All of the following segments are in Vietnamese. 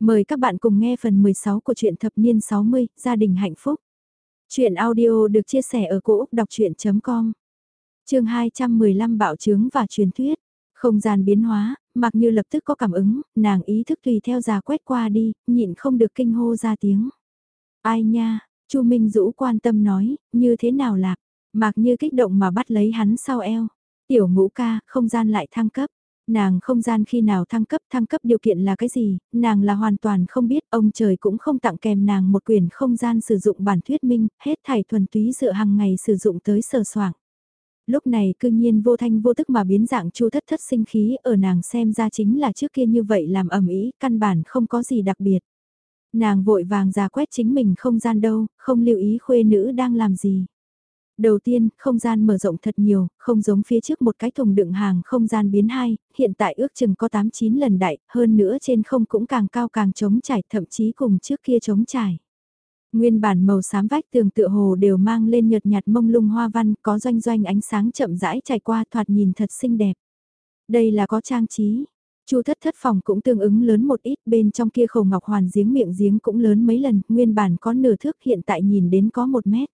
Mời các bạn cùng nghe phần 16 của truyện thập niên 60, gia đình hạnh phúc. Chuyện audio được chia sẻ ở cỗ đọc chuyện.com Trường 215 Bạo chứng và truyền thuyết. Không gian biến hóa, mặc như lập tức có cảm ứng, nàng ý thức tùy theo già quét qua đi, nhịn không được kinh hô ra tiếng. Ai nha, Chu Minh Dũ quan tâm nói, như thế nào lạc, mặc như kích động mà bắt lấy hắn sau eo. Tiểu ngũ ca, không gian lại thăng cấp. Nàng không gian khi nào thăng cấp thăng cấp điều kiện là cái gì, nàng là hoàn toàn không biết, ông trời cũng không tặng kèm nàng một quyền không gian sử dụng bản thuyết minh, hết thảy thuần túy dựa hàng ngày sử dụng tới sờ soảng. Lúc này cư nhiên vô thanh vô tức mà biến dạng chu thất thất sinh khí ở nàng xem ra chính là trước kia như vậy làm ẩm ý, căn bản không có gì đặc biệt. Nàng vội vàng ra quét chính mình không gian đâu, không lưu ý khuê nữ đang làm gì. Đầu tiên, không gian mở rộng thật nhiều, không giống phía trước một cái thùng đựng hàng không gian biến hai, hiện tại ước chừng có 8-9 lần đại, hơn nữa trên không cũng càng cao càng trống trải, thậm chí cùng trước kia trống trải. Nguyên bản màu xám vách tường tựa hồ đều mang lên nhợt nhạt mông lung hoa văn, có doanh doanh ánh sáng chậm rãi trải qua thoạt nhìn thật xinh đẹp. Đây là có trang trí. Chu thất thất phòng cũng tương ứng lớn một ít, bên trong kia khẩu ngọc hoàn giếng miệng giếng cũng lớn mấy lần, nguyên bản có nửa thước hiện tại nhìn đến có một mét.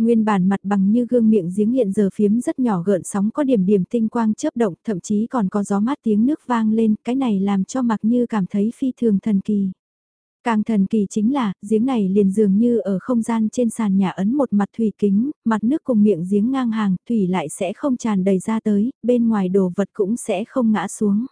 Nguyên bản mặt bằng như gương miệng giếng hiện giờ phiếm rất nhỏ gợn sóng có điểm điểm tinh quang chớp động, thậm chí còn có gió mát tiếng nước vang lên, cái này làm cho Mạc Như cảm thấy phi thường thần kỳ. Càng thần kỳ chính là, giếng này liền dường như ở không gian trên sàn nhà ấn một mặt thủy kính, mặt nước cùng miệng giếng ngang hàng, thủy lại sẽ không tràn đầy ra tới, bên ngoài đồ vật cũng sẽ không ngã xuống.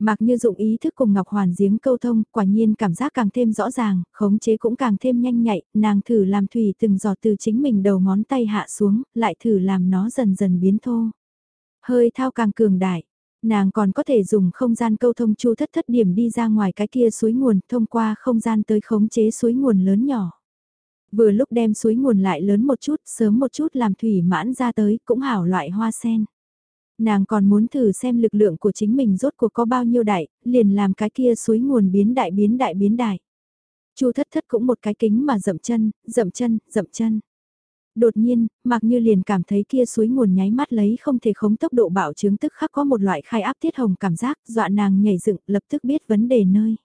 Mạc Như dụng ý thức cùng Ngọc Hoàn giếng câu thông, quả nhiên cảm giác càng thêm rõ ràng, khống chế cũng càng thêm nhanh nhạy, nàng thử làm thủy từng giọt từ chính mình đầu ngón tay hạ xuống, lại thử làm nó dần dần biến thô. Hơi thao càng cường đại, nàng còn có thể dùng không gian câu thông chu thất thất điểm đi ra ngoài cái kia suối nguồn, thông qua không gian tới khống chế suối nguồn lớn nhỏ. Vừa lúc đem suối nguồn lại lớn một chút, sớm một chút làm thủy mãn ra tới, cũng hảo loại hoa sen. Nàng còn muốn thử xem lực lượng của chính mình rốt cuộc có bao nhiêu đại, liền làm cái kia suối nguồn biến đại biến đại biến đại. Chu thất thất cũng một cái kính mà dậm chân, dậm chân, dậm chân. Đột nhiên, mặc như liền cảm thấy kia suối nguồn nháy mắt lấy không thể khống tốc độ bạo chứng tức khắc có một loại khai áp tiết hồng cảm giác, dọa nàng nhảy dựng lập tức biết vấn đề nơi.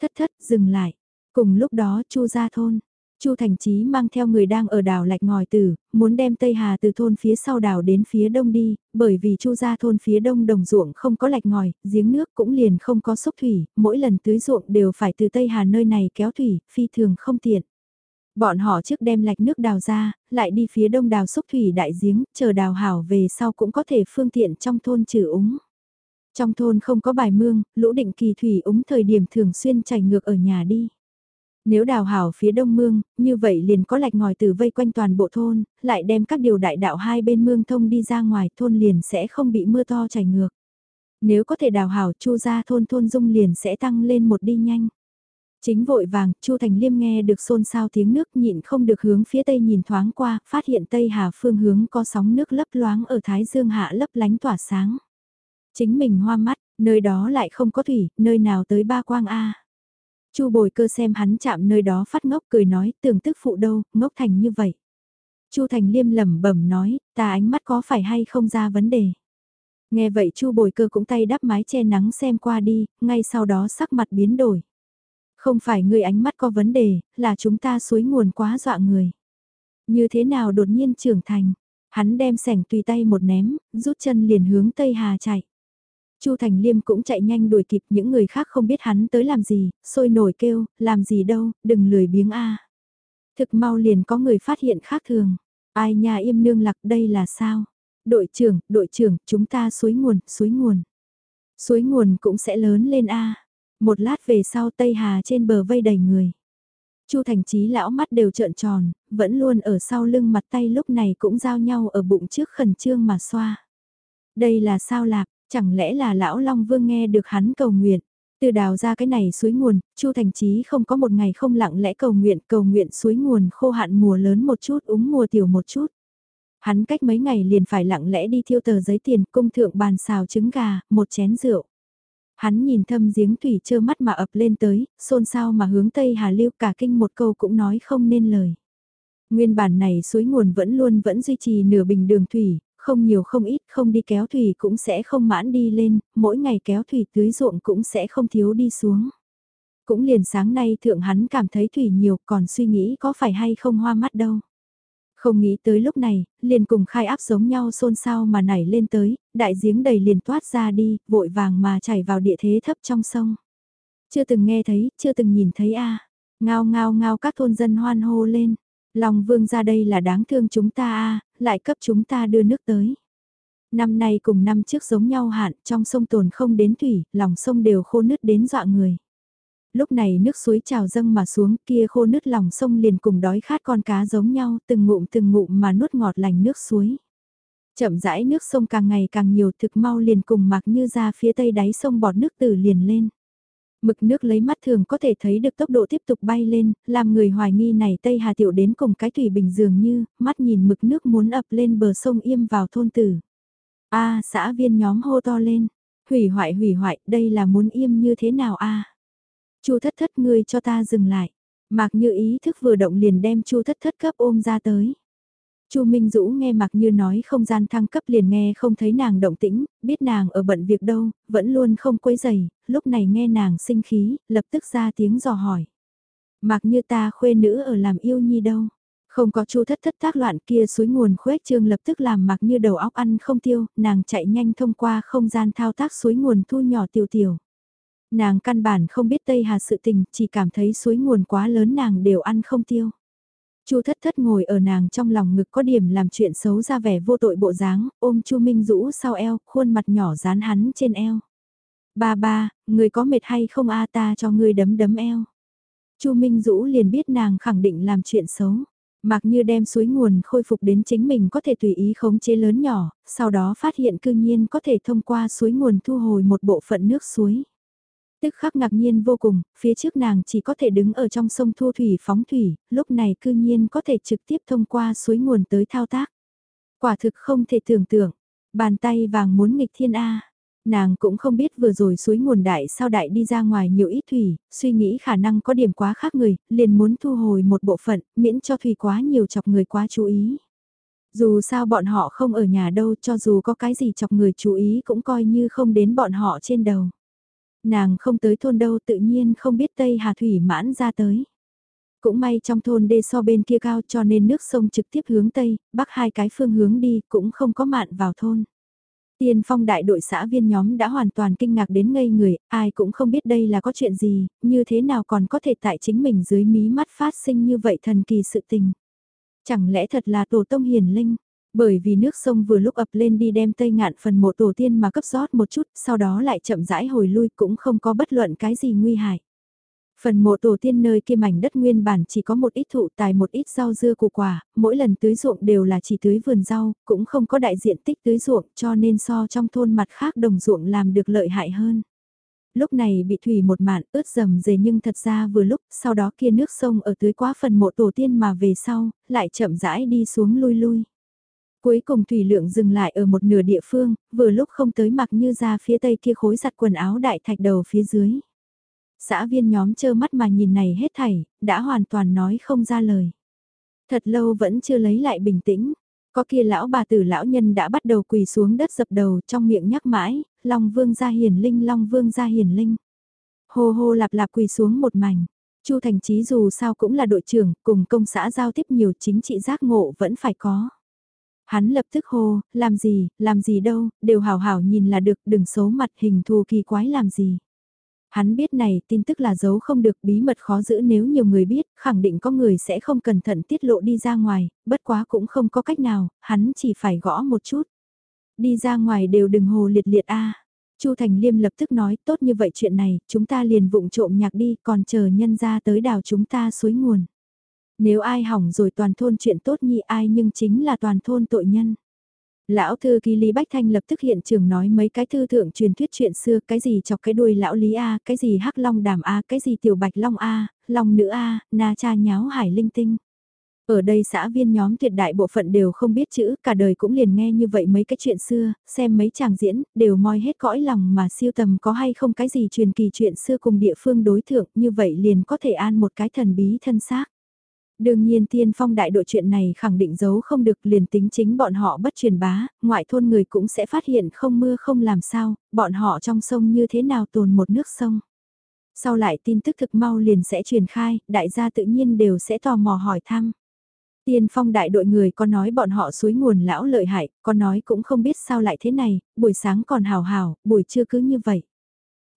Thất thất, dừng lại. Cùng lúc đó chu ra thôn, Chu Thành Chí mang theo người đang ở đảo lạch ngòi tử, muốn đem Tây Hà từ thôn phía sau đảo đến phía đông đi, bởi vì Chu gia thôn phía đông đồng ruộng không có lạch ngòi, giếng nước cũng liền không có xúc thủy, mỗi lần tưới ruộng đều phải từ Tây Hà nơi này kéo thủy, phi thường không tiện. Bọn họ trước đem lạch nước đào ra, lại đi phía đông đào xúc thủy đại giếng, chờ đào hảo về sau cũng có thể phương tiện trong thôn trừ úng. Trong thôn không có bài mương, lũ định kỳ thủy úng thời điểm thường xuyên chảy ngược ở nhà đi. Nếu đào hảo phía đông mương, như vậy liền có lạch ngòi từ vây quanh toàn bộ thôn, lại đem các điều đại đạo hai bên mương thông đi ra ngoài thôn liền sẽ không bị mưa to chảy ngược. Nếu có thể đào hảo chu ra thôn thôn dung liền sẽ tăng lên một đi nhanh. Chính vội vàng, Chu Thành Liêm nghe được xôn xao tiếng nước nhịn không được hướng phía tây nhìn thoáng qua, phát hiện tây hà phương hướng có sóng nước lấp loáng ở Thái Dương hạ lấp lánh tỏa sáng. Chính mình hoa mắt, nơi đó lại không có thủy, nơi nào tới ba quang A. Chu bồi cơ xem hắn chạm nơi đó phát ngốc cười nói tưởng tức phụ đâu, ngốc thành như vậy. Chu thành liêm lẩm bẩm nói, ta ánh mắt có phải hay không ra vấn đề. Nghe vậy chu bồi cơ cũng tay đắp mái che nắng xem qua đi, ngay sau đó sắc mặt biến đổi. Không phải người ánh mắt có vấn đề, là chúng ta suối nguồn quá dọa người. Như thế nào đột nhiên trưởng thành, hắn đem sẻng tùy tay một ném, rút chân liền hướng Tây Hà chạy. Chu Thành Liêm cũng chạy nhanh đuổi kịp những người khác không biết hắn tới làm gì, sôi nổi kêu, làm gì đâu, đừng lười biếng a. Thực mau liền có người phát hiện khác thường. Ai nhà im nương lạc đây là sao? Đội trưởng, đội trưởng, chúng ta suối nguồn, suối nguồn. Suối nguồn cũng sẽ lớn lên a. Một lát về sau Tây Hà trên bờ vây đầy người. Chu Thành Chí lão mắt đều trợn tròn, vẫn luôn ở sau lưng mặt tay lúc này cũng giao nhau ở bụng trước khẩn trương mà xoa. Đây là sao lạp, Chẳng lẽ là lão Long Vương nghe được hắn cầu nguyện? Từ đào ra cái này suối nguồn, Chu Thành Chí không có một ngày không lặng lẽ cầu nguyện, cầu nguyện suối nguồn khô hạn mùa lớn một chút, úng mùa tiểu một chút. Hắn cách mấy ngày liền phải lặng lẽ đi thiêu tờ giấy tiền, cung thượng bàn xào trứng gà, một chén rượu. Hắn nhìn thâm giếng thủy trơ mắt mà ập lên tới, xôn xao mà hướng Tây Hà Lưu cả kinh một câu cũng nói không nên lời. Nguyên bản này suối nguồn vẫn luôn vẫn duy trì nửa bình đường thủy, không nhiều không ít, không đi kéo thủy cũng sẽ không mãn đi lên, mỗi ngày kéo thủy tưới ruộng cũng sẽ không thiếu đi xuống. Cũng liền sáng nay thượng hắn cảm thấy thủy nhiều còn suy nghĩ có phải hay không hoa mắt đâu. Không nghĩ tới lúc này, liền cùng khai áp giống nhau xôn xao mà nảy lên tới, đại giếng đầy liền toát ra đi, vội vàng mà chảy vào địa thế thấp trong sông. Chưa từng nghe thấy, chưa từng nhìn thấy a Ngao ngao ngao các thôn dân hoan hô lên. Long vương ra đây là đáng thương chúng ta a lại cấp chúng ta đưa nước tới. Năm nay cùng năm trước giống nhau hạn, trong sông tồn không đến thủy, lòng sông đều khô nứt đến dọa người. Lúc này nước suối trào dâng mà xuống kia khô nứt lòng sông liền cùng đói khát con cá giống nhau, từng ngụm từng ngụm mà nuốt ngọt lành nước suối. Chậm rãi nước sông càng ngày càng nhiều thực mau liền cùng mặc như ra phía tây đáy sông bọt nước từ liền lên. Mực nước lấy mắt thường có thể thấy được tốc độ tiếp tục bay lên, làm người hoài nghi này Tây Hà Tiểu đến cùng cái thủy bình dường như, mắt nhìn mực nước muốn ập lên bờ sông im vào thôn tử. a xã viên nhóm hô to lên, hủy hoại hủy hoại, đây là muốn im như thế nào a chu thất thất ngươi cho ta dừng lại. Mạc như ý thức vừa động liền đem chu thất thất cấp ôm ra tới. Chu Minh Dũ nghe Mạc Như nói không gian thăng cấp liền nghe không thấy nàng động tĩnh, biết nàng ở bận việc đâu, vẫn luôn không quấy giày, lúc này nghe nàng sinh khí, lập tức ra tiếng dò hỏi. Mạc Như ta khuê nữ ở làm yêu nhi đâu? Không có chu thất thất tác loạn kia suối nguồn khuếch trương lập tức làm Mạc Như đầu óc ăn không tiêu, nàng chạy nhanh thông qua không gian thao tác suối nguồn thu nhỏ tiểu tiểu. Nàng căn bản không biết Tây Hà sự tình, chỉ cảm thấy suối nguồn quá lớn nàng đều ăn không tiêu. Chu thất thất ngồi ở nàng trong lòng ngực có điểm làm chuyện xấu ra vẻ vô tội bộ dáng, ôm Chu Minh Dũ sau eo, khuôn mặt nhỏ dán hắn trên eo. Ba ba, người có mệt hay không a ta cho người đấm đấm eo. Chu Minh Dũ liền biết nàng khẳng định làm chuyện xấu. Mặc như đem suối nguồn khôi phục đến chính mình có thể tùy ý khống chế lớn nhỏ, sau đó phát hiện cư nhiên có thể thông qua suối nguồn thu hồi một bộ phận nước suối. Tức khắc ngạc nhiên vô cùng, phía trước nàng chỉ có thể đứng ở trong sông thu thủy phóng thủy, lúc này cư nhiên có thể trực tiếp thông qua suối nguồn tới thao tác. Quả thực không thể tưởng tượng, bàn tay vàng muốn nghịch thiên A. Nàng cũng không biết vừa rồi suối nguồn đại sao đại đi ra ngoài nhiều ít thủy, suy nghĩ khả năng có điểm quá khác người, liền muốn thu hồi một bộ phận, miễn cho thủy quá nhiều chọc người quá chú ý. Dù sao bọn họ không ở nhà đâu cho dù có cái gì chọc người chú ý cũng coi như không đến bọn họ trên đầu. Nàng không tới thôn đâu tự nhiên không biết Tây Hà Thủy mãn ra tới. Cũng may trong thôn đê so bên kia cao cho nên nước sông trực tiếp hướng Tây, bắc hai cái phương hướng đi cũng không có mạn vào thôn. Tiên phong đại đội xã viên nhóm đã hoàn toàn kinh ngạc đến ngây người, ai cũng không biết đây là có chuyện gì, như thế nào còn có thể tại chính mình dưới mí mắt phát sinh như vậy thần kỳ sự tình. Chẳng lẽ thật là tổ tông hiền linh, bởi vì nước sông vừa lúc ập lên đi đem tây ngạn phần mộ tổ tiên mà cấp rót một chút, sau đó lại chậm rãi hồi lui cũng không có bất luận cái gì nguy hại. Phần mộ tổ tiên nơi kia mảnh đất nguyên bản chỉ có một ít thụ tài một ít rau dưa củ quả, mỗi lần tưới ruộng đều là chỉ tưới vườn rau, cũng không có đại diện tích tưới ruộng cho nên so trong thôn mặt khác đồng ruộng làm được lợi hại hơn. Lúc này bị thủy một mạn ướt dầm dề nhưng thật ra vừa lúc sau đó kia nước sông ở tưới quá phần mộ tổ tiên mà về sau, lại chậm rãi đi xuống lui lui. Cuối cùng thủy lượng dừng lại ở một nửa địa phương, vừa lúc không tới mặc như ra phía tây kia khối giặt quần áo đại thạch đầu phía dưới. Xã viên nhóm chơ mắt mà nhìn này hết thảy, đã hoàn toàn nói không ra lời. Thật lâu vẫn chưa lấy lại bình tĩnh, có kia lão bà tử lão nhân đã bắt đầu quỳ xuống đất dập đầu trong miệng nhắc mãi, Long Vương gia hiền linh Long Vương gia hiền linh. Hô hô lạp lạp quỳ xuống một mảnh. Chu Thành Chí dù sao cũng là đội trưởng, cùng công xã giao tiếp nhiều chính trị giác ngộ vẫn phải có. Hắn lập tức hô, làm gì, làm gì đâu, đều hảo hảo nhìn là được, đừng xấu mặt hình thù kỳ quái làm gì. Hắn biết này, tin tức là giấu không được, bí mật khó giữ nếu nhiều người biết, khẳng định có người sẽ không cẩn thận tiết lộ đi ra ngoài, bất quá cũng không có cách nào, hắn chỉ phải gõ một chút. Đi ra ngoài đều đừng hồ liệt liệt a. Chu Thành Liêm lập tức nói, tốt như vậy chuyện này, chúng ta liền vụng trộm nhạc đi, còn chờ nhân ra tới đào chúng ta suối nguồn. Nếu ai hỏng rồi toàn thôn chuyện tốt nhi ai nhưng chính là toàn thôn tội nhân. Lão thư ký Lý Bách Thanh lập tức hiện trường nói mấy cái thư thượng truyền thuyết chuyện xưa, cái gì chọc cái đuôi lão Lý A, cái gì hắc long đàm A, cái gì tiểu bạch long A, long nữ A, na cha nháo hải linh tinh. Ở đây xã viên nhóm tuyệt đại bộ phận đều không biết chữ, cả đời cũng liền nghe như vậy mấy cái chuyện xưa, xem mấy chàng diễn, đều moi hết cõi lòng mà siêu tầm có hay không cái gì truyền kỳ chuyện xưa cùng địa phương đối thượng, như vậy liền có thể an một cái thần bí thân xác. Đương nhiên tiên phong đại đội chuyện này khẳng định giấu không được liền tính chính bọn họ bất truyền bá, ngoại thôn người cũng sẽ phát hiện không mưa không làm sao, bọn họ trong sông như thế nào tồn một nước sông. Sau lại tin tức thực mau liền sẽ truyền khai, đại gia tự nhiên đều sẽ tò mò hỏi thăm. Tiên phong đại đội người có nói bọn họ suối nguồn lão lợi hại, có nói cũng không biết sao lại thế này, buổi sáng còn hào hào, buổi trưa cứ như vậy.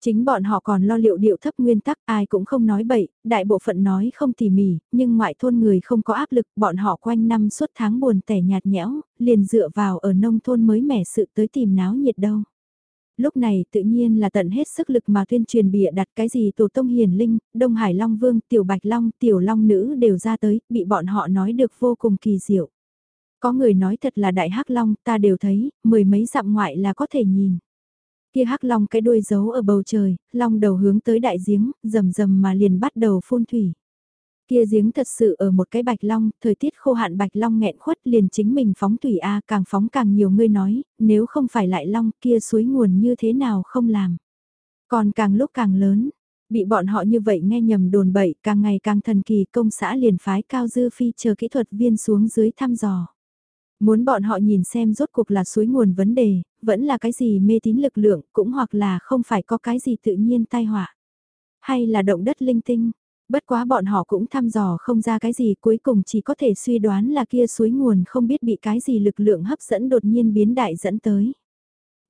Chính bọn họ còn lo liệu điệu thấp nguyên tắc, ai cũng không nói bậy, đại bộ phận nói không tỉ mỉ, nhưng ngoại thôn người không có áp lực, bọn họ quanh năm suốt tháng buồn tẻ nhạt nhẽo, liền dựa vào ở nông thôn mới mẻ sự tới tìm náo nhiệt đâu. Lúc này tự nhiên là tận hết sức lực mà tuyên truyền bịa đặt cái gì tổ tông hiền linh, Đông Hải Long Vương, Tiểu Bạch Long, Tiểu Long Nữ đều ra tới, bị bọn họ nói được vô cùng kỳ diệu. Có người nói thật là đại hắc long, ta đều thấy, mười mấy dặm ngoại là có thể nhìn kia hắc long cái đuôi giấu ở bầu trời, long đầu hướng tới đại giếng, rầm rầm mà liền bắt đầu phun thủy. Kia giếng thật sự ở một cái bạch long, thời tiết khô hạn bạch long nghẹn khuất liền chính mình phóng thủy A càng phóng càng nhiều người nói, nếu không phải lại long kia suối nguồn như thế nào không làm. Còn càng lúc càng lớn, bị bọn họ như vậy nghe nhầm đồn bậy càng ngày càng thần kỳ công xã liền phái cao dư phi chờ kỹ thuật viên xuống dưới thăm dò. Muốn bọn họ nhìn xem rốt cuộc là suối nguồn vấn đề, vẫn là cái gì mê tín lực lượng, cũng hoặc là không phải có cái gì tự nhiên tai họa. Hay là động đất linh tinh, bất quá bọn họ cũng thăm dò không ra cái gì cuối cùng chỉ có thể suy đoán là kia suối nguồn không biết bị cái gì lực lượng hấp dẫn đột nhiên biến đại dẫn tới.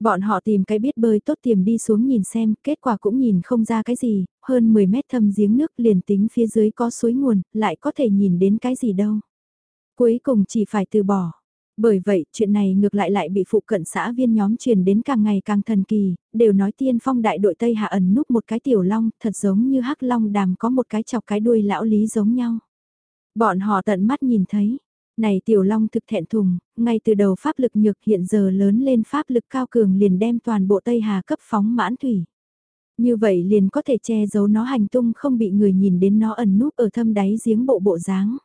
Bọn họ tìm cái biết bơi tốt tiềm đi xuống nhìn xem, kết quả cũng nhìn không ra cái gì, hơn 10 mét thâm giếng nước liền tính phía dưới có suối nguồn, lại có thể nhìn đến cái gì đâu. Cuối cùng chỉ phải từ bỏ. Bởi vậy, chuyện này ngược lại lại bị phụ cận xã viên nhóm truyền đến càng ngày càng thần kỳ, đều nói tiên phong đại đội Tây Hạ ẩn núp một cái tiểu long, thật giống như hắc long đàm có một cái chọc cái đuôi lão lý giống nhau. Bọn họ tận mắt nhìn thấy, này tiểu long thực thẹn thùng, ngay từ đầu pháp lực nhược hiện giờ lớn lên pháp lực cao cường liền đem toàn bộ Tây Hà cấp phóng mãn thủy. Như vậy liền có thể che giấu nó hành tung không bị người nhìn đến nó ẩn núp ở thâm đáy giếng bộ bộ dáng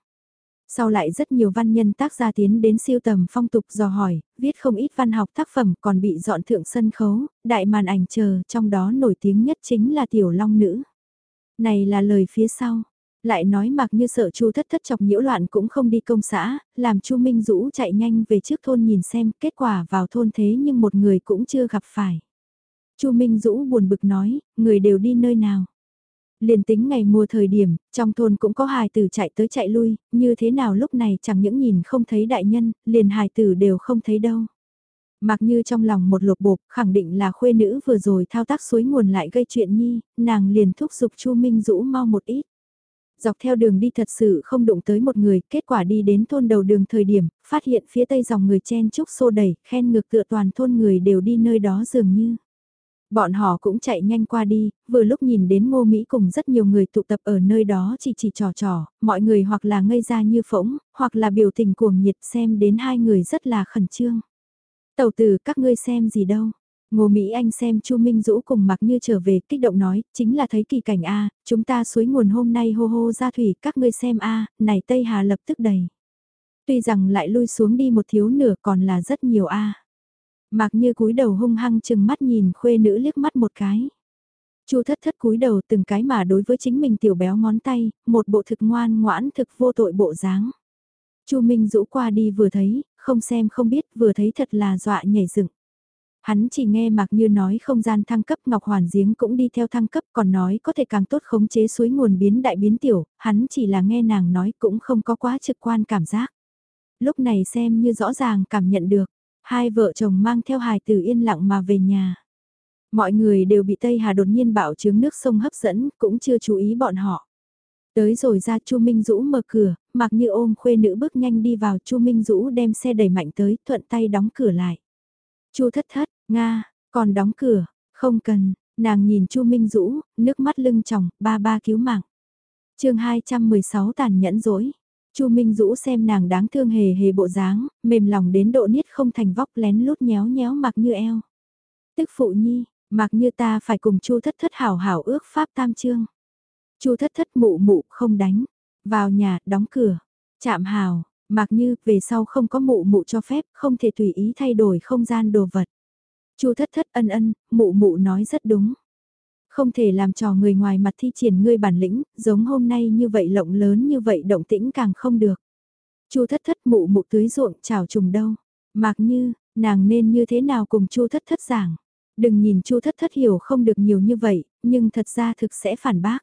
sau lại rất nhiều văn nhân tác gia tiến đến siêu tầm phong tục dò hỏi, viết không ít văn học tác phẩm còn bị dọn thượng sân khấu, đại màn ảnh chờ, trong đó nổi tiếng nhất chính là Tiểu Long Nữ. Này là lời phía sau, lại nói mặc như sợ chu thất thất chọc nhiễu loạn cũng không đi công xã, làm chu Minh Dũ chạy nhanh về trước thôn nhìn xem kết quả vào thôn thế nhưng một người cũng chưa gặp phải. chu Minh Dũ buồn bực nói, người đều đi nơi nào. Liền tính ngày mùa thời điểm, trong thôn cũng có hài tử chạy tới chạy lui, như thế nào lúc này chẳng những nhìn không thấy đại nhân, liền hài tử đều không thấy đâu. Mặc như trong lòng một lục bột, khẳng định là khuê nữ vừa rồi thao tác suối nguồn lại gây chuyện nhi, nàng liền thúc giục Chu Minh Dũ mau một ít. Dọc theo đường đi thật sự không đụng tới một người, kết quả đi đến thôn đầu đường thời điểm, phát hiện phía tây dòng người chen chúc xô đẩy, khen ngược tựa toàn thôn người đều đi nơi đó dường như. Bọn họ cũng chạy nhanh qua đi, vừa lúc nhìn đến ngô Mỹ cùng rất nhiều người tụ tập ở nơi đó chỉ chỉ trò trò, mọi người hoặc là ngây ra như phỗng, hoặc là biểu tình cuồng nhiệt xem đến hai người rất là khẩn trương. Tầu tử các ngươi xem gì đâu. Ngô Mỹ Anh xem Chu Minh Dũ cùng mặc như trở về kích động nói, chính là thấy kỳ cảnh A, chúng ta suối nguồn hôm nay hô hô ra thủy, các ngươi xem A, này Tây Hà lập tức đầy. Tuy rằng lại lui xuống đi một thiếu nửa còn là rất nhiều A. Mạc như cúi đầu hung hăng chừng mắt nhìn khuê nữ liếc mắt một cái. Chu thất thất cúi đầu từng cái mà đối với chính mình tiểu béo ngón tay, một bộ thực ngoan ngoãn thực vô tội bộ dáng. Chu Minh rũ qua đi vừa thấy, không xem không biết, vừa thấy thật là dọa nhảy dựng. Hắn chỉ nghe Mạc Như nói không gian thăng cấp Ngọc Hoàn Giếng cũng đi theo thăng cấp còn nói có thể càng tốt khống chế suối nguồn biến đại biến tiểu, hắn chỉ là nghe nàng nói cũng không có quá trực quan cảm giác. Lúc này xem như rõ ràng cảm nhận được, Hai vợ chồng mang theo hài tử yên lặng mà về nhà. Mọi người đều bị Tây Hà đột nhiên bạo chứng nước sông hấp dẫn, cũng chưa chú ý bọn họ. Tới rồi ra Chu Minh Dũ mở cửa, mặc như ôm khuê nữ bước nhanh đi vào Chu Minh Dũ đem xe đẩy mạnh tới, thuận tay đóng cửa lại. Chu thất thất, Nga, còn đóng cửa, không cần, nàng nhìn Chu Minh Dũ, nước mắt lưng tròng, ba ba cứu mạng. chương 216 tàn nhẫn dỗi Chu Minh Dũ xem nàng đáng thương hề hề bộ dáng, mềm lòng đến độ niết không thành vóc lén lút nhéo nhéo mặc như eo. Tức phụ nhi, mặc như ta phải cùng Chu thất thất hảo hảo ước pháp tam trương. Chu thất thất mụ mụ không đánh, vào nhà, đóng cửa, chạm hào, mặc như về sau không có mụ mụ cho phép, không thể tùy ý thay đổi không gian đồ vật. Chu thất thất ân ân, mụ mụ nói rất đúng. Không thể làm trò người ngoài mặt thi triển ngươi bản lĩnh, giống hôm nay như vậy lộng lớn như vậy động tĩnh càng không được. Chu thất thất mụ mụ tưới ruộng chào trùng đâu. Mạc như, nàng nên như thế nào cùng chu thất thất giảng. Đừng nhìn chu thất thất hiểu không được nhiều như vậy, nhưng thật ra thực sẽ phản bác.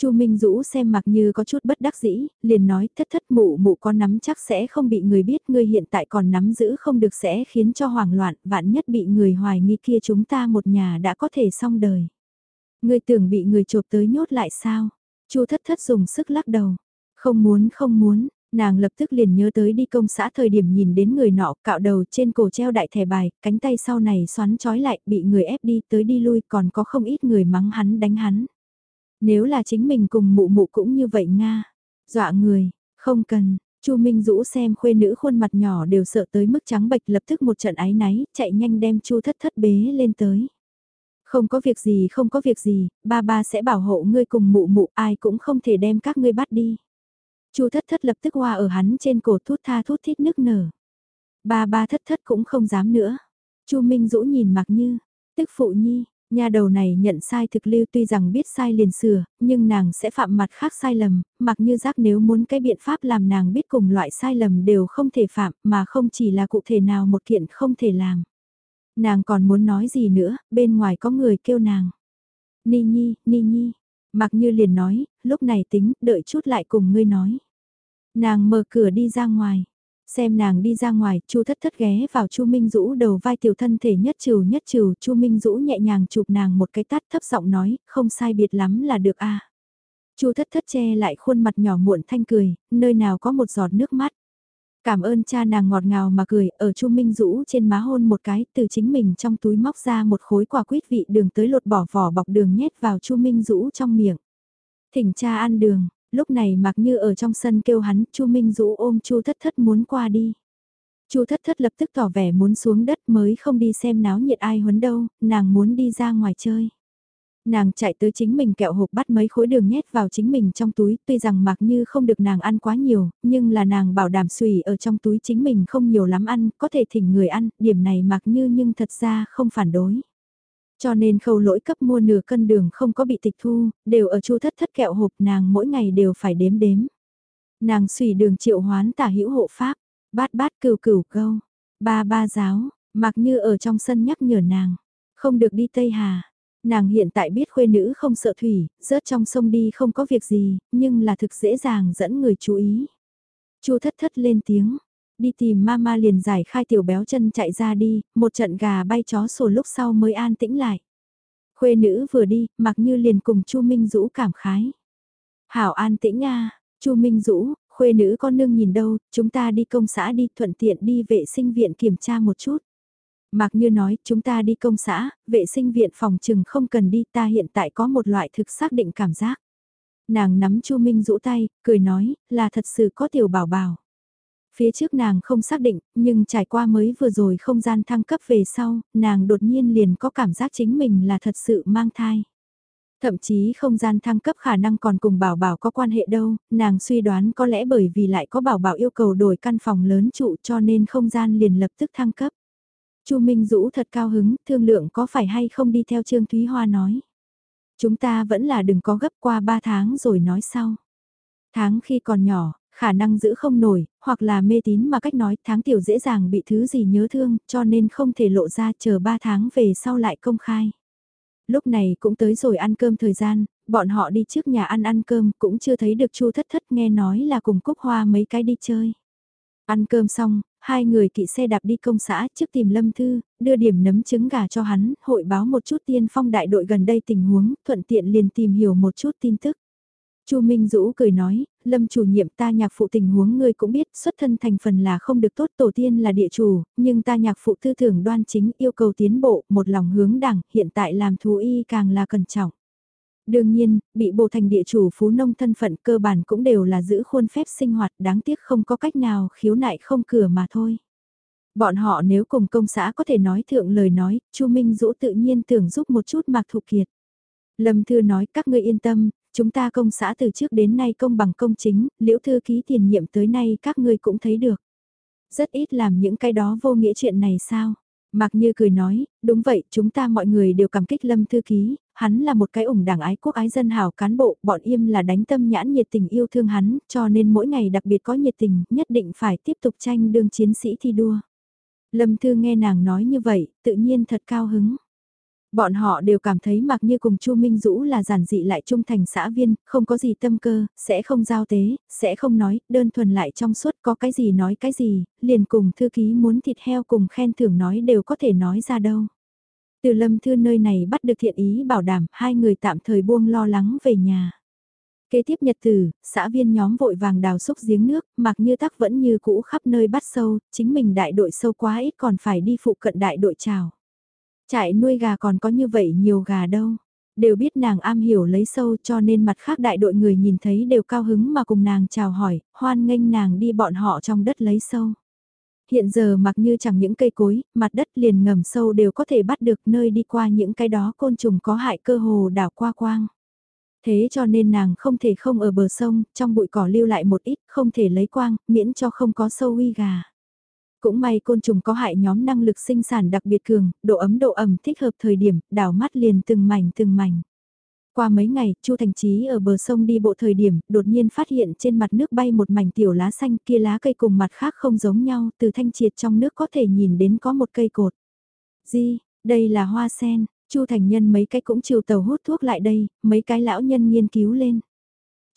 Chu Minh Dũ xem mặc như có chút bất đắc dĩ, liền nói thất thất mụ mụ có nắm chắc sẽ không bị người biết ngươi hiện tại còn nắm giữ không được sẽ khiến cho hoảng loạn, vạn nhất bị người hoài nghi kia chúng ta một nhà đã có thể xong đời. Ngươi tưởng bị người chộp tới nhốt lại sao? Chu thất thất dùng sức lắc đầu. Không muốn không muốn, nàng lập tức liền nhớ tới đi công xã thời điểm nhìn đến người nọ cạo đầu trên cổ treo đại thẻ bài, cánh tay sau này xoắn trói lại bị người ép đi tới đi lui còn có không ít người mắng hắn đánh hắn. Nếu là chính mình cùng mụ mụ cũng như vậy Nga. Dọa người, không cần, Chu Minh Dũ xem khuê nữ khuôn mặt nhỏ đều sợ tới mức trắng bệch lập tức một trận ái náy, chạy nhanh đem Chu thất thất bế lên tới. Không có việc gì không có việc gì, ba ba sẽ bảo hộ ngươi cùng mụ mụ ai cũng không thể đem các ngươi bắt đi. Chu thất thất lập tức hoa ở hắn trên cổ thút tha thút thít nước nở. Ba ba thất thất cũng không dám nữa. Chu Minh Dũ nhìn mặc như, tức phụ nhi, Nhà đầu này nhận sai thực lưu tuy rằng biết sai liền sửa, nhưng nàng sẽ phạm mặt khác sai lầm, mặc như giác nếu muốn cái biện pháp làm nàng biết cùng loại sai lầm đều không thể phạm mà không chỉ là cụ thể nào một kiện không thể làm. Nàng còn muốn nói gì nữa, bên ngoài có người kêu nàng. Ni nhi, ni nhi, mặc như liền nói, lúc này tính, đợi chút lại cùng ngươi nói. Nàng mở cửa đi ra ngoài. Xem nàng đi ra ngoài, Chu Thất Thất ghé vào Chu Minh Dũ đầu vai tiểu thân thể nhất trừ nhất trừ, Chu Minh Dũ nhẹ nhàng chụp nàng một cái tát thấp giọng nói, không sai biệt lắm là được a. Chu Thất Thất che lại khuôn mặt nhỏ muộn thanh cười, nơi nào có một giọt nước mắt. Cảm ơn cha nàng ngọt ngào mà cười, ở Chu Minh Dũ trên má hôn một cái, từ chính mình trong túi móc ra một khối quả quýt vị đường tới lột bỏ vỏ bọc đường nhét vào Chu Minh Dũ trong miệng. Thỉnh cha ăn đường, Lúc này mặc như ở trong sân kêu hắn, Chu Minh Dũ ôm Chu Thất Thất muốn qua đi. Chu Thất Thất lập tức tỏ vẻ muốn xuống đất mới không đi xem náo nhiệt ai huấn đâu, nàng muốn đi ra ngoài chơi. Nàng chạy tới chính mình kẹo hộp bắt mấy khối đường nhét vào chính mình trong túi, tuy rằng mặc như không được nàng ăn quá nhiều, nhưng là nàng bảo đảm xùy ở trong túi chính mình không nhiều lắm ăn, có thể thỉnh người ăn, điểm này mặc như nhưng thật ra không phản đối. Cho nên khâu lỗi cấp mua nửa cân đường không có bị tịch thu, đều ở chu thất thất kẹo hộp nàng mỗi ngày đều phải đếm đếm. Nàng xùy đường triệu hoán tả hữu hộ pháp, bát bát cừu cừu câu, ba ba giáo, mặc như ở trong sân nhắc nhở nàng, không được đi Tây Hà. Nàng hiện tại biết khuê nữ không sợ thủy, rớt trong sông đi không có việc gì, nhưng là thực dễ dàng dẫn người chú ý. Chu thất thất lên tiếng, đi tìm mama liền giải khai tiểu béo chân chạy ra đi, một trận gà bay chó sổ lúc sau mới an tĩnh lại. Khuê nữ vừa đi, mặc như liền cùng Chu Minh Dũ cảm khái. Hảo an tĩnh a Chu Minh Dũ, khuê nữ con nương nhìn đâu, chúng ta đi công xã đi thuận tiện đi vệ sinh viện kiểm tra một chút. Mạc Như nói, chúng ta đi công xã, vệ sinh viện phòng trừng không cần đi, ta hiện tại có một loại thực xác định cảm giác. Nàng nắm Chu Minh rũ tay, cười nói, là thật sự có tiểu bảo bảo. Phía trước nàng không xác định, nhưng trải qua mới vừa rồi không gian thăng cấp về sau, nàng đột nhiên liền có cảm giác chính mình là thật sự mang thai. Thậm chí không gian thăng cấp khả năng còn cùng bảo bảo có quan hệ đâu, nàng suy đoán có lẽ bởi vì lại có bảo bảo yêu cầu đổi căn phòng lớn trụ cho nên không gian liền lập tức thăng cấp. Chu Minh Dũ thật cao hứng, thương lượng có phải hay không đi theo Trương Thúy Hoa nói. Chúng ta vẫn là đừng có gấp qua 3 tháng rồi nói sau. Tháng khi còn nhỏ, khả năng giữ không nổi, hoặc là mê tín mà cách nói tháng tiểu dễ dàng bị thứ gì nhớ thương, cho nên không thể lộ ra chờ 3 tháng về sau lại công khai. Lúc này cũng tới rồi ăn cơm thời gian, bọn họ đi trước nhà ăn ăn cơm cũng chưa thấy được chu thất thất nghe nói là cùng cúc hoa mấy cái đi chơi. Ăn cơm xong, hai người kỵ xe đạp đi công xã trước tìm Lâm Thư, đưa điểm nấm trứng gà cho hắn, hội báo một chút tiên phong đại đội gần đây tình huống, thuận tiện liền tìm hiểu một chút tin tức. Chu Minh Dũ cười nói, Lâm chủ nhiệm ta nhạc phụ tình huống ngươi cũng biết, xuất thân thành phần là không được tốt, tổ tiên là địa chủ, nhưng ta nhạc phụ tư tưởng đoan chính yêu cầu tiến bộ, một lòng hướng đẳng, hiện tại làm thú y càng là cẩn trọng. Đương nhiên, bị bộ thành địa chủ phú nông thân phận cơ bản cũng đều là giữ khuôn phép sinh hoạt đáng tiếc không có cách nào khiếu nại không cửa mà thôi. Bọn họ nếu cùng công xã có thể nói thượng lời nói, Chu Minh Dũ tự nhiên tưởng giúp một chút Mạc Thục Kiệt. Lâm Thư nói các ngươi yên tâm, chúng ta công xã từ trước đến nay công bằng công chính, liễu thư ký tiền nhiệm tới nay các ngươi cũng thấy được. Rất ít làm những cái đó vô nghĩa chuyện này sao? Mạc Như cười nói, đúng vậy, chúng ta mọi người đều cảm kích Lâm Thư Ký, hắn là một cái ủng đảng ái quốc ái dân hào cán bộ, bọn im là đánh tâm nhãn nhiệt tình yêu thương hắn, cho nên mỗi ngày đặc biệt có nhiệt tình, nhất định phải tiếp tục tranh đương chiến sĩ thi đua. Lâm Thư nghe nàng nói như vậy, tự nhiên thật cao hứng. Bọn họ đều cảm thấy mặc như cùng Chu Minh Dũ là giản dị lại trung thành xã viên, không có gì tâm cơ, sẽ không giao tế, sẽ không nói, đơn thuần lại trong suốt có cái gì nói cái gì, liền cùng thư ký muốn thịt heo cùng khen thưởng nói đều có thể nói ra đâu. Từ lâm thư nơi này bắt được thiện ý bảo đảm hai người tạm thời buông lo lắng về nhà. Kế tiếp nhật tử, xã viên nhóm vội vàng đào xúc giếng nước, mặc như tắc vẫn như cũ khắp nơi bắt sâu, chính mình đại đội sâu quá ít còn phải đi phụ cận đại đội trào. Trại nuôi gà còn có như vậy nhiều gà đâu. Đều biết nàng am hiểu lấy sâu cho nên mặt khác đại đội người nhìn thấy đều cao hứng mà cùng nàng chào hỏi, hoan nghênh nàng đi bọn họ trong đất lấy sâu. Hiện giờ mặc như chẳng những cây cối, mặt đất liền ngầm sâu đều có thể bắt được nơi đi qua những cái đó côn trùng có hại cơ hồ đảo qua quang. Thế cho nên nàng không thể không ở bờ sông, trong bụi cỏ lưu lại một ít, không thể lấy quang, miễn cho không có sâu uy gà. Cũng may côn trùng có hại nhóm năng lực sinh sản đặc biệt cường, độ ấm độ ẩm thích hợp thời điểm, đảo mắt liền từng mảnh từng mảnh. Qua mấy ngày, Chu Thành Chí ở bờ sông đi bộ thời điểm, đột nhiên phát hiện trên mặt nước bay một mảnh tiểu lá xanh kia lá cây cùng mặt khác không giống nhau, từ thanh triệt trong nước có thể nhìn đến có một cây cột. Di, đây là hoa sen, Chu Thành Nhân mấy cái cũng chiều tàu hút thuốc lại đây, mấy cái lão nhân nghiên cứu lên.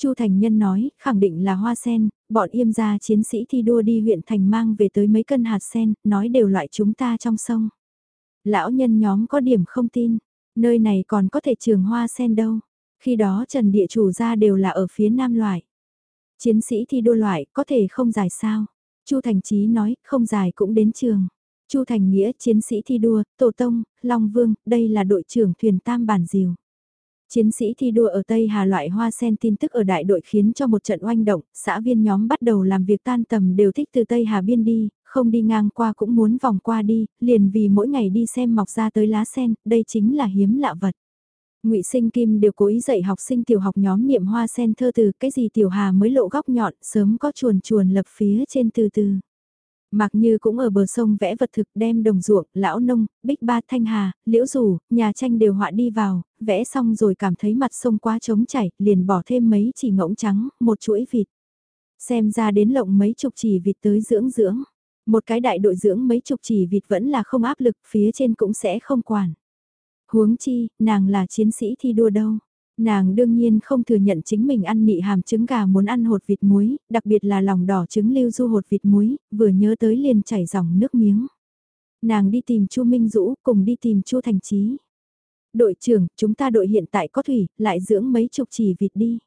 Chu Thành Nhân nói, khẳng định là hoa sen, bọn yêm gia chiến sĩ thi đua đi huyện thành mang về tới mấy cân hạt sen, nói đều loại chúng ta trong sông. Lão nhân nhóm có điểm không tin, nơi này còn có thể trường hoa sen đâu. Khi đó trần địa chủ gia đều là ở phía nam loại. Chiến sĩ thi đua loại có thể không dài sao. Chu Thành Chí nói, không dài cũng đến trường. Chu Thành Nghĩa chiến sĩ thi đua, Tổ Tông, Long Vương, đây là đội trưởng thuyền tam bản diều. Chiến sĩ thi đua ở Tây Hà loại hoa sen tin tức ở đại đội khiến cho một trận oanh động, xã viên nhóm bắt đầu làm việc tan tầm đều thích từ Tây Hà biên đi, không đi ngang qua cũng muốn vòng qua đi, liền vì mỗi ngày đi xem mọc ra tới lá sen, đây chính là hiếm lạ vật. Ngụy Sinh Kim đều cố ý dạy học sinh tiểu học nhóm niệm hoa sen thơ từ cái gì tiểu hà mới lộ góc nhọn, sớm có chuồn chuồn lập phía trên từ từ. Mạc Như cũng ở bờ sông vẽ vật thực đem đồng ruộng, lão nông, bích ba thanh hà, liễu rủ, nhà tranh đều họa đi vào, vẽ xong rồi cảm thấy mặt sông quá trống chảy, liền bỏ thêm mấy chỉ ngỗng trắng, một chuỗi vịt. Xem ra đến lộng mấy chục chỉ vịt tới dưỡng dưỡng. Một cái đại đội dưỡng mấy chục chỉ vịt vẫn là không áp lực, phía trên cũng sẽ không quản. Huống chi, nàng là chiến sĩ thi đua đâu. Nàng đương nhiên không thừa nhận chính mình ăn nị hàm trứng gà muốn ăn hột vịt muối, đặc biệt là lòng đỏ trứng lưu du hột vịt muối, vừa nhớ tới liền chảy dòng nước miếng. Nàng đi tìm Chu Minh Dũ, cùng đi tìm Chu Thành Chí. Đội trưởng, chúng ta đội hiện tại có thủy, lại dưỡng mấy chục chỉ vịt đi.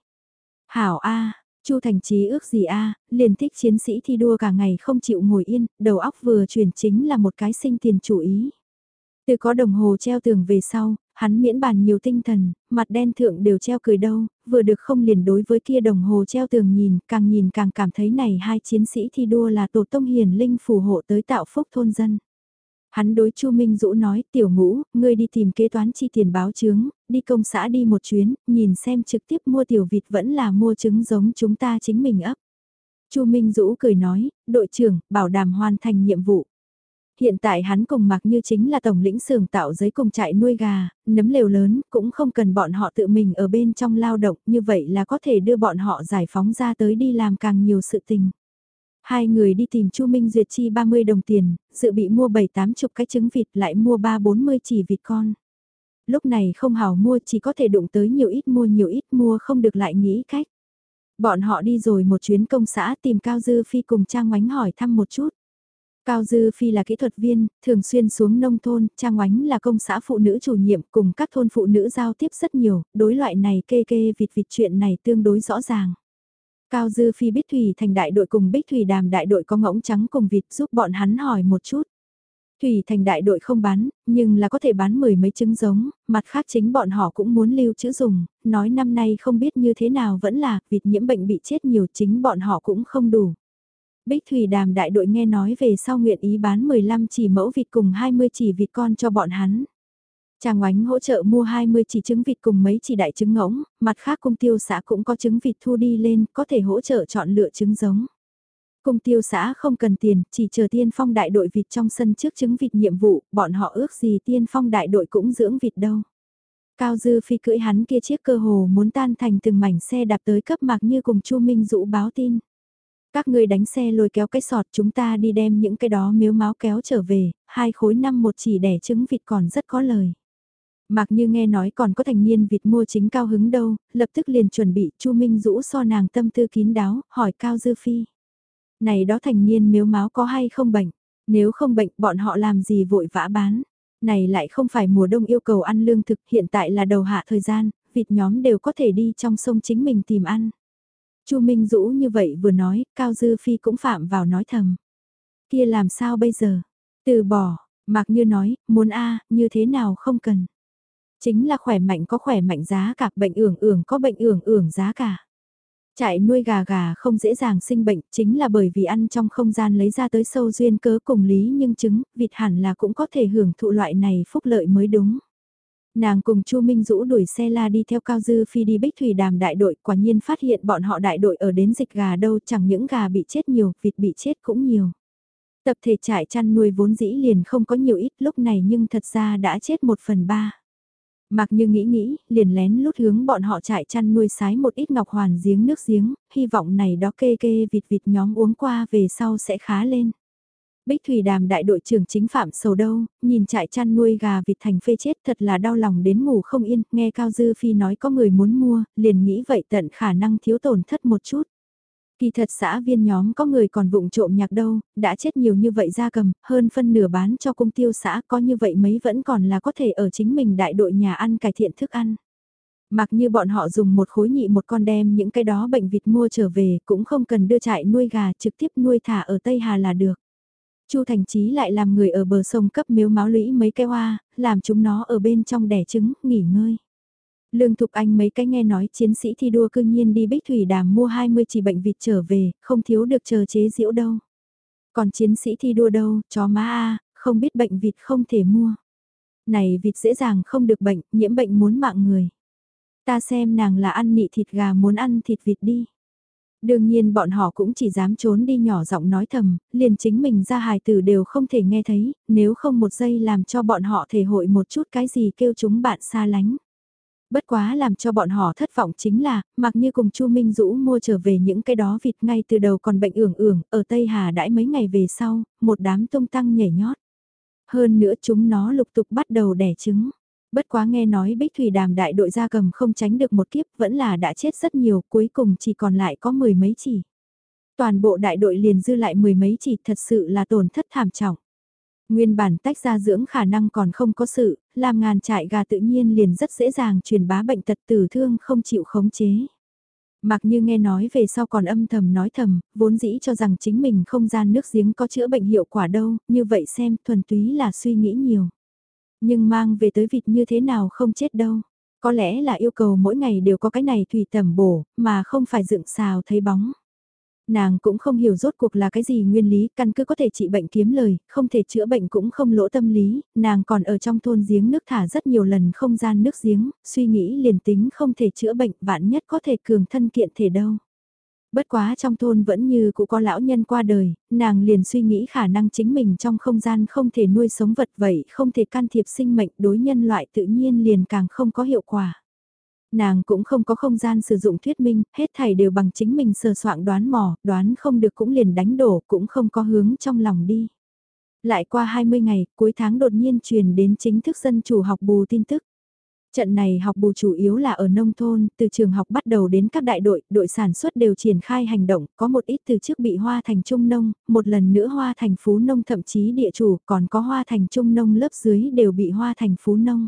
Hảo A, Chu Thành Chí ước gì A, liền thích chiến sĩ thi đua cả ngày không chịu ngồi yên, đầu óc vừa chuyển chính là một cái sinh tiền chủ ý. Từ có đồng hồ treo tường về sau, hắn miễn bàn nhiều tinh thần, mặt đen thượng đều treo cười đâu, vừa được không liền đối với kia đồng hồ treo tường nhìn, càng nhìn càng cảm thấy này hai chiến sĩ thi đua là tổ tông hiền linh phù hộ tới tạo phúc thôn dân. Hắn đối Chu Minh Dũ nói, tiểu ngũ, ngươi đi tìm kế toán chi tiền báo chứng, đi công xã đi một chuyến, nhìn xem trực tiếp mua tiểu vịt vẫn là mua trứng giống chúng ta chính mình ấp. Chu Minh Dũ cười nói, đội trưởng, bảo đảm hoàn thành nhiệm vụ. Hiện tại hắn cùng mặc như chính là tổng lĩnh xưởng tạo giấy cùng trại nuôi gà, nấm lều lớn, cũng không cần bọn họ tự mình ở bên trong lao động, như vậy là có thể đưa bọn họ giải phóng ra tới đi làm càng nhiều sự tình. Hai người đi tìm Chu Minh Duyệt chi 30 đồng tiền, dự bị mua 7-8 chục cái trứng vịt lại mua 3-40 chỉ vịt con. Lúc này không hào mua chỉ có thể đụng tới nhiều ít mua nhiều ít mua không được lại nghĩ cách. Bọn họ đi rồi một chuyến công xã tìm Cao Dư Phi cùng Trang Ngoánh hỏi thăm một chút. Cao Dư Phi là kỹ thuật viên, thường xuyên xuống nông thôn, Trang Oánh là công xã phụ nữ chủ nhiệm cùng các thôn phụ nữ giao tiếp rất nhiều, đối loại này kê kê vịt vịt chuyện này tương đối rõ ràng. Cao Dư Phi Bích Thủy thành đại đội cùng Bích Thủy đàm đại đội có ngỗng trắng cùng vịt giúp bọn hắn hỏi một chút. Thủy thành đại đội không bán, nhưng là có thể bán mười mấy trứng giống, mặt khác chính bọn họ cũng muốn lưu trữ dùng, nói năm nay không biết như thế nào vẫn là, vịt nhiễm bệnh bị chết nhiều chính bọn họ cũng không đủ. Bích Thủy đàm đại đội nghe nói về sau nguyện ý bán 15 chỉ mẫu vịt cùng 20 chỉ vịt con cho bọn hắn. Chàng oánh hỗ trợ mua 20 chỉ trứng vịt cùng mấy chỉ đại trứng ngỗng, mặt khác cung tiêu xã cũng có trứng vịt thu đi lên, có thể hỗ trợ chọn lựa trứng giống. Cung tiêu xã không cần tiền, chỉ chờ tiên phong đại đội vịt trong sân trước trứng vịt nhiệm vụ, bọn họ ước gì tiên phong đại đội cũng dưỡng vịt đâu. Cao Dư Phi cưỡi hắn kia chiếc cơ hồ muốn tan thành từng mảnh xe đạp tới cấp mạc như cùng Chu Minh Dũ báo tin. Các ngươi đánh xe lôi kéo cái sọt chúng ta đi đem những cái đó miếu máu kéo trở về, hai khối năm một chỉ đẻ trứng vịt còn rất có lời. Mặc như nghe nói còn có thành niên vịt mua chính cao hứng đâu, lập tức liền chuẩn bị Chu Minh rũ so nàng tâm tư kín đáo, hỏi Cao Dư Phi. Này đó thành niên miếu máu có hay không bệnh? Nếu không bệnh bọn họ làm gì vội vã bán? Này lại không phải mùa đông yêu cầu ăn lương thực hiện tại là đầu hạ thời gian, vịt nhóm đều có thể đi trong sông chính mình tìm ăn. Chu Minh Dũ như vậy vừa nói, Cao Dư Phi cũng phạm vào nói thầm. Kia làm sao bây giờ? Từ bỏ, mặc như nói, muốn a như thế nào không cần. Chính là khỏe mạnh có khỏe mạnh giá cả, bệnh ưởng ưởng có bệnh ưởng ưởng giá cả. Trại nuôi gà gà không dễ dàng sinh bệnh, chính là bởi vì ăn trong không gian lấy ra tới sâu duyên cớ cùng lý nhưng chứng, vịt hẳn là cũng có thể hưởng thụ loại này phúc lợi mới đúng. Nàng cùng Chu Minh Dũ đuổi xe la đi theo Cao Dư Phi đi Bích Thủy Đàm đại đội, quả nhiên phát hiện bọn họ đại đội ở đến dịch gà đâu, chẳng những gà bị chết nhiều, vịt bị chết cũng nhiều. Tập thể trại chăn nuôi vốn dĩ liền không có nhiều ít lúc này nhưng thật ra đã chết một phần ba. Mặc như nghĩ nghĩ, liền lén lút hướng bọn họ trại chăn nuôi sái một ít ngọc hoàn giếng nước giếng, hy vọng này đó kê kê vịt vịt nhóm uống qua về sau sẽ khá lên. Bích Thủy Đàm đại đội trưởng chính phạm sầu đâu, nhìn trại chăn nuôi gà vịt thành phê chết thật là đau lòng đến ngủ không yên, nghe Cao Dư Phi nói có người muốn mua, liền nghĩ vậy tận khả năng thiếu tổn thất một chút. Kỳ thật xã viên nhóm có người còn vụng trộm nhạc đâu, đã chết nhiều như vậy ra cầm, hơn phân nửa bán cho công tiêu xã có như vậy mấy vẫn còn là có thể ở chính mình đại đội nhà ăn cải thiện thức ăn. Mặc như bọn họ dùng một khối nhị một con đem những cái đó bệnh vịt mua trở về cũng không cần đưa trại nuôi gà trực tiếp nuôi thả ở Tây Hà là được. Chu Thành Chí lại làm người ở bờ sông cấp miếu máu lũy mấy cái hoa, làm chúng nó ở bên trong đẻ trứng, nghỉ ngơi. Lương Thục Anh mấy cái nghe nói chiến sĩ thi đua cương nhiên đi Bích Thủy Đàm mua 20 chỉ bệnh vịt trở về, không thiếu được chờ chế diễu đâu. Còn chiến sĩ thi đua đâu, chó má a không biết bệnh vịt không thể mua. Này vịt dễ dàng không được bệnh, nhiễm bệnh muốn mạng người. Ta xem nàng là ăn nị thịt gà muốn ăn thịt vịt đi. Đương nhiên bọn họ cũng chỉ dám trốn đi nhỏ giọng nói thầm, liền chính mình ra hài tử đều không thể nghe thấy, nếu không một giây làm cho bọn họ thể hội một chút cái gì kêu chúng bạn xa lánh. Bất quá làm cho bọn họ thất vọng chính là, mặc như cùng Chu Minh Dũ mua trở về những cái đó vịt ngay từ đầu còn bệnh ưởng ưởng, ở Tây Hà đãi mấy ngày về sau, một đám tung tăng nhảy nhót. Hơn nữa chúng nó lục tục bắt đầu đẻ trứng. Bất quá nghe nói Bích Thủy Đàm đại đội gia cầm không tránh được một kiếp vẫn là đã chết rất nhiều, cuối cùng chỉ còn lại có mười mấy chỉ. Toàn bộ đại đội liền dư lại mười mấy chỉ thật sự là tổn thất thảm trọng. Nguyên bản tách ra dưỡng khả năng còn không có sự, làm ngàn trại gà tự nhiên liền rất dễ dàng truyền bá bệnh tật tử thương không chịu khống chế. Mặc như nghe nói về sau còn âm thầm nói thầm, vốn dĩ cho rằng chính mình không gian nước giếng có chữa bệnh hiệu quả đâu, như vậy xem thuần túy là suy nghĩ nhiều. Nhưng mang về tới vịt như thế nào không chết đâu. Có lẽ là yêu cầu mỗi ngày đều có cái này thủy tẩm bổ, mà không phải dựng xào thấy bóng. Nàng cũng không hiểu rốt cuộc là cái gì nguyên lý, căn cứ có thể trị bệnh kiếm lời, không thể chữa bệnh cũng không lỗ tâm lý, nàng còn ở trong thôn giếng nước thả rất nhiều lần không gian nước giếng, suy nghĩ liền tính không thể chữa bệnh, vạn nhất có thể cường thân kiện thể đâu. Bất quá trong thôn vẫn như cũ có lão nhân qua đời, nàng liền suy nghĩ khả năng chính mình trong không gian không thể nuôi sống vật vậy, không thể can thiệp sinh mệnh đối nhân loại tự nhiên liền càng không có hiệu quả. Nàng cũng không có không gian sử dụng thuyết minh, hết thảy đều bằng chính mình sờ soạn đoán mò, đoán không được cũng liền đánh đổ, cũng không có hướng trong lòng đi. Lại qua 20 ngày, cuối tháng đột nhiên truyền đến chính thức dân chủ học bù tin tức. Trận này học bù chủ yếu là ở nông thôn, từ trường học bắt đầu đến các đại đội, đội sản xuất đều triển khai hành động, có một ít từ trước bị hoa thành trung nông, một lần nữa hoa thành phú nông thậm chí địa chủ, còn có hoa thành trung nông lớp dưới đều bị hoa thành phú nông.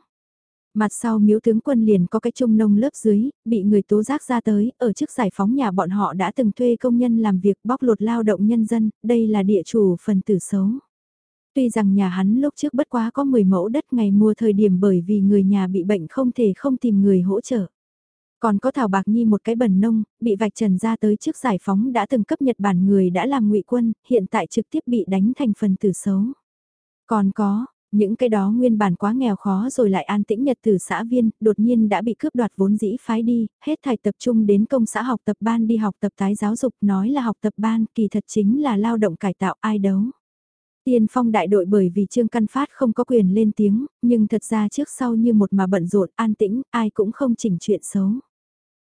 Mặt sau miếu tướng quân liền có cái trung nông lớp dưới, bị người tố giác ra tới, ở trước giải phóng nhà bọn họ đã từng thuê công nhân làm việc bóc lột lao động nhân dân, đây là địa chủ phần tử xấu. Tuy rằng nhà hắn lúc trước bất quá có 10 mẫu đất ngày mua thời điểm bởi vì người nhà bị bệnh không thể không tìm người hỗ trợ. Còn có Thảo Bạc Nhi một cái bần nông, bị vạch trần ra tới trước giải phóng đã từng cấp Nhật Bản người đã làm ngụy quân, hiện tại trực tiếp bị đánh thành phần tử xấu. Còn có, những cái đó nguyên bản quá nghèo khó rồi lại an tĩnh nhật từ xã viên, đột nhiên đã bị cướp đoạt vốn dĩ phái đi, hết thảy tập trung đến công xã học tập ban đi học tập tái giáo dục nói là học tập ban, kỳ thật chính là lao động cải tạo ai đấu. Tiên phong đại đội bởi vì Trương Căn Phát không có quyền lên tiếng, nhưng thật ra trước sau như một mà bận rộn an tĩnh, ai cũng không chỉnh chuyện xấu.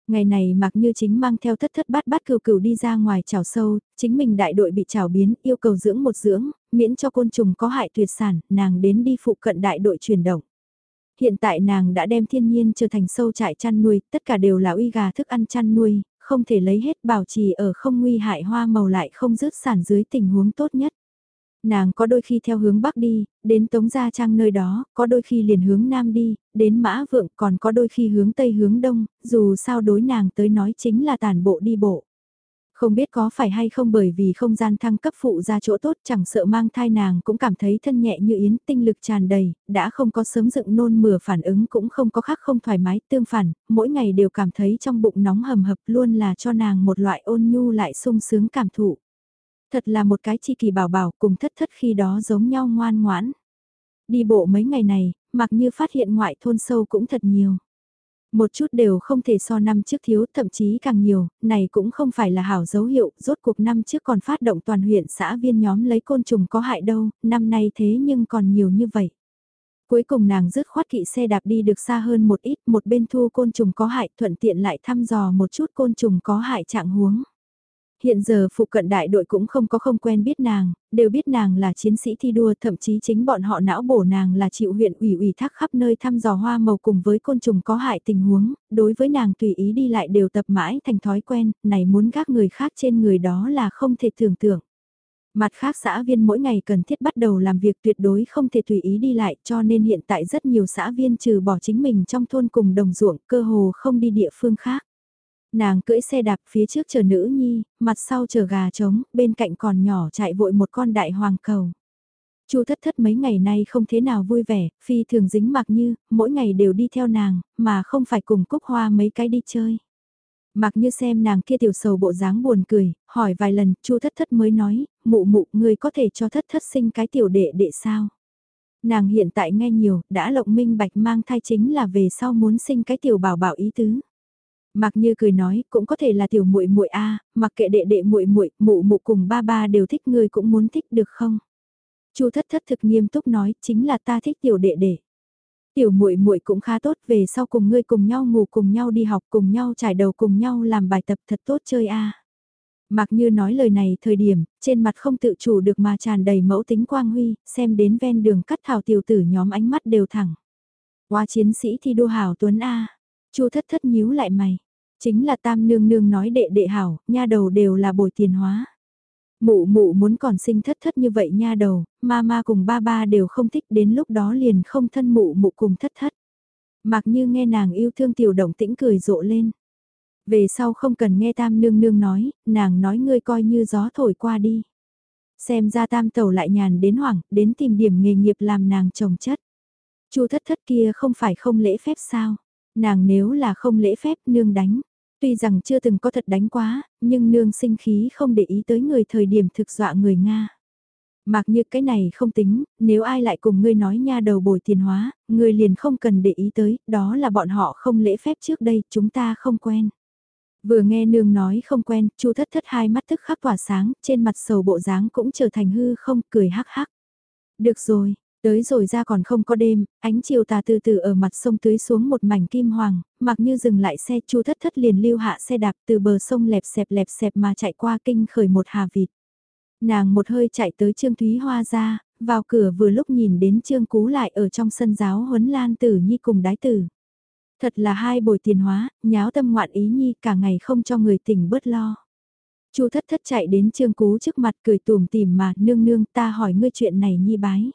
Ngày này mặc như chính mang theo thất thất bát bát cừu cừu đi ra ngoài chảo sâu, chính mình đại đội bị chảo biến, yêu cầu dưỡng một dưỡng, miễn cho côn trùng có hại tuyệt sản, nàng đến đi phụ cận đại đội chuyển động. Hiện tại nàng đã đem thiên nhiên trở thành sâu trại chăn nuôi, tất cả đều là uy gà thức ăn chăn nuôi, không thể lấy hết bảo trì ở không nguy hại hoa màu lại không rớt sản dưới tình huống tốt nhất. Nàng có đôi khi theo hướng Bắc đi, đến Tống Gia Trang nơi đó, có đôi khi liền hướng Nam đi, đến Mã Vượng còn có đôi khi hướng Tây hướng Đông, dù sao đối nàng tới nói chính là tàn bộ đi bộ. Không biết có phải hay không bởi vì không gian thăng cấp phụ ra chỗ tốt chẳng sợ mang thai nàng cũng cảm thấy thân nhẹ như yến tinh lực tràn đầy, đã không có sớm dựng nôn mửa phản ứng cũng không có khác không thoải mái tương phản, mỗi ngày đều cảm thấy trong bụng nóng hầm hập luôn là cho nàng một loại ôn nhu lại sung sướng cảm thụ. Thật là một cái chi kỳ bảo bảo cùng thất thất khi đó giống nhau ngoan ngoãn. Đi bộ mấy ngày này, mặc như phát hiện ngoại thôn sâu cũng thật nhiều. Một chút đều không thể so năm trước thiếu, thậm chí càng nhiều, này cũng không phải là hảo dấu hiệu, rốt cuộc năm trước còn phát động toàn huyện xã viên nhóm lấy côn trùng có hại đâu, năm nay thế nhưng còn nhiều như vậy. Cuối cùng nàng rứt khoát kỵ xe đạp đi được xa hơn một ít, một bên thu côn trùng có hại thuận tiện lại thăm dò một chút côn trùng có hại trạng huống hiện giờ phụ cận đại đội cũng không có không quen biết nàng, đều biết nàng là chiến sĩ thi đua thậm chí chính bọn họ não bổ nàng là chịu huyện ủy ủy thác khắp nơi thăm dò hoa màu cùng với côn trùng có hại tình huống, đối với nàng tùy ý đi lại đều tập mãi thành thói quen, này muốn các người khác trên người đó là không thể tưởng tượng. Mặt khác xã viên mỗi ngày cần thiết bắt đầu làm việc tuyệt đối không thể tùy ý đi lại cho nên hiện tại rất nhiều xã viên trừ bỏ chính mình trong thôn cùng đồng ruộng cơ hồ không đi địa phương khác. Nàng cưỡi xe đạp phía trước chờ nữ nhi, mặt sau chờ gà trống, bên cạnh còn nhỏ chạy vội một con đại hoàng cầu. Chu thất thất mấy ngày nay không thế nào vui vẻ, phi thường dính mặc như, mỗi ngày đều đi theo nàng, mà không phải cùng cúc hoa mấy cái đi chơi. Mặc như xem nàng kia tiểu sầu bộ dáng buồn cười, hỏi vài lần, chu thất thất mới nói, mụ mụ, người có thể cho thất thất sinh cái tiểu đệ đệ sao? Nàng hiện tại nghe nhiều, đã lộng minh bạch mang thai chính là về sau muốn sinh cái tiểu bảo bảo ý tứ. Mặc như cười nói, cũng có thể là tiểu muội muội a, mặc kệ đệ đệ muội muội, mụ mụ cùng ba ba đều thích ngươi cũng muốn thích được không? Chu Thất Thất thực nghiêm túc nói, chính là ta thích tiểu đệ đệ. Tiểu muội muội cũng khá tốt, về sau cùng ngươi cùng nhau ngủ cùng nhau đi học cùng nhau trải đầu cùng nhau làm bài tập thật tốt chơi a. Mặc như nói lời này thời điểm, trên mặt không tự chủ được mà tràn đầy mẫu tính quang huy, xem đến ven đường cắt thảo tiểu tử nhóm ánh mắt đều thẳng. Qua chiến sĩ thi đua hảo Tuấn A. Chu thất thất nhíu lại mày. Chính là tam nương nương nói đệ đệ hảo, nha đầu đều là bồi tiền hóa. Mụ mụ muốn còn sinh thất thất như vậy nha đầu, ma ma cùng ba ba đều không thích đến lúc đó liền không thân mụ mụ cùng thất thất. Mặc như nghe nàng yêu thương tiểu động tĩnh cười rộ lên. Về sau không cần nghe tam nương nương nói, nàng nói ngươi coi như gió thổi qua đi. Xem ra tam tẩu lại nhàn đến hoảng, đến tìm điểm nghề nghiệp làm nàng trồng chất. Chu thất thất kia không phải không lễ phép sao? Nàng nếu là không lễ phép nương đánh. Tuy rằng chưa từng có thật đánh quá, nhưng nương sinh khí không để ý tới người thời điểm thực dọa người Nga. Mặc như cái này không tính, nếu ai lại cùng ngươi nói nha đầu bồi tiền hóa, ngươi liền không cần để ý tới, đó là bọn họ không lễ phép trước đây, chúng ta không quen. Vừa nghe nương nói không quen, chu thất thất hai mắt thức khắc tỏa sáng, trên mặt sầu bộ dáng cũng trở thành hư không, cười hắc hắc. Được rồi, Tới rồi ra còn không có đêm, ánh chiều tà từ từ ở mặt sông tưới xuống một mảnh kim hoàng, mặc như dừng lại xe chu thất thất liền lưu hạ xe đạp từ bờ sông lẹp xẹp lẹp xẹp mà chạy qua kinh khởi một hà vịt. Nàng một hơi chạy tới Trương Thúy Hoa ra, vào cửa vừa lúc nhìn đến Trương Cú lại ở trong sân giáo huấn Lan Tử Nhi cùng đái tử. Thật là hai bồi tiền hóa, nháo tâm ngoạn ý Nhi cả ngày không cho người tỉnh bớt lo. Chu thất thất chạy đến Trương Cú trước mặt cười tùm tìm mà nương nương ta hỏi ngươi chuyện này Nhi bái.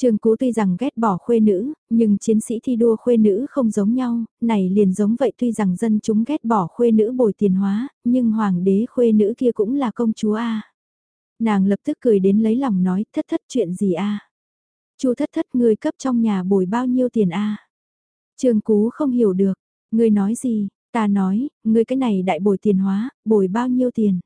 Trương Cú tuy rằng ghét bỏ khuê nữ, nhưng chiến sĩ thi đua khuê nữ không giống nhau, này liền giống vậy tuy rằng dân chúng ghét bỏ khuê nữ bồi tiền hóa, nhưng hoàng đế khuê nữ kia cũng là công chúa A. Nàng lập tức cười đến lấy lòng nói thất thất chuyện gì A. Chu thất thất người cấp trong nhà bồi bao nhiêu tiền A. Trương Cú không hiểu được, người nói gì, ta nói, người cái này đại bồi tiền hóa, bồi bao nhiêu tiền.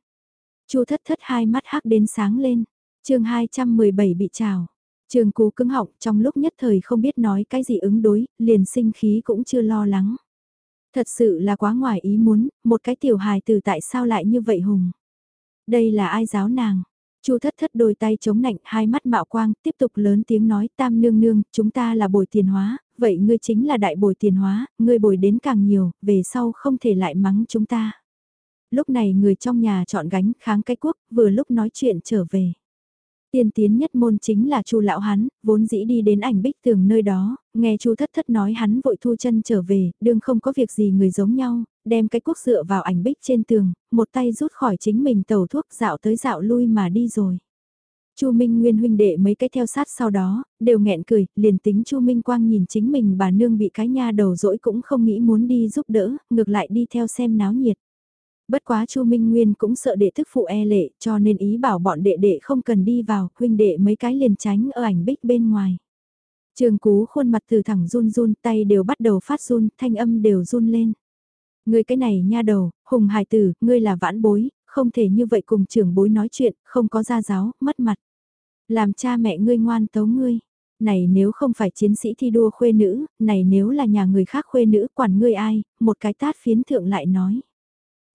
Chu thất thất hai mắt hắc đến sáng lên, chương 217 bị trào. Trường cú cứng họng trong lúc nhất thời không biết nói cái gì ứng đối, liền sinh khí cũng chưa lo lắng. Thật sự là quá ngoài ý muốn, một cái tiểu hài từ tại sao lại như vậy hùng. Đây là ai giáo nàng? Chu thất thất đôi tay chống nạnh hai mắt mạo quang, tiếp tục lớn tiếng nói tam nương nương, chúng ta là bồi tiền hóa, vậy ngươi chính là đại bồi tiền hóa, ngươi bồi đến càng nhiều, về sau không thể lại mắng chúng ta. Lúc này người trong nhà chọn gánh kháng cái quốc, vừa lúc nói chuyện trở về. Tiên tiến nhất môn chính là Chu lão hắn, vốn dĩ đi đến ảnh bích tường nơi đó, nghe Chu thất thất nói hắn vội thu chân trở về, đương không có việc gì người giống nhau, đem cái quốc dựa vào ảnh bích trên tường, một tay rút khỏi chính mình tẩu thuốc dạo tới dạo lui mà đi rồi. Chu Minh Nguyên huynh đệ mấy cái theo sát sau đó, đều nghẹn cười, liền tính Chu Minh Quang nhìn chính mình bà nương bị cái nha đầu dỗi cũng không nghĩ muốn đi giúp đỡ, ngược lại đi theo xem náo nhiệt. Bất quá Chu Minh Nguyên cũng sợ đệ thức phụ e lệ, cho nên ý bảo bọn đệ đệ không cần đi vào, huynh đệ mấy cái liền tránh ở ảnh bích bên ngoài. Trường cú khuôn mặt từ thẳng run run, tay đều bắt đầu phát run, thanh âm đều run lên. Ngươi cái này nha đầu, hùng hài tử, ngươi là vãn bối, không thể như vậy cùng trưởng bối nói chuyện, không có gia giáo, mất mặt. Làm cha mẹ ngươi ngoan tấu ngươi. Này nếu không phải chiến sĩ thi đua khuê nữ, này nếu là nhà người khác khuê nữ quản ngươi ai, một cái tát phiến thượng lại nói.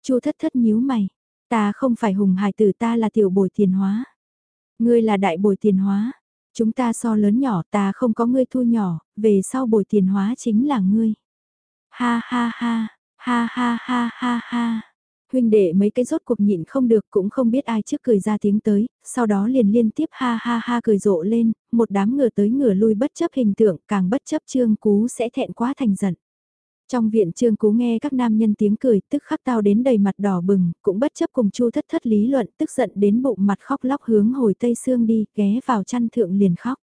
Chu thất thất nhíu mày, ta không phải hùng hài tử ta là tiểu bồi tiền hóa. Ngươi là đại bồi tiền hóa, chúng ta so lớn nhỏ ta không có ngươi thu nhỏ, về sau bồi tiền hóa chính là ngươi. Ha ha ha, ha ha ha ha ha. Huynh đệ mấy cái rốt cuộc nhịn không được cũng không biết ai trước cười ra tiếng tới, sau đó liền liên tiếp ha ha ha cười rộ lên, một đám ngửa tới ngửa lui bất chấp hình tượng, càng bất chấp trương cú sẽ thẹn quá thành giận. Trong viện trương cú nghe các nam nhân tiếng cười tức khắc tao đến đầy mặt đỏ bừng, cũng bất chấp cùng chu thất thất lý luận tức giận đến bụng mặt khóc lóc hướng hồi tây xương đi, ghé vào chăn thượng liền khóc.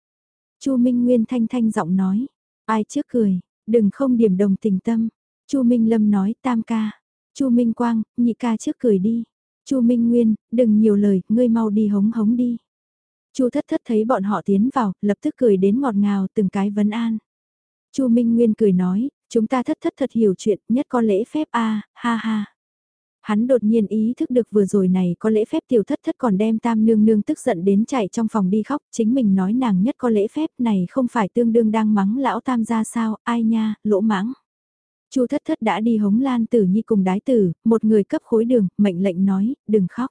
chu Minh Nguyên thanh thanh giọng nói, ai trước cười, đừng không điểm đồng tình tâm. chu Minh Lâm nói tam ca, chu Minh Quang, nhị ca trước cười đi. chu Minh Nguyên, đừng nhiều lời, ngươi mau đi hống hống đi. chu thất thất thấy bọn họ tiến vào, lập tức cười đến ngọt ngào từng cái vấn an. chu Minh Nguyên cười nói, Chúng ta thất thất thật hiểu chuyện, nhất có lễ phép a ha ha. Hắn đột nhiên ý thức được vừa rồi này có lễ phép tiểu thất thất còn đem tam nương nương tức giận đến chạy trong phòng đi khóc, chính mình nói nàng nhất có lễ phép này không phải tương đương đang mắng lão tam ra sao, ai nha, lỗ mãng. Chu thất thất đã đi hống Lan Tử Nhi cùng đái tử, một người cấp khối đường, mệnh lệnh nói, đừng khóc.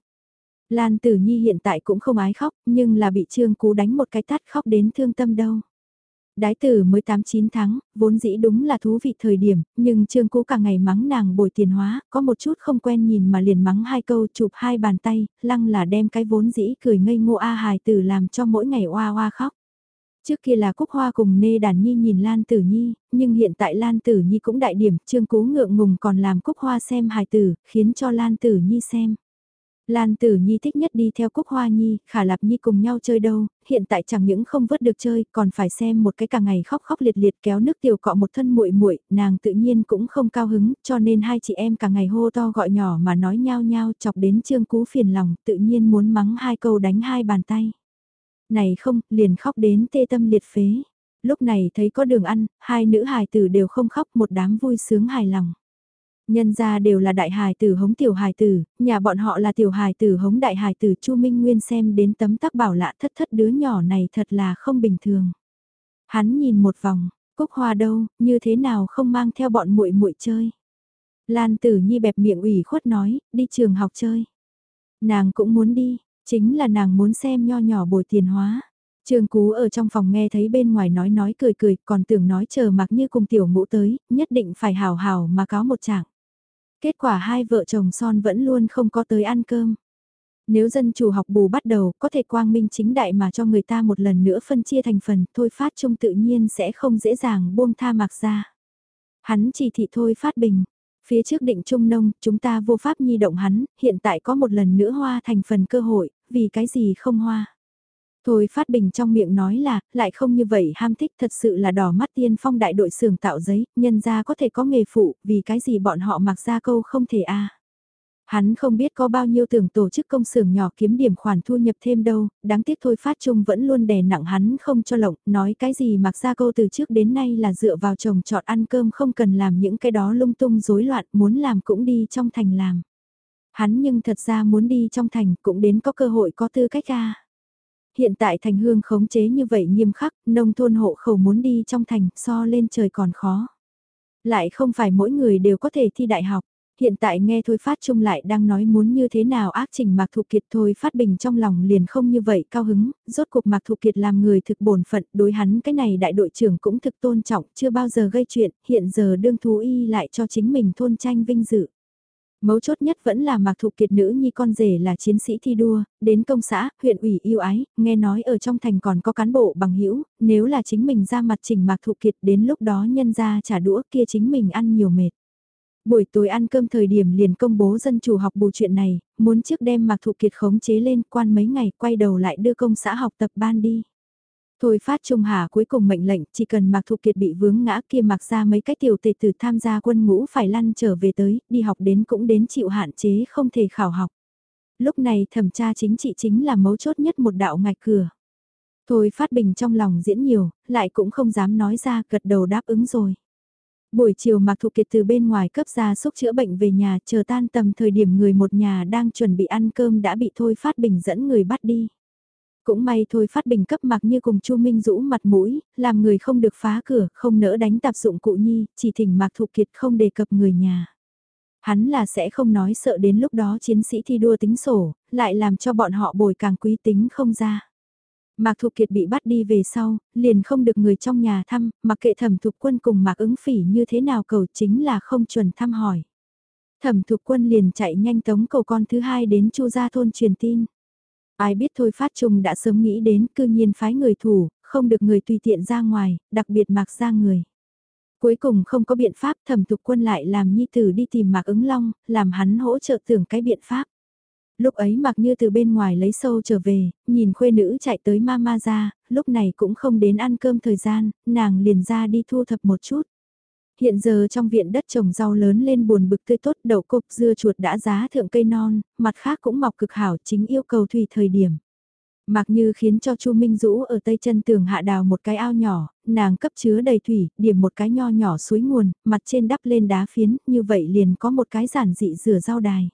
Lan Tử Nhi hiện tại cũng không ái khóc, nhưng là bị Trương Cú đánh một cái tát khóc đến thương tâm đâu. Đái tử mới 8-9 tháng, vốn dĩ đúng là thú vị thời điểm, nhưng Trương Cú cả ngày mắng nàng bồi tiền hóa, có một chút không quen nhìn mà liền mắng hai câu chụp hai bàn tay, lăng là đem cái vốn dĩ cười ngây ngô A hài tử làm cho mỗi ngày oa oa khóc. Trước kia là Cúc Hoa cùng Nê Đàn Nhi nhìn Lan Tử Nhi, nhưng hiện tại Lan Tử Nhi cũng đại điểm, Trương Cú ngượng ngùng còn làm Cúc Hoa xem hài tử, khiến cho Lan Tử Nhi xem. Lan Tử Nhi thích nhất đi theo Cúc Hoa Nhi, Khả Lạp Nhi cùng nhau chơi đâu, hiện tại chẳng những không vớt được chơi, còn phải xem một cái cả ngày khóc khóc liệt liệt kéo nước tiểu cọ một thân muội muội, nàng tự nhiên cũng không cao hứng, cho nên hai chị em cả ngày hô to gọi nhỏ mà nói nhao nhao chọc đến Trương Cú phiền lòng, tự nhiên muốn mắng hai câu đánh hai bàn tay. Này không, liền khóc đến tê tâm liệt phế. Lúc này thấy có đường ăn, hai nữ hài tử đều không khóc một đám vui sướng hài lòng. Nhân ra đều là đại hài tử hống tiểu hài tử, nhà bọn họ là tiểu hài tử hống đại hài tử Chu Minh Nguyên xem đến tấm tắc bảo lạ thất thất đứa nhỏ này thật là không bình thường. Hắn nhìn một vòng, cúc hoa đâu, như thế nào không mang theo bọn muội muội chơi. Lan Tử Nhi bẹp miệng ủy khuất nói, đi trường học chơi. Nàng cũng muốn đi, chính là nàng muốn xem nho nhỏ bồi tiền hóa. Trương Cú ở trong phòng nghe thấy bên ngoài nói nói cười cười, còn tưởng nói chờ mặc như cùng tiểu ngũ tới, nhất định phải hào hào mà có một trạng. Kết quả hai vợ chồng son vẫn luôn không có tới ăn cơm. Nếu dân chủ học bù bắt đầu có thể quang minh chính đại mà cho người ta một lần nữa phân chia thành phần thôi phát trung tự nhiên sẽ không dễ dàng buông tha mặc ra. Hắn chỉ thị thôi phát bình. Phía trước định trung nông chúng ta vô pháp nhi động hắn, hiện tại có một lần nữa hoa thành phần cơ hội, vì cái gì không hoa. Thôi Phát Bình trong miệng nói là, lại không như vậy ham thích thật sự là đỏ mắt tiên phong đại đội xưởng tạo giấy, nhân ra có thể có nghề phụ, vì cái gì bọn họ mặc ra câu không thể a à. Hắn không biết có bao nhiêu tưởng tổ chức công xưởng nhỏ kiếm điểm khoản thu nhập thêm đâu, đáng tiếc thôi phát trung vẫn luôn đè nặng hắn không cho lộng, nói cái gì mặc ra câu từ trước đến nay là dựa vào chồng chọn ăn cơm không cần làm những cái đó lung tung rối loạn, muốn làm cũng đi trong thành làm. Hắn nhưng thật ra muốn đi trong thành cũng đến có cơ hội có tư cách ra. À. Hiện tại thành hương khống chế như vậy nghiêm khắc, nông thôn hộ khẩu muốn đi trong thành so lên trời còn khó. Lại không phải mỗi người đều có thể thi đại học. Hiện tại nghe Thôi Phát Trung lại đang nói muốn như thế nào ác trình Mạc Thụ Kiệt Thôi Phát Bình trong lòng liền không như vậy cao hứng, rốt cuộc Mạc Thụ Kiệt làm người thực bổn phận, đối hắn cái này đại đội trưởng cũng thực tôn trọng, chưa bao giờ gây chuyện, hiện giờ đương thú y lại cho chính mình thôn tranh vinh dự. Mấu chốt nhất vẫn là Mạc thụ Kiệt nữ nhi con rể là chiến sĩ thi đua, đến công xã, huyện ủy yêu ái, nghe nói ở trong thành còn có cán bộ bằng hữu nếu là chính mình ra mặt chỉnh Mạc thụ Kiệt đến lúc đó nhân ra trả đũa kia chính mình ăn nhiều mệt. Buổi tối ăn cơm thời điểm liền công bố dân chủ học bù chuyện này, muốn trước đem Mạc thụ Kiệt khống chế lên quan mấy ngày quay đầu lại đưa công xã học tập ban đi. Thôi phát Trung Hà cuối cùng mệnh lệnh chỉ cần Mạc Thục Kiệt bị vướng ngã kia mặc ra mấy cái tiểu tề tử tham gia quân ngũ phải lăn trở về tới, đi học đến cũng đến chịu hạn chế không thể khảo học. Lúc này thẩm tra chính trị chính là mấu chốt nhất một đạo ngạch cửa. Thôi phát bình trong lòng diễn nhiều, lại cũng không dám nói ra gật đầu đáp ứng rồi. Buổi chiều Mạc Thục Kiệt từ bên ngoài cấp ra xúc chữa bệnh về nhà chờ tan tầm thời điểm người một nhà đang chuẩn bị ăn cơm đã bị Thôi Phát Bình dẫn người bắt đi. Cũng may thôi phát bình cấp mặc như cùng Chu Minh rũ mặt mũi, làm người không được phá cửa, không nỡ đánh tạp dụng cụ nhi, chỉ thỉnh Mạc Thục Kiệt không đề cập người nhà. Hắn là sẽ không nói sợ đến lúc đó chiến sĩ thi đua tính sổ, lại làm cho bọn họ bồi càng quý tính không ra. Mạc Thục Kiệt bị bắt đi về sau, liền không được người trong nhà thăm, mặc kệ thẩm thục quân cùng Mạc ứng phỉ như thế nào cầu chính là không chuẩn thăm hỏi. Thẩm thục quân liền chạy nhanh tống cầu con thứ hai đến chu gia thôn truyền tin. Ai biết thôi phát trung đã sớm nghĩ đến cư nhiên phái người thủ, không được người tùy tiện ra ngoài, đặc biệt mạc ra người. Cuối cùng không có biện pháp thẩm thục quân lại làm nhi tử đi tìm mạc ứng long, làm hắn hỗ trợ tưởng cái biện pháp. Lúc ấy mặc như từ bên ngoài lấy sâu trở về, nhìn khuê nữ chạy tới mama ra, lúc này cũng không đến ăn cơm thời gian, nàng liền ra đi thu thập một chút. Hiện giờ trong viện đất trồng rau lớn lên buồn bực tươi tốt đậu cục dưa chuột đã giá thượng cây non, mặt khác cũng mọc cực hảo chính yêu cầu thủy thời điểm. Mặc như khiến cho Chu Minh Dũ ở tây chân tường hạ đào một cái ao nhỏ, nàng cấp chứa đầy thủy, điểm một cái nho nhỏ suối nguồn, mặt trên đắp lên đá phiến, như vậy liền có một cái giản dị rửa rau đài.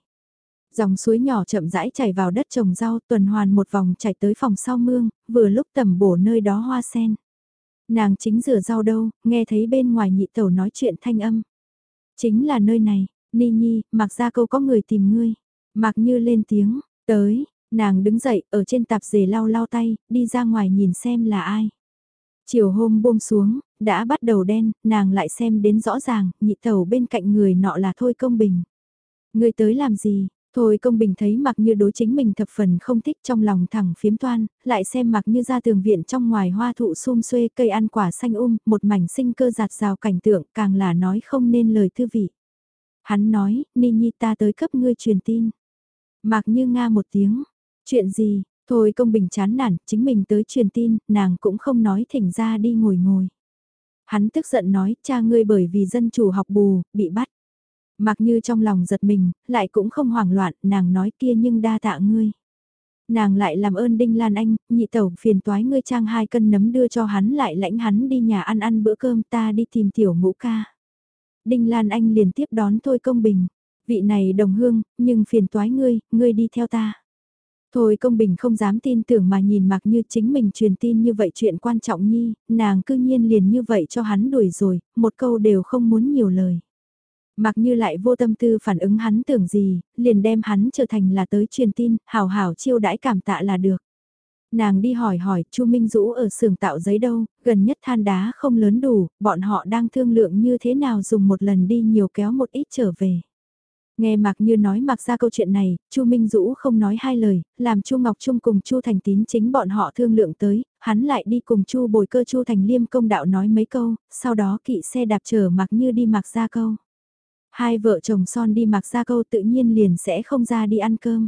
Dòng suối nhỏ chậm rãi chảy vào đất trồng rau tuần hoàn một vòng chảy tới phòng sau mương, vừa lúc tầm bổ nơi đó hoa sen. Nàng chính rửa rau đâu, nghe thấy bên ngoài nhị tẩu nói chuyện thanh âm. Chính là nơi này, Ni Nhi, mặc ra câu có người tìm ngươi. Mặc như lên tiếng, tới, nàng đứng dậy, ở trên tạp dề lau lau tay, đi ra ngoài nhìn xem là ai. Chiều hôm buông xuống, đã bắt đầu đen, nàng lại xem đến rõ ràng, nhị tẩu bên cạnh người nọ là Thôi Công Bình. Ngươi tới làm gì, Thôi công bình thấy mặc như đối chính mình thập phần không thích trong lòng thẳng phiếm toan, lại xem mặc như ra tường viện trong ngoài hoa thụ sum xuê cây ăn quả xanh um, một mảnh sinh cơ giạt rào cảnh tượng càng là nói không nên lời thư vị. Hắn nói, Ni Nhi ta tới cấp ngươi truyền tin. Mặc như nga một tiếng, chuyện gì, thôi công bình chán nản, chính mình tới truyền tin, nàng cũng không nói thỉnh ra đi ngồi ngồi. Hắn tức giận nói, cha ngươi bởi vì dân chủ học bù, bị bắt. Mặc như trong lòng giật mình, lại cũng không hoảng loạn, nàng nói kia nhưng đa tạ ngươi. Nàng lại làm ơn Đinh Lan Anh, nhị tẩu phiền toái ngươi trang hai cân nấm đưa cho hắn lại lãnh hắn đi nhà ăn ăn bữa cơm ta đi tìm tiểu ngũ ca. Đinh Lan Anh liền tiếp đón thôi công bình, vị này đồng hương, nhưng phiền toái ngươi, ngươi đi theo ta. Thôi công bình không dám tin tưởng mà nhìn mặc như chính mình truyền tin như vậy chuyện quan trọng nhi, nàng cư nhiên liền như vậy cho hắn đuổi rồi, một câu đều không muốn nhiều lời. Mặc như lại vô tâm tư phản ứng hắn tưởng gì, liền đem hắn trở thành là tới truyền tin, hào hào chiêu đãi cảm tạ là được. Nàng đi hỏi hỏi, Chu Minh Dũ ở xưởng tạo giấy đâu, gần nhất than đá không lớn đủ, bọn họ đang thương lượng như thế nào dùng một lần đi nhiều kéo một ít trở về. Nghe Mạc Như nói mặc ra câu chuyện này, Chu Minh Dũ không nói hai lời, làm Chu Ngọc Trung cùng Chu Thành Tín chính bọn họ thương lượng tới, hắn lại đi cùng Chu Bồi Cơ Chu Thành Liêm công đạo nói mấy câu, sau đó kỵ xe đạp chở Mạc Như đi mặc ra câu. Hai vợ chồng son đi mặc ra câu tự nhiên liền sẽ không ra đi ăn cơm.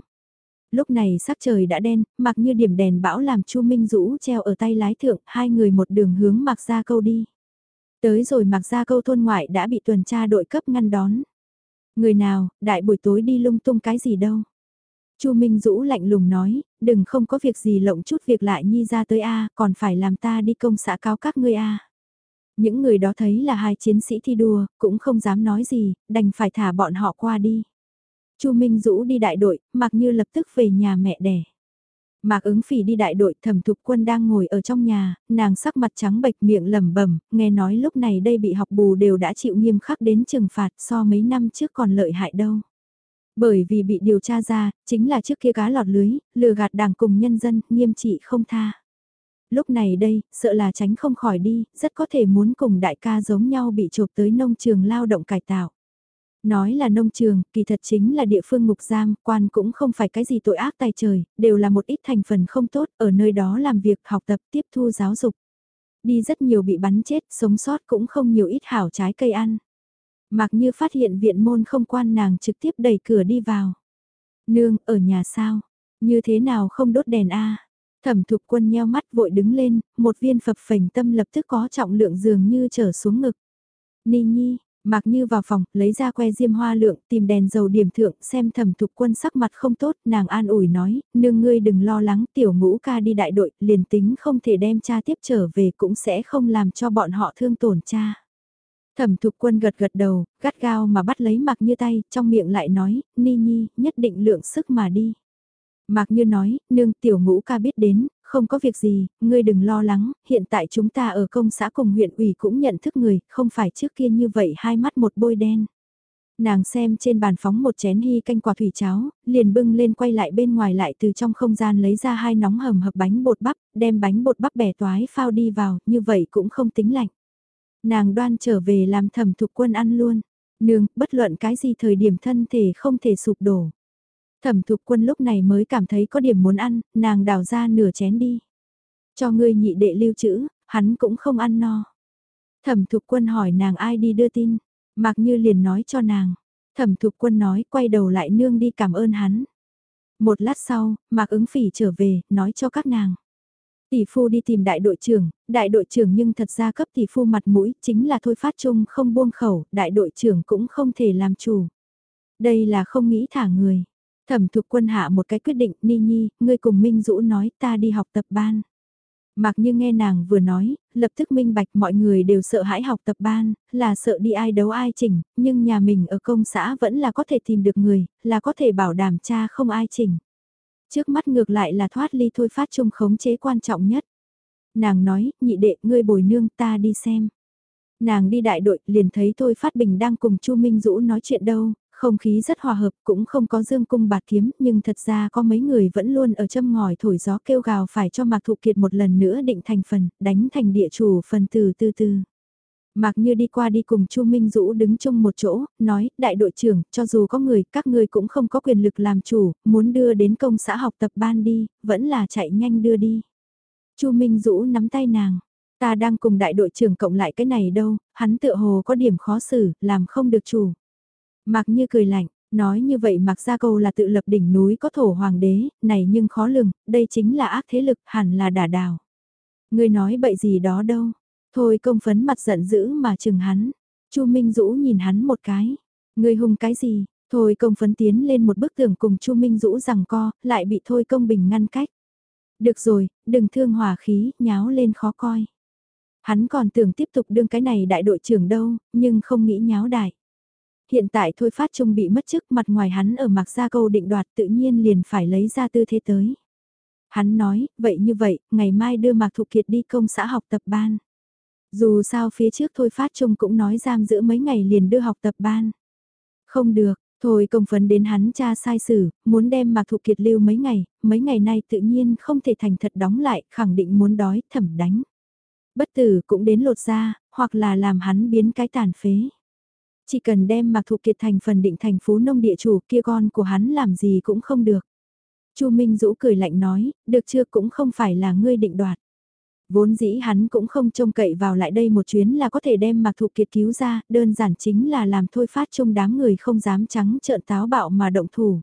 Lúc này sắc trời đã đen, mặc như điểm đèn bão làm Chu Minh Dũ treo ở tay lái thượng, hai người một đường hướng mặc ra câu đi. Tới rồi mặc ra câu thôn ngoại đã bị tuần tra đội cấp ngăn đón. Người nào, đại buổi tối đi lung tung cái gì đâu. Chu Minh Dũ lạnh lùng nói, đừng không có việc gì lộng chút việc lại nhi ra tới A, còn phải làm ta đi công xã cáo các ngươi A. Những người đó thấy là hai chiến sĩ thi đua, cũng không dám nói gì, đành phải thả bọn họ qua đi. Chu Minh Dũ đi đại đội, mặc như lập tức về nhà mẹ đẻ. Mạc ứng phỉ đi đại đội thẩm thục quân đang ngồi ở trong nhà, nàng sắc mặt trắng bệch miệng lẩm bẩm nghe nói lúc này đây bị học bù đều đã chịu nghiêm khắc đến trừng phạt so mấy năm trước còn lợi hại đâu. Bởi vì bị điều tra ra, chính là trước kia cá lọt lưới, lừa gạt đảng cùng nhân dân, nghiêm trị không tha. Lúc này đây, sợ là tránh không khỏi đi, rất có thể muốn cùng đại ca giống nhau bị chộp tới nông trường lao động cải tạo. Nói là nông trường, kỳ thật chính là địa phương ngục giam, quan cũng không phải cái gì tội ác tay trời, đều là một ít thành phần không tốt, ở nơi đó làm việc, học tập, tiếp thu giáo dục. Đi rất nhiều bị bắn chết, sống sót cũng không nhiều ít hảo trái cây ăn. Mặc như phát hiện viện môn không quan nàng trực tiếp đẩy cửa đi vào. Nương, ở nhà sao? Như thế nào không đốt đèn a Thẩm thục quân nheo mắt vội đứng lên, một viên phập phành tâm lập tức có trọng lượng dường như trở xuống ngực. Ni nhi, Mạc Như vào phòng, lấy ra que diêm hoa lượng, tìm đèn dầu điểm thượng, xem thẩm thục quân sắc mặt không tốt, nàng an ủi nói, nương ngươi đừng lo lắng, tiểu ngũ ca đi đại đội, liền tính không thể đem cha tiếp trở về cũng sẽ không làm cho bọn họ thương tổn cha. Thẩm thục quân gật gật đầu, gắt gao mà bắt lấy Mạc Như tay, trong miệng lại nói, Ni Nhi, nhất định lượng sức mà đi. Mạc Như nói, nương tiểu ngũ ca biết đến, không có việc gì, ngươi đừng lo lắng, hiện tại chúng ta ở công xã cùng huyện ủy cũng nhận thức người, không phải trước kia như vậy hai mắt một bôi đen. Nàng xem trên bàn phóng một chén hy canh quả thủy cháo, liền bưng lên quay lại bên ngoài lại từ trong không gian lấy ra hai nóng hầm hập bánh bột bắp, đem bánh bột bắp bẻ toái phao đi vào, như vậy cũng không tính lạnh. Nàng đoan trở về làm thẩm thục quân ăn luôn. Nương, bất luận cái gì thời điểm thân thể không thể sụp đổ. Thẩm thục quân lúc này mới cảm thấy có điểm muốn ăn, nàng đào ra nửa chén đi. Cho ngươi nhị đệ lưu trữ, hắn cũng không ăn no. Thẩm thục quân hỏi nàng ai đi đưa tin, mặc như liền nói cho nàng. Thẩm thục quân nói quay đầu lại nương đi cảm ơn hắn. Một lát sau, Mạc ứng phỉ trở về, nói cho các nàng. Tỷ phu đi tìm đại đội trưởng, đại đội trưởng nhưng thật ra cấp tỷ phu mặt mũi, chính là thôi phát chung không buông khẩu, đại đội trưởng cũng không thể làm chủ. Đây là không nghĩ thả người. Thẩm thục quân hạ một cái quyết định, Ni Nhi, ngươi cùng Minh Dũ nói ta đi học tập ban. Mặc như nghe nàng vừa nói, lập tức minh bạch mọi người đều sợ hãi học tập ban, là sợ đi ai đấu ai chỉnh, nhưng nhà mình ở công xã vẫn là có thể tìm được người, là có thể bảo đảm cha không ai chỉnh. Trước mắt ngược lại là thoát ly thôi phát trung khống chế quan trọng nhất. Nàng nói, nhị đệ, ngươi bồi nương ta đi xem. Nàng đi đại đội liền thấy thôi phát bình đang cùng chu Minh Dũ nói chuyện đâu, không khí rất hòa hợp, cũng không có dương cung bạt kiếm, nhưng thật ra có mấy người vẫn luôn ở châm ngòi thổi gió kêu gào phải cho Mạc Thụ Kiệt một lần nữa định thành phần, đánh thành địa chủ phần từ từ từ. Mạc Như đi qua đi cùng Chu Minh Dũ đứng chung một chỗ, nói, đại đội trưởng, cho dù có người, các người cũng không có quyền lực làm chủ, muốn đưa đến công xã học tập ban đi, vẫn là chạy nhanh đưa đi. Chu Minh Dũ nắm tay nàng, ta đang cùng đại đội trưởng cộng lại cái này đâu, hắn tựa hồ có điểm khó xử, làm không được chủ. Mạc Như cười lạnh, nói như vậy Mạc Gia Câu là tự lập đỉnh núi có thổ hoàng đế, này nhưng khó lường, đây chính là ác thế lực, hẳn là đả đào. Người nói bậy gì đó đâu, thôi công phấn mặt giận dữ mà chừng hắn, Chu Minh Dũ nhìn hắn một cái, người hùng cái gì, thôi công phấn tiến lên một bức tường cùng Chu Minh Dũ rằng co, lại bị thôi công bình ngăn cách. Được rồi, đừng thương hòa khí, nháo lên khó coi. Hắn còn tưởng tiếp tục đương cái này đại đội trưởng đâu, nhưng không nghĩ nháo đại. Hiện tại Thôi Phát Trung bị mất chức mặt ngoài hắn ở mặc gia câu định đoạt tự nhiên liền phải lấy ra tư thế tới. Hắn nói, vậy như vậy, ngày mai đưa Mạc Thục Kiệt đi công xã học tập ban. Dù sao phía trước Thôi Phát Trung cũng nói giam giữ mấy ngày liền đưa học tập ban. Không được, Thôi công phấn đến hắn cha sai xử, muốn đem Mạc Thục Kiệt lưu mấy ngày, mấy ngày nay tự nhiên không thể thành thật đóng lại, khẳng định muốn đói, thẩm đánh. Bất tử cũng đến lột ra, hoặc là làm hắn biến cái tàn phế. Chỉ cần đem Mạc Thụ Kiệt thành phần định thành phú nông địa chủ kia con của hắn làm gì cũng không được. Chu Minh Dũ cười lạnh nói, được chưa cũng không phải là ngươi định đoạt. Vốn dĩ hắn cũng không trông cậy vào lại đây một chuyến là có thể đem Mạc Thụ Kiệt cứu ra, đơn giản chính là làm thôi phát trong đám người không dám trắng trợn táo bạo mà động thủ.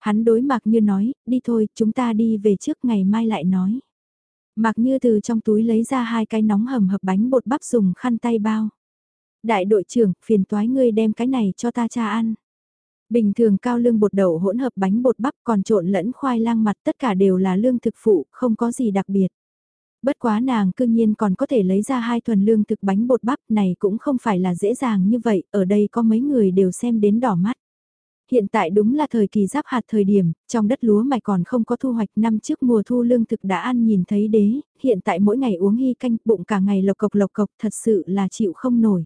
Hắn đối Mạc Như nói, đi thôi, chúng ta đi về trước ngày mai lại nói. Mạc Như từ trong túi lấy ra hai cái nóng hầm hập bánh bột bắp dùng khăn tay bao. Đại đội trưởng, phiền toái ngươi đem cái này cho ta cha ăn. Bình thường cao lương bột đậu hỗn hợp bánh bột bắp còn trộn lẫn khoai lang mặt tất cả đều là lương thực phụ, không có gì đặc biệt. Bất quá nàng cương nhiên còn có thể lấy ra hai thuần lương thực bánh bột bắp này cũng không phải là dễ dàng như vậy, ở đây có mấy người đều xem đến đỏ mắt. Hiện tại đúng là thời kỳ giáp hạt thời điểm, trong đất lúa mạch còn không có thu hoạch năm trước mùa thu lương thực đã ăn nhìn thấy đế, hiện tại mỗi ngày uống hy canh bụng cả ngày lộc cộc lộc cộc thật sự là chịu không nổi.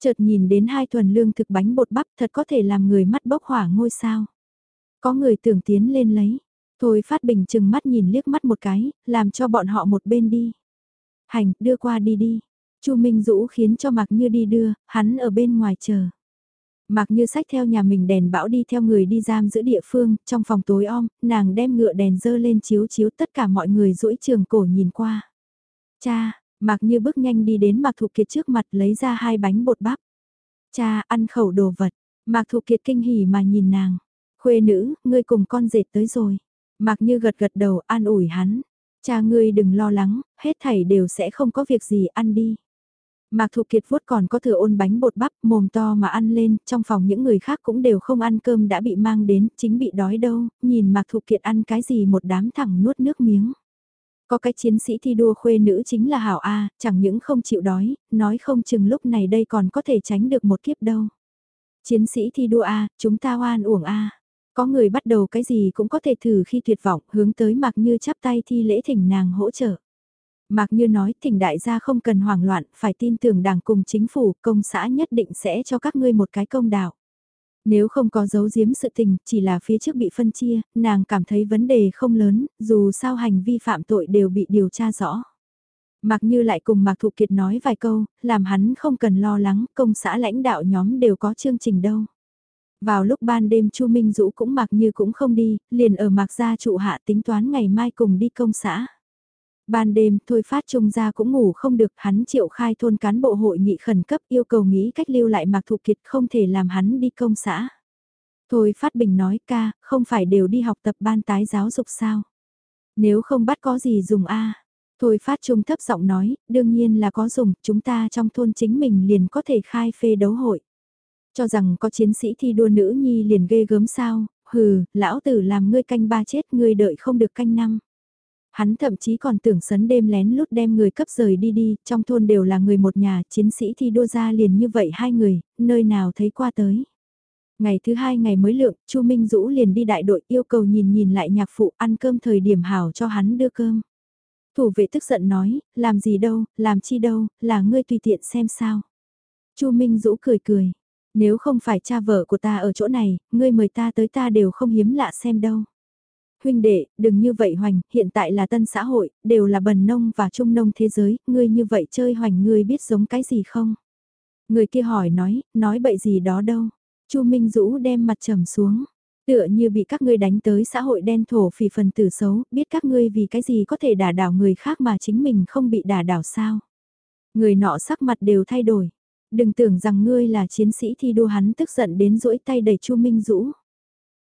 Chợt nhìn đến hai thuần lương thực bánh bột bắp thật có thể làm người mắt bốc hỏa ngôi sao. Có người tưởng tiến lên lấy. Thôi phát bình chừng mắt nhìn liếc mắt một cái, làm cho bọn họ một bên đi. Hành, đưa qua đi đi. Chu Minh Dũ khiến cho Mạc Như đi đưa, hắn ở bên ngoài chờ. mạc như sách theo nhà mình đèn bão đi theo người đi giam giữ địa phương, trong phòng tối om, nàng đem ngựa đèn dơ lên chiếu chiếu tất cả mọi người rũi trường cổ nhìn qua. Cha, mạc như bước nhanh đi đến Mạc Thụ Kiệt trước mặt lấy ra hai bánh bột bắp. Cha, ăn khẩu đồ vật. Mạc Thụ Kiệt kinh hỉ mà nhìn nàng. Khuê nữ, ngươi cùng con dệt tới rồi. Mạc như gật gật đầu an ủi hắn. Cha ngươi đừng lo lắng, hết thảy đều sẽ không có việc gì ăn đi. Mạc Thụ Kiệt vuốt còn có thừa ôn bánh bột bắp mồm to mà ăn lên, trong phòng những người khác cũng đều không ăn cơm đã bị mang đến, chính bị đói đâu, nhìn Mạc Thụ Kiệt ăn cái gì một đám thẳng nuốt nước miếng. Có cái chiến sĩ thi đua khuê nữ chính là Hảo A, chẳng những không chịu đói, nói không chừng lúc này đây còn có thể tránh được một kiếp đâu. Chiến sĩ thi đua A, chúng ta oan uổng A. Có người bắt đầu cái gì cũng có thể thử khi tuyệt vọng, hướng tới Mạc Như chắp tay thi lễ thỉnh nàng hỗ trợ. Mạc Như nói thỉnh đại gia không cần hoảng loạn, phải tin tưởng đảng cùng chính phủ, công xã nhất định sẽ cho các ngươi một cái công đạo. Nếu không có giấu giếm sự tình, chỉ là phía trước bị phân chia, nàng cảm thấy vấn đề không lớn, dù sao hành vi phạm tội đều bị điều tra rõ. Mạc Như lại cùng Mạc Thụ Kiệt nói vài câu, làm hắn không cần lo lắng, công xã lãnh đạo nhóm đều có chương trình đâu. Vào lúc ban đêm Chu Minh Dũ cũng Mạc Như cũng không đi, liền ở Mạc gia trụ hạ tính toán ngày mai cùng đi công xã. Ban đêm, Thôi Phát Trung gia cũng ngủ không được, hắn triệu khai thôn cán bộ hội nghị khẩn cấp yêu cầu nghĩ cách lưu lại Mạc Thụ Kiệt không thể làm hắn đi công xã. Thôi Phát Bình nói ca, không phải đều đi học tập ban tái giáo dục sao? Nếu không bắt có gì dùng a Thôi Phát Trung thấp giọng nói, đương nhiên là có dùng, chúng ta trong thôn chính mình liền có thể khai phê đấu hội. Cho rằng có chiến sĩ thi đua nữ nhi liền ghê gớm sao, hừ, lão tử làm ngươi canh ba chết ngươi đợi không được canh năm. Hắn thậm chí còn tưởng sấn đêm lén lút đem người cấp rời đi đi, trong thôn đều là người một nhà, chiến sĩ thi đua ra liền như vậy hai người, nơi nào thấy qua tới. Ngày thứ hai ngày mới lượng, Chu Minh Dũ liền đi đại đội yêu cầu nhìn nhìn lại nhạc phụ ăn cơm thời điểm hảo cho hắn đưa cơm. Thủ vệ tức giận nói, làm gì đâu, làm chi đâu, là ngươi tùy tiện xem sao. Chu Minh Dũ cười cười, nếu không phải cha vợ của ta ở chỗ này, ngươi mời ta tới ta đều không hiếm lạ xem đâu huynh đệ, đừng như vậy hoành, hiện tại là tân xã hội, đều là bần nông và trung nông thế giới, ngươi như vậy chơi hoành ngươi biết giống cái gì không? Người kia hỏi nói, nói bậy gì đó đâu. Chu Minh Dũ đem mặt trầm xuống, tựa như bị các ngươi đánh tới xã hội đen thổ phỉ phần tử xấu, biết các ngươi vì cái gì có thể đả đảo người khác mà chính mình không bị đả đảo sao. Người nọ sắc mặt đều thay đổi. Đừng tưởng rằng ngươi là chiến sĩ thi đua hắn tức giận đến rỗi tay đẩy Chu Minh Dũ.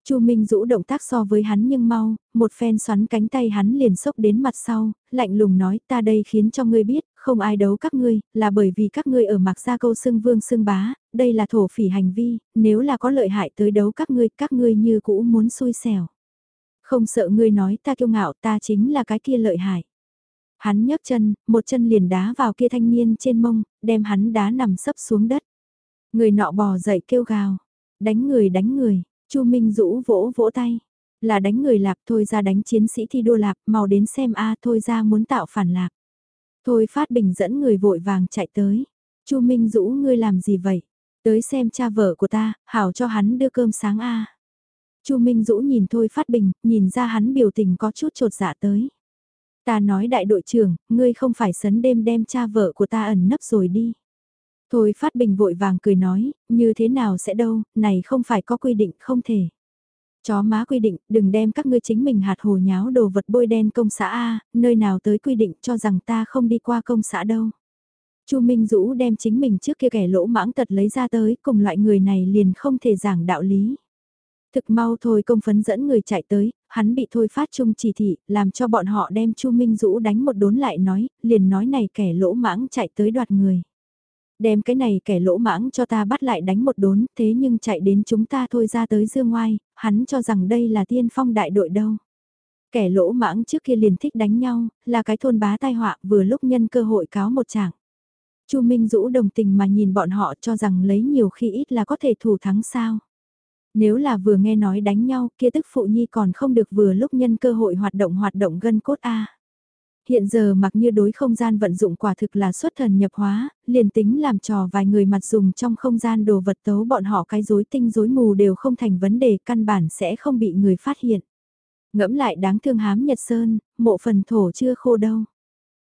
Chu Minh Dũ động tác so với hắn nhưng mau, một phen xoắn cánh tay hắn liền sốc đến mặt sau, lạnh lùng nói ta đây khiến cho ngươi biết, không ai đấu các ngươi, là bởi vì các ngươi ở mạc gia câu xưng vương xưng bá, đây là thổ phỉ hành vi, nếu là có lợi hại tới đấu các ngươi, các ngươi như cũ muốn xui xẻo. Không sợ ngươi nói ta kiêu ngạo ta chính là cái kia lợi hại. Hắn nhấc chân, một chân liền đá vào kia thanh niên trên mông, đem hắn đá nằm sấp xuống đất. Người nọ bò dậy kêu gào, đánh người đánh người, Chu Minh Dũ vỗ vỗ tay. Là đánh người lạp thôi ra đánh chiến sĩ thi đua lạp, mau đến xem a thôi ra muốn tạo phản lạp. Thôi phát bình dẫn người vội vàng chạy tới. Chu Minh Dũ ngươi làm gì vậy? Tới xem cha vợ của ta, hảo cho hắn đưa cơm sáng a. Chu Minh Dũ nhìn Thôi Phát Bình, nhìn ra hắn biểu tình có chút trột dạ tới. Ta nói đại đội trưởng, ngươi không phải sấn đêm đem cha vợ của ta ẩn nấp rồi đi. Thôi Phát Bình vội vàng cười nói, như thế nào sẽ đâu, này không phải có quy định không thể. Chó má quy định, đừng đem các ngươi chính mình hạt hồ nháo đồ vật bôi đen công xã A, nơi nào tới quy định cho rằng ta không đi qua công xã đâu. Chu Minh Dũ đem chính mình trước kia kẻ lỗ mãng tật lấy ra tới, cùng loại người này liền không thể giảng đạo lý. Thực mau thôi công phấn dẫn người chạy tới, hắn bị thôi phát chung chỉ thị, làm cho bọn họ đem Chu Minh Dũ đánh một đốn lại nói, liền nói này kẻ lỗ mãng chạy tới đoạt người. Đem cái này kẻ lỗ mãng cho ta bắt lại đánh một đốn, thế nhưng chạy đến chúng ta thôi ra tới dương ngoai, hắn cho rằng đây là tiên phong đại đội đâu. Kẻ lỗ mãng trước kia liền thích đánh nhau, là cái thôn bá tai họa vừa lúc nhân cơ hội cáo một chàng. Chu Minh Dũ đồng tình mà nhìn bọn họ cho rằng lấy nhiều khi ít là có thể thủ thắng sao. Nếu là vừa nghe nói đánh nhau kia tức phụ nhi còn không được vừa lúc nhân cơ hội hoạt động hoạt động gân cốt A. Hiện giờ mặc như đối không gian vận dụng quả thực là xuất thần nhập hóa, liền tính làm trò vài người mặt dùng trong không gian đồ vật tấu bọn họ cái rối tinh rối mù đều không thành vấn đề căn bản sẽ không bị người phát hiện. Ngẫm lại đáng thương hám Nhật Sơn, mộ phần thổ chưa khô đâu.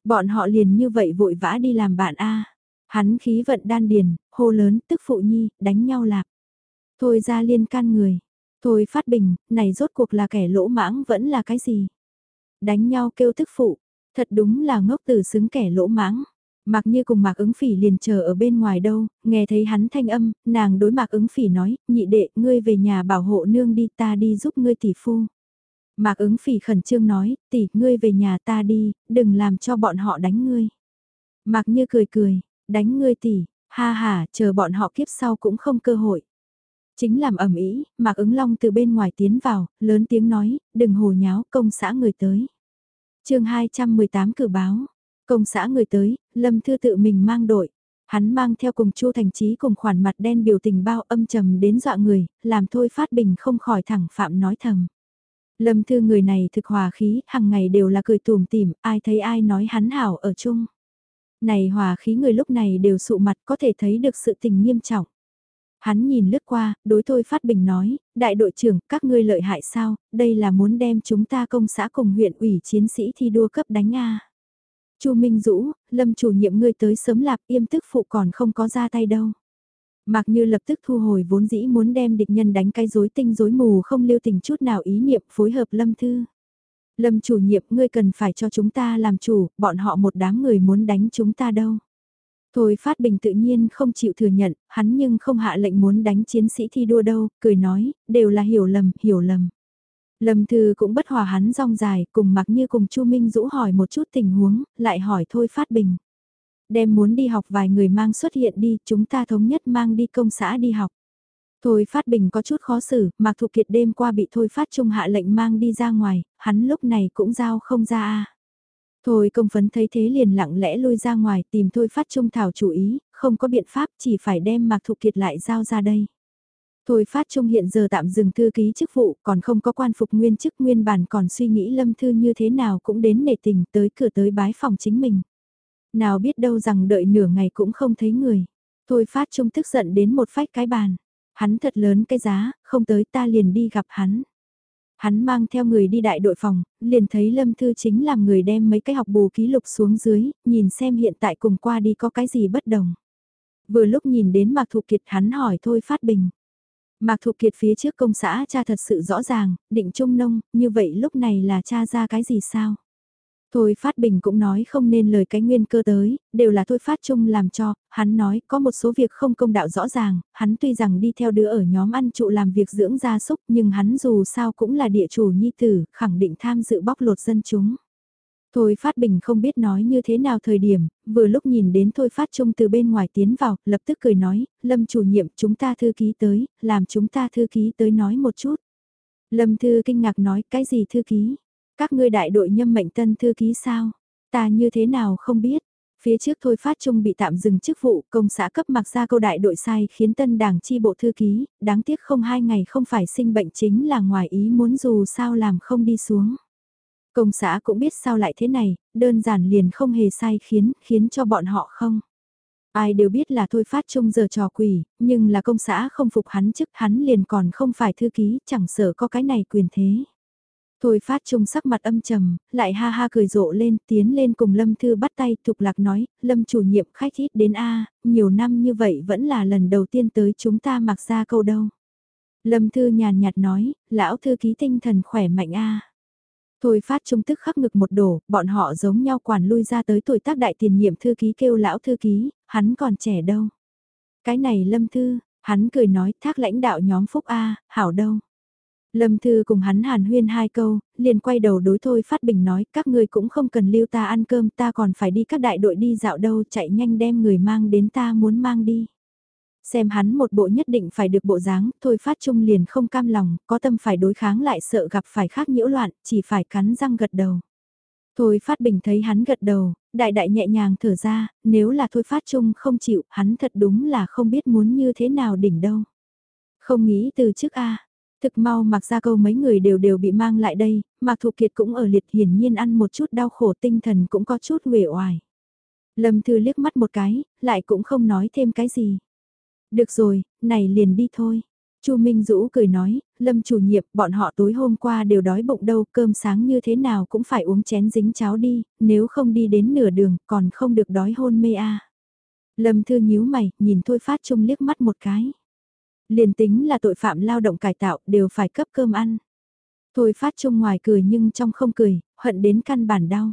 Bọn họ liền như vậy vội vã đi làm bạn A. Hắn khí vận đan điền, hô lớn tức phụ nhi, đánh nhau lạc. Thôi ra liên can người. Thôi phát bình, này rốt cuộc là kẻ lỗ mãng vẫn là cái gì? Đánh nhau kêu tức phụ, thật đúng là ngốc tử xứng kẻ lỗ mãng. Mạc Như cùng Mạc ứng phỉ liền chờ ở bên ngoài đâu, nghe thấy hắn thanh âm, nàng đối Mạc ứng phỉ nói, nhị đệ, ngươi về nhà bảo hộ nương đi ta đi giúp ngươi tỷ phu. Mạc ứng phỉ khẩn trương nói, tỷ, ngươi về nhà ta đi, đừng làm cho bọn họ đánh ngươi. Mạc Như cười cười, đánh ngươi tỷ, ha ha, chờ bọn họ kiếp sau cũng không cơ hội. Chính làm ẩm ý, Mạc ứng long từ bên ngoài tiến vào, lớn tiếng nói, đừng hồ nháo, công xã người tới chương 218 cử báo, công xã người tới, Lâm Thư tự mình mang đội. Hắn mang theo cùng Chu Thành Chí cùng khoản mặt đen biểu tình bao âm trầm đến dọa người, làm thôi phát bình không khỏi thẳng phạm nói thầm. Lâm Thư người này thực hòa khí, hàng ngày đều là cười tùm tìm, ai thấy ai nói hắn hảo ở chung. Này hòa khí người lúc này đều sụ mặt có thể thấy được sự tình nghiêm trọng. Hắn nhìn lướt qua, đối thôi phát bình nói, đại đội trưởng, các ngươi lợi hại sao, đây là muốn đem chúng ta công xã cùng huyện ủy chiến sĩ thi đua cấp đánh A. Chu Minh Dũ, lâm chủ nhiệm ngươi tới sớm lạp yêm tức phụ còn không có ra tay đâu. Mặc như lập tức thu hồi vốn dĩ muốn đem địch nhân đánh cái rối tinh rối mù không lưu tình chút nào ý niệm phối hợp lâm thư. Lâm chủ nhiệm ngươi cần phải cho chúng ta làm chủ, bọn họ một đám người muốn đánh chúng ta đâu. Thôi Phát Bình tự nhiên không chịu thừa nhận, hắn nhưng không hạ lệnh muốn đánh chiến sĩ thi đua đâu, cười nói, đều là hiểu lầm, hiểu lầm. Lâm Thư cũng bất hòa hắn rong dài, cùng mặc như cùng Chu Minh Dũ hỏi một chút tình huống, lại hỏi Thôi Phát Bình. Đem muốn đi học vài người mang xuất hiện đi, chúng ta thống nhất mang đi công xã đi học. Thôi Phát Bình có chút khó xử, Mạc Thục Kiệt đêm qua bị Thôi Phát Trung hạ lệnh mang đi ra ngoài, hắn lúc này cũng giao không ra a. Thôi công phấn thấy thế liền lặng lẽ lôi ra ngoài tìm Thôi Phát Trung thảo chủ ý, không có biện pháp chỉ phải đem Mạc Thục Kiệt lại giao ra đây. Thôi Phát Trung hiện giờ tạm dừng thư ký chức vụ còn không có quan phục nguyên chức nguyên bản còn suy nghĩ lâm thư như thế nào cũng đến nể tình tới cửa tới bái phòng chính mình. Nào biết đâu rằng đợi nửa ngày cũng không thấy người. Thôi Phát Trung tức giận đến một phách cái bàn. Hắn thật lớn cái giá, không tới ta liền đi gặp hắn. Hắn mang theo người đi đại đội phòng, liền thấy Lâm Thư chính làm người đem mấy cái học bù ký lục xuống dưới, nhìn xem hiện tại cùng qua đi có cái gì bất đồng. Vừa lúc nhìn đến Mạc Thụ Kiệt hắn hỏi thôi phát bình. Mạc Thụ Kiệt phía trước công xã cha thật sự rõ ràng, định trung nông, như vậy lúc này là cha ra cái gì sao? Thôi Phát Bình cũng nói không nên lời cái nguyên cơ tới, đều là Thôi Phát Trung làm cho, hắn nói có một số việc không công đạo rõ ràng, hắn tuy rằng đi theo đứa ở nhóm ăn trụ làm việc dưỡng gia súc nhưng hắn dù sao cũng là địa chủ nhi tử, khẳng định tham dự bóc lột dân chúng. Thôi Phát Bình không biết nói như thế nào thời điểm, vừa lúc nhìn đến Thôi Phát Trung từ bên ngoài tiến vào, lập tức cười nói, Lâm chủ nhiệm chúng ta thư ký tới, làm chúng ta thư ký tới nói một chút. Lâm thư kinh ngạc nói, cái gì thư ký? Các ngươi đại đội nhâm mệnh tân thư ký sao? Ta như thế nào không biết? Phía trước thôi phát trung bị tạm dừng chức vụ, công xã cấp mặc ra câu đại đội sai khiến tân đảng chi bộ thư ký, đáng tiếc không hai ngày không phải sinh bệnh chính là ngoài ý muốn dù sao làm không đi xuống. Công xã cũng biết sao lại thế này, đơn giản liền không hề sai khiến, khiến cho bọn họ không. Ai đều biết là thôi phát trung giờ trò quỷ, nhưng là công xã không phục hắn chức hắn liền còn không phải thư ký, chẳng sợ có cái này quyền thế. Thôi phát trung sắc mặt âm trầm, lại ha ha cười rộ lên, tiến lên cùng Lâm Thư bắt tay, thục lạc nói, Lâm chủ nhiệm khách ít đến A, nhiều năm như vậy vẫn là lần đầu tiên tới chúng ta mặc ra câu đâu. Lâm Thư nhàn nhạt nói, lão thư ký tinh thần khỏe mạnh A. Thôi phát trung tức khắc ngực một đổ, bọn họ giống nhau quản lui ra tới tuổi tác đại tiền nhiệm thư ký kêu lão thư ký, hắn còn trẻ đâu. Cái này Lâm Thư, hắn cười nói thác lãnh đạo nhóm Phúc A, hảo đâu. Lâm Thư cùng hắn hàn huyên hai câu, liền quay đầu đối thôi phát bình nói các ngươi cũng không cần lưu ta ăn cơm ta còn phải đi các đại đội đi dạo đâu chạy nhanh đem người mang đến ta muốn mang đi. Xem hắn một bộ nhất định phải được bộ dáng, thôi phát trung liền không cam lòng, có tâm phải đối kháng lại sợ gặp phải khác nhiễu loạn, chỉ phải cắn răng gật đầu. Thôi phát bình thấy hắn gật đầu, đại đại nhẹ nhàng thở ra, nếu là thôi phát trung không chịu, hắn thật đúng là không biết muốn như thế nào đỉnh đâu. Không nghĩ từ trước a Thực mau mặc ra câu mấy người đều đều bị mang lại đây, mặc thụ Kiệt cũng ở liệt hiển nhiên ăn một chút đau khổ tinh thần cũng có chút uể oải. Lâm Thư liếc mắt một cái, lại cũng không nói thêm cái gì. Được rồi, này liền đi thôi. Chu Minh Dũ cười nói, Lâm chủ nhiệm, bọn họ tối hôm qua đều đói bụng đâu, cơm sáng như thế nào cũng phải uống chén dính cháo đi, nếu không đi đến nửa đường, còn không được đói hôn mê a. À. Lâm Thư nhíu mày, nhìn Thôi Phát Trung liếc mắt một cái. Liền tính là tội phạm lao động cải tạo đều phải cấp cơm ăn. Thôi phát trung ngoài cười nhưng trong không cười, hận đến căn bản đau.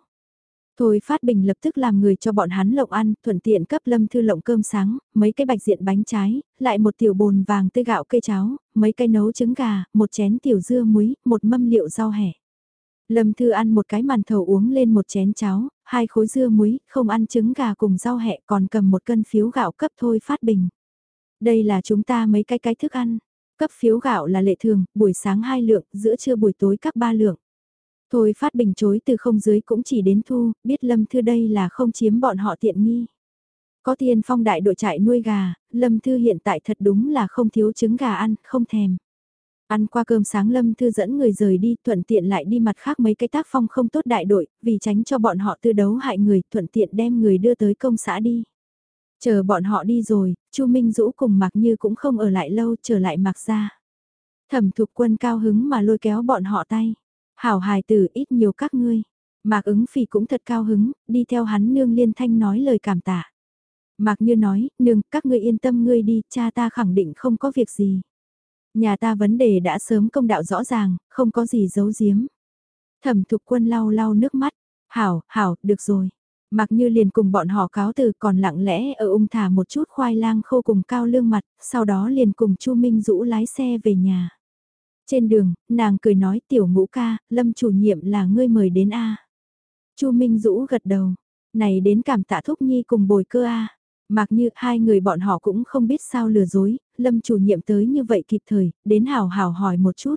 Thôi Phát Bình lập tức làm người cho bọn hắn lộng ăn, thuận tiện cấp Lâm Thư lộng cơm sáng, mấy cái bạch diện bánh trái, lại một tiểu bồn vàng tươi gạo cây cháo, mấy cái nấu trứng gà, một chén tiểu dưa muối, một mâm liệu rau hẻ. Lâm Thư ăn một cái màn thầu uống lên một chén cháo, hai khối dưa muối, không ăn trứng gà cùng rau hẹ còn cầm một cân phiếu gạo cấp Thôi Phát Bình. Đây là chúng ta mấy cái cái thức ăn. Cấp phiếu gạo là lệ thường, buổi sáng hai lượng, giữa trưa buổi tối các ba lượng. Thôi phát bình chối từ không dưới cũng chỉ đến thu, biết Lâm Thư đây là không chiếm bọn họ tiện nghi. Có tiền phong đại đội trại nuôi gà, Lâm Thư hiện tại thật đúng là không thiếu trứng gà ăn, không thèm. Ăn qua cơm sáng Lâm Thư dẫn người rời đi, thuận tiện lại đi mặt khác mấy cái tác phong không tốt đại đội, vì tránh cho bọn họ tư đấu hại người, thuận tiện đem người đưa tới công xã đi. Chờ bọn họ đi rồi, Chu Minh Dũ cùng Mạc Như cũng không ở lại lâu, trở lại Mạc ra. Thẩm thục quân cao hứng mà lôi kéo bọn họ tay. Hảo hài tử ít nhiều các ngươi. Mạc ứng phì cũng thật cao hứng, đi theo hắn nương liên thanh nói lời cảm tạ. Mạc như nói, nương, các ngươi yên tâm ngươi đi, cha ta khẳng định không có việc gì. Nhà ta vấn đề đã sớm công đạo rõ ràng, không có gì giấu giếm. Thẩm thục quân lau lau nước mắt, hảo, hảo, được rồi mặc như liền cùng bọn họ cáo từ còn lặng lẽ ở ung thả một chút khoai lang khô cùng cao lương mặt, sau đó liền cùng Chu Minh Dũ lái xe về nhà. Trên đường, nàng cười nói tiểu ngũ ca, lâm chủ nhiệm là ngươi mời đến A. Chu Minh Dũ gật đầu, này đến cảm tạ thúc nhi cùng bồi cơ A. Mặc như hai người bọn họ cũng không biết sao lừa dối, lâm chủ nhiệm tới như vậy kịp thời, đến hào hào hỏi một chút.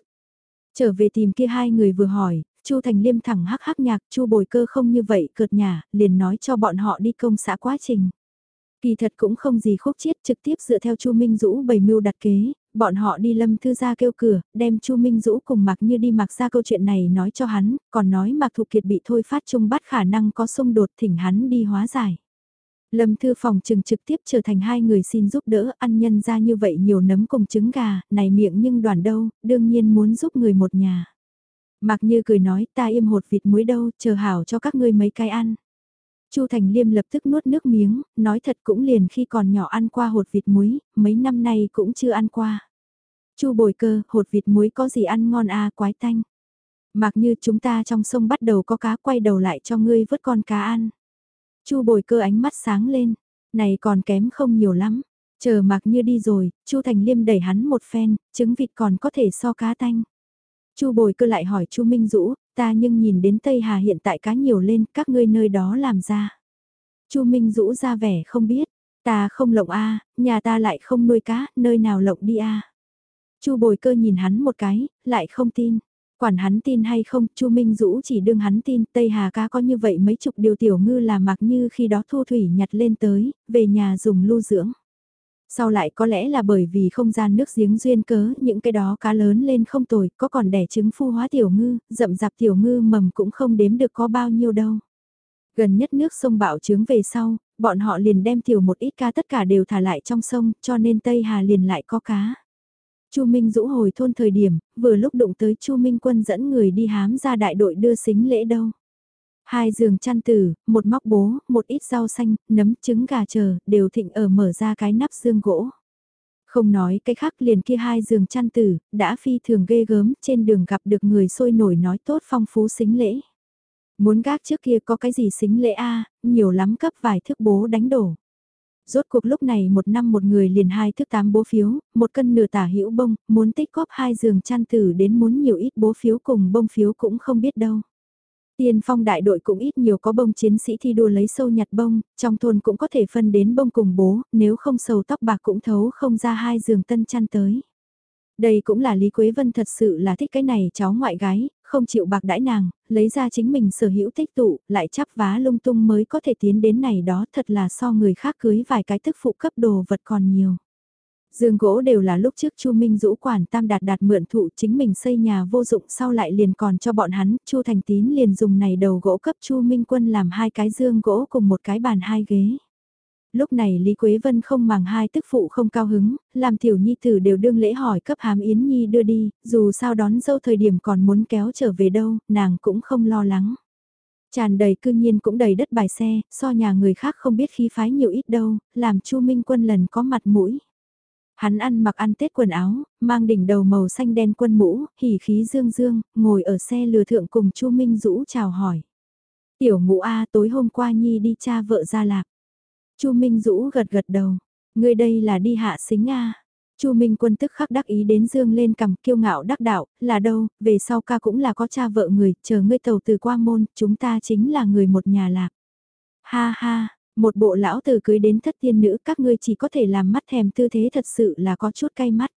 Trở về tìm kia hai người vừa hỏi, Chu Thành Liêm thẳng hắc hắc nhạc, Chu Bồi Cơ không như vậy cợt nhà, liền nói cho bọn họ đi công xã quá trình. Kỳ thật cũng không gì khúc chiết trực tiếp dựa theo Chu Minh Dũ bày mưu đặt kế, bọn họ đi lâm thư ra kêu cửa, đem Chu Minh Dũ cùng Mạc Như đi mặc ra câu chuyện này nói cho hắn, còn nói Mạc Thục Kiệt bị thôi phát trung bắt khả năng có xung đột thỉnh hắn đi hóa giải. Lâm thư phòng trừng trực tiếp trở thành hai người xin giúp đỡ ăn nhân ra như vậy nhiều nấm cùng trứng gà, này miệng nhưng đoàn đâu, đương nhiên muốn giúp người một nhà. Mạc Như cười nói ta im hột vịt muối đâu, chờ hảo cho các ngươi mấy cái ăn. Chu Thành Liêm lập tức nuốt nước miếng, nói thật cũng liền khi còn nhỏ ăn qua hột vịt muối, mấy năm nay cũng chưa ăn qua. Chu Bồi Cơ, hột vịt muối có gì ăn ngon à quái tanh. Mặc như chúng ta trong sông bắt đầu có cá quay đầu lại cho ngươi vớt con cá ăn. Chu Bồi Cơ ánh mắt sáng lên, này còn kém không nhiều lắm. Chờ Mạc Như đi rồi, Chu Thành Liêm đẩy hắn một phen, trứng vịt còn có thể so cá tanh. Chu Bồi Cơ lại hỏi Chu Minh Dũ, ta nhưng nhìn đến Tây Hà hiện tại cá nhiều lên, các ngươi nơi đó làm ra. Chu Minh Dũ ra vẻ không biết, ta không lộng a, nhà ta lại không nuôi cá, nơi nào lộng đi a. Chu Bồi Cơ nhìn hắn một cái, lại không tin. Quản hắn tin hay không, Chu Minh Dũ chỉ đương hắn tin, Tây Hà cá có như vậy mấy chục điều tiểu ngư là mặc như khi đó thu thủy nhặt lên tới, về nhà dùng lưu dưỡng. Sau lại có lẽ là bởi vì không gian nước giếng duyên cớ, những cái đó cá lớn lên không tồi, có còn đẻ trứng phu hóa tiểu ngư, rậm rạp tiểu ngư mầm cũng không đếm được có bao nhiêu đâu. Gần nhất nước sông bạo trướng về sau, bọn họ liền đem tiểu một ít cá tất cả đều thả lại trong sông, cho nên Tây Hà liền lại có cá. Chu Minh rũ hồi thôn thời điểm, vừa lúc đụng tới Chu Minh quân dẫn người đi hám ra đại đội đưa xính lễ đâu. Hai giường chăn tử, một móc bố, một ít rau xanh, nấm trứng gà chờ, đều thịnh ở mở ra cái nắp xương gỗ. Không nói cái khác liền kia hai giường chăn tử, đã phi thường ghê gớm, trên đường gặp được người sôi nổi nói tốt phong phú xính lễ. Muốn gác trước kia có cái gì xính lễ a nhiều lắm cấp vài thước bố đánh đổ. Rốt cuộc lúc này một năm một người liền hai thước tám bố phiếu, một cân nửa tả hữu bông, muốn tích góp hai giường chăn tử đến muốn nhiều ít bố phiếu cùng bông phiếu cũng không biết đâu. Tiên phong đại đội cũng ít nhiều có bông chiến sĩ thi đua lấy sâu nhặt bông, trong thôn cũng có thể phân đến bông cùng bố, nếu không sầu tóc bạc cũng thấu không ra hai giường tân chăn tới. Đây cũng là Lý Quế Vân thật sự là thích cái này cháu ngoại gái, không chịu bạc đãi nàng, lấy ra chính mình sở hữu tích tụ, lại chắp vá lung tung mới có thể tiến đến này đó thật là so người khác cưới vài cái tức phụ cấp đồ vật còn nhiều dương gỗ đều là lúc trước Chu Minh Dũ quản tam đạt đạt mượn thụ chính mình xây nhà vô dụng sau lại liền còn cho bọn hắn, Chu Thành Tín liền dùng này đầu gỗ cấp Chu Minh Quân làm hai cái dương gỗ cùng một cái bàn hai ghế. Lúc này Lý Quế Vân không màng hai tức phụ không cao hứng, làm tiểu nhi tử đều đương lễ hỏi cấp hàm Yến Nhi đưa đi, dù sao đón dâu thời điểm còn muốn kéo trở về đâu, nàng cũng không lo lắng. Tràn đầy cư nhiên cũng đầy đất bài xe, so nhà người khác không biết khí phái nhiều ít đâu, làm Chu Minh Quân lần có mặt mũi. Hắn ăn mặc ăn tết quần áo, mang đỉnh đầu màu xanh đen quân mũ, hỉ khí dương dương, ngồi ở xe lừa thượng cùng Chu Minh Dũ chào hỏi. Tiểu ngũ A tối hôm qua Nhi đi cha vợ ra lạc. Chu Minh Dũ gật gật đầu, người đây là đi hạ xính A. Chu Minh Quân tức khắc đắc ý đến dương lên cầm kiêu ngạo đắc đạo, là đâu, về sau ca cũng là có cha vợ người, chờ ngươi tàu từ qua môn, chúng ta chính là người một nhà lạc. Ha ha, một bộ lão từ cưới đến thất tiên nữ các ngươi chỉ có thể làm mắt thèm tư thế thật sự là có chút cay mắt.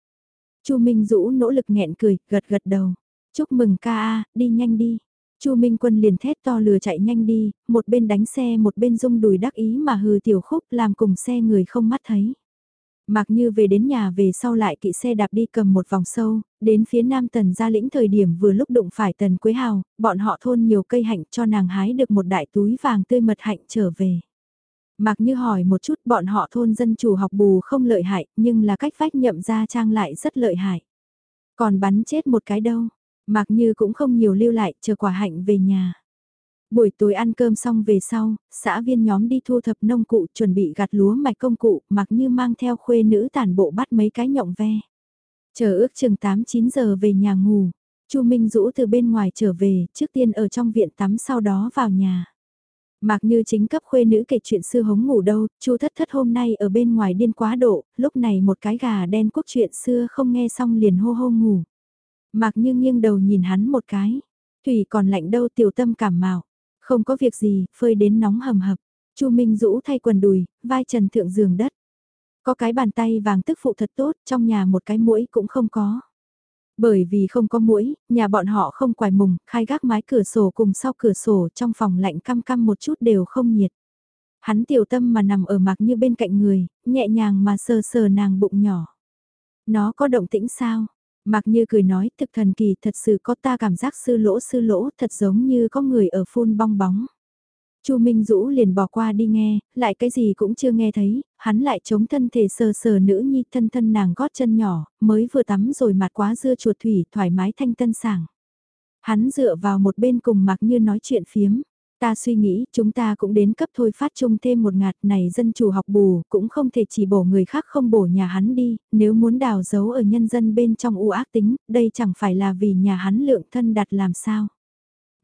Chu Minh Dũ nỗ lực nghẹn cười, gật gật đầu. Chúc mừng ca a, đi nhanh đi. Chu Minh Quân liền thét to lừa chạy nhanh đi, một bên đánh xe một bên rung đùi đắc ý mà hừ tiểu khúc làm cùng xe người không mắt thấy. Mặc như về đến nhà về sau lại kỵ xe đạp đi cầm một vòng sâu, đến phía nam tần gia lĩnh thời điểm vừa lúc đụng phải tần quế hào, bọn họ thôn nhiều cây hạnh cho nàng hái được một đại túi vàng tươi mật hạnh trở về. Mặc như hỏi một chút bọn họ thôn dân chủ học bù không lợi hại nhưng là cách vách nhậm ra trang lại rất lợi hại. Còn bắn chết một cái đâu, mặc như cũng không nhiều lưu lại chờ quả hạnh về nhà. Buổi tối ăn cơm xong về sau, xã viên nhóm đi thu thập nông cụ chuẩn bị gặt lúa mạch công cụ mặc như mang theo khuê nữ tàn bộ bắt mấy cái nhộng ve. Chờ ước chừng 8-9 giờ về nhà ngủ, Chu Minh Dũ từ bên ngoài trở về, trước tiên ở trong viện tắm sau đó vào nhà. Mạc Như chính cấp khuê nữ kể chuyện xưa hống ngủ đâu, Chu Thất Thất hôm nay ở bên ngoài điên quá độ, lúc này một cái gà đen quốc chuyện xưa không nghe xong liền hô hô ngủ. Mạc Như nghiêng đầu nhìn hắn một cái, thủy còn lạnh đâu tiểu tâm cảm mạo, không có việc gì, phơi đến nóng hầm hập. Chu Minh Dũ thay quần đùi, vai trần thượng giường đất. Có cái bàn tay vàng tức phụ thật tốt, trong nhà một cái mũi cũng không có. Bởi vì không có mũi, nhà bọn họ không quài mùng, khai gác mái cửa sổ cùng sau cửa sổ trong phòng lạnh căm căm một chút đều không nhiệt. Hắn tiểu tâm mà nằm ở mặc như bên cạnh người, nhẹ nhàng mà sờ sờ nàng bụng nhỏ. Nó có động tĩnh sao? Mặc như cười nói thực thần kỳ thật sự có ta cảm giác sư lỗ sư lỗ thật giống như có người ở phun bong bóng. Chu Minh Dũ liền bỏ qua đi nghe, lại cái gì cũng chưa nghe thấy, hắn lại chống thân thể sờ sờ nữ nhi thân thân nàng gót chân nhỏ, mới vừa tắm rồi mặt quá dưa chuột thủy thoải mái thanh tân sảng. Hắn dựa vào một bên cùng mặc như nói chuyện phiếm. Ta suy nghĩ chúng ta cũng đến cấp thôi phát chung thêm một ngạt này dân chủ học bù cũng không thể chỉ bổ người khác không bổ nhà hắn đi, nếu muốn đào giấu ở nhân dân bên trong u ác tính, đây chẳng phải là vì nhà hắn lượng thân đặt làm sao.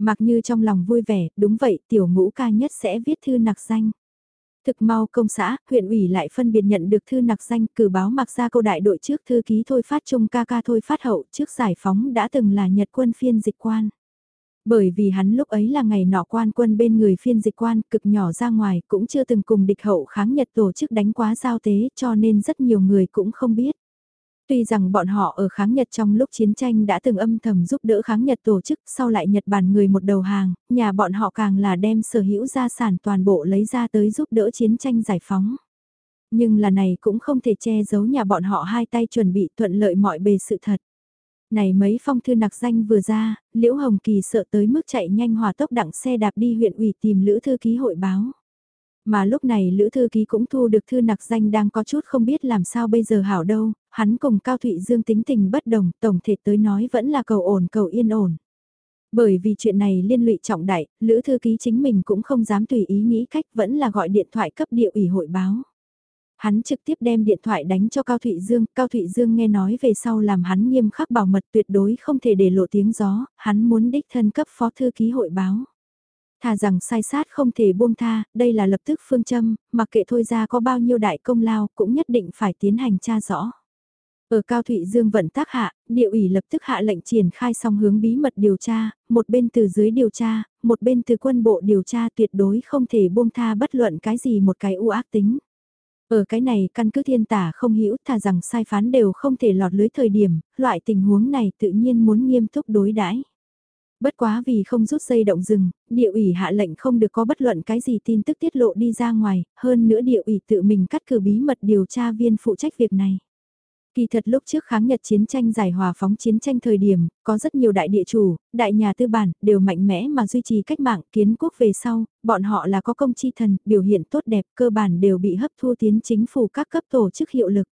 Mặc như trong lòng vui vẻ, đúng vậy, tiểu ngũ ca nhất sẽ viết thư nặc danh. Thực mau công xã, huyện ủy lại phân biệt nhận được thư nặc danh cử báo mặc ra câu đại đội trước thư ký thôi phát trung ca ca thôi phát hậu trước giải phóng đã từng là nhật quân phiên dịch quan. Bởi vì hắn lúc ấy là ngày nọ quan quân bên người phiên dịch quan cực nhỏ ra ngoài cũng chưa từng cùng địch hậu kháng nhật tổ chức đánh quá giao tế cho nên rất nhiều người cũng không biết. Tuy rằng bọn họ ở kháng Nhật trong lúc chiến tranh đã từng âm thầm giúp đỡ kháng Nhật tổ chức sau lại Nhật Bản người một đầu hàng, nhà bọn họ càng là đem sở hữu gia sản toàn bộ lấy ra tới giúp đỡ chiến tranh giải phóng. Nhưng là này cũng không thể che giấu nhà bọn họ hai tay chuẩn bị thuận lợi mọi bề sự thật. Này mấy phong thư nặc danh vừa ra, Liễu Hồng Kỳ sợ tới mức chạy nhanh hòa tốc đặng xe đạp đi huyện ủy tìm Lữ Thư Ký hội báo. Mà lúc này Lữ Thư Ký cũng thu được thư nặc danh đang có chút không biết làm sao bây giờ hảo đâu, hắn cùng Cao Thụy Dương tính tình bất đồng, tổng thể tới nói vẫn là cầu ổn cầu yên ổn. Bởi vì chuyện này liên lụy trọng đại, Lữ Thư Ký chính mình cũng không dám tùy ý nghĩ cách vẫn là gọi điện thoại cấp địa ủy hội báo. Hắn trực tiếp đem điện thoại đánh cho Cao Thụy Dương, Cao Thụy Dương nghe nói về sau làm hắn nghiêm khắc bảo mật tuyệt đối không thể để lộ tiếng gió, hắn muốn đích thân cấp phó thư ký hội báo. Thà rằng sai sát không thể buông tha, đây là lập tức phương châm, mặc kệ thôi ra có bao nhiêu đại công lao cũng nhất định phải tiến hành tra rõ. Ở Cao Thụy Dương vận tác hạ, địa ủy lập tức hạ lệnh triển khai song hướng bí mật điều tra, một bên từ dưới điều tra, một bên từ quân bộ điều tra tuyệt đối không thể buông tha bất luận cái gì một cái u ác tính. Ở cái này căn cứ thiên tả không hiểu thà rằng sai phán đều không thể lọt lưới thời điểm, loại tình huống này tự nhiên muốn nghiêm túc đối đãi. Bất quá vì không rút dây động rừng, địa ủy hạ lệnh không được có bất luận cái gì tin tức tiết lộ đi ra ngoài, hơn nữa địa ủy tự mình cắt cử bí mật điều tra viên phụ trách việc này. Kỳ thật lúc trước kháng Nhật chiến tranh giải hòa phóng chiến tranh thời điểm, có rất nhiều đại địa chủ, đại nhà tư bản, đều mạnh mẽ mà duy trì cách mạng kiến quốc về sau, bọn họ là có công chi thần, biểu hiện tốt đẹp cơ bản đều bị hấp thu tiến chính phủ các cấp tổ chức hiệu lực.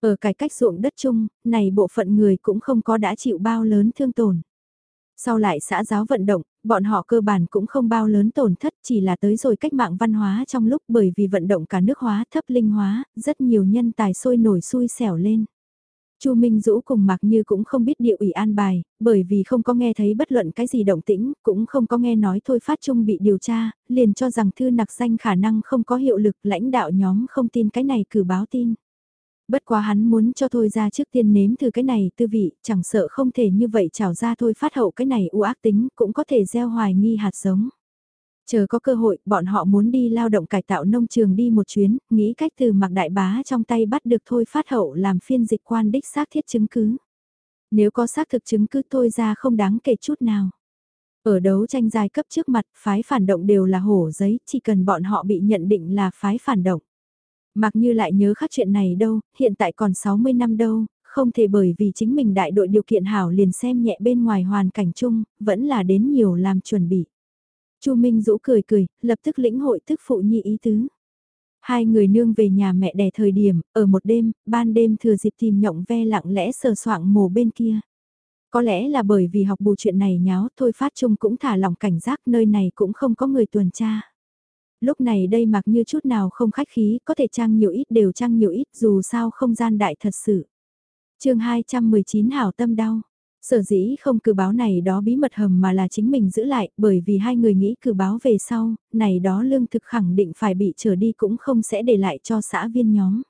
Ở cải cách ruộng đất chung, này bộ phận người cũng không có đã chịu bao lớn thương tổn. Sau lại xã giáo vận động, bọn họ cơ bản cũng không bao lớn tổn thất chỉ là tới rồi cách mạng văn hóa trong lúc bởi vì vận động cả nước hóa thấp linh hóa, rất nhiều nhân tài sôi nổi xui xẻo lên. Chu Minh Dũ cùng Mạc Như cũng không biết địa ủy an bài, bởi vì không có nghe thấy bất luận cái gì động tĩnh, cũng không có nghe nói thôi phát trung bị điều tra, liền cho rằng thư nặc danh khả năng không có hiệu lực lãnh đạo nhóm không tin cái này cử báo tin. Bất quá hắn muốn cho thôi ra trước tiên nếm thử cái này tư vị, chẳng sợ không thể như vậy trào ra thôi phát hậu cái này u ác tính, cũng có thể gieo hoài nghi hạt giống. Chờ có cơ hội, bọn họ muốn đi lao động cải tạo nông trường đi một chuyến, nghĩ cách từ mặc đại bá trong tay bắt được thôi phát hậu làm phiên dịch quan đích xác thiết chứng cứ. Nếu có xác thực chứng cứ thôi ra không đáng kể chút nào. Ở đấu tranh giai cấp trước mặt, phái phản động đều là hổ giấy, chỉ cần bọn họ bị nhận định là phái phản động. Mặc như lại nhớ khắc chuyện này đâu, hiện tại còn 60 năm đâu, không thể bởi vì chính mình đại đội điều kiện hảo liền xem nhẹ bên ngoài hoàn cảnh chung, vẫn là đến nhiều làm chuẩn bị. Chu Minh Dũ cười cười, lập tức lĩnh hội thức phụ nhi ý tứ. Hai người nương về nhà mẹ đẻ thời điểm, ở một đêm, ban đêm thừa dịp tìm nhộng ve lặng lẽ sờ soạng mồ bên kia. Có lẽ là bởi vì học bù chuyện này nháo thôi phát chung cũng thả lòng cảnh giác nơi này cũng không có người tuần tra. Lúc này đây mặc như chút nào không khách khí, có thể trang nhiều ít đều trang nhiều ít dù sao không gian đại thật sự. chương 219 hảo tâm đau. Sở dĩ không cử báo này đó bí mật hầm mà là chính mình giữ lại, bởi vì hai người nghĩ cử báo về sau, này đó lương thực khẳng định phải bị trở đi cũng không sẽ để lại cho xã viên nhóm.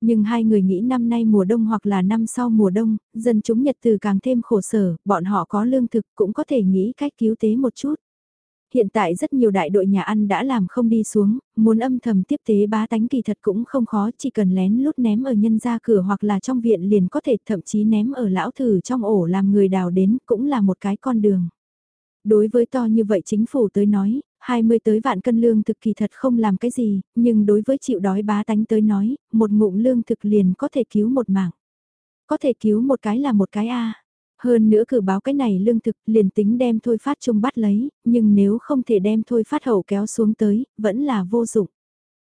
Nhưng hai người nghĩ năm nay mùa đông hoặc là năm sau mùa đông, dân chúng nhật từ càng thêm khổ sở, bọn họ có lương thực cũng có thể nghĩ cách cứu tế một chút. Hiện tại rất nhiều đại đội nhà ăn đã làm không đi xuống, muốn âm thầm tiếp tế bá tánh kỳ thật cũng không khó, chỉ cần lén lút ném ở nhân ra cửa hoặc là trong viện liền có thể thậm chí ném ở lão thử trong ổ làm người đào đến cũng là một cái con đường. Đối với to như vậy chính phủ tới nói, 20 tới vạn cân lương thực kỳ thật không làm cái gì, nhưng đối với chịu đói bá tánh tới nói, một ngụm lương thực liền có thể cứu một mạng. Có thể cứu một cái là một cái A. Hơn nữa cử báo cái này lương thực liền tính đem thôi phát trung bắt lấy, nhưng nếu không thể đem thôi phát hậu kéo xuống tới, vẫn là vô dụng.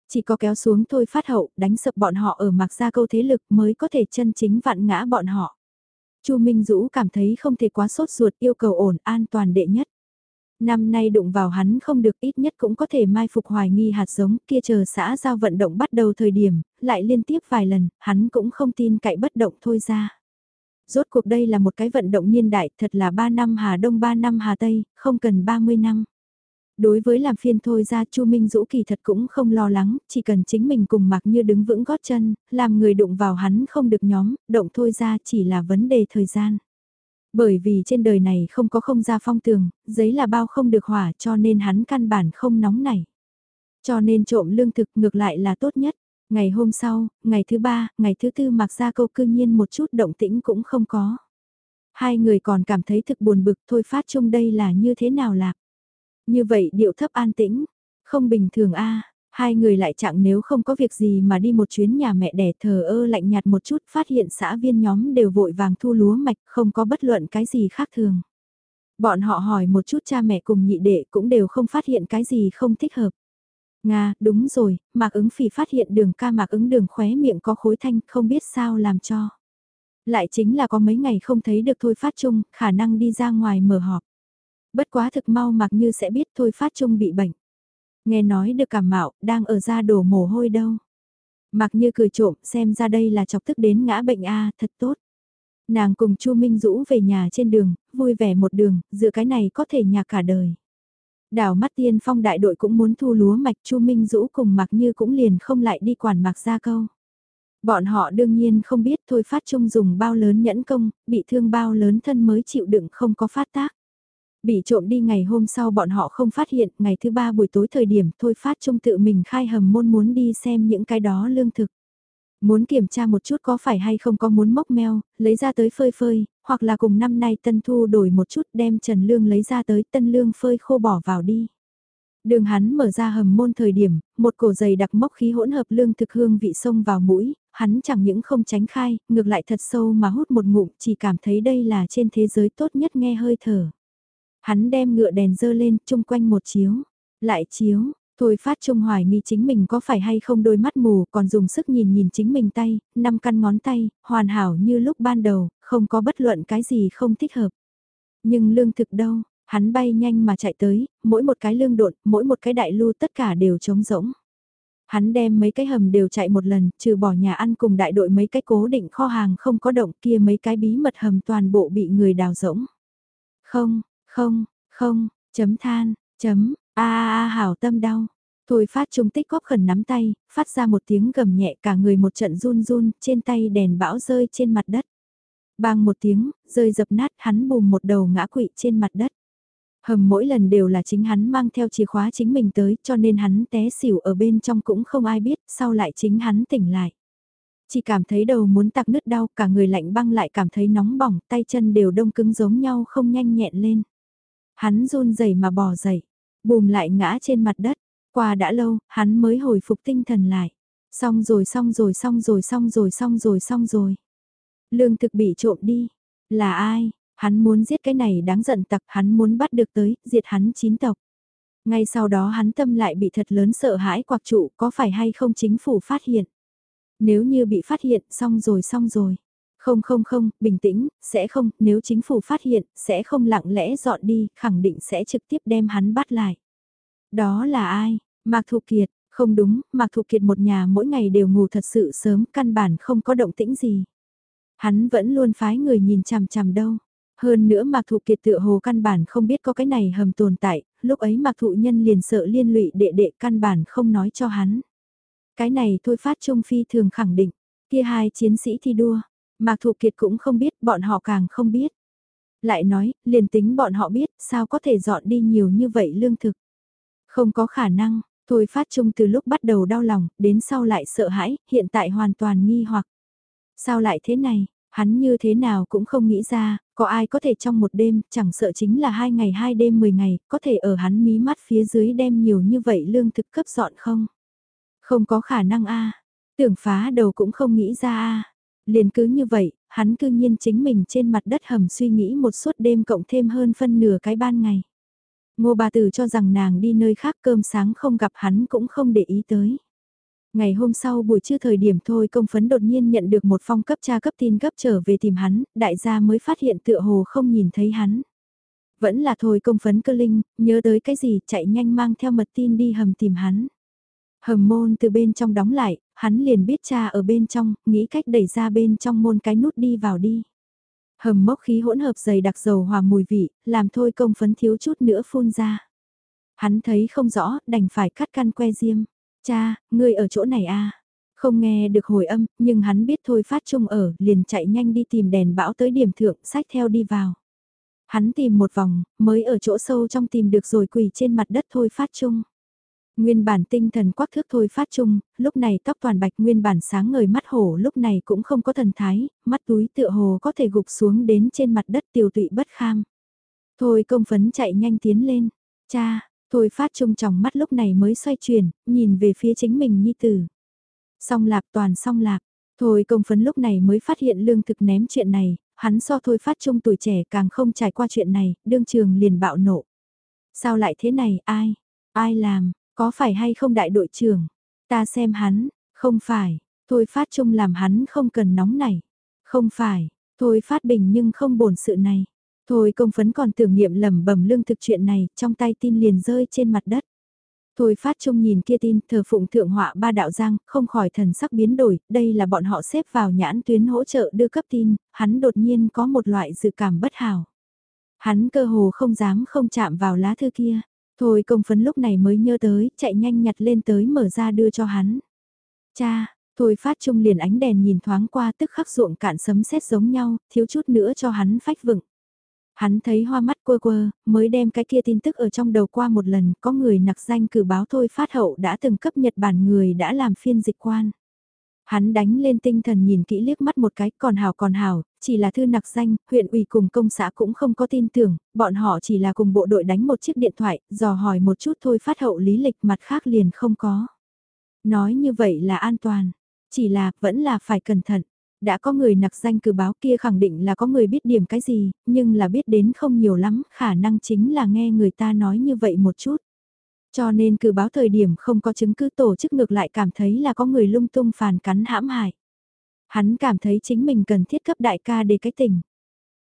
Chỉ có kéo xuống thôi phát hậu, đánh sập bọn họ ở mặc ra câu thế lực mới có thể chân chính vạn ngã bọn họ. Chu Minh Dũ cảm thấy không thể quá sốt ruột yêu cầu ổn an toàn đệ nhất. Năm nay đụng vào hắn không được ít nhất cũng có thể mai phục hoài nghi hạt giống kia chờ xã giao vận động bắt đầu thời điểm, lại liên tiếp vài lần, hắn cũng không tin cậy bất động thôi ra. Rốt cuộc đây là một cái vận động niên đại, thật là 3 năm Hà Đông 3 năm Hà Tây, không cần 30 năm. Đối với làm phiên thôi ra Chu Minh Dũ kỳ thật cũng không lo lắng, chỉ cần chính mình cùng mặc như đứng vững gót chân, làm người đụng vào hắn không được nhóm, động thôi ra chỉ là vấn đề thời gian. Bởi vì trên đời này không có không ra phong tường, giấy là bao không được hỏa cho nên hắn căn bản không nóng nảy. Cho nên trộm lương thực ngược lại là tốt nhất. Ngày hôm sau, ngày thứ ba, ngày thứ tư mặc ra câu cư nhiên một chút động tĩnh cũng không có. Hai người còn cảm thấy thực buồn bực thôi phát chung đây là như thế nào lạc. Như vậy điệu thấp an tĩnh, không bình thường a hai người lại chẳng nếu không có việc gì mà đi một chuyến nhà mẹ đẻ thờ ơ lạnh nhạt một chút phát hiện xã viên nhóm đều vội vàng thu lúa mạch không có bất luận cái gì khác thường. Bọn họ hỏi một chút cha mẹ cùng nhị đệ cũng đều không phát hiện cái gì không thích hợp. Nga, đúng rồi, Mạc ứng phỉ phát hiện đường ca Mạc ứng đường khóe miệng có khối thanh không biết sao làm cho. Lại chính là có mấy ngày không thấy được thôi phát chung, khả năng đi ra ngoài mở họp. Bất quá thực mau Mạc như sẽ biết thôi phát chung bị bệnh. Nghe nói được cảm mạo, đang ở ra đổ mồ hôi đâu. Mạc như cười trộm, xem ra đây là chọc tức đến ngã bệnh a thật tốt. Nàng cùng Chu Minh Dũ về nhà trên đường, vui vẻ một đường, dựa cái này có thể nhà cả đời đào mắt tiên phong đại đội cũng muốn thu lúa mạch Chu Minh Dũ cùng Mạc Như cũng liền không lại đi quản Mạc Gia Câu. Bọn họ đương nhiên không biết thôi phát trung dùng bao lớn nhẫn công, bị thương bao lớn thân mới chịu đựng không có phát tác. Bị trộm đi ngày hôm sau bọn họ không phát hiện, ngày thứ ba buổi tối thời điểm thôi phát trung tự mình khai hầm môn muốn đi xem những cái đó lương thực. Muốn kiểm tra một chút có phải hay không có muốn mốc meo, lấy ra tới phơi phơi, hoặc là cùng năm nay tân thu đổi một chút đem trần lương lấy ra tới tân lương phơi khô bỏ vào đi. Đường hắn mở ra hầm môn thời điểm, một cổ giày đặc mốc khí hỗn hợp lương thực hương vị sông vào mũi, hắn chẳng những không tránh khai, ngược lại thật sâu mà hút một ngụm, chỉ cảm thấy đây là trên thế giới tốt nhất nghe hơi thở. Hắn đem ngựa đèn dơ lên, chung quanh một chiếu, lại chiếu, Thôi phát trung hoài nghi chính mình có phải hay không đôi mắt mù còn dùng sức nhìn nhìn chính mình tay, năm căn ngón tay, hoàn hảo như lúc ban đầu, không có bất luận cái gì không thích hợp. Nhưng lương thực đâu, hắn bay nhanh mà chạy tới, mỗi một cái lương độn, mỗi một cái đại lưu tất cả đều trống rỗng. Hắn đem mấy cái hầm đều chạy một lần, trừ bỏ nhà ăn cùng đại đội mấy cái cố định kho hàng không có động kia mấy cái bí mật hầm toàn bộ bị người đào rỗng. Không, không, không, chấm than, chấm, a a a hảo tâm đau. Thôi phát trung tích góp khẩn nắm tay, phát ra một tiếng gầm nhẹ cả người một trận run run, trên tay đèn bão rơi trên mặt đất. Bang một tiếng, rơi dập nát hắn bùm một đầu ngã quỵ trên mặt đất. Hầm mỗi lần đều là chính hắn mang theo chìa khóa chính mình tới cho nên hắn té xỉu ở bên trong cũng không ai biết, sau lại chính hắn tỉnh lại. Chỉ cảm thấy đầu muốn tạc nứt đau, cả người lạnh băng lại cảm thấy nóng bỏng, tay chân đều đông cứng giống nhau không nhanh nhẹn lên. Hắn run rẩy mà bò dậy, bùm lại ngã trên mặt đất, qua đã lâu, hắn mới hồi phục tinh thần lại. Xong rồi xong rồi xong rồi xong rồi xong rồi xong rồi. Lương thực bị trộm đi. Là ai? Hắn muốn giết cái này đáng giận tặc, hắn muốn bắt được tới, diệt hắn chín tộc. Ngay sau đó hắn tâm lại bị thật lớn sợ hãi quạc trụ có phải hay không chính phủ phát hiện. Nếu như bị phát hiện, xong rồi xong rồi. Không không không, bình tĩnh, sẽ không, nếu chính phủ phát hiện, sẽ không lặng lẽ dọn đi, khẳng định sẽ trực tiếp đem hắn bắt lại. Đó là ai? Mạc Thụ Kiệt, không đúng, Mạc Thụ Kiệt một nhà mỗi ngày đều ngủ thật sự sớm, căn bản không có động tĩnh gì. Hắn vẫn luôn phái người nhìn chằm chằm đâu. Hơn nữa Mạc Thụ Kiệt tựa hồ căn bản không biết có cái này hầm tồn tại, lúc ấy Mạc Thụ Nhân liền sợ liên lụy đệ đệ căn bản không nói cho hắn. Cái này thôi phát trung phi thường khẳng định, kia hai chiến sĩ thi đua, Mạc Thụ Kiệt cũng không biết, bọn họ càng không biết. Lại nói, liền tính bọn họ biết, sao có thể dọn đi nhiều như vậy lương thực. Không có khả năng, thôi phát trung từ lúc bắt đầu đau lòng, đến sau lại sợ hãi, hiện tại hoàn toàn nghi hoặc. Sao lại thế này, hắn như thế nào cũng không nghĩ ra, có ai có thể trong một đêm, chẳng sợ chính là hai ngày hai đêm mười ngày, có thể ở hắn mí mắt phía dưới đem nhiều như vậy lương thực cấp dọn không? Không có khả năng a tưởng phá đầu cũng không nghĩ ra a Liền cứ như vậy, hắn cư nhiên chính mình trên mặt đất hầm suy nghĩ một suốt đêm cộng thêm hơn phân nửa cái ban ngày. Ngô bà tử cho rằng nàng đi nơi khác cơm sáng không gặp hắn cũng không để ý tới. Ngày hôm sau buổi trưa thời điểm thôi công phấn đột nhiên nhận được một phong cấp cha cấp tin cấp trở về tìm hắn, đại gia mới phát hiện tựa hồ không nhìn thấy hắn. Vẫn là thôi công phấn cơ linh, nhớ tới cái gì chạy nhanh mang theo mật tin đi hầm tìm hắn. Hầm môn từ bên trong đóng lại, hắn liền biết cha ở bên trong, nghĩ cách đẩy ra bên trong môn cái nút đi vào đi. Hầm mốc khí hỗn hợp dày đặc dầu hòa mùi vị, làm thôi công phấn thiếu chút nữa phun ra. Hắn thấy không rõ, đành phải cắt căn que diêm. Cha, ngươi ở chỗ này à? Không nghe được hồi âm, nhưng hắn biết thôi phát trung ở, liền chạy nhanh đi tìm đèn bão tới điểm thượng, sách theo đi vào. Hắn tìm một vòng, mới ở chỗ sâu trong tìm được rồi quỳ trên mặt đất thôi phát trung. Nguyên bản tinh thần quắc thước thôi phát trung, lúc này tóc toàn bạch nguyên bản sáng ngời mắt hổ lúc này cũng không có thần thái, mắt túi tựa hồ có thể gục xuống đến trên mặt đất tiêu tụy bất kham. Thôi công phấn chạy nhanh tiến lên, cha, thôi phát trung trong mắt lúc này mới xoay chuyển, nhìn về phía chính mình nhi tử. Song lạp toàn song lạp, thôi công phấn lúc này mới phát hiện lương thực ném chuyện này, hắn so thôi phát trung tuổi trẻ càng không trải qua chuyện này, đương trường liền bạo nộ. Sao lại thế này, ai, ai làm, có phải hay không đại đội trưởng? Ta xem hắn, không phải, thôi phát trung làm hắn không cần nóng này. Không phải, thôi phát bình nhưng không bổn sự này. Thôi công phấn còn tưởng niệm lầm bầm lương thực chuyện này, trong tay tin liền rơi trên mặt đất. Thôi phát trung nhìn kia tin, thờ phụng thượng họa ba đạo giang, không khỏi thần sắc biến đổi, đây là bọn họ xếp vào nhãn tuyến hỗ trợ đưa cấp tin, hắn đột nhiên có một loại dự cảm bất hảo. Hắn cơ hồ không dám không chạm vào lá thư kia. Thôi công phấn lúc này mới nhớ tới, chạy nhanh nhặt lên tới mở ra đưa cho hắn. Cha, thôi phát trung liền ánh đèn nhìn thoáng qua tức khắc ruộng cạn sấm sét giống nhau, thiếu chút nữa cho hắn phách vựng. Hắn thấy hoa mắt quơ quơ, mới đem cái kia tin tức ở trong đầu qua một lần, có người nặc danh cử báo thôi phát hậu đã từng cấp Nhật Bản người đã làm phiên dịch quan. Hắn đánh lên tinh thần nhìn kỹ liếc mắt một cái, còn hào còn hào, chỉ là thư nặc danh, huyện ủy cùng công xã cũng không có tin tưởng, bọn họ chỉ là cùng bộ đội đánh một chiếc điện thoại, dò hỏi một chút thôi phát hậu lý lịch mặt khác liền không có. Nói như vậy là an toàn, chỉ là vẫn là phải cẩn thận. Đã có người nặc danh cử báo kia khẳng định là có người biết điểm cái gì, nhưng là biết đến không nhiều lắm, khả năng chính là nghe người ta nói như vậy một chút. Cho nên cử báo thời điểm không có chứng cứ tổ chức ngược lại cảm thấy là có người lung tung phản cắn hãm hại. Hắn cảm thấy chính mình cần thiết cấp đại ca để cái tình.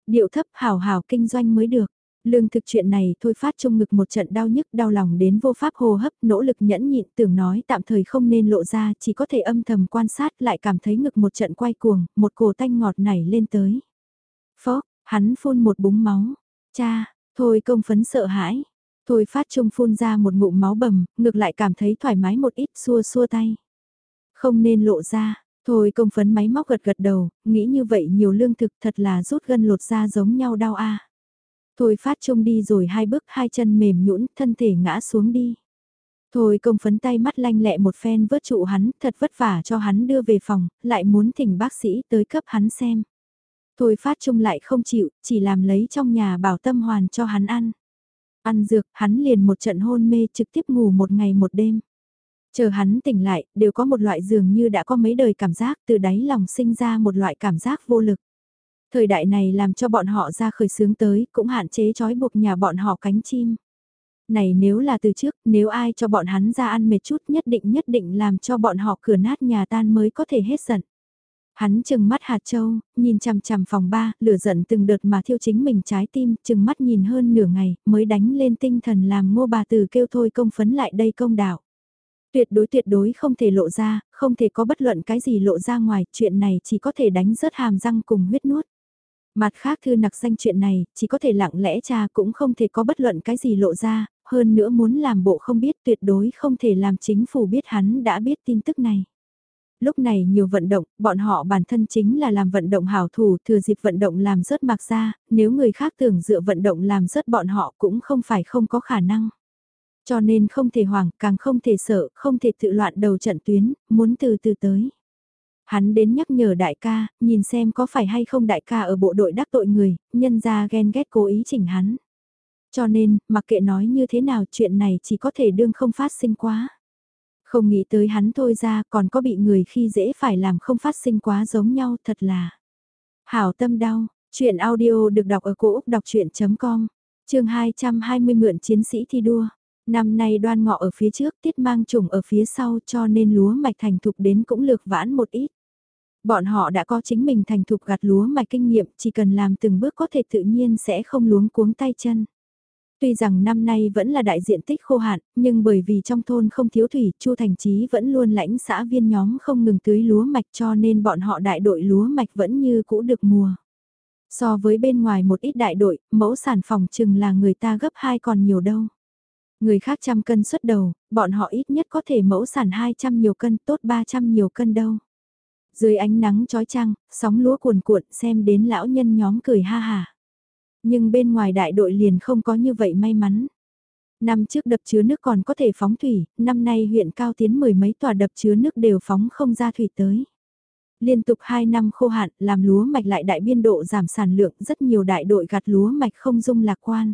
điệu thấp hào hào kinh doanh mới được. Lương thực chuyện này thôi phát trong ngực một trận đau nhức đau lòng đến vô pháp hô hấp, nỗ lực nhẫn nhịn tưởng nói tạm thời không nên lộ ra, chỉ có thể âm thầm quan sát lại cảm thấy ngực một trận quay cuồng, một cổ tanh ngọt nảy lên tới. Phó, hắn phun một búng máu. Cha, thôi công phấn sợ hãi. Thôi phát trung phun ra một ngụm máu bầm, ngược lại cảm thấy thoải mái một ít xua xua tay. Không nên lộ ra, thôi công phấn máy móc gật gật đầu, nghĩ như vậy nhiều lương thực thật là rút gân lột ra giống nhau đau a. Thôi phát trung đi rồi hai bước hai chân mềm nhũn thân thể ngã xuống đi. Thôi công phấn tay mắt lanh lẹ một phen vớt trụ hắn, thật vất vả cho hắn đưa về phòng, lại muốn thỉnh bác sĩ tới cấp hắn xem. Thôi phát trung lại không chịu, chỉ làm lấy trong nhà bảo tâm hoàn cho hắn ăn. Ăn dược, hắn liền một trận hôn mê trực tiếp ngủ một ngày một đêm. Chờ hắn tỉnh lại, đều có một loại dường như đã có mấy đời cảm giác từ đáy lòng sinh ra một loại cảm giác vô lực. Thời đại này làm cho bọn họ ra khởi sướng tới, cũng hạn chế trói buộc nhà bọn họ cánh chim. Này nếu là từ trước, nếu ai cho bọn hắn ra ăn mệt chút nhất định nhất định làm cho bọn họ cửa nát nhà tan mới có thể hết giận. Hắn chừng mắt hạt châu, nhìn chằm chằm phòng ba, lửa giận từng đợt mà thiêu chính mình trái tim, chừng mắt nhìn hơn nửa ngày, mới đánh lên tinh thần làm ngô bà từ kêu thôi công phấn lại đây công đạo. Tuyệt đối tuyệt đối không thể lộ ra, không thể có bất luận cái gì lộ ra ngoài, chuyện này chỉ có thể đánh rớt hàm răng cùng huyết nuốt. Mặt khác thư nặc danh chuyện này, chỉ có thể lặng lẽ cha cũng không thể có bất luận cái gì lộ ra, hơn nữa muốn làm bộ không biết tuyệt đối không thể làm chính phủ biết hắn đã biết tin tức này. Lúc này nhiều vận động, bọn họ bản thân chính là làm vận động hảo thủ, thừa dịp vận động làm rớt mạc ra, nếu người khác tưởng dựa vận động làm rớt bọn họ cũng không phải không có khả năng. Cho nên không thể hoảng, càng không thể sợ, không thể tự loạn đầu trận tuyến, muốn từ từ tới. Hắn đến nhắc nhở đại ca, nhìn xem có phải hay không đại ca ở bộ đội đắc tội người, nhân ra ghen ghét cố ý chỉnh hắn. Cho nên, mặc kệ nói như thế nào chuyện này chỉ có thể đương không phát sinh quá. Không nghĩ tới hắn thôi ra còn có bị người khi dễ phải làm không phát sinh quá giống nhau thật là. Hảo tâm đau, chuyện audio được đọc ở cổ Úc đọc chuyện.com, trường 220 mượn chiến sĩ thi đua. Năm nay đoan ngọ ở phía trước tiết mang trùng ở phía sau cho nên lúa mạch thành thục đến cũng lược vãn một ít. Bọn họ đã có chính mình thành thục gặt lúa mạch kinh nghiệm chỉ cần làm từng bước có thể tự nhiên sẽ không luống cuống tay chân. Tuy rằng năm nay vẫn là đại diện tích khô hạn, nhưng bởi vì trong thôn không thiếu thủy, Chu Thành Chí vẫn luôn lãnh xã viên nhóm không ngừng tưới lúa mạch cho nên bọn họ đại đội lúa mạch vẫn như cũ được mùa. So với bên ngoài một ít đại đội, mẫu sản phòng chừng là người ta gấp hai còn nhiều đâu. Người khác trăm cân xuất đầu, bọn họ ít nhất có thể mẫu sản 200 nhiều cân, tốt 300 nhiều cân đâu. Dưới ánh nắng trói trăng, sóng lúa cuồn cuộn xem đến lão nhân nhóm cười ha hà. Nhưng bên ngoài đại đội liền không có như vậy may mắn. Năm trước đập chứa nước còn có thể phóng thủy, năm nay huyện cao tiến mười mấy tòa đập chứa nước đều phóng không ra thủy tới. Liên tục 2 năm khô hạn, làm lúa mạch lại đại biên độ giảm sản lượng, rất nhiều đại đội gặt lúa mạch không dung lạc quan.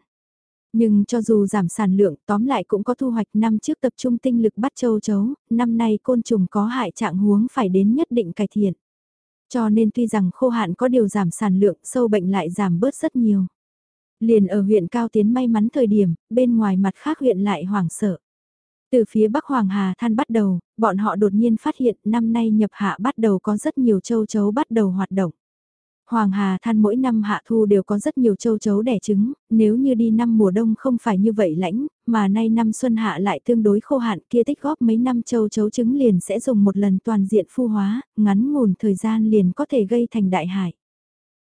Nhưng cho dù giảm sản lượng, tóm lại cũng có thu hoạch năm trước tập trung tinh lực bắt châu chấu, năm nay côn trùng có hại trạng huống phải đến nhất định cải thiện. Cho nên tuy rằng khô hạn có điều giảm sản lượng, sâu bệnh lại giảm bớt rất nhiều. Liền ở huyện Cao Tiến may mắn thời điểm, bên ngoài mặt khác huyện lại hoảng sợ. Từ phía Bắc Hoàng Hà Than bắt đầu, bọn họ đột nhiên phát hiện năm nay nhập hạ bắt đầu có rất nhiều châu chấu bắt đầu hoạt động. Hoàng Hà than mỗi năm hạ thu đều có rất nhiều châu chấu đẻ trứng, nếu như đi năm mùa đông không phải như vậy lãnh, mà nay năm xuân hạ lại tương đối khô hạn kia tích góp mấy năm châu chấu trứng liền sẽ dùng một lần toàn diện phu hóa, ngắn ngủn thời gian liền có thể gây thành đại hải.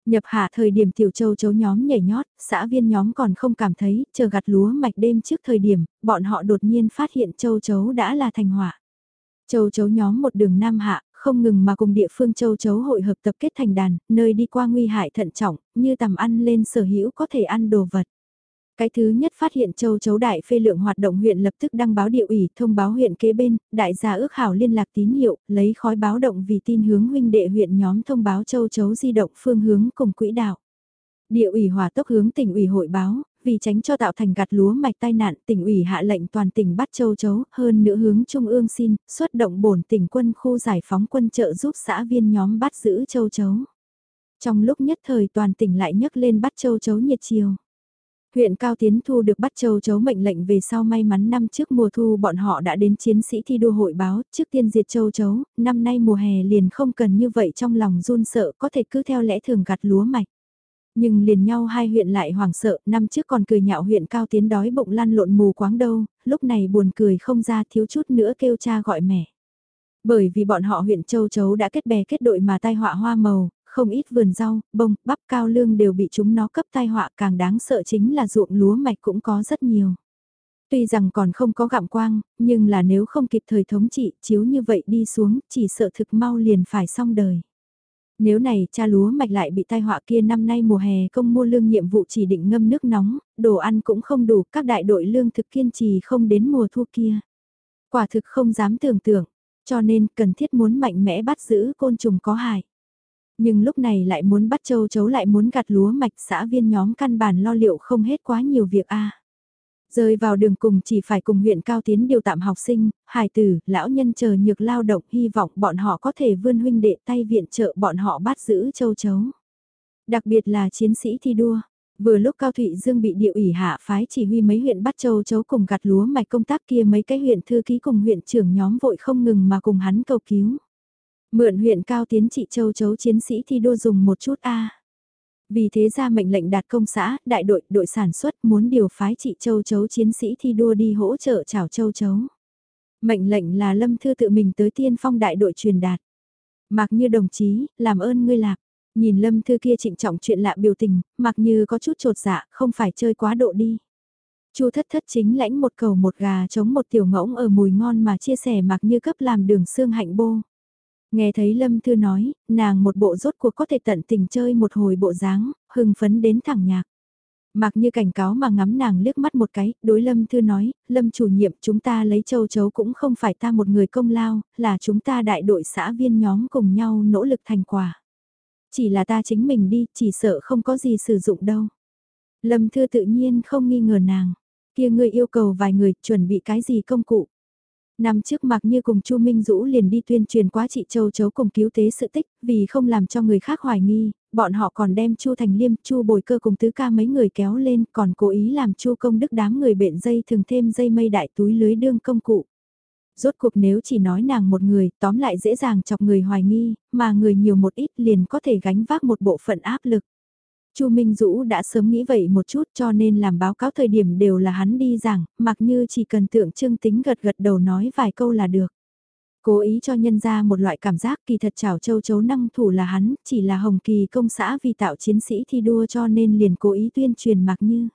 Nhập hạ thời điểm tiểu châu chấu nhóm nhảy nhót, xã viên nhóm còn không cảm thấy, chờ gặt lúa mạch đêm trước thời điểm, bọn họ đột nhiên phát hiện châu chấu đã là thành hỏa. Châu chấu nhóm một đường nam hạ, không ngừng mà cùng địa phương châu chấu hội hợp tập kết thành đàn, nơi đi qua nguy hại thận trọng, như tầm ăn lên sở hữu có thể ăn đồ vật. Cái thứ nhất phát hiện châu chấu đại phê lượng hoạt động huyện lập tức đăng báo địa ủy thông báo huyện kế bên, đại gia ước hảo liên lạc tín hiệu, lấy khói báo động vì tin hướng huynh đệ huyện nhóm thông báo châu chấu di động phương hướng cùng quỹ đạo. Địa ủy hòa tốc hướng tỉnh ủy hội báo, vì tránh cho tạo thành gạt lúa mạch tai nạn, tỉnh ủy hạ lệnh toàn tỉnh bắt châu chấu, hơn nữa hướng trung ương xin, xuất động bổn tỉnh quân khu giải phóng quân trợ giúp xã viên nhóm bắt giữ châu chấu. Trong lúc nhất thời toàn tỉnh lại nhấc lên bắt châu chấu nhiệt chiều. Huyện Cao Tiến Thu được bắt châu chấu mệnh lệnh về sau may mắn năm trước mùa thu bọn họ đã đến chiến sĩ thi đua hội báo, trước tiên diệt châu chấu, năm nay mùa hè liền không cần như vậy trong lòng run sợ có thể cứ theo lẽ thường gặt lúa mạch. Nhưng liền nhau hai huyện lại hoảng sợ, năm trước còn cười nhạo huyện cao tiến đói bụng lăn lộn mù quáng đâu, lúc này buồn cười không ra thiếu chút nữa kêu cha gọi mẹ. Bởi vì bọn họ huyện Châu Chấu đã kết bè kết đội mà tai họa hoa màu, không ít vườn rau, bông, bắp cao lương đều bị chúng nó cấp tai họa càng đáng sợ chính là ruộng lúa mạch cũng có rất nhiều. Tuy rằng còn không có gặm quang, nhưng là nếu không kịp thời thống trị, chiếu như vậy đi xuống, chỉ sợ thực mau liền phải xong đời. Nếu này cha lúa mạch lại bị tai họa kia năm nay mùa hè công mua lương nhiệm vụ chỉ định ngâm nước nóng, đồ ăn cũng không đủ, các đại đội lương thực kiên trì không đến mùa thu kia. Quả thực không dám tưởng tượng, cho nên cần thiết muốn mạnh mẽ bắt giữ côn trùng có hại. Nhưng lúc này lại muốn bắt châu chấu lại muốn gặt lúa mạch xã viên nhóm căn bản lo liệu không hết quá nhiều việc a Rơi vào đường cùng chỉ phải cùng huyện cao tiến điều tạm học sinh, hài tử, lão nhân chờ nhược lao động hy vọng bọn họ có thể vươn huynh đệ tay viện trợ bọn họ bắt giữ châu chấu. Đặc biệt là chiến sĩ thi đua. Vừa lúc Cao Thụy Dương bị địa ủy hạ phái chỉ huy mấy huyện bắt châu chấu cùng gặt lúa mạch công tác kia mấy cái huyện thư ký cùng huyện trưởng nhóm vội không ngừng mà cùng hắn cầu cứu. Mượn huyện Cao Tiến trị châu chấu chiến sĩ thi đua dùng một chút A. Vì thế ra mệnh lệnh đạt công xã, đại đội, đội sản xuất muốn điều phái trị châu chấu chiến sĩ thi đua đi hỗ trợ chảo châu chấu. Mệnh lệnh là Lâm Thư tự mình tới tiên phong đại đội truyền đạt. Mặc như đồng chí, làm ơn ngươi lạc. Nhìn Lâm Thư kia trịnh trọng chuyện lạ biểu tình, mặc như có chút trột dạ, không phải chơi quá độ đi. Chu thất thất chính lãnh một cầu một gà chống một tiểu ngỗng ở mùi ngon mà chia sẻ mặc như cấp làm đường xương hạnh bô. Nghe thấy Lâm Thư nói, nàng một bộ rốt cuộc có thể tận tình chơi một hồi bộ dáng, hưng phấn đến thẳng nhạc. Mặc như cảnh cáo mà ngắm nàng liếc mắt một cái, đối Lâm Thư nói, Lâm chủ nhiệm chúng ta lấy châu chấu cũng không phải ta một người công lao, là chúng ta đại đội xã viên nhóm cùng nhau nỗ lực thành quả. Chỉ là ta chính mình đi, chỉ sợ không có gì sử dụng đâu. Lâm Thư tự nhiên không nghi ngờ nàng, kia ngươi yêu cầu vài người chuẩn bị cái gì công cụ. Năm trước mặc như cùng Chu Minh Dũ liền đi tuyên truyền quá chị Châu Chấu cùng cứu tế sự tích, vì không làm cho người khác hoài nghi, bọn họ còn đem Chu Thành Liêm, Chu Bồi Cơ cùng tứ ca mấy người kéo lên, còn cố ý làm Chu Công Đức đám người bện dây thường thêm dây mây đại túi lưới đương công cụ. Rốt cuộc nếu chỉ nói nàng một người, tóm lại dễ dàng chọc người hoài nghi, mà người nhiều một ít liền có thể gánh vác một bộ phận áp lực. Chu Minh Dũ đã sớm nghĩ vậy một chút cho nên làm báo cáo thời điểm đều là hắn đi giảng, mặc như chỉ cần tượng trưng tính gật gật đầu nói vài câu là được. Cố ý cho nhân ra một loại cảm giác kỳ thật chảo châu chấu năng thủ là hắn, chỉ là hồng kỳ công xã vì tạo chiến sĩ thi đua cho nên liền cố ý tuyên truyền mặc như.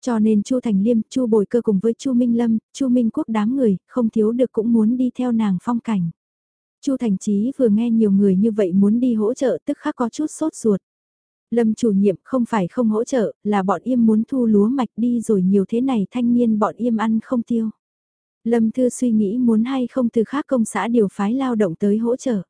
Cho nên Chu Thành Liêm, Chu Bồi Cơ cùng với Chu Minh Lâm, Chu Minh Quốc đám người, không thiếu được cũng muốn đi theo nàng phong cảnh. Chu Thành Chí vừa nghe nhiều người như vậy muốn đi hỗ trợ tức khắc có chút sốt ruột. Lâm chủ nhiệm không phải không hỗ trợ, là bọn im muốn thu lúa mạch đi rồi nhiều thế này thanh niên bọn im ăn không tiêu. Lâm Thư suy nghĩ muốn hay không từ khác công xã điều phái lao động tới hỗ trợ.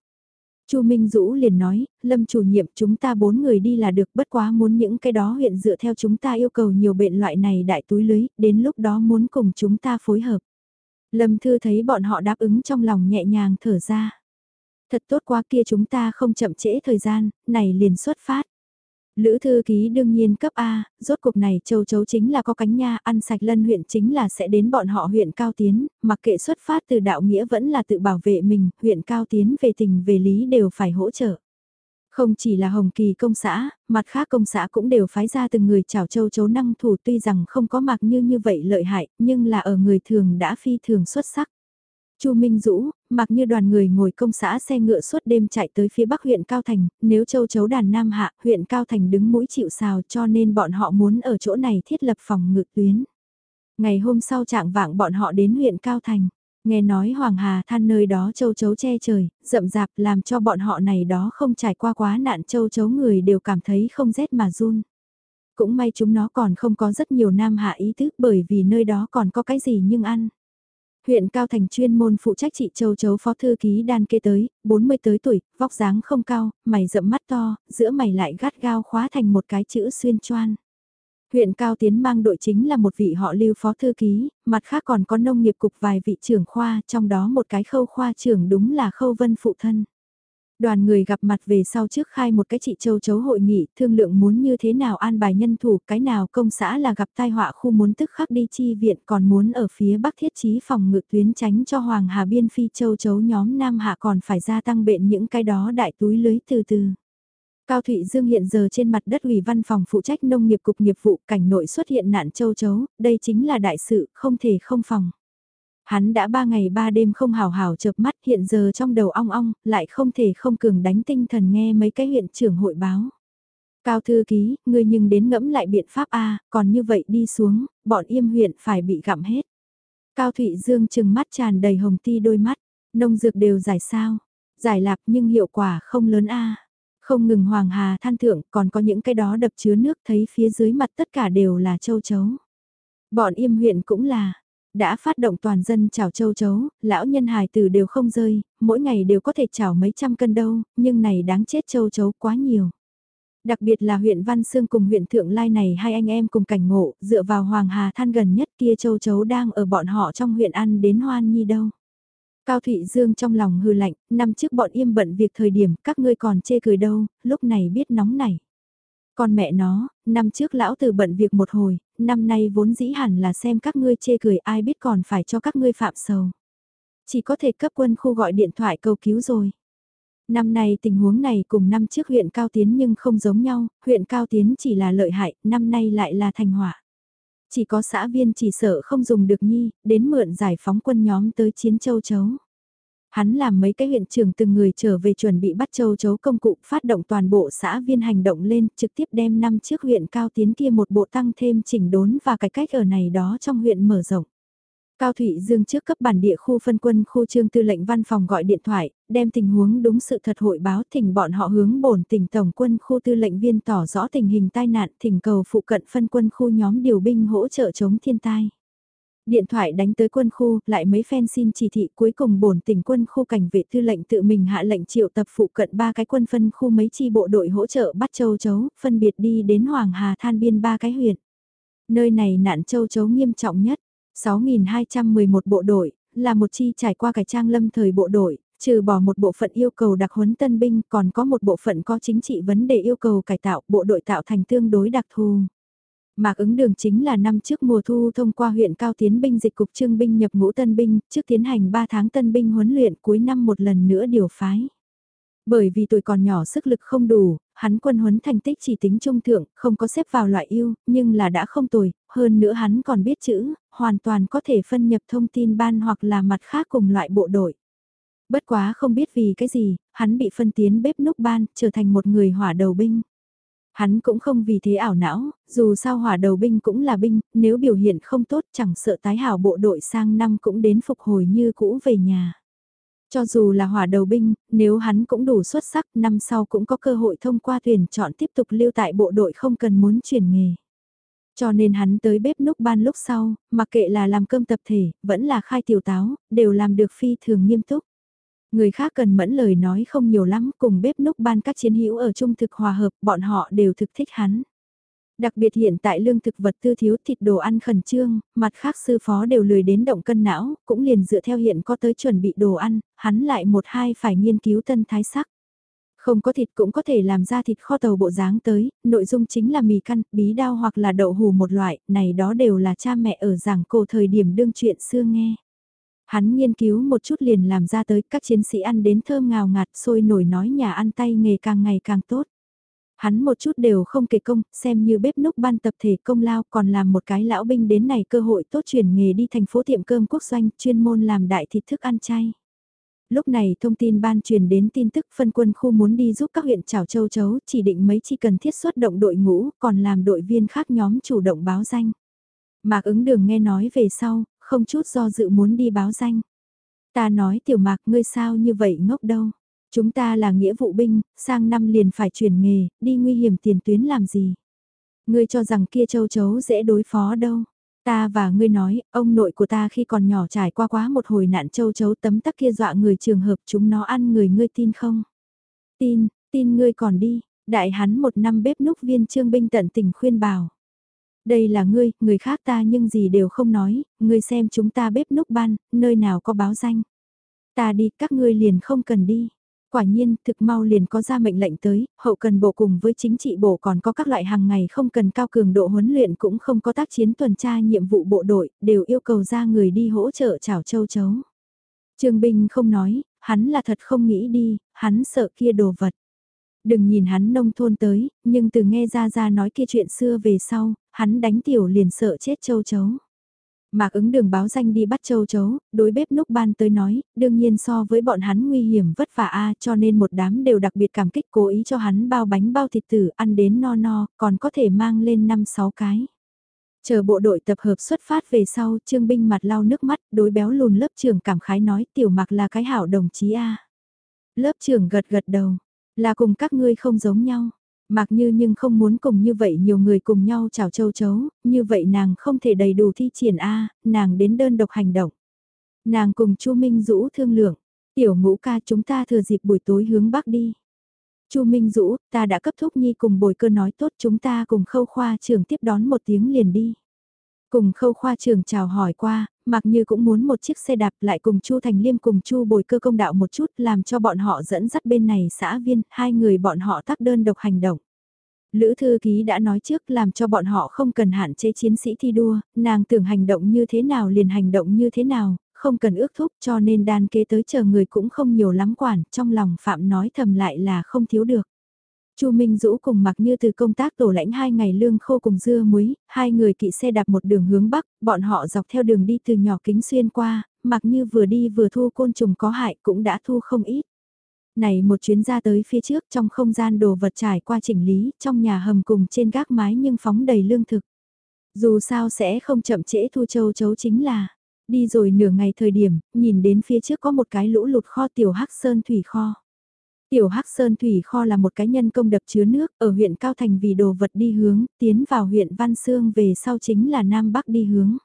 Chu Minh Dũ liền nói, Lâm chủ nhiệm chúng ta bốn người đi là được bất quá muốn những cái đó huyện dựa theo chúng ta yêu cầu nhiều bệnh loại này đại túi lưới, đến lúc đó muốn cùng chúng ta phối hợp. Lâm Thư thấy bọn họ đáp ứng trong lòng nhẹ nhàng thở ra. Thật tốt quá kia chúng ta không chậm trễ thời gian, này liền xuất phát. Lữ thư ký đương nhiên cấp A, rốt cuộc này châu chấu chính là có cánh nha, ăn sạch lân huyện chính là sẽ đến bọn họ huyện cao tiến, mặc kệ xuất phát từ đạo nghĩa vẫn là tự bảo vệ mình, huyện cao tiến về tình về lý đều phải hỗ trợ. Không chỉ là Hồng Kỳ công xã, mặt khác công xã cũng đều phái ra từng người chảo châu chấu năng thủ tuy rằng không có mặc như như vậy lợi hại, nhưng là ở người thường đã phi thường xuất sắc. Chu Minh Dũ, mặc như đoàn người ngồi công xã xe ngựa suốt đêm chạy tới phía bắc huyện Cao Thành, nếu châu chấu đàn Nam Hạ, huyện Cao Thành đứng mũi chịu sào cho nên bọn họ muốn ở chỗ này thiết lập phòng ngự tuyến. Ngày hôm sau trạng vạng bọn họ đến huyện Cao Thành, nghe nói Hoàng Hà than nơi đó châu chấu che trời, rậm rạp làm cho bọn họ này đó không trải qua quá nạn châu chấu người đều cảm thấy không rét mà run. Cũng may chúng nó còn không có rất nhiều Nam Hạ ý thức bởi vì nơi đó còn có cái gì nhưng ăn. Huyện Cao Thành chuyên môn phụ trách chị Châu Chấu phó thư ký đan kê tới, 40 tới tuổi, vóc dáng không cao, mày rậm mắt to, giữa mày lại gắt gao khóa thành một cái chữ xuyên choan. Huyện Cao Tiến mang đội chính là một vị họ lưu phó thư ký, mặt khác còn có nông nghiệp cục vài vị trưởng khoa, trong đó một cái khâu khoa trưởng đúng là khâu vân phụ thân. Đoàn người gặp mặt về sau trước khai một cái chị châu chấu hội nghị, thương lượng muốn như thế nào an bài nhân thủ, cái nào công xã là gặp tai họa khu muốn tức khắc đi chi viện còn muốn ở phía bắc thiết trí phòng ngự tuyến tránh cho Hoàng Hà Biên Phi châu chấu nhóm Nam Hạ còn phải gia tăng bệnh những cái đó đại túi lưới từ từ. Cao Thụy Dương hiện giờ trên mặt đất ủy văn phòng phụ trách nông nghiệp cục nghiệp vụ cảnh nội xuất hiện nạn châu chấu, đây chính là đại sự, không thể không phòng. Hắn đã ba ngày ba đêm không hào hào chợp mắt hiện giờ trong đầu ong ong, lại không thể không cường đánh tinh thần nghe mấy cái huyện trưởng hội báo. Cao thư ký, ngươi nhưng đến ngẫm lại biện pháp A, còn như vậy đi xuống, bọn yêm huyện phải bị gặm hết. Cao Thụy Dương chừng mắt tràn đầy hồng ti đôi mắt, nông dược đều giải sao, giải lạc nhưng hiệu quả không lớn A. Không ngừng hoàng hà than thượng, còn có những cái đó đập chứa nước thấy phía dưới mặt tất cả đều là châu chấu. Bọn yêm huyện cũng là, đã phát động toàn dân chảo châu chấu, lão nhân hài tử đều không rơi, mỗi ngày đều có thể chảo mấy trăm cân đâu, nhưng này đáng chết châu chấu quá nhiều. Đặc biệt là huyện Văn Sương cùng huyện Thượng Lai này hai anh em cùng cảnh ngộ, dựa vào Hoàng Hà than gần nhất kia châu chấu đang ở bọn họ trong huyện ăn đến hoan nhi đâu. Cao Thụy Dương trong lòng hư lạnh, năm trước bọn im bận việc thời điểm các ngươi còn chê cười đâu, lúc này biết nóng này. Còn mẹ nó, năm trước lão từ bận việc một hồi, năm nay vốn dĩ hẳn là xem các ngươi chê cười ai biết còn phải cho các ngươi phạm sầu. Chỉ có thể cấp quân khu gọi điện thoại cầu cứu rồi. Năm nay tình huống này cùng năm trước huyện Cao Tiến nhưng không giống nhau, huyện Cao Tiến chỉ là lợi hại, năm nay lại là thành hỏa. Chỉ có xã viên chỉ sợ không dùng được nhi, đến mượn giải phóng quân nhóm tới chiến châu chấu. Hắn làm mấy cái huyện trưởng từng người trở về chuẩn bị bắt châu chấu công cụ phát động toàn bộ xã viên hành động lên trực tiếp đem năm chiếc huyện Cao Tiến kia một bộ tăng thêm chỉnh đốn và cải cách ở này đó trong huyện mở rộng. Cao Thụy Dương trước cấp bản địa khu phân quân khu trương tư lệnh văn phòng gọi điện thoại, đem tình huống đúng sự thật hội báo thỉnh bọn họ hướng bổn tỉnh tổng quân khu tư lệnh viên tỏ rõ tình hình tai nạn thỉnh cầu phụ cận phân quân khu nhóm điều binh hỗ trợ chống thiên tai. Điện thoại đánh tới quân khu, lại mấy phen xin chỉ thị cuối cùng bổn tỉnh quân khu cảnh vệ tư lệnh tự mình hạ lệnh triệu tập phụ cận ba cái quân phân khu mấy chi bộ đội hỗ trợ bắt châu chấu, phân biệt đi đến Hoàng Hà than biên ba cái huyện. Nơi này nạn châu chấu nghiêm trọng nhất 6.211 bộ đội, là một chi trải qua cải trang lâm thời bộ đội, trừ bỏ một bộ phận yêu cầu đặc huấn tân binh còn có một bộ phận có chính trị vấn đề yêu cầu cải tạo bộ đội tạo thành tương đối đặc thù. Mạc ứng đường chính là năm trước mùa thu thông qua huyện cao tiến binh dịch cục trương binh nhập ngũ tân binh, trước tiến hành 3 tháng tân binh huấn luyện cuối năm một lần nữa điều phái. Bởi vì tuổi còn nhỏ sức lực không đủ, hắn quân huấn thành tích chỉ tính trung thượng, không có xếp vào loại ưu, nhưng là đã không tồi, hơn nữa hắn còn biết chữ, hoàn toàn có thể phân nhập thông tin ban hoặc là mặt khác cùng loại bộ đội. Bất quá không biết vì cái gì, hắn bị phân tiến bếp núc ban, trở thành một người hỏa đầu binh. Hắn cũng không vì thế ảo não, dù sao hỏa đầu binh cũng là binh, nếu biểu hiện không tốt chẳng sợ tái hảo bộ đội sang năm cũng đến phục hồi như cũ về nhà. Cho dù là hỏa đầu binh, nếu hắn cũng đủ xuất sắc, năm sau cũng có cơ hội thông qua tuyển chọn tiếp tục lưu tại bộ đội không cần muốn chuyển nghề. Cho nên hắn tới bếp núc ban lúc sau, mặc kệ là làm cơm tập thể, vẫn là khai tiểu táo, đều làm được phi thường nghiêm túc. Người khác cần mẫn lời nói không nhiều lắm, cùng bếp núc ban các chiến hữu ở trung thực hòa hợp, bọn họ đều thực thích hắn. Đặc biệt hiện tại lương thực vật tư thiếu thịt đồ ăn khẩn trương, mặt khác sư phó đều lười đến động cân não, cũng liền dựa theo hiện có tới chuẩn bị đồ ăn, hắn lại một hai phải nghiên cứu tân thái sắc. Không có thịt cũng có thể làm ra thịt kho tàu bộ dáng tới, nội dung chính là mì căn, bí đao hoặc là đậu hù một loại, này đó đều là cha mẹ ở giảng cổ thời điểm đương chuyện xưa nghe. Hắn nghiên cứu một chút liền làm ra tới các chiến sĩ ăn đến thơm ngào ngạt sôi nổi nói nhà ăn tay nghề càng ngày càng tốt. Hắn một chút đều không kể công, xem như bếp núc ban tập thể công lao còn làm một cái lão binh đến này cơ hội tốt chuyển nghề đi thành phố tiệm cơm quốc doanh chuyên môn làm đại thịt thức ăn chay. Lúc này thông tin ban truyền đến tin tức phân quân khu muốn đi giúp các huyện trảo châu chấu chỉ định mấy chi cần thiết xuất động đội ngũ còn làm đội viên khác nhóm chủ động báo danh. Mạc ứng đường nghe nói về sau, không chút do dự muốn đi báo danh. Ta nói tiểu mạc ngươi sao như vậy ngốc đâu. Chúng ta là nghĩa vụ binh, sang năm liền phải chuyển nghề, đi nguy hiểm tiền tuyến làm gì. Ngươi cho rằng kia châu chấu dễ đối phó đâu. Ta và ngươi nói, ông nội của ta khi còn nhỏ trải qua quá một hồi nạn châu chấu tấm tắc kia dọa người trường hợp chúng nó ăn người ngươi tin không? Tin, tin ngươi còn đi, đại hắn một năm bếp núc viên trương binh tận tình khuyên bảo. Đây là ngươi, người khác ta nhưng gì đều không nói, ngươi xem chúng ta bếp núc ban, nơi nào có báo danh. Ta đi, các ngươi liền không cần đi. Quả nhiên, thực mau liền có ra mệnh lệnh tới, hậu cần bộ cùng với chính trị bộ còn có các loại hàng ngày không cần cao cường độ huấn luyện cũng không có tác chiến tuần tra nhiệm vụ bộ đội, đều yêu cầu ra người đi hỗ trợ chảo châu chấu. Trương Bình không nói, hắn là thật không nghĩ đi, hắn sợ kia đồ vật. Đừng nhìn hắn nông thôn tới, nhưng từ nghe ra ra nói kia chuyện xưa về sau, hắn đánh tiểu liền sợ chết châu chấu. Mạc ứng đường báo danh đi bắt châu chấu, đối bếp núc ban tới nói, đương nhiên so với bọn hắn nguy hiểm vất vả a cho nên một đám đều đặc biệt cảm kích cố ý cho hắn bao bánh bao thịt tử ăn đến no no, còn có thể mang lên 5-6 cái. Chờ bộ đội tập hợp xuất phát về sau, Trương Binh mặt lau nước mắt, đối béo lùn lớp trưởng cảm khái nói tiểu mặc là cái hảo đồng chí A. Lớp trưởng gật gật đầu, là cùng các ngươi không giống nhau. Mặc như nhưng không muốn cùng như vậy nhiều người cùng nhau chào châu chấu, như vậy nàng không thể đầy đủ thi triển A, nàng đến đơn độc hành động. Nàng cùng Chu Minh Dũ thương lượng, tiểu ngũ ca chúng ta thừa dịp buổi tối hướng bắc đi. Chu Minh Dũ, ta đã cấp thúc nhi cùng bồi cơ nói tốt chúng ta cùng khâu khoa trưởng tiếp đón một tiếng liền đi. Cùng khâu khoa trường chào hỏi qua, mặc như cũng muốn một chiếc xe đạp lại cùng Chu Thành Liêm cùng Chu bồi cơ công đạo một chút làm cho bọn họ dẫn dắt bên này xã viên, hai người bọn họ tác đơn độc hành động. Lữ thư ký đã nói trước làm cho bọn họ không cần hạn chế chiến sĩ thi đua, nàng tưởng hành động như thế nào liền hành động như thế nào, không cần ước thúc cho nên đan kế tới chờ người cũng không nhiều lắm quản, trong lòng Phạm nói thầm lại là không thiếu được. Chu Minh Dũ cùng mặc như từ công tác tổ lãnh hai ngày lương khô cùng dưa muối, hai người kỵ xe đạp một đường hướng bắc, bọn họ dọc theo đường đi từ nhỏ kính xuyên qua, mặc như vừa đi vừa thu côn trùng có hại cũng đã thu không ít. Này một chuyến ra tới phía trước trong không gian đồ vật trải qua chỉnh lý, trong nhà hầm cùng trên gác mái nhưng phóng đầy lương thực. Dù sao sẽ không chậm trễ thu châu chấu chính là, đi rồi nửa ngày thời điểm, nhìn đến phía trước có một cái lũ lụt kho tiểu hắc sơn thủy kho. Tiểu Hắc Sơn Thủy Kho là một cái nhân công đập chứa nước ở huyện Cao Thành vì đồ vật đi hướng, tiến vào huyện Văn Sương về sau chính là Nam Bắc đi hướng.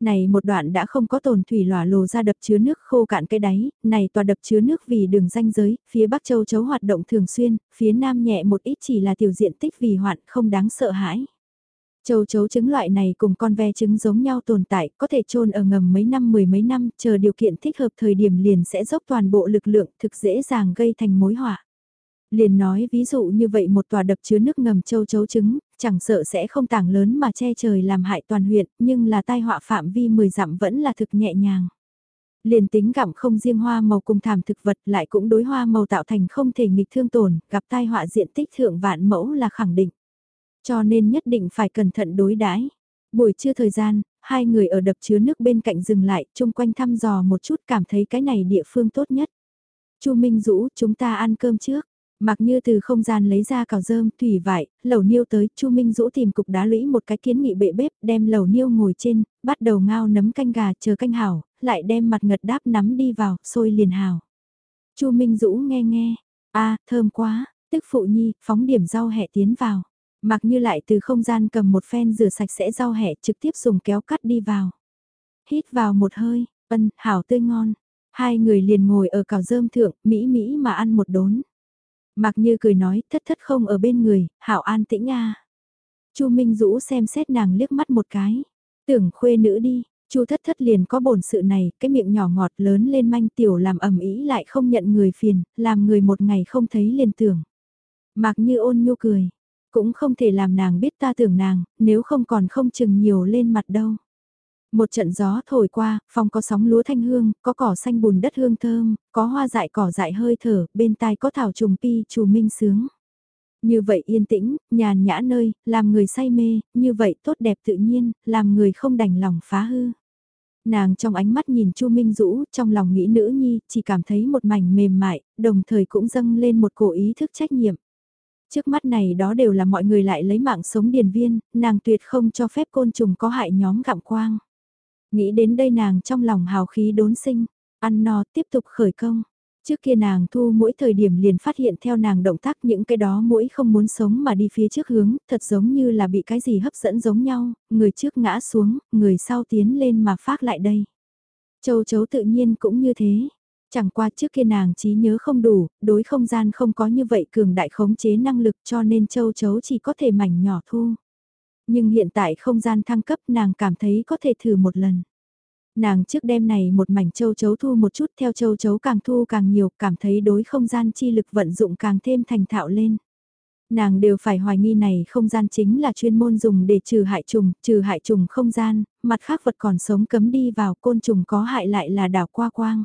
Này một đoạn đã không có tồn thủy lỏa lồ ra đập chứa nước khô cạn cái đáy, này tòa đập chứa nước vì đường danh giới, phía Bắc Châu chấu hoạt động thường xuyên, phía Nam nhẹ một ít chỉ là tiểu diện tích vì hoạn không đáng sợ hãi. Châu chấu trứng loại này cùng con ve trứng giống nhau tồn tại, có thể trôn ở ngầm mấy năm mười mấy năm, chờ điều kiện thích hợp thời điểm liền sẽ dốc toàn bộ lực lượng thực dễ dàng gây thành mối họa. Liền nói ví dụ như vậy một tòa đập chứa nước ngầm châu chấu trứng, chẳng sợ sẽ không tảng lớn mà che trời làm hại toàn huyện, nhưng là tai họa phạm vi 10 dặm vẫn là thực nhẹ nhàng. Liền tính gặm không riêng hoa màu cùng thảm thực vật lại cũng đối hoa màu tạo thành không thể nghịch thương tổn, gặp tai họa diện tích thượng vạn mẫu là khẳng định. Cho nên nhất định phải cẩn thận đối đãi. Buổi trưa thời gian, hai người ở đập chứa nước bên cạnh dừng lại, chung quanh thăm dò một chút cảm thấy cái này địa phương tốt nhất. Chu Minh Dũ, chúng ta ăn cơm trước. Mặc như từ không gian lấy ra cào rơm, thủy vải, lẩu niêu tới, Chu Minh Dũ tìm cục đá lũy một cái kiến nghị bệ bếp, đem lẩu niêu ngồi trên, bắt đầu ngao nấm canh gà chờ canh hảo, lại đem mặt ngật đáp nắm đi vào, sôi liền hảo. Chu Minh Dũ nghe nghe, a thơm quá, tức phụ nhi, phóng điểm rau hẹ tiến vào. Mặc như lại từ không gian cầm một phen rửa sạch sẽ rau hẹ trực tiếp dùng kéo cắt đi vào. Hít vào một hơi, ân, hảo tươi ngon. Hai người liền ngồi ở cào rơm thượng, mỹ mỹ mà ăn một đốn. Mặc như cười nói, thất thất không ở bên người, hảo an tĩnh a. Chu Minh Dũ xem xét nàng liếc mắt một cái. Tưởng khuê nữ đi, Chu thất thất liền có bổn sự này, cái miệng nhỏ ngọt lớn lên manh tiểu làm ẩm ý lại không nhận người phiền, làm người một ngày không thấy liền tưởng. Mặc như ôn nhu cười, cũng không thể làm nàng biết ta tưởng nàng, nếu không còn không chừng nhiều lên mặt đâu. Một trận gió thổi qua, phòng có sóng lúa thanh hương, có cỏ xanh bùn đất hương thơm, có hoa dại cỏ dại hơi thở, bên tai có thảo trùng pi trù minh sướng. Như vậy yên tĩnh, nhàn nhã nơi, làm người say mê, như vậy tốt đẹp tự nhiên, làm người không đành lòng phá hư. Nàng trong ánh mắt nhìn Chu Minh Dũ, trong lòng nghĩ nữ nhi, chỉ cảm thấy một mảnh mềm mại, đồng thời cũng dâng lên một cổ ý thức trách nhiệm. Trước mắt này đó đều là mọi người lại lấy mạng sống điền viên, nàng tuyệt không cho phép côn trùng có hại nhóm gặm quang. Nghĩ đến đây nàng trong lòng hào khí đốn sinh, ăn no tiếp tục khởi công. Trước kia nàng thu mỗi thời điểm liền phát hiện theo nàng động tác những cái đó mỗi không muốn sống mà đi phía trước hướng, thật giống như là bị cái gì hấp dẫn giống nhau, người trước ngã xuống, người sau tiến lên mà phát lại đây. Châu chấu tự nhiên cũng như thế, Chẳng qua trước kia nàng trí nhớ không đủ, đối không gian không có như vậy cường đại khống chế năng lực cho nên châu chấu chỉ có thể mảnh nhỏ thu. Nhưng hiện tại không gian thăng cấp nàng cảm thấy có thể thử một lần. Nàng trước đêm này một mảnh châu chấu thu một chút theo châu chấu càng thu càng nhiều cảm thấy đối không gian chi lực vận dụng càng thêm thành thạo lên nàng đều phải hoài nghi này không gian chính là chuyên môn dùng để trừ hại trùng, trừ hại trùng không gian, mặt khác vật còn sống cấm đi vào côn trùng có hại lại là đảo qua quang.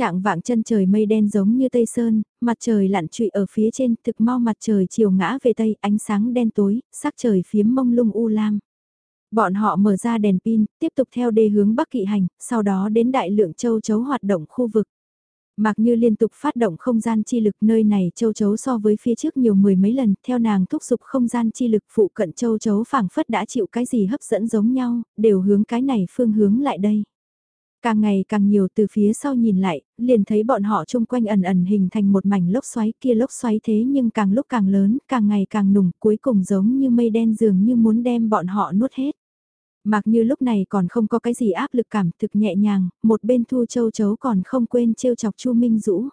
Trạng vạng chân trời mây đen giống như tây sơn, mặt trời lặn trụy ở phía trên, thực mau mặt trời chiều ngã về tây, ánh sáng đen tối, sắc trời phiếm mông lung u lam. Bọn họ mở ra đèn pin, tiếp tục theo đê hướng bắc kỵ hành, sau đó đến đại lượng châu chấu hoạt động khu vực. Mặc như liên tục phát động không gian chi lực nơi này châu chấu so với phía trước nhiều mười mấy lần, theo nàng thúc giục không gian chi lực phụ cận châu chấu phảng phất đã chịu cái gì hấp dẫn giống nhau, đều hướng cái này phương hướng lại đây. Càng ngày càng nhiều từ phía sau nhìn lại, liền thấy bọn họ chung quanh ẩn ẩn hình thành một mảnh lốc xoáy kia lốc xoáy thế nhưng càng lúc càng lớn, càng ngày càng nùng, cuối cùng giống như mây đen dường như muốn đem bọn họ nuốt hết. Mặc như lúc này còn không có cái gì áp lực cảm thực nhẹ nhàng, một bên thu châu chấu còn không quên trêu chọc Chu Minh Dũ.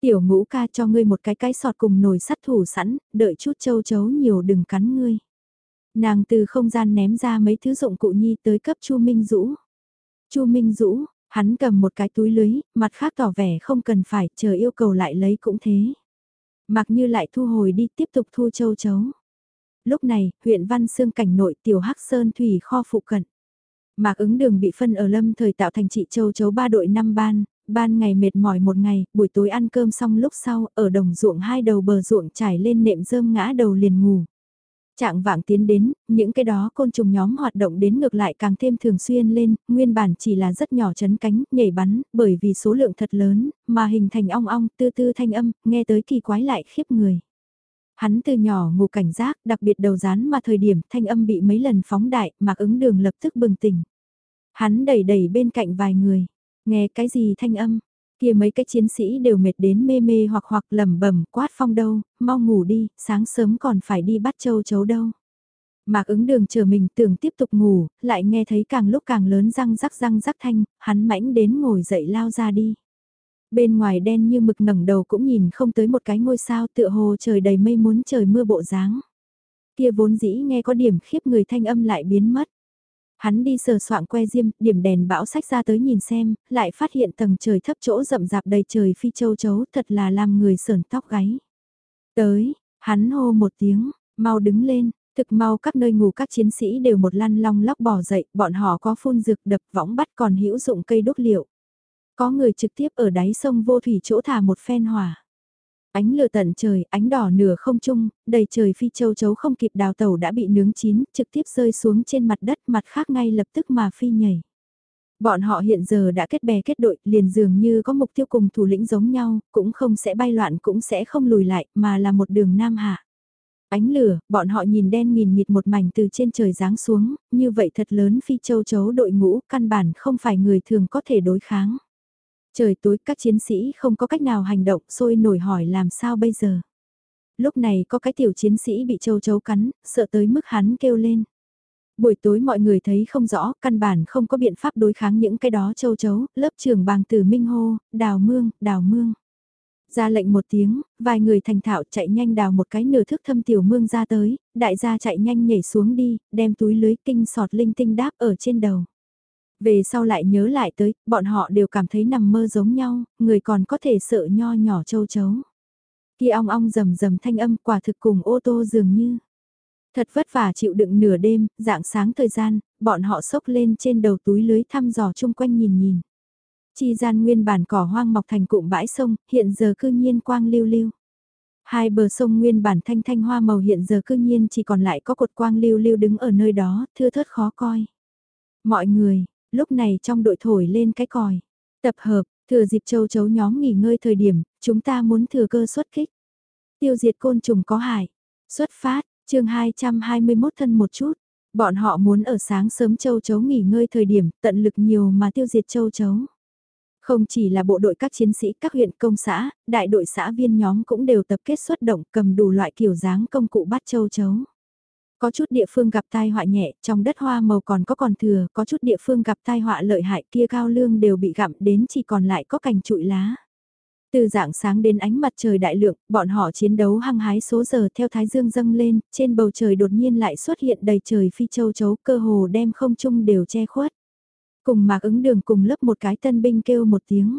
Tiểu ngũ ca cho ngươi một cái cái sọt cùng nồi sắt thủ sẵn, đợi chút châu chấu nhiều đừng cắn ngươi. Nàng từ không gian ném ra mấy thứ dụng cụ nhi tới cấp Chu Minh Dũ. Chu Minh Dũ, hắn cầm một cái túi lưới, mặt khác tỏ vẻ không cần phải, chờ yêu cầu lại lấy cũng thế. Mặc như lại thu hồi đi tiếp tục thu châu chấu. Lúc này, huyện Văn Sương cảnh nội tiểu Hắc Sơn Thủy kho phụ cận. Mạc ứng đường bị phân ở lâm thời tạo thành trị châu chấu ba đội năm ban, ban ngày mệt mỏi một ngày, buổi tối ăn cơm xong lúc sau, ở đồng ruộng hai đầu bờ ruộng trải lên nệm rơm ngã đầu liền ngủ. Trạng vạng tiến đến, những cái đó côn trùng nhóm hoạt động đến ngược lại càng thêm thường xuyên lên, nguyên bản chỉ là rất nhỏ chấn cánh, nhảy bắn, bởi vì số lượng thật lớn, mà hình thành ong ong, tư tư thanh âm, nghe tới kỳ quái lại khiếp người. Hắn từ nhỏ ngủ cảnh giác, đặc biệt đầu rán mà thời điểm thanh âm bị mấy lần phóng đại, mạc ứng đường lập tức bừng tỉnh. Hắn đẩy đẩy bên cạnh vài người, nghe cái gì thanh âm, kia mấy cái chiến sĩ đều mệt đến mê mê hoặc hoặc lẩm bẩm quát phong đâu, mau ngủ đi, sáng sớm còn phải đi bắt châu chấu đâu. Mạc ứng đường chờ mình tưởng tiếp tục ngủ, lại nghe thấy càng lúc càng lớn răng rắc răng rắc thanh, hắn mãnh đến ngồi dậy lao ra đi. Bên ngoài đen như mực ngẩng đầu cũng nhìn không tới một cái ngôi sao tựa hồ trời đầy mây muốn trời mưa bộ dáng. Kia vốn dĩ nghe có điểm khiếp người thanh âm lại biến mất. Hắn đi sờ soạn que diêm, điểm đèn bão sách ra tới nhìn xem, lại phát hiện tầng trời thấp chỗ rậm rạp đầy trời phi châu chấu thật là làm người sờn tóc gáy. Tới, hắn hô một tiếng, mau đứng lên, thực mau các nơi ngủ các chiến sĩ đều một lăn long lóc bỏ dậy, bọn họ có phun dược đập võng bắt còn hữu dụng cây đốt liệu. Có người trực tiếp ở đáy sông vô thủy chỗ thả một phen hỏa. Ánh lửa tận trời, ánh đỏ nửa không trung, đầy trời phi châu chấu không kịp đào tàu đã bị nướng chín, trực tiếp rơi xuống trên mặt đất mặt khác ngay lập tức mà phi nhảy. Bọn họ hiện giờ đã kết bè kết đội, liền dường như có mục tiêu cùng thủ lĩnh giống nhau, cũng không sẽ bay loạn cũng sẽ không lùi lại, mà là một đường nam hạ. Ánh lửa, bọn họ nhìn đen nghìn nghịt một mảnh từ trên trời giáng xuống, như vậy thật lớn phi châu chấu đội ngũ, căn bản không phải người thường có thể đối kháng. Trời tối các chiến sĩ không có cách nào hành động sôi nổi hỏi làm sao bây giờ. Lúc này có cái tiểu chiến sĩ bị châu chấu cắn, sợ tới mức hắn kêu lên. Buổi tối mọi người thấy không rõ, căn bản không có biện pháp đối kháng những cái đó châu chấu, lớp trưởng bàng từ Minh hô, đào mương, đào mương. Ra lệnh một tiếng, vài người thành thạo chạy nhanh đào một cái nửa thước thâm tiểu mương ra tới, đại gia chạy nhanh nhảy xuống đi, đem túi lưới kinh sọt linh tinh đáp ở trên đầu. Về sau lại nhớ lại tới, bọn họ đều cảm thấy nằm mơ giống nhau, người còn có thể sợ nho nhỏ châu chấu. Khi ong ong rầm rầm thanh âm quả thực cùng ô tô dường như. Thật vất vả chịu đựng nửa đêm, dạng sáng thời gian, bọn họ sốc lên trên đầu túi lưới thăm dò chung quanh nhìn nhìn. Chi gian nguyên bản cỏ hoang mọc thành cụm bãi sông, hiện giờ cư nhiên quang lưu lưu. Hai bờ sông nguyên bản thanh thanh hoa màu hiện giờ cư nhiên chỉ còn lại có cột quang lưu lưu đứng ở nơi đó, thưa thớt khó coi. Mọi người, Lúc này trong đội thổi lên cái còi. Tập hợp, thừa dịp châu chấu nhóm nghỉ ngơi thời điểm, chúng ta muốn thừa cơ xuất kích. Tiêu diệt côn trùng có hại. Xuất phát, chương 221 thân một chút. Bọn họ muốn ở sáng sớm châu chấu nghỉ ngơi thời điểm tận lực nhiều mà tiêu diệt châu chấu. Không chỉ là bộ đội các chiến sĩ các huyện công xã, đại đội xã viên nhóm cũng đều tập kết xuất động cầm đủ loại kiểu dáng công cụ bắt châu chấu. Có chút địa phương gặp tai họa nhẹ, trong đất hoa màu còn có còn thừa, có chút địa phương gặp tai họa lợi hại kia cao lương đều bị gặm đến chỉ còn lại có cành trụi lá. Từ dạng sáng đến ánh mặt trời đại lượng, bọn họ chiến đấu hăng hái số giờ theo thái dương dâng lên, trên bầu trời đột nhiên lại xuất hiện đầy trời phi châu chấu cơ hồ đem không trung đều che khuất. Cùng mạc ứng đường cùng lớp một cái tân binh kêu một tiếng.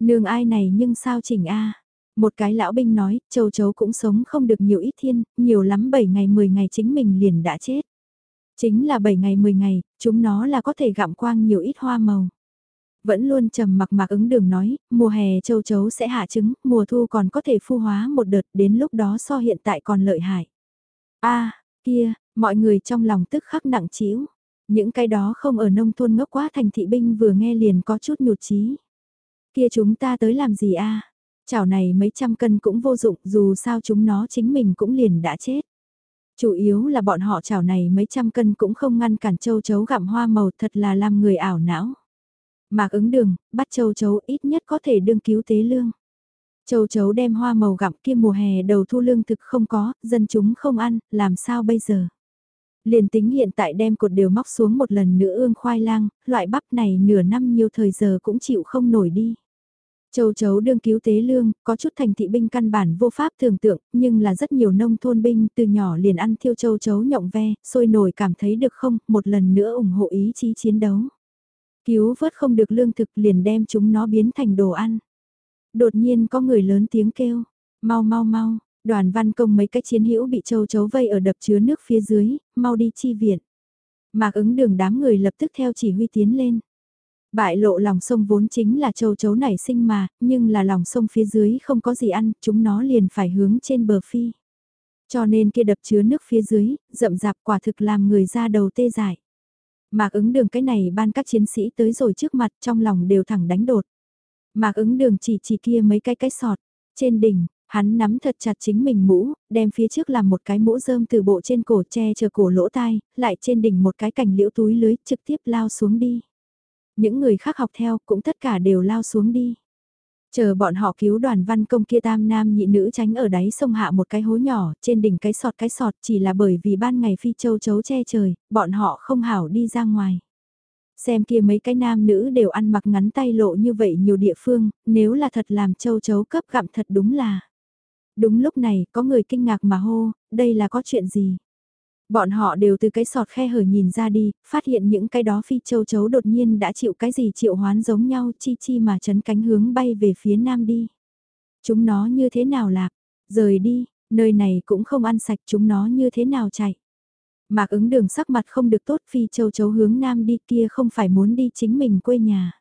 Nương ai này nhưng sao chỉnh a một cái lão binh nói, châu chấu cũng sống không được nhiều ít thiên, nhiều lắm 7 ngày 10 ngày chính mình liền đã chết. Chính là 7 ngày 10 ngày, chúng nó là có thể gặm quang nhiều ít hoa màu. Vẫn luôn trầm mặc mặc ứng đường nói, mùa hè châu chấu sẽ hạ trứng, mùa thu còn có thể phu hóa một đợt, đến lúc đó so hiện tại còn lợi hại. a kia, mọi người trong lòng tức khắc nặng trĩu Những cái đó không ở nông thôn ngốc quá thành thị binh vừa nghe liền có chút nhụt chí Kia chúng ta tới làm gì a Chảo này mấy trăm cân cũng vô dụng dù sao chúng nó chính mình cũng liền đã chết. Chủ yếu là bọn họ chảo này mấy trăm cân cũng không ngăn cản châu chấu gặm hoa màu thật là làm người ảo não. Mạc ứng đường, bắt châu chấu ít nhất có thể đương cứu tế lương. Châu chấu đem hoa màu gặm kia mùa hè đầu thu lương thực không có, dân chúng không ăn, làm sao bây giờ? Liền tính hiện tại đem cột đều móc xuống một lần nữa ương khoai lang, loại bắp này nửa năm nhiều thời giờ cũng chịu không nổi đi. Châu chấu đương cứu tế lương, có chút thành thị binh căn bản vô pháp tưởng tượng, nhưng là rất nhiều nông thôn binh từ nhỏ liền ăn thiêu châu chấu nhộng ve, sôi nổi cảm thấy được không, một lần nữa ủng hộ ý chí chiến đấu. Cứu vớt không được lương thực liền đem chúng nó biến thành đồ ăn. Đột nhiên có người lớn tiếng kêu, mau mau mau, đoàn văn công mấy cái chiến hữu bị châu chấu vây ở đập chứa nước phía dưới, mau đi chi viện. Mạc ứng đường đám người lập tức theo chỉ huy tiến lên. Bại lộ lòng sông vốn chính là châu chấu nảy sinh mà, nhưng là lòng sông phía dưới không có gì ăn, chúng nó liền phải hướng trên bờ phi. Cho nên kia đập chứa nước phía dưới, rậm rạp quả thực làm người ra đầu tê dại. Mạc ứng đường cái này ban các chiến sĩ tới rồi trước mặt trong lòng đều thẳng đánh đột. Mạc ứng đường chỉ chỉ kia mấy cái cái sọt, trên đỉnh, hắn nắm thật chặt chính mình mũ, đem phía trước làm một cái mũ rơm từ bộ trên cổ che chờ cổ lỗ tai, lại trên đỉnh một cái cành liễu túi lưới trực tiếp lao xuống đi. Những người khác học theo cũng tất cả đều lao xuống đi. Chờ bọn họ cứu đoàn văn công kia tam nam nhị nữ tránh ở đáy sông hạ một cái hố nhỏ, trên đỉnh cái sọt cái sọt chỉ là bởi vì ban ngày phi châu chấu che trời, bọn họ không hảo đi ra ngoài. Xem kia mấy cái nam nữ đều ăn mặc ngắn tay lộ như vậy nhiều địa phương, nếu là thật làm châu chấu cấp gặm thật đúng là. Đúng lúc này, có người kinh ngạc mà hô, đây là có chuyện gì? Bọn họ đều từ cái sọt khe hở nhìn ra đi, phát hiện những cái đó phi châu chấu đột nhiên đã chịu cái gì triệu hoán giống nhau chi chi mà chấn cánh hướng bay về phía nam đi. Chúng nó như thế nào lạc, rời đi, nơi này cũng không ăn sạch chúng nó như thế nào chạy. Mạc ứng đường sắc mặt không được tốt phi châu chấu hướng nam đi kia không phải muốn đi chính mình quê nhà.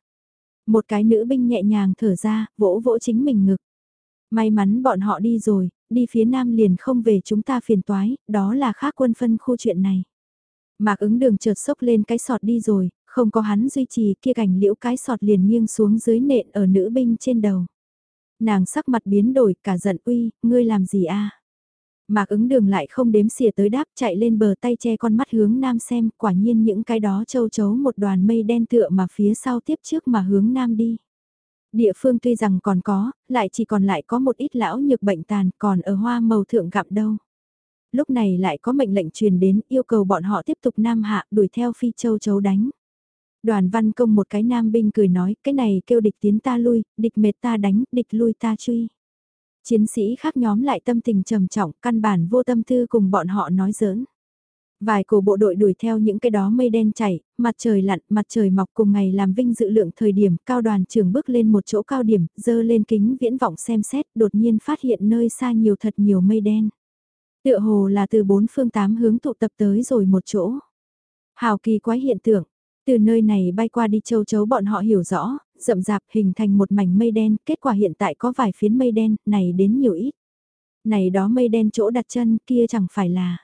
Một cái nữ binh nhẹ nhàng thở ra, vỗ vỗ chính mình ngực. May mắn bọn họ đi rồi, đi phía nam liền không về chúng ta phiền toái, đó là khác quân phân khu chuyện này. Mạc ứng đường chợt sốc lên cái sọt đi rồi, không có hắn duy trì kia cảnh liễu cái sọt liền nghiêng xuống dưới nện ở nữ binh trên đầu. Nàng sắc mặt biến đổi cả giận uy, ngươi làm gì a? Mạc ứng đường lại không đếm xỉa tới đáp chạy lên bờ tay che con mắt hướng nam xem, quả nhiên những cái đó châu chấu một đoàn mây đen tựa mà phía sau tiếp trước mà hướng nam đi. Địa phương tuy rằng còn có, lại chỉ còn lại có một ít lão nhược bệnh tàn còn ở hoa màu thượng gặp đâu. Lúc này lại có mệnh lệnh truyền đến yêu cầu bọn họ tiếp tục nam hạ đuổi theo phi châu chấu đánh. Đoàn văn công một cái nam binh cười nói cái này kêu địch tiến ta lui, địch mệt ta đánh, địch lui ta truy. Chiến sĩ khác nhóm lại tâm tình trầm trọng căn bản vô tâm tư cùng bọn họ nói giỡn. Vài cổ bộ đội đuổi theo những cái đó mây đen chảy, mặt trời lặn, mặt trời mọc cùng ngày làm vinh dự lượng thời điểm, cao đoàn trưởng bước lên một chỗ cao điểm, dơ lên kính viễn vọng xem xét, đột nhiên phát hiện nơi xa nhiều thật nhiều mây đen. Tựa hồ là từ bốn phương tám hướng tụ tập tới rồi một chỗ. Hào kỳ quái hiện tượng, từ nơi này bay qua đi châu chấu bọn họ hiểu rõ, rậm rạp hình thành một mảnh mây đen, kết quả hiện tại có vài phiến mây đen, này đến nhiều ít. Này đó mây đen chỗ đặt chân kia chẳng phải là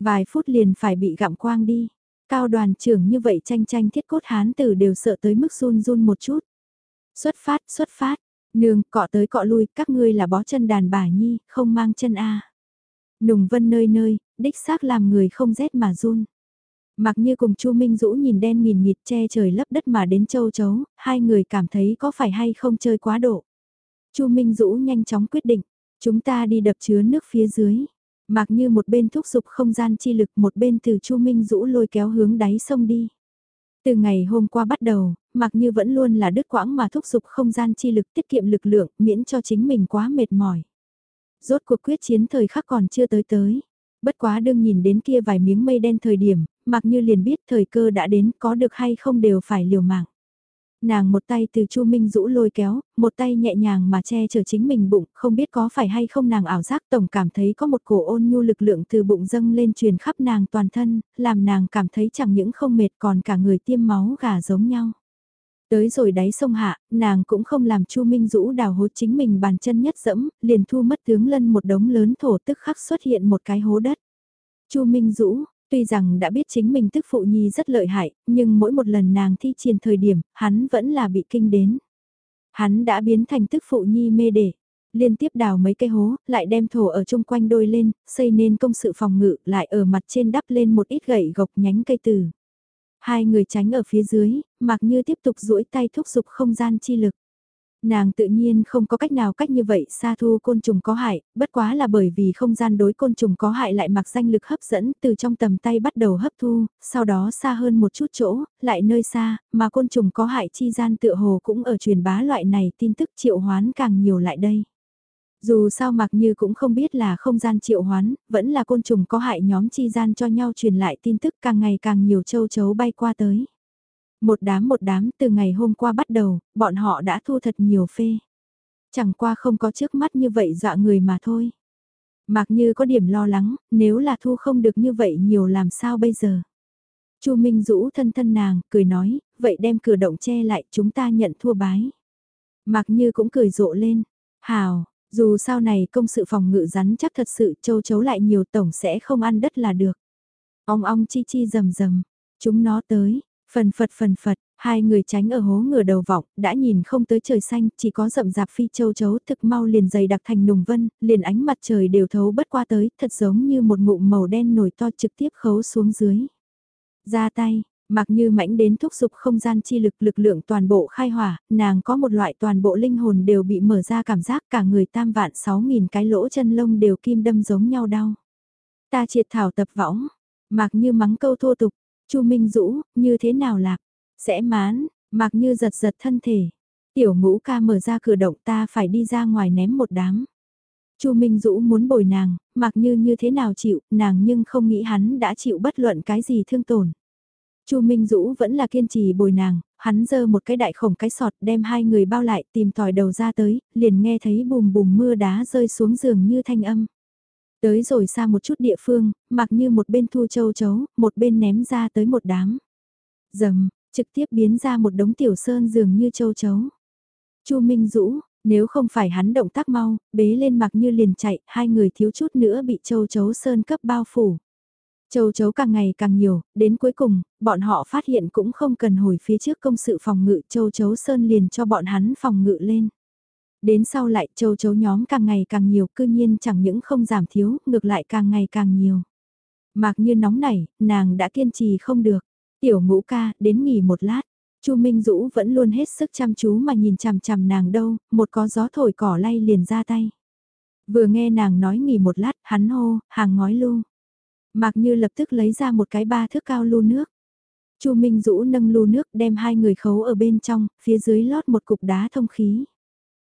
Vài phút liền phải bị gặm quang đi. Cao đoàn trưởng như vậy tranh tranh thiết cốt hán tử đều sợ tới mức run run một chút. Xuất phát, xuất phát, nương cọ tới cọ lui, các ngươi là bó chân đàn bà nhi, không mang chân A. Nùng vân nơi nơi, đích xác làm người không rét mà run. Mặc như cùng Chu Minh Dũ nhìn đen nghìn nghịt che trời lấp đất mà đến châu chấu, hai người cảm thấy có phải hay không chơi quá độ. Chu Minh Dũ nhanh chóng quyết định, chúng ta đi đập chứa nước phía dưới. Mặc như một bên thúc giục không gian chi lực một bên từ Chu Minh Dũ lôi kéo hướng đáy sông đi. Từ ngày hôm qua bắt đầu, mặc như vẫn luôn là đứt quãng mà thúc giục không gian chi lực tiết kiệm lực lượng miễn cho chính mình quá mệt mỏi. Rốt cuộc quyết chiến thời khắc còn chưa tới tới. Bất quá đương nhìn đến kia vài miếng mây đen thời điểm, mặc như liền biết thời cơ đã đến có được hay không đều phải liều mạng. Nàng một tay từ Chu Minh Dũ lôi kéo, một tay nhẹ nhàng mà che chở chính mình bụng, không biết có phải hay không nàng ảo giác tổng cảm thấy có một cổ ôn nhu lực lượng từ bụng dâng lên truyền khắp nàng toàn thân, làm nàng cảm thấy chẳng những không mệt còn cả người tiêm máu gà giống nhau. Tới rồi đáy sông hạ, nàng cũng không làm Chu Minh Dũ đào hố chính mình bàn chân nhất dẫm, liền thu mất tướng lân một đống lớn thổ tức khắc xuất hiện một cái hố đất. Chu Minh Dũ, tuy rằng đã biết chính mình tức phụ nhi rất lợi hại, nhưng mỗi một lần nàng thi triển thời điểm, hắn vẫn là bị kinh đến. Hắn đã biến thành tức phụ nhi mê để liên tiếp đào mấy cây hố, lại đem thổ ở chung quanh đôi lên, xây nên công sự phòng ngự, lại ở mặt trên đắp lên một ít gậy gộc nhánh cây từ. Hai người tránh ở phía dưới, mặc như tiếp tục duỗi tay thúc giục không gian chi lực. Nàng tự nhiên không có cách nào cách như vậy xa thu côn trùng có hại, bất quá là bởi vì không gian đối côn trùng có hại lại mặc danh lực hấp dẫn từ trong tầm tay bắt đầu hấp thu, sau đó xa hơn một chút chỗ, lại nơi xa, mà côn trùng có hại chi gian tựa hồ cũng ở truyền bá loại này tin tức triệu hoán càng nhiều lại đây. Dù sao mặc như cũng không biết là không gian triệu hoán, vẫn là côn trùng có hại nhóm chi gian cho nhau truyền lại tin tức càng ngày càng nhiều châu chấu bay qua tới. Một đám một đám từ ngày hôm qua bắt đầu, bọn họ đã thu thật nhiều phê. Chẳng qua không có trước mắt như vậy dọa người mà thôi. Mặc như có điểm lo lắng, nếu là thu không được như vậy nhiều làm sao bây giờ. Chu Minh rũ thân thân nàng, cười nói, vậy đem cửa động che lại chúng ta nhận thua bái. Mặc như cũng cười rộ lên, hào, dù sau này công sự phòng ngự rắn chắc thật sự châu chấu lại nhiều tổng sẽ không ăn đất là được. Ong ong chi chi rầm rầm, chúng nó tới, phần phật phần phật, hai người tránh ở hố ngửa đầu vọng, đã nhìn không tới trời xanh, chỉ có rậm rạp phi châu chấu thực mau liền dày đặc thành nùng vân, liền ánh mặt trời đều thấu bất qua tới, thật giống như một ngụm màu đen nổi to trực tiếp khấu xuống dưới. Ra tay, Mặc như mãnh đến thúc giục không gian chi lực lực lượng toàn bộ khai hỏa, nàng có một loại toàn bộ linh hồn đều bị mở ra cảm giác cả người tam vạn sáu nghìn cái lỗ chân lông đều kim đâm giống nhau đau. Ta triệt thảo tập võng, mặc như mắng câu thô tục, chu Minh Dũ, như thế nào lạc, sẽ mán, mặc như giật giật thân thể. Tiểu ngũ ca mở ra cửa động ta phải đi ra ngoài ném một đám. Chu Minh Dũ muốn bồi nàng, mặc như như thế nào chịu, nàng nhưng không nghĩ hắn đã chịu bất luận cái gì thương tổn. Chu Minh Dũ vẫn là kiên trì bồi nàng, hắn giơ một cái đại khổng cái sọt đem hai người bao lại tìm tòi đầu ra tới, liền nghe thấy bùm bùm mưa đá rơi xuống giường như thanh âm. Tới rồi xa một chút địa phương, mặc như một bên thu châu chấu, một bên ném ra tới một đám. Dầm, trực tiếp biến ra một đống tiểu sơn dường như châu chấu. Chu Minh Dũ, nếu không phải hắn động tác mau, bế lên mặc như liền chạy, hai người thiếu chút nữa bị châu chấu sơn cấp bao phủ. Châu chấu càng ngày càng nhiều, đến cuối cùng, bọn họ phát hiện cũng không cần hồi phía trước công sự phòng ngự châu chấu sơn liền cho bọn hắn phòng ngự lên. Đến sau lại châu chấu nhóm càng ngày càng nhiều cư nhiên chẳng những không giảm thiếu, ngược lại càng ngày càng nhiều. Mạc như nóng nảy, nàng đã kiên trì không được. Tiểu ngũ ca, đến nghỉ một lát. Chu Minh Dũ vẫn luôn hết sức chăm chú mà nhìn chằm chằm nàng đâu, một có gió thổi cỏ lay liền ra tay. Vừa nghe nàng nói nghỉ một lát, hắn hô, hàng ngói lu. Mạc Như lập tức lấy ra một cái ba thước cao lu nước. Chu Minh Dũ nâng lu nước đem hai người khấu ở bên trong, phía dưới lót một cục đá thông khí.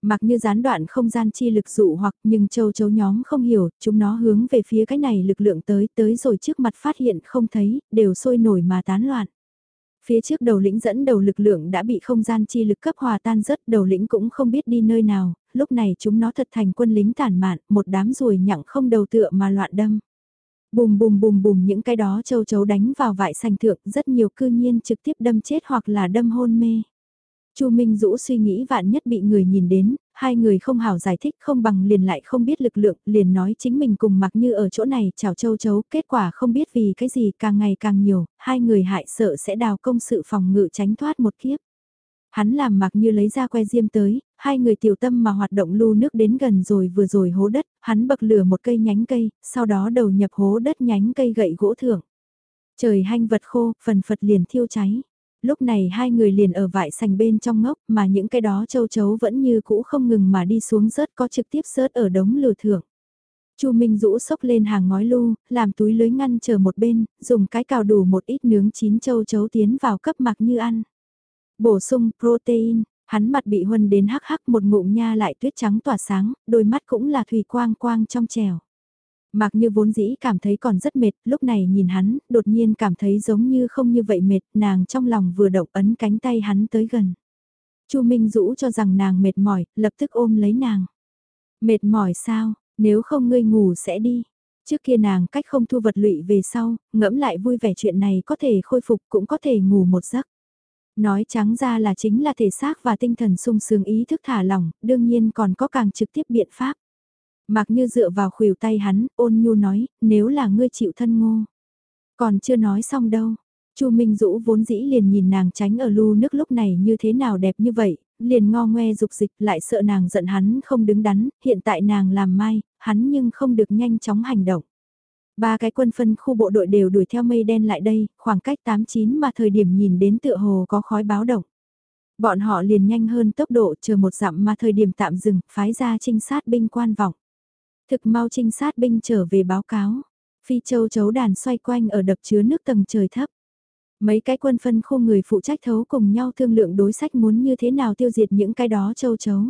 Mặc như gián đoạn không gian chi lực dụ hoặc nhưng châu chấu nhóm không hiểu, chúng nó hướng về phía cái này lực lượng tới tới rồi trước mặt phát hiện không thấy, đều sôi nổi mà tán loạn. Phía trước đầu lĩnh dẫn đầu lực lượng đã bị không gian chi lực cấp hòa tan rớt, đầu lĩnh cũng không biết đi nơi nào, lúc này chúng nó thật thành quân lính tàn mạn, một đám ruồi nhặng không đầu tựa mà loạn đâm. Bùm bùm bùm bùm những cái đó châu chấu đánh vào vải sành thượng rất nhiều cư nhiên trực tiếp đâm chết hoặc là đâm hôn mê. Chu Minh Dũ suy nghĩ vạn nhất bị người nhìn đến, hai người không hảo giải thích không bằng liền lại không biết lực lượng, liền nói chính mình cùng mặc như ở chỗ này chào châu chấu, kết quả không biết vì cái gì càng ngày càng nhiều, hai người hại sợ sẽ đào công sự phòng ngự tránh thoát một kiếp. Hắn làm mặc như lấy ra que diêm tới, hai người tiểu tâm mà hoạt động lưu nước đến gần rồi vừa rồi hố đất, hắn bậc lửa một cây nhánh cây, sau đó đầu nhập hố đất nhánh cây gậy gỗ thưởng. Trời hanh vật khô, phần phật liền thiêu cháy. Lúc này hai người liền ở vại sành bên trong ngốc mà những cái đó châu chấu vẫn như cũ không ngừng mà đi xuống rớt có trực tiếp rớt ở đống lửa thượng Chu Minh rũ sốc lên hàng ngói lu, làm túi lưới ngăn chờ một bên, dùng cái cào đủ một ít nướng chín châu chấu tiến vào cấp mặc như ăn. Bổ sung protein, hắn mặt bị huân đến hắc hắc một ngụm nha lại tuyết trắng tỏa sáng, đôi mắt cũng là thủy quang quang trong trèo. Mặc như vốn dĩ cảm thấy còn rất mệt, lúc này nhìn hắn, đột nhiên cảm thấy giống như không như vậy mệt, nàng trong lòng vừa động ấn cánh tay hắn tới gần. Chu Minh Dũ cho rằng nàng mệt mỏi, lập tức ôm lấy nàng. Mệt mỏi sao, nếu không ngươi ngủ sẽ đi. Trước kia nàng cách không thu vật lụy về sau, ngẫm lại vui vẻ chuyện này có thể khôi phục cũng có thể ngủ một giấc. Nói trắng ra là chính là thể xác và tinh thần sung sướng ý thức thả lỏng, đương nhiên còn có càng trực tiếp biện pháp. Mặc như dựa vào khuỷu tay hắn, ôn nhu nói, nếu là ngươi chịu thân ngô. Còn chưa nói xong đâu. Chu Minh Dũ vốn dĩ liền nhìn nàng tránh ở lu nước lúc này như thế nào đẹp như vậy, liền ngo ngoe dục dịch lại sợ nàng giận hắn không đứng đắn, hiện tại nàng làm mai, hắn nhưng không được nhanh chóng hành động. Ba cái quân phân khu bộ đội đều đuổi theo mây đen lại đây, khoảng cách 89 mà thời điểm nhìn đến tựa hồ có khói báo động. Bọn họ liền nhanh hơn tốc độ chờ một dặm mà thời điểm tạm dừng, phái ra trinh sát binh quan vọng. Thực mau trinh sát binh trở về báo cáo. Phi châu chấu đàn xoay quanh ở đập chứa nước tầng trời thấp. Mấy cái quân phân khu người phụ trách thấu cùng nhau thương lượng đối sách muốn như thế nào tiêu diệt những cái đó châu chấu.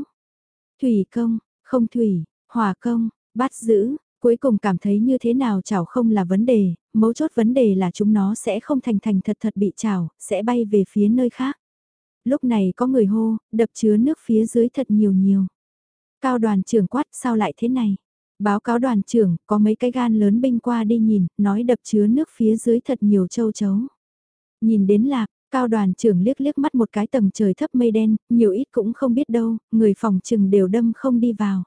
Thủy công, không thủy, hỏa công, bắt giữ, cuối cùng cảm thấy như thế nào chảo không là vấn đề, mấu chốt vấn đề là chúng nó sẽ không thành thành thật thật bị chảo, sẽ bay về phía nơi khác. Lúc này có người hô, đập chứa nước phía dưới thật nhiều nhiều. Cao đoàn trưởng quát sao lại thế này? Báo cáo đoàn trưởng, có mấy cái gan lớn binh qua đi nhìn, nói đập chứa nước phía dưới thật nhiều châu chấu. Nhìn đến lạc, cao đoàn trưởng liếc liếc mắt một cái tầng trời thấp mây đen, nhiều ít cũng không biết đâu, người phòng trừng đều đâm không đi vào.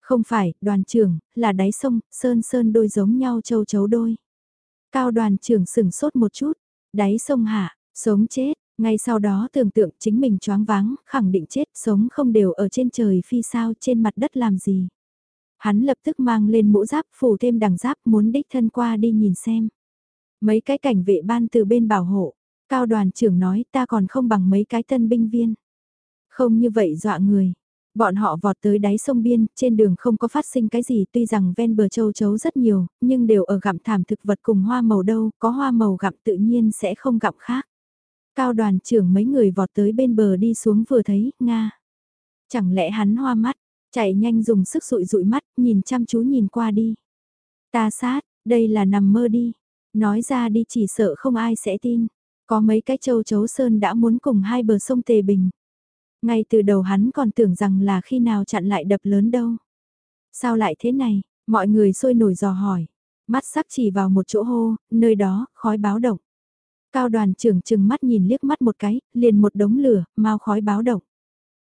Không phải, đoàn trưởng, là đáy sông, sơn sơn đôi giống nhau châu chấu đôi. Cao đoàn trưởng sửng sốt một chút, đáy sông hạ, sống chết, ngay sau đó tưởng tượng chính mình choáng váng, khẳng định chết, sống không đều ở trên trời phi sao trên mặt đất làm gì. Hắn lập tức mang lên mũ giáp phủ thêm đằng giáp muốn đích thân qua đi nhìn xem. Mấy cái cảnh vệ ban từ bên bảo hộ, cao đoàn trưởng nói ta còn không bằng mấy cái tân binh viên. Không như vậy dọa người. Bọn họ vọt tới đáy sông biên, trên đường không có phát sinh cái gì tuy rằng ven bờ châu chấu rất nhiều, nhưng đều ở gặm thảm thực vật cùng hoa màu đâu, có hoa màu gặm tự nhiên sẽ không gặm khác. Cao đoàn trưởng mấy người vọt tới bên bờ đi xuống vừa thấy, Nga. Chẳng lẽ hắn hoa mắt, chạy nhanh dùng sức rụi rụi mắt, nhìn chăm chú nhìn qua đi. Ta sát, đây là nằm mơ đi. Nói ra đi chỉ sợ không ai sẽ tin. Có mấy cái châu chấu sơn đã muốn cùng hai bờ sông Tề Bình. Ngay từ đầu hắn còn tưởng rằng là khi nào chặn lại đập lớn đâu. Sao lại thế này, mọi người sôi nổi dò hỏi. Mắt sắc chỉ vào một chỗ hô, nơi đó, khói báo động. Cao đoàn trưởng chừng mắt nhìn liếc mắt một cái, liền một đống lửa, mau khói báo động.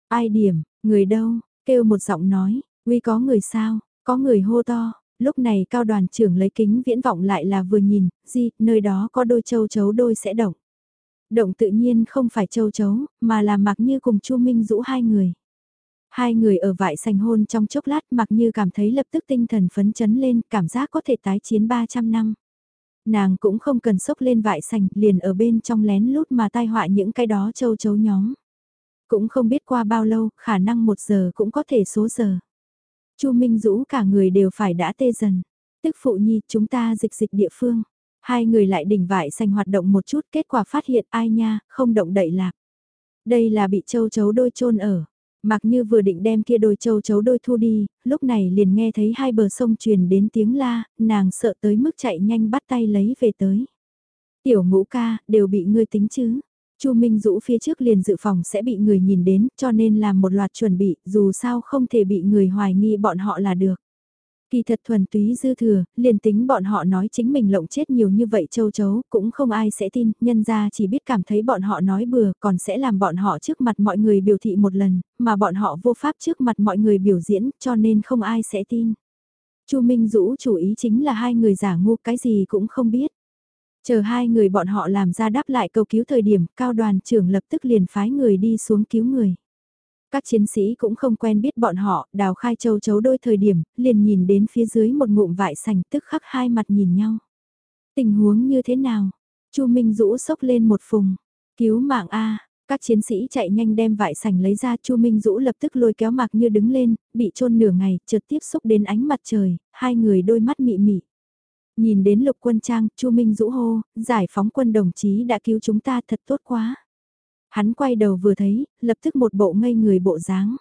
Ai điểm, người đâu, kêu một giọng nói, uy có người sao, có người hô to, lúc này cao đoàn trưởng lấy kính viễn vọng lại là vừa nhìn, gì, nơi đó có đôi châu chấu đôi sẽ động. Động tự nhiên không phải châu chấu, mà là mặc như cùng chu Minh Dũ hai người. Hai người ở vại sành hôn trong chốc lát mặc như cảm thấy lập tức tinh thần phấn chấn lên, cảm giác có thể tái chiến 300 năm. Nàng cũng không cần sốc lên vại sành, liền ở bên trong lén lút mà tai họa những cái đó châu chấu nhóm. Cũng không biết qua bao lâu, khả năng một giờ cũng có thể số giờ. Chu Minh Dũ cả người đều phải đã tê dần. Tức phụ nhi, chúng ta dịch dịch địa phương. Hai người lại đỉnh vải xanh hoạt động một chút, kết quả phát hiện ai nha, không động đậy lạc. Đây là bị châu chấu đôi chôn ở. Mặc như vừa định đem kia đôi châu chấu đôi thu đi, lúc này liền nghe thấy hai bờ sông truyền đến tiếng la, nàng sợ tới mức chạy nhanh bắt tay lấy về tới. Tiểu ngũ ca, đều bị ngươi tính chứ. Chu Minh Dũ phía trước liền dự phòng sẽ bị người nhìn đến, cho nên làm một loạt chuẩn bị, dù sao không thể bị người hoài nghi bọn họ là được. Kỳ thật thuần túy dư thừa, liền tính bọn họ nói chính mình lộng chết nhiều như vậy châu chấu, cũng không ai sẽ tin, nhân ra chỉ biết cảm thấy bọn họ nói bừa, còn sẽ làm bọn họ trước mặt mọi người biểu thị một lần, mà bọn họ vô pháp trước mặt mọi người biểu diễn, cho nên không ai sẽ tin. Chu Minh Dũ chủ ý chính là hai người giả ngu cái gì cũng không biết. Chờ hai người bọn họ làm ra đáp lại cầu cứu thời điểm, cao đoàn trưởng lập tức liền phái người đi xuống cứu người. Các chiến sĩ cũng không quen biết bọn họ, đào khai châu chấu đôi thời điểm, liền nhìn đến phía dưới một ngụm vải sành tức khắc hai mặt nhìn nhau. Tình huống như thế nào? Chu Minh rũ sốc lên một phùng, cứu mạng A, các chiến sĩ chạy nhanh đem vải sành lấy ra Chu Minh Dũ lập tức lôi kéo mạc như đứng lên, bị trôn nửa ngày, chợt tiếp xúc đến ánh mặt trời, hai người đôi mắt mị mị. Nhìn đến lục quân trang, Chu Minh Dũ hô, giải phóng quân đồng chí đã cứu chúng ta thật tốt quá. Hắn quay đầu vừa thấy, lập tức một bộ ngây người bộ dáng.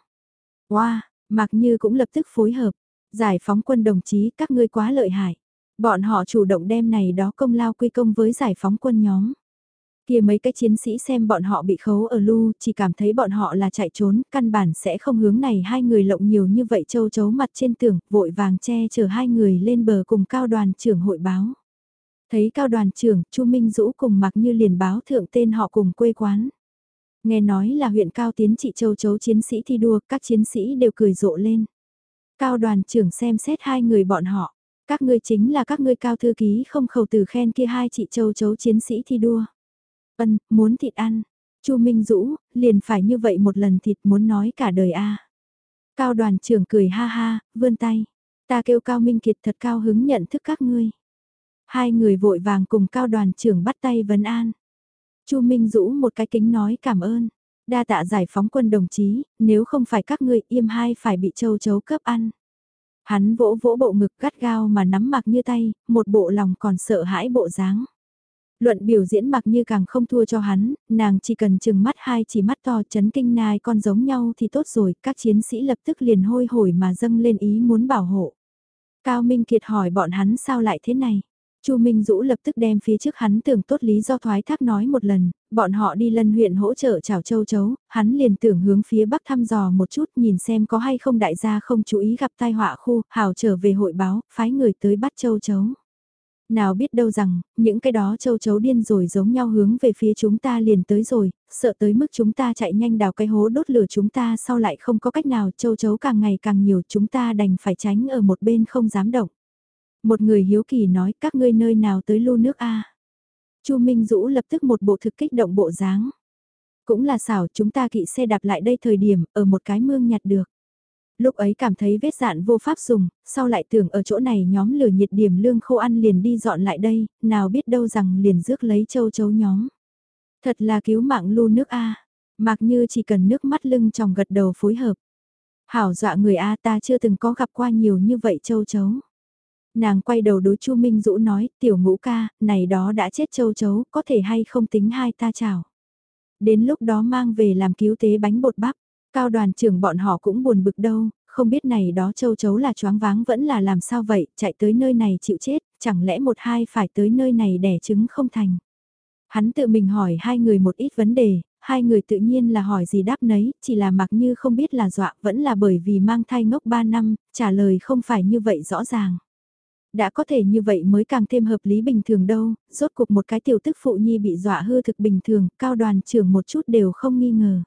Wow, mặc như cũng lập tức phối hợp. Giải phóng quân đồng chí các ngươi quá lợi hại. Bọn họ chủ động đem này đó công lao quy công với giải phóng quân nhóm. Kia mấy cái chiến sĩ xem bọn họ bị khấu ở lưu, chỉ cảm thấy bọn họ là chạy trốn, căn bản sẽ không hướng này hai người lộng nhiều như vậy châu chấu mặt trên tường, vội vàng che chở hai người lên bờ cùng cao đoàn trưởng hội báo. Thấy cao đoàn trưởng, Chu Minh Dũ cùng mặc như liền báo thượng tên họ cùng quê quán. Nghe nói là huyện cao tiến trị châu chấu chiến sĩ thi đua, các chiến sĩ đều cười rộ lên. Cao đoàn trưởng xem xét hai người bọn họ. Các ngươi chính là các ngươi cao thư ký không khẩu từ khen kia hai chị châu chấu chiến sĩ thi đua. Ân, muốn thịt ăn. Chu Minh Dũ, liền phải như vậy một lần thịt muốn nói cả đời a. Cao đoàn trưởng cười ha ha, vươn tay. Ta kêu Cao Minh Kiệt thật cao hứng nhận thức các ngươi. Hai người vội vàng cùng Cao đoàn trưởng bắt tay vấn an. Chu Minh Dũ một cái kính nói cảm ơn. Đa tạ giải phóng quân đồng chí, nếu không phải các ngươi im hai phải bị châu chấu cướp ăn. Hắn vỗ vỗ bộ ngực gắt gao mà nắm mặc như tay, một bộ lòng còn sợ hãi bộ dáng. Luận biểu diễn mặc như càng không thua cho hắn, nàng chỉ cần chừng mắt hai chỉ mắt to chấn kinh nai con giống nhau thì tốt rồi, các chiến sĩ lập tức liền hôi hổi mà dâng lên ý muốn bảo hộ. Cao Minh Kiệt hỏi bọn hắn sao lại thế này. Chu Minh Dũ lập tức đem phía trước hắn tưởng tốt lý do thoái thác nói một lần, bọn họ đi lân huyện hỗ trợ chào châu chấu, hắn liền tưởng hướng phía bắc thăm dò một chút nhìn xem có hay không đại gia không chú ý gặp tai họa khu, hào trở về hội báo, phái người tới bắt châu chấu. Nào biết đâu rằng, những cái đó châu chấu điên rồi giống nhau hướng về phía chúng ta liền tới rồi, sợ tới mức chúng ta chạy nhanh đào cái hố đốt lửa chúng ta sau lại không có cách nào châu chấu càng ngày càng nhiều chúng ta đành phải tránh ở một bên không dám động. Một người hiếu kỳ nói các ngươi nơi nào tới lưu nước a Chu Minh Dũ lập tức một bộ thực kích động bộ dáng. Cũng là xảo chúng ta kỵ xe đạp lại đây thời điểm ở một cái mương nhặt được. Lúc ấy cảm thấy vết dạn vô pháp dùng, sau lại tưởng ở chỗ này nhóm lửa nhiệt điểm lương khô ăn liền đi dọn lại đây, nào biết đâu rằng liền rước lấy châu chấu nhóm. Thật là cứu mạng lu nước A, mặc như chỉ cần nước mắt lưng tròng gật đầu phối hợp. Hảo dọa người A ta chưa từng có gặp qua nhiều như vậy châu chấu. Nàng quay đầu đối Chu Minh Dũ nói, tiểu ngũ ca, này đó đã chết châu chấu, có thể hay không tính hai ta chào. Đến lúc đó mang về làm cứu tế bánh bột bắp, cao đoàn trưởng bọn họ cũng buồn bực đâu, không biết này đó châu chấu là choáng váng vẫn là làm sao vậy, chạy tới nơi này chịu chết, chẳng lẽ một hai phải tới nơi này đẻ trứng không thành. Hắn tự mình hỏi hai người một ít vấn đề, hai người tự nhiên là hỏi gì đáp nấy, chỉ là mặc như không biết là dọa vẫn là bởi vì mang thai ngốc 3 năm, trả lời không phải như vậy rõ ràng. Đã có thể như vậy mới càng thêm hợp lý bình thường đâu, rốt cuộc một cái tiểu tức phụ nhi bị dọa hư thực bình thường, cao đoàn trưởng một chút đều không nghi ngờ.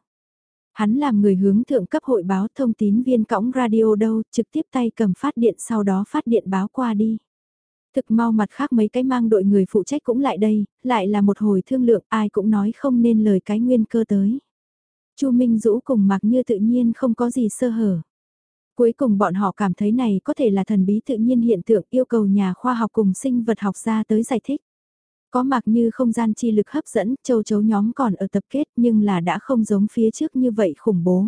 Hắn làm người hướng thượng cấp hội báo thông tín viên cõng radio đâu, trực tiếp tay cầm phát điện sau đó phát điện báo qua đi. Thực mau mặt khác mấy cái mang đội người phụ trách cũng lại đây, lại là một hồi thương lượng ai cũng nói không nên lời cái nguyên cơ tới. Chu Minh Dũ cùng mặc như tự nhiên không có gì sơ hở. Cuối cùng bọn họ cảm thấy này có thể là thần bí tự nhiên hiện tượng yêu cầu nhà khoa học cùng sinh vật học ra tới giải thích. Có mặc như không gian chi lực hấp dẫn, châu chấu nhóm còn ở tập kết nhưng là đã không giống phía trước như vậy khủng bố.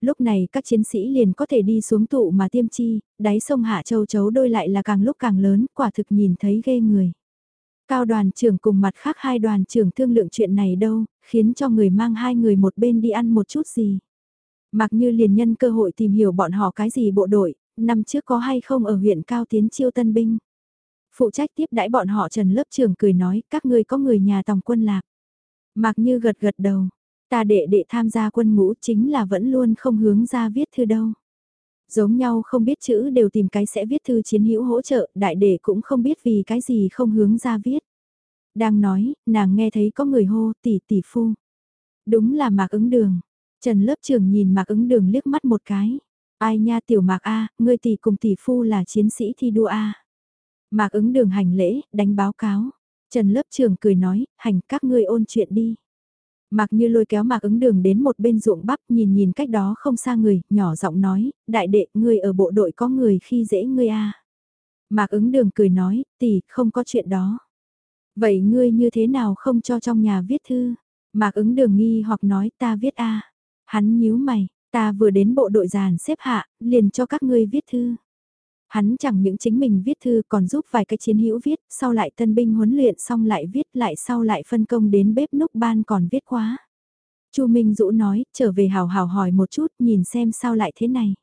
Lúc này các chiến sĩ liền có thể đi xuống tụ mà tiêm chi, đáy sông Hạ Châu chấu đôi lại là càng lúc càng lớn, quả thực nhìn thấy ghê người. Cao đoàn trưởng cùng mặt khác hai đoàn trưởng thương lượng chuyện này đâu, khiến cho người mang hai người một bên đi ăn một chút gì. Mặc như liền nhân cơ hội tìm hiểu bọn họ cái gì bộ đội, năm trước có hay không ở huyện Cao Tiến chiêu tân binh. Phụ trách tiếp đãi bọn họ Trần lớp trưởng cười nói các ngươi có người nhà tòng quân lạc. Mặc như gật gật đầu, ta đệ đệ tham gia quân ngũ chính là vẫn luôn không hướng ra viết thư đâu. Giống nhau không biết chữ đều tìm cái sẽ viết thư chiến hữu hỗ trợ, đại đệ cũng không biết vì cái gì không hướng ra viết. Đang nói, nàng nghe thấy có người hô tỷ tỷ phu. Đúng là mạc ứng đường, Trần lớp trưởng nhìn Mạc ứng đường liếc mắt một cái. Ai nha tiểu Mạc A, ngươi tỷ cùng tỷ phu là chiến sĩ thi đua A. Mạc ứng đường hành lễ, đánh báo cáo. Trần lớp trưởng cười nói, hành các ngươi ôn chuyện đi. Mạc như lôi kéo Mạc ứng đường đến một bên ruộng bắp nhìn nhìn cách đó không xa người, nhỏ giọng nói, đại đệ, ngươi ở bộ đội có người khi dễ ngươi a Mạc ứng đường cười nói, tỷ, không có chuyện đó. Vậy ngươi như thế nào không cho trong nhà viết thư? Mạc ứng đường nghi hoặc nói ta viết a Hắn nhíu mày, ta vừa đến bộ đội giàn xếp hạ, liền cho các ngươi viết thư. Hắn chẳng những chính mình viết thư còn giúp vài cái chiến hữu viết, sau lại tân binh huấn luyện xong lại viết lại sau lại phân công đến bếp núc ban còn viết quá. Chu Minh Dũ nói, trở về hào hào hỏi một chút, nhìn xem sao lại thế này.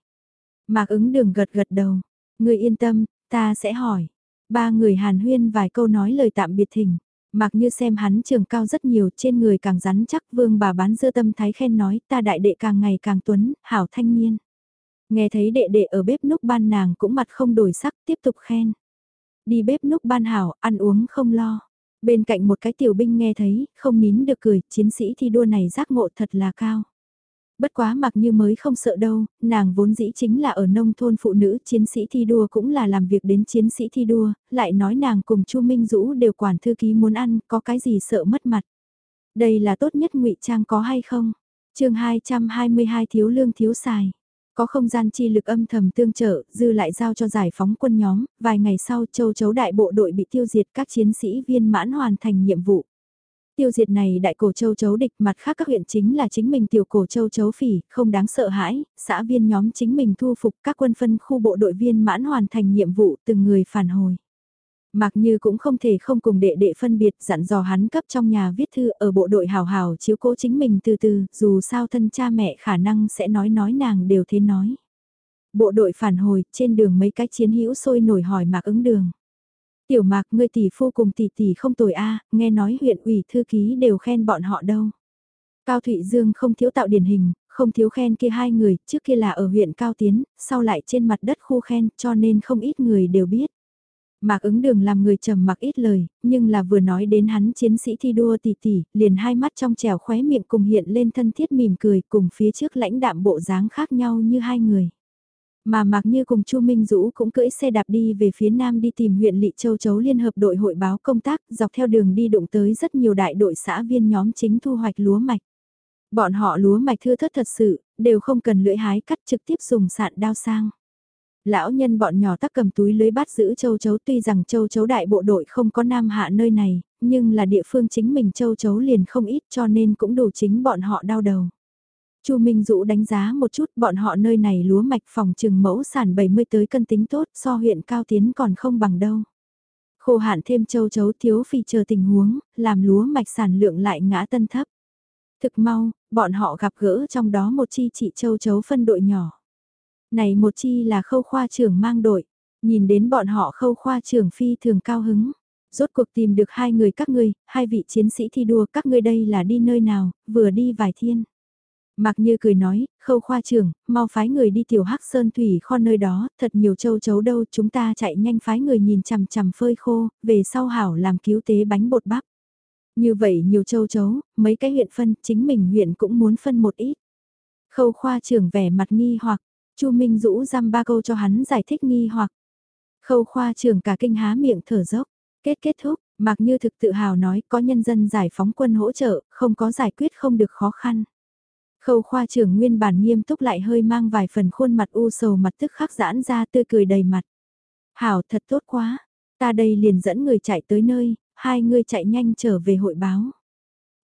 Mạc ứng đường gật gật đầu, người yên tâm, ta sẽ hỏi. Ba người hàn huyên vài câu nói lời tạm biệt thỉnh. Mặc như xem hắn trường cao rất nhiều trên người càng rắn chắc vương bà bán dưa tâm thái khen nói ta đại đệ càng ngày càng tuấn, hảo thanh niên. Nghe thấy đệ đệ ở bếp núc ban nàng cũng mặt không đổi sắc tiếp tục khen. Đi bếp núc ban hảo, ăn uống không lo. Bên cạnh một cái tiểu binh nghe thấy, không nín được cười, chiến sĩ thi đua này giác ngộ thật là cao. Bất quá mặc như mới không sợ đâu, nàng vốn dĩ chính là ở nông thôn phụ nữ chiến sĩ thi đua cũng là làm việc đến chiến sĩ thi đua, lại nói nàng cùng Chu Minh Dũ đều quản thư ký muốn ăn, có cái gì sợ mất mặt. Đây là tốt nhất ngụy trang có hay không? chương 222 thiếu lương thiếu xài. Có không gian chi lực âm thầm tương trợ, dư lại giao cho giải phóng quân nhóm, vài ngày sau châu chấu đại bộ đội bị tiêu diệt các chiến sĩ viên mãn hoàn thành nhiệm vụ. Tiêu diệt này đại cổ châu chấu địch mặt khác các huyện chính là chính mình tiểu cổ châu chấu phỉ, không đáng sợ hãi, xã viên nhóm chính mình thu phục các quân phân khu bộ đội viên mãn hoàn thành nhiệm vụ từng người phản hồi. Mặc như cũng không thể không cùng đệ đệ phân biệt dặn dò hắn cấp trong nhà viết thư ở bộ đội hào hào chiếu cố chính mình từ từ, dù sao thân cha mẹ khả năng sẽ nói nói nàng đều thế nói. Bộ đội phản hồi, trên đường mấy cái chiến hữu sôi nổi hỏi mạc ứng đường. Tiểu mạc ngươi tỷ phu cùng tỷ tỷ không tồi a nghe nói huyện ủy thư ký đều khen bọn họ đâu. Cao Thụy Dương không thiếu tạo điển hình, không thiếu khen kia hai người, trước kia là ở huyện Cao Tiến, sau lại trên mặt đất khu khen, cho nên không ít người đều biết. Mạc ứng đường làm người trầm mặc ít lời, nhưng là vừa nói đến hắn chiến sĩ thi đua tỷ tỷ, liền hai mắt trong trèo khóe miệng cùng hiện lên thân thiết mỉm cười cùng phía trước lãnh đạm bộ dáng khác nhau như hai người. Mà Mạc Như cùng Chu Minh Dũ cũng cưỡi xe đạp đi về phía nam đi tìm huyện Lị Châu Chấu Liên hợp đội hội báo công tác, dọc theo đường đi đụng tới rất nhiều đại đội xã viên nhóm chính thu hoạch lúa mạch. Bọn họ lúa mạch thưa thất thật sự, đều không cần lưỡi hái cắt trực tiếp dùng sạn đao sang. Lão nhân bọn nhỏ tắc cầm túi lưới bắt giữ châu chấu tuy rằng châu chấu đại bộ đội không có nam hạ nơi này, nhưng là địa phương chính mình châu chấu liền không ít cho nên cũng đủ chính bọn họ đau đầu. Chu Minh Dũ đánh giá một chút bọn họ nơi này lúa mạch phòng trừng mẫu sản 70 tới cân tính tốt so huyện cao tiến còn không bằng đâu. Khô hạn thêm châu chấu thiếu phi chờ tình huống, làm lúa mạch sản lượng lại ngã tân thấp. Thực mau, bọn họ gặp gỡ trong đó một chi chị châu chấu phân đội nhỏ. Này một chi là khâu khoa trưởng mang đội, nhìn đến bọn họ khâu khoa trưởng phi thường cao hứng. Rốt cuộc tìm được hai người các ngươi, hai vị chiến sĩ thi đua các ngươi đây là đi nơi nào, vừa đi vài thiên. Mạc Như cười nói, khâu khoa trưởng, mau phái người đi tiểu hắc sơn thủy kho nơi đó, thật nhiều châu chấu đâu, chúng ta chạy nhanh phái người nhìn chằm chằm phơi khô, về sau hảo làm cứu tế bánh bột bắp. Như vậy nhiều châu chấu, mấy cái huyện phân, chính mình huyện cũng muốn phân một ít. Khâu khoa trưởng vẻ mặt nghi hoặc, Chu Minh Dũ răm ba câu cho hắn giải thích nghi hoặc. Khâu khoa trưởng cả kinh há miệng thở dốc. Kết kết thúc, mặc như thực tự hào nói có nhân dân giải phóng quân hỗ trợ, không có giải quyết không được khó khăn. Khâu khoa trưởng nguyên bản nghiêm túc lại hơi mang vài phần khuôn mặt u sầu mặt tức khắc giãn ra tươi cười đầy mặt. Hảo thật tốt quá, ta đây liền dẫn người chạy tới nơi, hai người chạy nhanh trở về hội báo.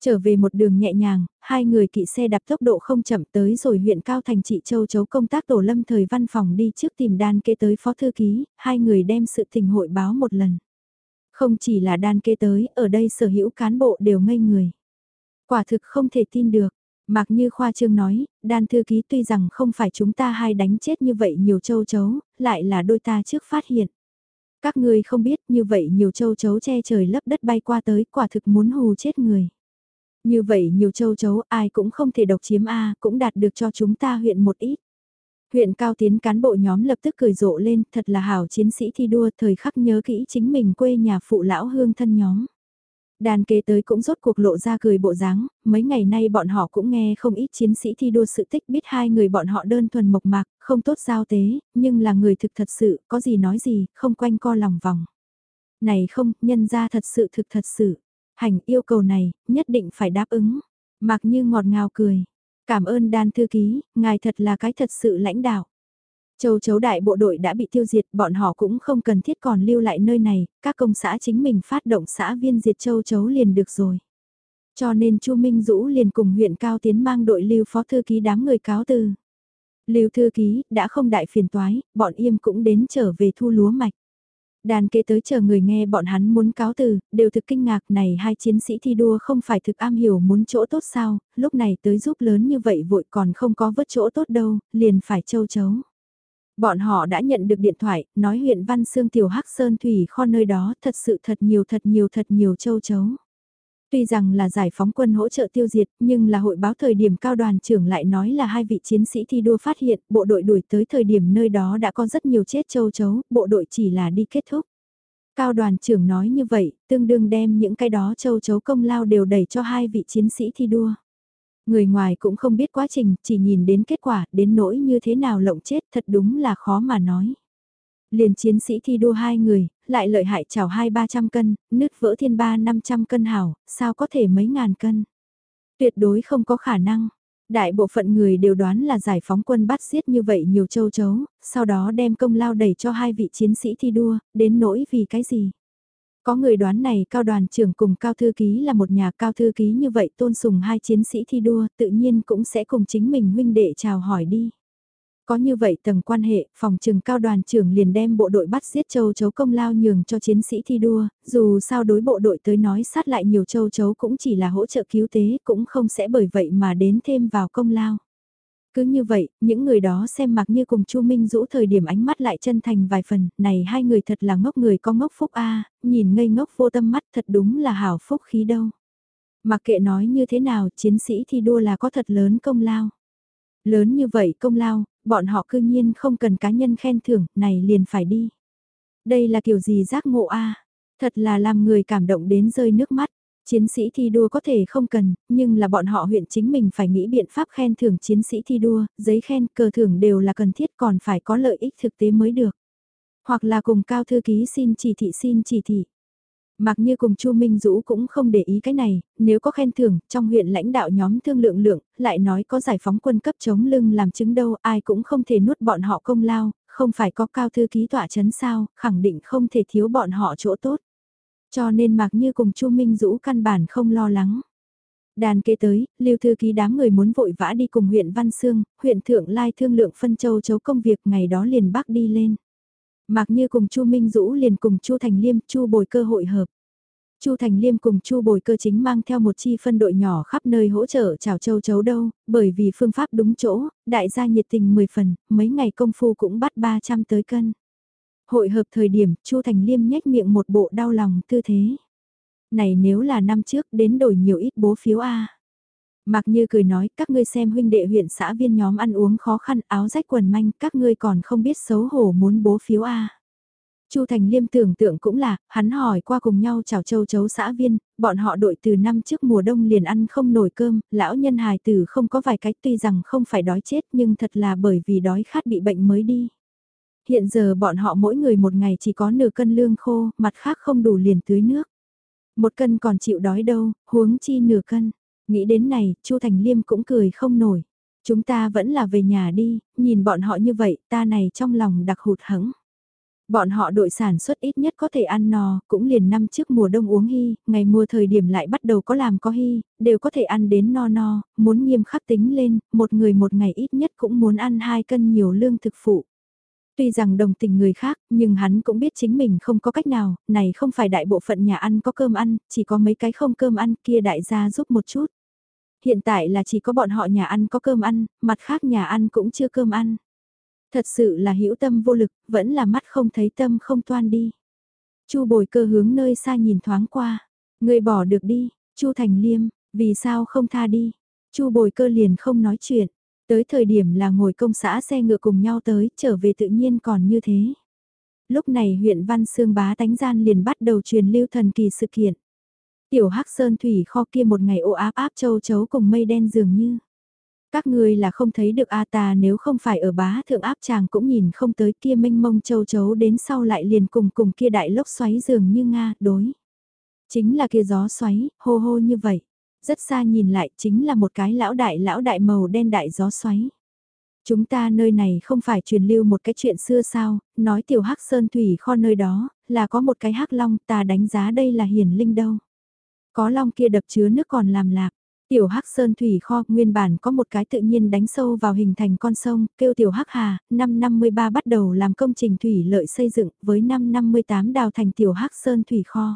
Trở về một đường nhẹ nhàng, hai người kỵ xe đạp tốc độ không chậm tới rồi huyện Cao Thành trị Châu Chấu công tác tổ lâm thời văn phòng đi trước tìm đan kê tới phó thư ký, hai người đem sự tình hội báo một lần. Không chỉ là đan kê tới, ở đây sở hữu cán bộ đều ngây người. Quả thực không thể tin được. Mạc Như Khoa Trương nói, đan thư ký tuy rằng không phải chúng ta hai đánh chết như vậy nhiều châu chấu, lại là đôi ta trước phát hiện. Các người không biết như vậy nhiều châu chấu che trời lấp đất bay qua tới quả thực muốn hù chết người. Như vậy nhiều châu chấu ai cũng không thể độc chiếm A cũng đạt được cho chúng ta huyện một ít. Huyện cao tiến cán bộ nhóm lập tức cười rộ lên thật là hảo chiến sĩ thi đua thời khắc nhớ kỹ chính mình quê nhà phụ lão hương thân nhóm. Đàn kế tới cũng rốt cuộc lộ ra cười bộ dáng, mấy ngày nay bọn họ cũng nghe không ít chiến sĩ thi đua sự tích biết hai người bọn họ đơn thuần mộc mạc, không tốt giao tế, nhưng là người thực thật sự, có gì nói gì, không quanh co lòng vòng. Này không, nhân ra thật sự thực thật sự. Hành yêu cầu này, nhất định phải đáp ứng. Mặc như ngọt ngào cười. Cảm ơn đan thư ký, ngài thật là cái thật sự lãnh đạo. Châu chấu đại bộ đội đã bị tiêu diệt, bọn họ cũng không cần thiết còn lưu lại nơi này, các công xã chính mình phát động xã viên diệt châu chấu liền được rồi. Cho nên Chu Minh Dũ liền cùng huyện Cao Tiến mang đội lưu phó thư ký đám người cáo từ. Lưu thư ký, đã không đại phiền toái, bọn im cũng đến trở về thu lúa mạch. Đàn kế tới chờ người nghe bọn hắn muốn cáo từ, đều thực kinh ngạc này hai chiến sĩ thi đua không phải thực am hiểu muốn chỗ tốt sao, lúc này tới giúp lớn như vậy vội còn không có vớt chỗ tốt đâu, liền phải châu chấu. Bọn họ đã nhận được điện thoại, nói huyện Văn Sương Tiểu Hắc Sơn Thủy kho nơi đó thật sự thật nhiều thật nhiều thật nhiều châu chấu. Tuy rằng là giải phóng quân hỗ trợ tiêu diệt, nhưng là hội báo thời điểm cao đoàn trưởng lại nói là hai vị chiến sĩ thi đua phát hiện, bộ đội đuổi tới thời điểm nơi đó đã có rất nhiều chết châu chấu, bộ đội chỉ là đi kết thúc. Cao đoàn trưởng nói như vậy, tương đương đem những cái đó châu chấu công lao đều đẩy cho hai vị chiến sĩ thi đua. Người ngoài cũng không biết quá trình, chỉ nhìn đến kết quả, đến nỗi như thế nào lộng chết thật đúng là khó mà nói. Liền chiến sĩ thi đua hai người, lại lợi hại chảo hai ba trăm cân, nứt vỡ thiên ba năm trăm cân hảo, sao có thể mấy ngàn cân. Tuyệt đối không có khả năng. Đại bộ phận người đều đoán là giải phóng quân bắt giết như vậy nhiều châu chấu, sau đó đem công lao đẩy cho hai vị chiến sĩ thi đua, đến nỗi vì cái gì. Có người đoán này cao đoàn trưởng cùng cao thư ký là một nhà cao thư ký như vậy tôn sùng hai chiến sĩ thi đua tự nhiên cũng sẽ cùng chính mình huynh đệ chào hỏi đi. Có như vậy tầng quan hệ, phòng trừng cao đoàn trưởng liền đem bộ đội bắt giết châu chấu công lao nhường cho chiến sĩ thi đua, dù sao đối bộ đội tới nói sát lại nhiều châu chấu cũng chỉ là hỗ trợ cứu tế, cũng không sẽ bởi vậy mà đến thêm vào công lao. Cứ như vậy, những người đó xem mặc như cùng Chu Minh Dũ thời điểm ánh mắt lại chân thành vài phần, này hai người thật là ngốc người có ngốc phúc a nhìn ngây ngốc vô tâm mắt thật đúng là hảo phúc khí đâu. Mặc kệ nói như thế nào, chiến sĩ thi đua là có thật lớn công lao. Lớn như vậy công lao, bọn họ cư nhiên không cần cá nhân khen thưởng, này liền phải đi. Đây là kiểu gì giác ngộ a Thật là làm người cảm động đến rơi nước mắt. Chiến sĩ thi đua có thể không cần, nhưng là bọn họ huyện chính mình phải nghĩ biện pháp khen thưởng chiến sĩ thi đua, giấy khen, cờ thưởng đều là cần thiết còn phải có lợi ích thực tế mới được. Hoặc là cùng cao thư ký xin chỉ thị xin chỉ thị. Mặc như cùng Chu Minh Dũ cũng không để ý cái này, nếu có khen thưởng, trong huyện lãnh đạo nhóm thương lượng lượng, lại nói có giải phóng quân cấp chống lưng làm chứng đâu, ai cũng không thể nuốt bọn họ công lao, không phải có cao thư ký tỏa chấn sao, khẳng định không thể thiếu bọn họ chỗ tốt. Cho nên mặc như cùng Chu Minh Dũ căn bản không lo lắng. Đàn kế tới, lưu thư ký đám người muốn vội vã đi cùng huyện Văn Sương, huyện Thượng Lai thương lượng phân châu chấu công việc ngày đó liền bắc đi lên. Mạc Như cùng Chu Minh Dũ liền cùng Chu Thành Liêm, Chu Bồi Cơ hội hợp. Chu Thành Liêm cùng Chu Bồi Cơ chính mang theo một chi phân đội nhỏ khắp nơi hỗ trợ chào châu chấu đâu, bởi vì phương pháp đúng chỗ, đại gia nhiệt tình 10 phần, mấy ngày công phu cũng bắt 300 tới cân. Hội hợp thời điểm, Chu Thành Liêm nhếch miệng một bộ đau lòng tư thế. Này nếu là năm trước đến đổi nhiều ít bố phiếu A. Mạc Như cười nói, các ngươi xem huynh đệ huyện xã viên nhóm ăn uống khó khăn, áo rách quần manh, các ngươi còn không biết xấu hổ muốn bố phiếu A. Chu Thành Liêm tưởng tượng cũng là, hắn hỏi qua cùng nhau chào châu chấu xã viên, bọn họ đội từ năm trước mùa đông liền ăn không nổi cơm, lão nhân hài tử không có vài cách tuy rằng không phải đói chết nhưng thật là bởi vì đói khát bị bệnh mới đi. Hiện giờ bọn họ mỗi người một ngày chỉ có nửa cân lương khô, mặt khác không đủ liền tưới nước. Một cân còn chịu đói đâu, huống chi nửa cân. Nghĩ đến này, Chu Thành Liêm cũng cười không nổi. Chúng ta vẫn là về nhà đi, nhìn bọn họ như vậy, ta này trong lòng đặc hụt hẫng. Bọn họ đội sản xuất ít nhất có thể ăn no, cũng liền năm trước mùa đông uống hy, ngày mùa thời điểm lại bắt đầu có làm có hy, đều có thể ăn đến no no, muốn nghiêm khắc tính lên, một người một ngày ít nhất cũng muốn ăn hai cân nhiều lương thực phụ. Tuy rằng đồng tình người khác, nhưng hắn cũng biết chính mình không có cách nào, này không phải đại bộ phận nhà ăn có cơm ăn, chỉ có mấy cái không cơm ăn kia đại gia giúp một chút. Hiện tại là chỉ có bọn họ nhà ăn có cơm ăn, mặt khác nhà ăn cũng chưa cơm ăn. Thật sự là hữu tâm vô lực, vẫn là mắt không thấy tâm không toan đi. Chu bồi cơ hướng nơi xa nhìn thoáng qua. Người bỏ được đi, Chu Thành Liêm, vì sao không tha đi. Chu bồi cơ liền không nói chuyện. Tới thời điểm là ngồi công xã xe ngựa cùng nhau tới, trở về tự nhiên còn như thế. Lúc này huyện Văn Sương bá tánh gian liền bắt đầu truyền lưu thần kỳ sự kiện. Tiểu Hắc Sơn Thủy kho kia một ngày ô áp áp châu chấu cùng mây đen dường như. Các ngươi là không thấy được A ta nếu không phải ở bá thượng áp chàng cũng nhìn không tới kia mênh mông châu chấu đến sau lại liền cùng cùng kia đại lốc xoáy dường như Nga đối. Chính là kia gió xoáy, hô hô như vậy. Rất xa nhìn lại chính là một cái lão đại lão đại màu đen đại gió xoáy. Chúng ta nơi này không phải truyền lưu một cái chuyện xưa sao, nói tiểu hắc sơn thủy kho nơi đó, là có một cái hắc long ta đánh giá đây là hiền linh đâu. Có long kia đập chứa nước còn làm lạc. Tiểu Hắc Sơn Thủy Kho nguyên bản có một cái tự nhiên đánh sâu vào hình thành con sông, kêu Tiểu Hắc Hà, năm 53 bắt đầu làm công trình thủy lợi xây dựng, với năm 58 đào thành Tiểu Hắc Sơn Thủy Kho.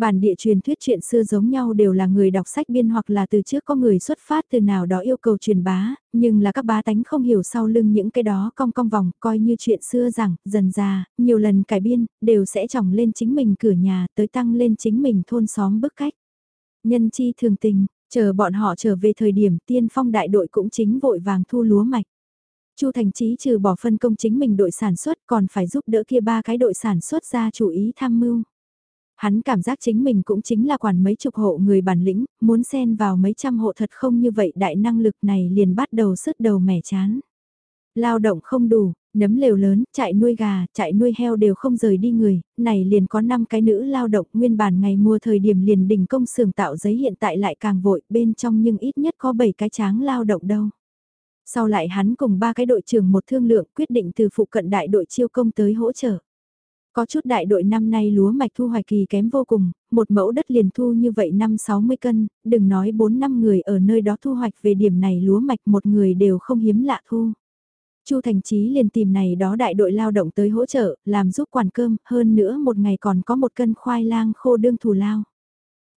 Bản địa truyền thuyết chuyện xưa giống nhau đều là người đọc sách biên hoặc là từ trước có người xuất phát từ nào đó yêu cầu truyền bá, nhưng là các bá tánh không hiểu sau lưng những cái đó cong cong vòng, coi như chuyện xưa rằng, dần già, nhiều lần cải biên, đều sẽ trỏng lên chính mình cửa nhà, tới tăng lên chính mình thôn xóm bức cách. Nhân chi thường tình, chờ bọn họ trở về thời điểm tiên phong đại đội cũng chính vội vàng thu lúa mạch. Chu Thành Chí trừ bỏ phân công chính mình đội sản xuất còn phải giúp đỡ kia ba cái đội sản xuất ra chủ ý tham mưu. Hắn cảm giác chính mình cũng chính là quản mấy chục hộ người bản lĩnh, muốn xen vào mấy trăm hộ thật không như vậy đại năng lực này liền bắt đầu sứt đầu mẻ chán. Lao động không đủ, nấm lều lớn, chạy nuôi gà, chạy nuôi heo đều không rời đi người, này liền có 5 cái nữ lao động nguyên bản ngày mùa thời điểm liền đình công xưởng tạo giấy hiện tại lại càng vội, bên trong nhưng ít nhất có 7 cái tráng lao động đâu. Sau lại hắn cùng ba cái đội trưởng một thương lượng quyết định từ phụ cận đại đội chiêu công tới hỗ trợ. Có chút đại đội năm nay lúa mạch thu hoạch kỳ kém vô cùng, một mẫu đất liền thu như vậy năm 60 cân, đừng nói 4 năm người ở nơi đó thu hoạch về điểm này lúa mạch một người đều không hiếm lạ thu. Chu Thành Chí liền tìm này đó đại đội lao động tới hỗ trợ, làm giúp quản cơm, hơn nữa một ngày còn có một cân khoai lang khô đương thù lao.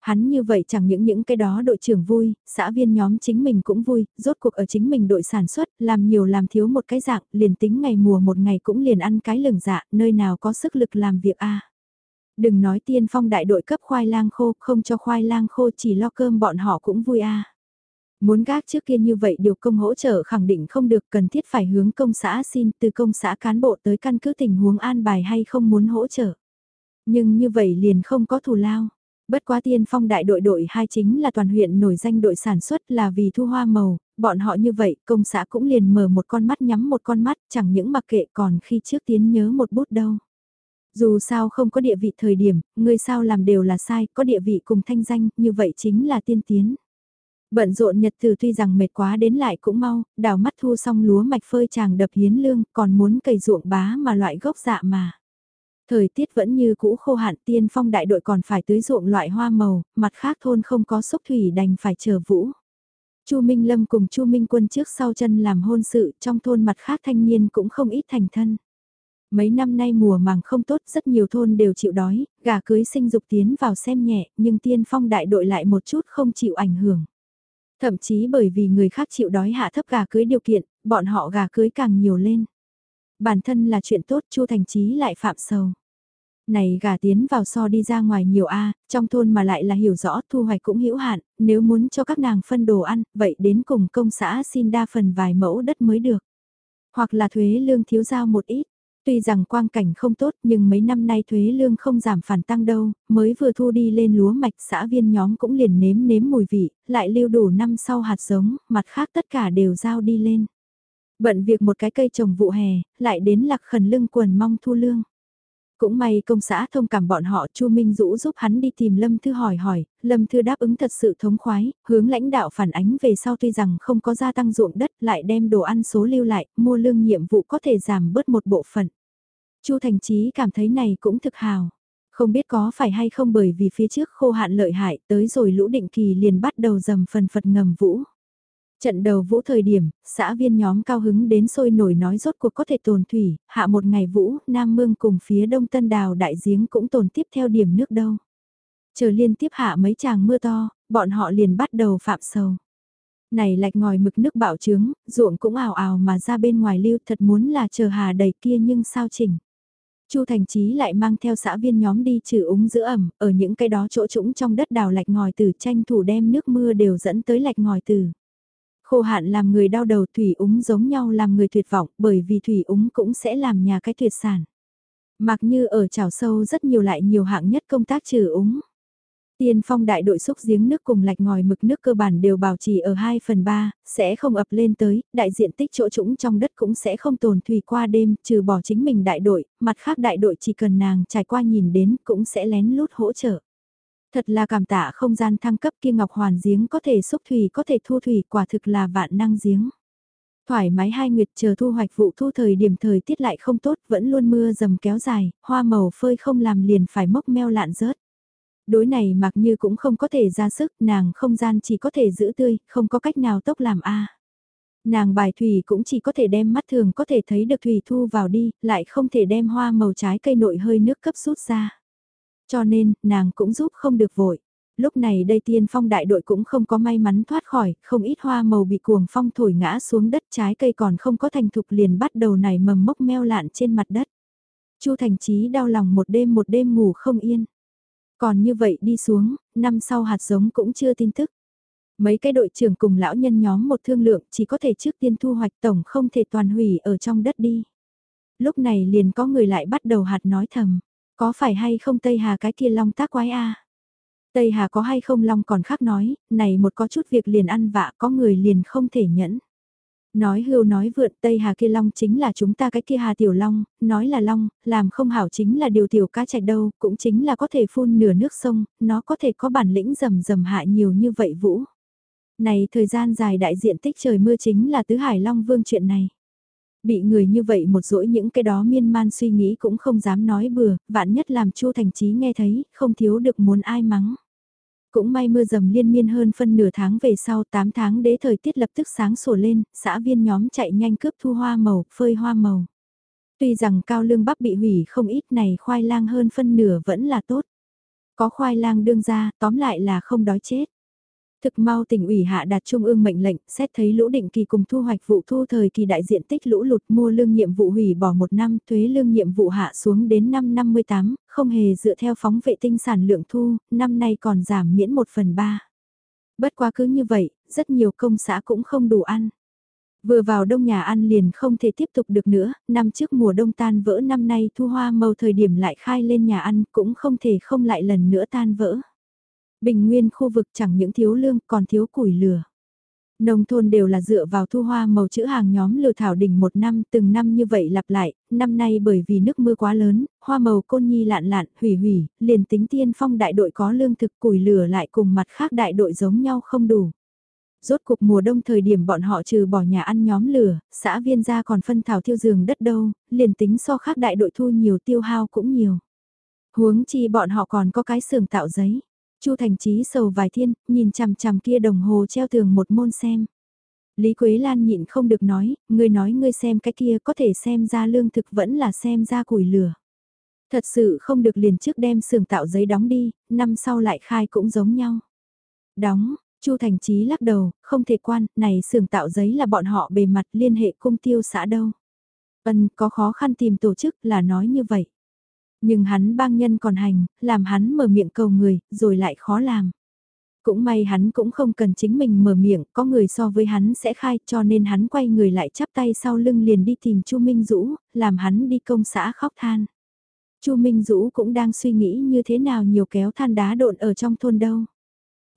Hắn như vậy chẳng những những cái đó đội trưởng vui, xã viên nhóm chính mình cũng vui, rốt cuộc ở chính mình đội sản xuất, làm nhiều làm thiếu một cái dạng, liền tính ngày mùa một ngày cũng liền ăn cái lửng dạ, nơi nào có sức lực làm việc a Đừng nói tiên phong đại đội cấp khoai lang khô, không cho khoai lang khô chỉ lo cơm bọn họ cũng vui a Muốn gác trước kia như vậy điều công hỗ trợ khẳng định không được cần thiết phải hướng công xã xin từ công xã cán bộ tới căn cứ tình huống an bài hay không muốn hỗ trợ. Nhưng như vậy liền không có thù lao. Bất quá tiên phong đại đội đội hai chính là toàn huyện nổi danh đội sản xuất là vì thu hoa màu, bọn họ như vậy công xã cũng liền mở một con mắt nhắm một con mắt chẳng những mặc kệ còn khi trước tiến nhớ một bút đâu. Dù sao không có địa vị thời điểm, người sao làm đều là sai, có địa vị cùng thanh danh, như vậy chính là tiên tiến. Bận rộn nhật từ tuy rằng mệt quá đến lại cũng mau, đào mắt thu xong lúa mạch phơi chàng đập hiến lương, còn muốn cày ruộng bá mà loại gốc dạ mà. Thời tiết vẫn như cũ khô hạn tiên phong đại đội còn phải tưới ruộng loại hoa màu, mặt khác thôn không có xúc thủy đành phải chờ vũ. Chu Minh Lâm cùng Chu Minh Quân trước sau chân làm hôn sự, trong thôn mặt khác thanh niên cũng không ít thành thân. Mấy năm nay mùa màng không tốt, rất nhiều thôn đều chịu đói, gà cưới sinh dục tiến vào xem nhẹ, nhưng tiên phong đại đội lại một chút không chịu ảnh hưởng. Thậm chí bởi vì người khác chịu đói hạ thấp gà cưới điều kiện, bọn họ gà cưới càng nhiều lên. Bản thân là chuyện tốt Chu Thành Chí lại phạm sầu. Này gà tiến vào so đi ra ngoài nhiều a, trong thôn mà lại là hiểu rõ thu hoạch cũng hữu hạn, nếu muốn cho các nàng phân đồ ăn, vậy đến cùng công xã xin đa phần vài mẫu đất mới được. Hoặc là thuế lương thiếu giao một ít, Tuy rằng quang cảnh không tốt nhưng mấy năm nay thuế lương không giảm phản tăng đâu, mới vừa thu đi lên lúa mạch xã viên nhóm cũng liền nếm nếm mùi vị, lại lưu đủ năm sau hạt giống, mặt khác tất cả đều giao đi lên. Bận việc một cái cây trồng vụ hè, lại đến lạc khẩn lưng quần mong thu lương. Cũng may công xã thông cảm bọn họ Chu Minh Dũ giúp hắn đi tìm Lâm Thư hỏi hỏi, Lâm Thư đáp ứng thật sự thống khoái, hướng lãnh đạo phản ánh về sau tuy rằng không có gia tăng ruộng đất lại đem đồ ăn số lưu lại, mua lương nhiệm vụ có thể giảm bớt một bộ phận. Chu Thành Chí cảm thấy này cũng thực hào. Không biết có phải hay không bởi vì phía trước khô hạn lợi hại tới rồi lũ định kỳ liền bắt đầu dầm phần phật ngầm vũ. Trận đầu vũ thời điểm, xã viên nhóm cao hứng đến sôi nổi nói rốt cuộc có thể tồn thủy, hạ một ngày vũ, Nam Mương cùng phía đông tân đào đại giếng cũng tồn tiếp theo điểm nước đâu. Chờ liên tiếp hạ mấy tràng mưa to, bọn họ liền bắt đầu phạm sầu. Này lạch ngòi mực nước bạo trướng, ruộng cũng ào ào mà ra bên ngoài lưu thật muốn là chờ hà đầy kia nhưng sao chỉnh. Chu Thành Chí lại mang theo xã viên nhóm đi trừ úng giữ ẩm, ở những cái đó chỗ trũng trong đất đào lạch ngòi từ tranh thủ đem nước mưa đều dẫn tới lạch ngòi từ. Khô hạn làm người đau đầu thủy úng giống nhau làm người tuyệt vọng bởi vì thủy úng cũng sẽ làm nhà cái tuyệt sản. Mặc như ở chảo sâu rất nhiều lại nhiều hạng nhất công tác trừ úng. Tiên phong đại đội xúc giếng nước cùng lạch ngòi mực nước cơ bản đều bảo trì ở 2 phần 3, sẽ không ập lên tới, đại diện tích chỗ trũng trong đất cũng sẽ không tồn thủy qua đêm, trừ bỏ chính mình đại đội, mặt khác đại đội chỉ cần nàng trải qua nhìn đến cũng sẽ lén lút hỗ trợ. Thật là cảm tạ không gian thăng cấp kia ngọc hoàn giếng có thể xúc thủy có thể thu thủy quả thực là vạn năng giếng. Thoải mái hai nguyệt chờ thu hoạch vụ thu thời điểm thời tiết lại không tốt vẫn luôn mưa dầm kéo dài, hoa màu phơi không làm liền phải mốc meo lạn rớt. Đối này mặc như cũng không có thể ra sức, nàng không gian chỉ có thể giữ tươi, không có cách nào tốc làm a. Nàng bài thủy cũng chỉ có thể đem mắt thường có thể thấy được thủy thu vào đi, lại không thể đem hoa màu trái cây nội hơi nước cấp rút ra. Cho nên, nàng cũng giúp không được vội. Lúc này đây tiên phong đại đội cũng không có may mắn thoát khỏi, không ít hoa màu bị cuồng phong thổi ngã xuống đất trái cây còn không có thành thục liền bắt đầu nảy mầm mốc meo lạn trên mặt đất. Chu Thành Chí đau lòng một đêm một đêm ngủ không yên. Còn như vậy đi xuống, năm sau hạt giống cũng chưa tin tức. Mấy cái đội trưởng cùng lão nhân nhóm một thương lượng chỉ có thể trước tiên thu hoạch tổng không thể toàn hủy ở trong đất đi. Lúc này liền có người lại bắt đầu hạt nói thầm, có phải hay không Tây Hà cái kia long tác quái a Tây Hà có hay không long còn khác nói, này một có chút việc liền ăn vạ có người liền không thể nhẫn. Nói hưu nói vượn Tây Hà kia long chính là chúng ta cái kia Hà Tiểu Long, nói là long, làm không hảo chính là điều tiểu cá chạch đâu, cũng chính là có thể phun nửa nước sông, nó có thể có bản lĩnh rầm rầm hại nhiều như vậy vũ. Này thời gian dài đại diện tích trời mưa chính là tứ hải long vương chuyện này. Bị người như vậy một dỗi những cái đó miên man suy nghĩ cũng không dám nói bừa, vạn nhất làm chu thành trí nghe thấy, không thiếu được muốn ai mắng. Cũng may mưa dầm liên miên hơn phân nửa tháng về sau 8 tháng đế thời tiết lập tức sáng sủa lên, xã viên nhóm chạy nhanh cướp thu hoa màu, phơi hoa màu. Tuy rằng cao lương bắp bị hủy không ít này khoai lang hơn phân nửa vẫn là tốt. Có khoai lang đương ra, tóm lại là không đói chết. Thực mau tỉnh ủy hạ đạt trung ương mệnh lệnh, xét thấy lũ định kỳ cùng thu hoạch vụ thu thời kỳ đại diện tích lũ lụt mua lương nhiệm vụ hủy bỏ một năm, thuế lương nhiệm vụ hạ xuống đến năm 58, không hề dựa theo phóng vệ tinh sản lượng thu, năm nay còn giảm miễn 1 phần 3. Bất quá cứ như vậy, rất nhiều công xã cũng không đủ ăn. Vừa vào đông nhà ăn liền không thể tiếp tục được nữa, năm trước mùa đông tan vỡ năm nay thu hoa màu thời điểm lại khai lên nhà ăn cũng không thể không lại lần nữa tan vỡ. Bình nguyên khu vực chẳng những thiếu lương còn thiếu củi lửa. Nông thôn đều là dựa vào thu hoa màu chữ hàng nhóm lừa thảo đỉnh một năm từng năm như vậy lặp lại, năm nay bởi vì nước mưa quá lớn, hoa màu côn nhi lạn lạn, hủy hủy, liền tính tiên phong đại đội có lương thực củi lửa lại cùng mặt khác đại đội giống nhau không đủ. Rốt cuộc mùa đông thời điểm bọn họ trừ bỏ nhà ăn nhóm lửa, xã viên gia còn phân thảo thiêu giường đất đâu, liền tính so khác đại đội thu nhiều tiêu hao cũng nhiều. Huống chi bọn họ còn có cái xưởng tạo giấy. Chu Thành Chí sầu vài thiên, nhìn chằm chằm kia đồng hồ treo tường một môn xem. Lý Quế Lan nhịn không được nói, ngươi nói ngươi xem cái kia có thể xem ra lương thực vẫn là xem ra củi lửa. Thật sự không được liền trước đem sườn tạo giấy đóng đi, năm sau lại khai cũng giống nhau. Đóng, Chu Thành Chí lắc đầu, không thể quan, này sườn tạo giấy là bọn họ bề mặt liên hệ cung tiêu xã đâu. vân có khó khăn tìm tổ chức là nói như vậy. Nhưng hắn bang nhân còn hành, làm hắn mở miệng cầu người, rồi lại khó làm. Cũng may hắn cũng không cần chính mình mở miệng, có người so với hắn sẽ khai cho nên hắn quay người lại chắp tay sau lưng liền đi tìm Chu Minh Dũ, làm hắn đi công xã khóc than. Chu Minh Dũ cũng đang suy nghĩ như thế nào nhiều kéo than đá độn ở trong thôn đâu.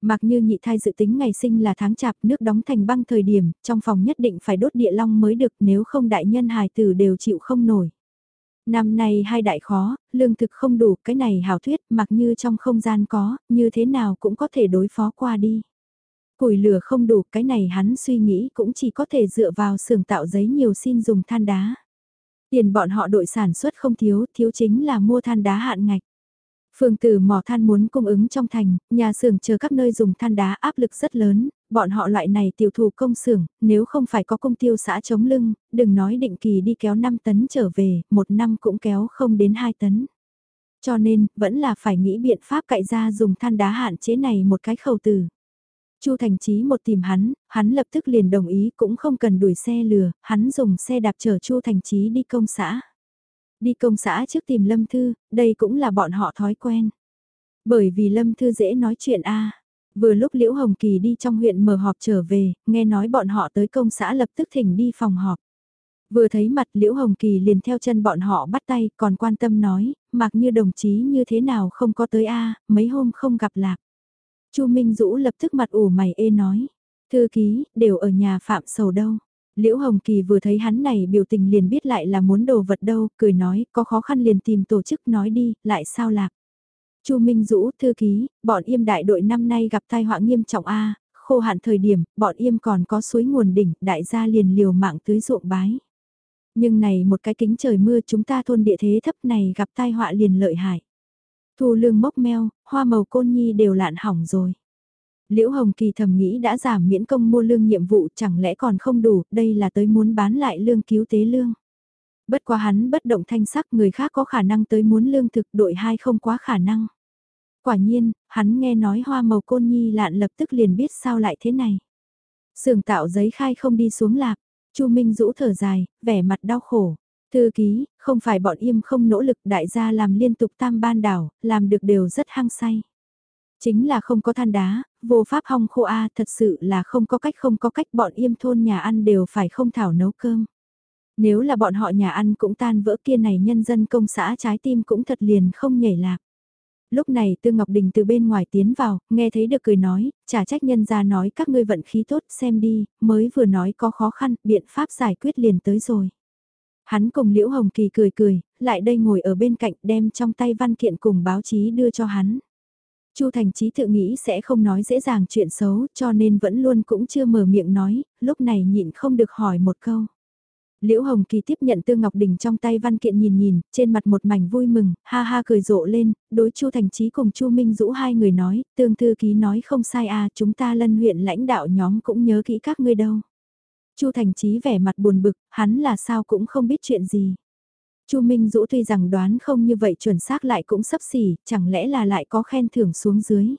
Mặc như nhị thai dự tính ngày sinh là tháng chạp nước đóng thành băng thời điểm, trong phòng nhất định phải đốt địa long mới được nếu không đại nhân hài tử đều chịu không nổi. Năm nay hai đại khó, lương thực không đủ, cái này hảo thuyết mặc như trong không gian có, như thế nào cũng có thể đối phó qua đi. Củi lửa không đủ, cái này hắn suy nghĩ cũng chỉ có thể dựa vào xưởng tạo giấy nhiều xin dùng than đá. Tiền bọn họ đội sản xuất không thiếu, thiếu chính là mua than đá hạn ngạch. Phường tử mỏ than muốn cung ứng trong thành, nhà xưởng chờ các nơi dùng than đá áp lực rất lớn, bọn họ loại này tiêu thụ công xưởng, nếu không phải có công tiêu xã chống lưng, đừng nói định kỳ đi kéo 5 tấn trở về, một năm cũng kéo không đến 2 tấn. Cho nên, vẫn là phải nghĩ biện pháp cậy ra dùng than đá hạn chế này một cái khẩu từ. Chu Thành Chí một tìm hắn, hắn lập tức liền đồng ý cũng không cần đuổi xe lừa, hắn dùng xe đạp chở Chu Thành Chí đi công xã. Đi công xã trước tìm Lâm Thư, đây cũng là bọn họ thói quen. Bởi vì Lâm Thư dễ nói chuyện a Vừa lúc Liễu Hồng Kỳ đi trong huyện mở họp trở về, nghe nói bọn họ tới công xã lập tức thỉnh đi phòng họp. Vừa thấy mặt Liễu Hồng Kỳ liền theo chân bọn họ bắt tay, còn quan tâm nói, mặc như đồng chí như thế nào không có tới a mấy hôm không gặp lạc. Chu Minh Dũ lập tức mặt ủ mày ê nói, thư ký, đều ở nhà phạm sầu đâu. Liễu Hồng Kỳ vừa thấy hắn này biểu tình liền biết lại là muốn đồ vật đâu, cười nói, có khó khăn liền tìm tổ chức nói đi, lại sao lạc. Chu Minh Dũ, thư ký, bọn yêm đại đội năm nay gặp tai họa nghiêm trọng A, khô hạn thời điểm, bọn yêm còn có suối nguồn đỉnh, đại gia liền liều mạng tưới ruộng bái. Nhưng này một cái kính trời mưa chúng ta thôn địa thế thấp này gặp tai họa liền lợi hại. Thu lương mốc meo, hoa màu côn nhi đều lạn hỏng rồi. Liễu Hồng Kỳ thầm nghĩ đã giảm miễn công mua lương nhiệm vụ chẳng lẽ còn không đủ, đây là tới muốn bán lại lương cứu tế lương. Bất quá hắn bất động thanh sắc người khác có khả năng tới muốn lương thực đội hai không quá khả năng. Quả nhiên, hắn nghe nói hoa màu côn nhi lạn lập tức liền biết sao lại thế này. Sưởng tạo giấy khai không đi xuống lạp, Chu Minh rũ thở dài, vẻ mặt đau khổ. Thư ký, không phải bọn im không nỗ lực đại gia làm liên tục tam ban đảo, làm được đều rất hăng say. Chính là không có than đá, vô pháp hong khô A thật sự là không có cách không có cách bọn im thôn nhà ăn đều phải không thảo nấu cơm. Nếu là bọn họ nhà ăn cũng tan vỡ kia này nhân dân công xã trái tim cũng thật liền không nhảy lạc. Lúc này Tư Ngọc Đình từ bên ngoài tiến vào, nghe thấy được cười nói, trả trách nhân ra nói các ngươi vận khí tốt xem đi, mới vừa nói có khó khăn, biện pháp giải quyết liền tới rồi. Hắn cùng Liễu Hồng Kỳ cười cười, lại đây ngồi ở bên cạnh đem trong tay văn kiện cùng báo chí đưa cho hắn. Chu Thành Chí tự nghĩ sẽ không nói dễ dàng chuyện xấu cho nên vẫn luôn cũng chưa mở miệng nói, lúc này nhịn không được hỏi một câu. Liễu Hồng Kỳ tiếp nhận Tư Ngọc Đình trong tay văn kiện nhìn nhìn, trên mặt một mảnh vui mừng, ha ha cười rộ lên, đối Chu Thành Chí cùng Chu Minh Dũ hai người nói, tương thư ký nói không sai à, chúng ta lân huyện lãnh đạo nhóm cũng nhớ kỹ các ngươi đâu. Chu Thành Chí vẻ mặt buồn bực, hắn là sao cũng không biết chuyện gì. Chu Minh Dũ tuy rằng đoán không như vậy chuẩn xác lại cũng sấp xỉ, chẳng lẽ là lại có khen thưởng xuống dưới.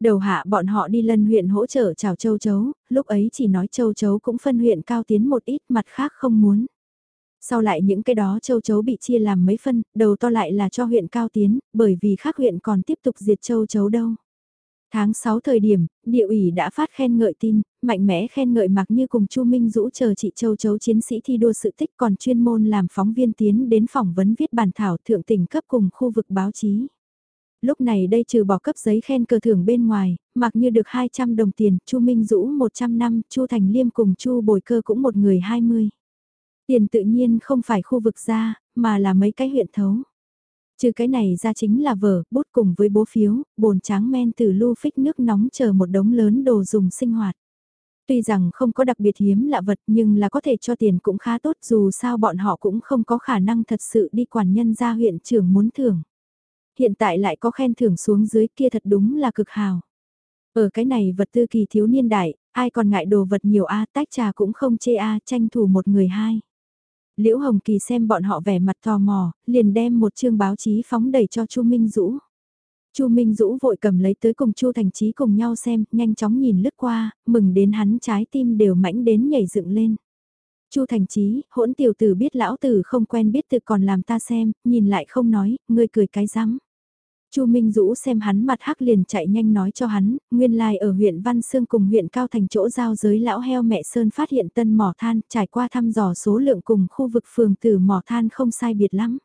Đầu hạ bọn họ đi lân huyện hỗ trợ chào châu chấu, lúc ấy chỉ nói châu chấu cũng phân huyện cao tiến một ít mặt khác không muốn. Sau lại những cái đó châu chấu bị chia làm mấy phân, đầu to lại là cho huyện cao tiến, bởi vì khác huyện còn tiếp tục diệt châu chấu đâu. Tháng 6 thời điểm, địa ủy đã phát khen ngợi tin, mạnh mẽ khen ngợi mặc như cùng Chu Minh Dũ chờ chị Châu Chấu chiến sĩ thi đua sự tích còn chuyên môn làm phóng viên tiến đến phỏng vấn viết bản thảo thượng tỉnh cấp cùng khu vực báo chí. Lúc này đây trừ bỏ cấp giấy khen cờ thưởng bên ngoài, mặc như được 200 đồng tiền, Chu Minh Dũ 100 năm, Chu Thành Liêm cùng Chu Bồi Cơ cũng một người 20. Tiền tự nhiên không phải khu vực ra, mà là mấy cái huyện thấu. Trừ cái này ra chính là vở, bút cùng với bố phiếu, bồn tráng men từ lưu phích nước nóng chờ một đống lớn đồ dùng sinh hoạt. Tuy rằng không có đặc biệt hiếm lạ vật nhưng là có thể cho tiền cũng khá tốt dù sao bọn họ cũng không có khả năng thật sự đi quản nhân ra huyện trưởng muốn thưởng. Hiện tại lại có khen thưởng xuống dưới kia thật đúng là cực hào. Ở cái này vật tư kỳ thiếu niên đại, ai còn ngại đồ vật nhiều a tách trà cũng không chê a tranh thủ một người hai. Liễu Hồng Kỳ xem bọn họ vẻ mặt tò mò, liền đem một chương báo chí phóng đẩy cho Chu Minh Dũ. Chu Minh Dũ vội cầm lấy tới cùng Chu Thành Chí cùng nhau xem, nhanh chóng nhìn lướt qua, mừng đến hắn trái tim đều mãnh đến nhảy dựng lên. Chu Thành Chí, hỗn tiểu tử biết lão tử không quen biết từ còn làm ta xem, nhìn lại không nói, ngươi cười cái rắm. Chu Minh Dũ xem hắn mặt hắc liền chạy nhanh nói cho hắn, nguyên lai ở huyện Văn Sương cùng huyện Cao Thành chỗ giao giới lão heo mẹ Sơn phát hiện tân mỏ than, trải qua thăm dò số lượng cùng khu vực phường từ mỏ than không sai biệt lắm.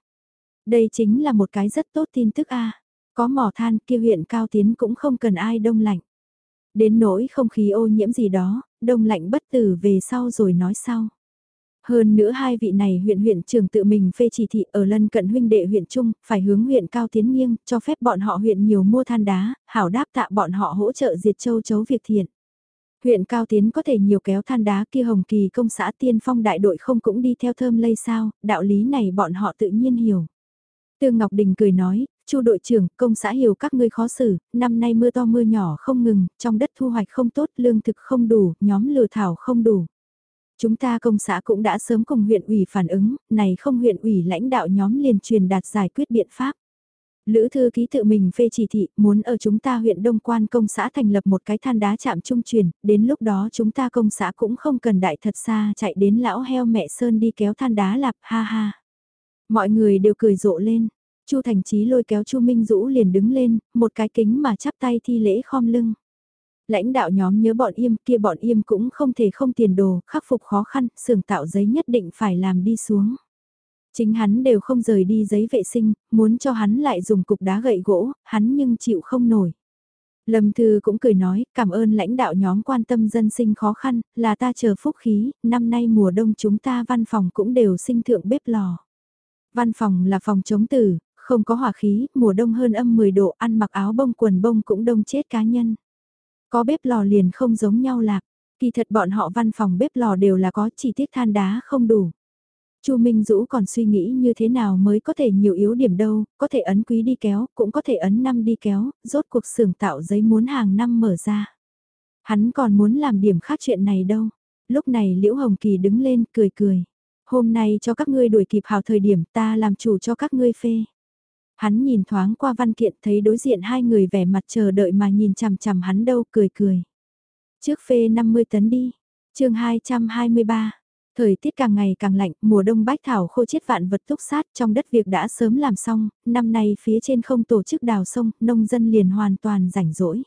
Đây chính là một cái rất tốt tin tức a có mỏ than kia huyện Cao Tiến cũng không cần ai đông lạnh. Đến nỗi không khí ô nhiễm gì đó, đông lạnh bất tử về sau rồi nói sau. Hơn nữa hai vị này huyện huyện trưởng tự mình phê chỉ thị ở lân cận huynh đệ huyện Trung, phải hướng huyện cao tiến nghiêng, cho phép bọn họ huyện nhiều mua than đá, hảo đáp tạ bọn họ hỗ trợ diệt châu chấu việc thiện. Huyện Cao Tiến có thể nhiều kéo than đá kia Hồng Kỳ công xã tiên phong đại đội không cũng đi theo thơm lây sao, đạo lý này bọn họ tự nhiên hiểu. Tương Ngọc Đình cười nói, Chu đội trưởng, công xã hiểu các ngươi khó xử, năm nay mưa to mưa nhỏ không ngừng, trong đất thu hoạch không tốt, lương thực không đủ, nhóm lừa thảo không đủ. Chúng ta công xã cũng đã sớm cùng huyện ủy phản ứng, này không huyện ủy lãnh đạo nhóm liền truyền đạt giải quyết biện pháp. Lữ thư ký tự mình phê chỉ thị, muốn ở chúng ta huyện Đông Quan công xã thành lập một cái than đá chạm trung truyền, đến lúc đó chúng ta công xã cũng không cần đại thật xa chạy đến lão heo mẹ Sơn đi kéo than đá lạp ha ha. Mọi người đều cười rộ lên, Chu Thành Chí lôi kéo Chu Minh Dũ liền đứng lên, một cái kính mà chắp tay thi lễ khom lưng lãnh đạo nhóm nhớ bọn im kia bọn im cũng không thể không tiền đồ, khắc phục khó khăn, xưởng tạo giấy nhất định phải làm đi xuống. Chính hắn đều không rời đi giấy vệ sinh, muốn cho hắn lại dùng cục đá gậy gỗ, hắn nhưng chịu không nổi. Lâm Thư cũng cười nói, cảm ơn lãnh đạo nhóm quan tâm dân sinh khó khăn, là ta chờ phúc khí, năm nay mùa đông chúng ta văn phòng cũng đều sinh thượng bếp lò. Văn phòng là phòng chống tử, không có hỏa khí, mùa đông hơn âm 10 độ, ăn mặc áo bông quần bông cũng đông chết cá nhân. Có bếp lò liền không giống nhau lạc, kỳ thật bọn họ văn phòng bếp lò đều là có chỉ tiết than đá không đủ. Chu Minh Dũ còn suy nghĩ như thế nào mới có thể nhiều yếu điểm đâu, có thể ấn quý đi kéo, cũng có thể ấn năm đi kéo, rốt cuộc xưởng tạo giấy muốn hàng năm mở ra. Hắn còn muốn làm điểm khác chuyện này đâu. Lúc này Liễu Hồng Kỳ đứng lên cười cười. Hôm nay cho các ngươi đuổi kịp hào thời điểm ta làm chủ cho các ngươi phê. Hắn nhìn thoáng qua văn kiện thấy đối diện hai người vẻ mặt chờ đợi mà nhìn chằm chằm hắn đâu cười cười. Trước phê 50 tấn đi. chương 223. Thời tiết càng ngày càng lạnh, mùa đông bách thảo khô chết vạn vật túc sát trong đất việc đã sớm làm xong, năm nay phía trên không tổ chức đào sông, nông dân liền hoàn toàn rảnh rỗi.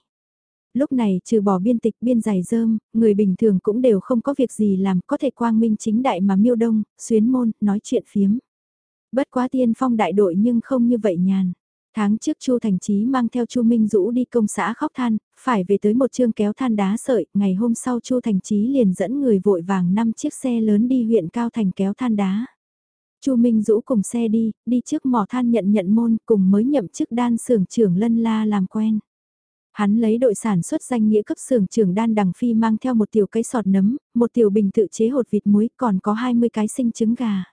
Lúc này trừ bỏ biên tịch biên giày dơm, người bình thường cũng đều không có việc gì làm, có thể quang minh chính đại mà miêu đông, xuyến môn, nói chuyện phiếm. Bất quá tiên phong đại đội nhưng không như vậy nhàn. Tháng trước Chu Thành Chí mang theo Chu Minh Dũ đi công xã khóc than, phải về tới một chương kéo than đá sợi, ngày hôm sau Chu Thành Chí liền dẫn người vội vàng năm chiếc xe lớn đi huyện Cao Thành kéo than đá. Chu Minh Dũ cùng xe đi, đi trước mỏ than nhận nhận môn cùng mới nhậm chức đan xưởng trưởng lân la làm quen. Hắn lấy đội sản xuất danh nghĩa cấp xưởng trưởng đan đằng phi mang theo một tiểu cây sọt nấm, một tiểu bình tự chế hột vịt muối còn có 20 cái sinh trứng gà.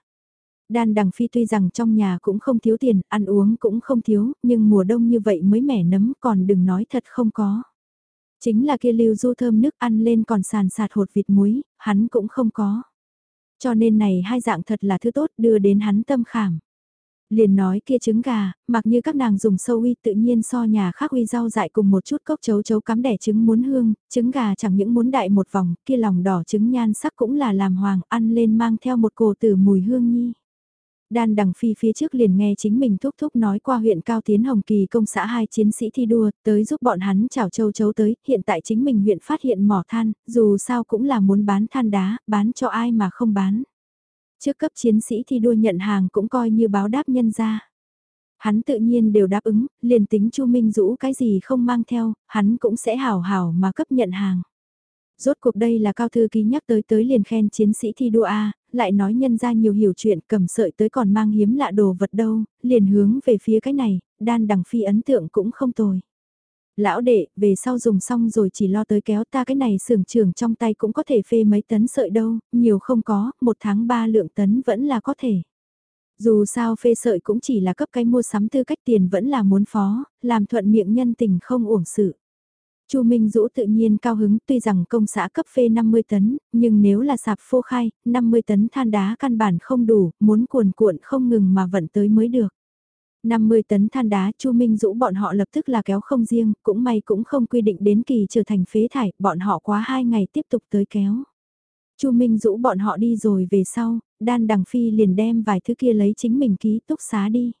Đan đằng phi tuy rằng trong nhà cũng không thiếu tiền, ăn uống cũng không thiếu, nhưng mùa đông như vậy mới mẻ nấm còn đừng nói thật không có. Chính là kia lưu du thơm nước ăn lên còn sàn sạt hột vịt muối, hắn cũng không có. Cho nên này hai dạng thật là thứ tốt đưa đến hắn tâm khảm. Liền nói kia trứng gà, mặc như các nàng dùng sâu uy tự nhiên so nhà khác uy rau dại cùng một chút cốc chấu chấu cắm đẻ trứng muốn hương, trứng gà chẳng những muốn đại một vòng, kia lòng đỏ trứng nhan sắc cũng là làm hoàng ăn lên mang theo một cổ tử mùi hương nhi. Đan đằng phi phía trước liền nghe chính mình thúc thúc nói qua huyện Cao Tiến Hồng Kỳ công xã hai chiến sĩ thi đua, tới giúp bọn hắn chào châu chấu tới, hiện tại chính mình huyện phát hiện mỏ than, dù sao cũng là muốn bán than đá, bán cho ai mà không bán. Trước cấp chiến sĩ thi đua nhận hàng cũng coi như báo đáp nhân ra. Hắn tự nhiên đều đáp ứng, liền tính Chu Minh Dũ cái gì không mang theo, hắn cũng sẽ hảo hảo mà cấp nhận hàng. Rốt cuộc đây là cao thư ký nhắc tới tới liền khen chiến sĩ thi đua A, lại nói nhân ra nhiều hiểu chuyện cầm sợi tới còn mang hiếm lạ đồ vật đâu, liền hướng về phía cái này, đan đằng phi ấn tượng cũng không tồi. Lão đệ, về sau dùng xong rồi chỉ lo tới kéo ta cái này sưởng trường trong tay cũng có thể phê mấy tấn sợi đâu, nhiều không có, một tháng ba lượng tấn vẫn là có thể. Dù sao phê sợi cũng chỉ là cấp cái mua sắm tư cách tiền vẫn là muốn phó, làm thuận miệng nhân tình không uổng sự. Chu Minh Dũ tự nhiên cao hứng tuy rằng công xã cấp phê 50 tấn, nhưng nếu là sạp phô khai, 50 tấn than đá căn bản không đủ, muốn cuồn cuộn không ngừng mà vận tới mới được. 50 tấn than đá Chu Minh Dũ bọn họ lập tức là kéo không riêng, cũng may cũng không quy định đến kỳ trở thành phế thải, bọn họ quá 2 ngày tiếp tục tới kéo. Chu Minh Dũ bọn họ đi rồi về sau, đan đằng phi liền đem vài thứ kia lấy chính mình ký túc xá đi.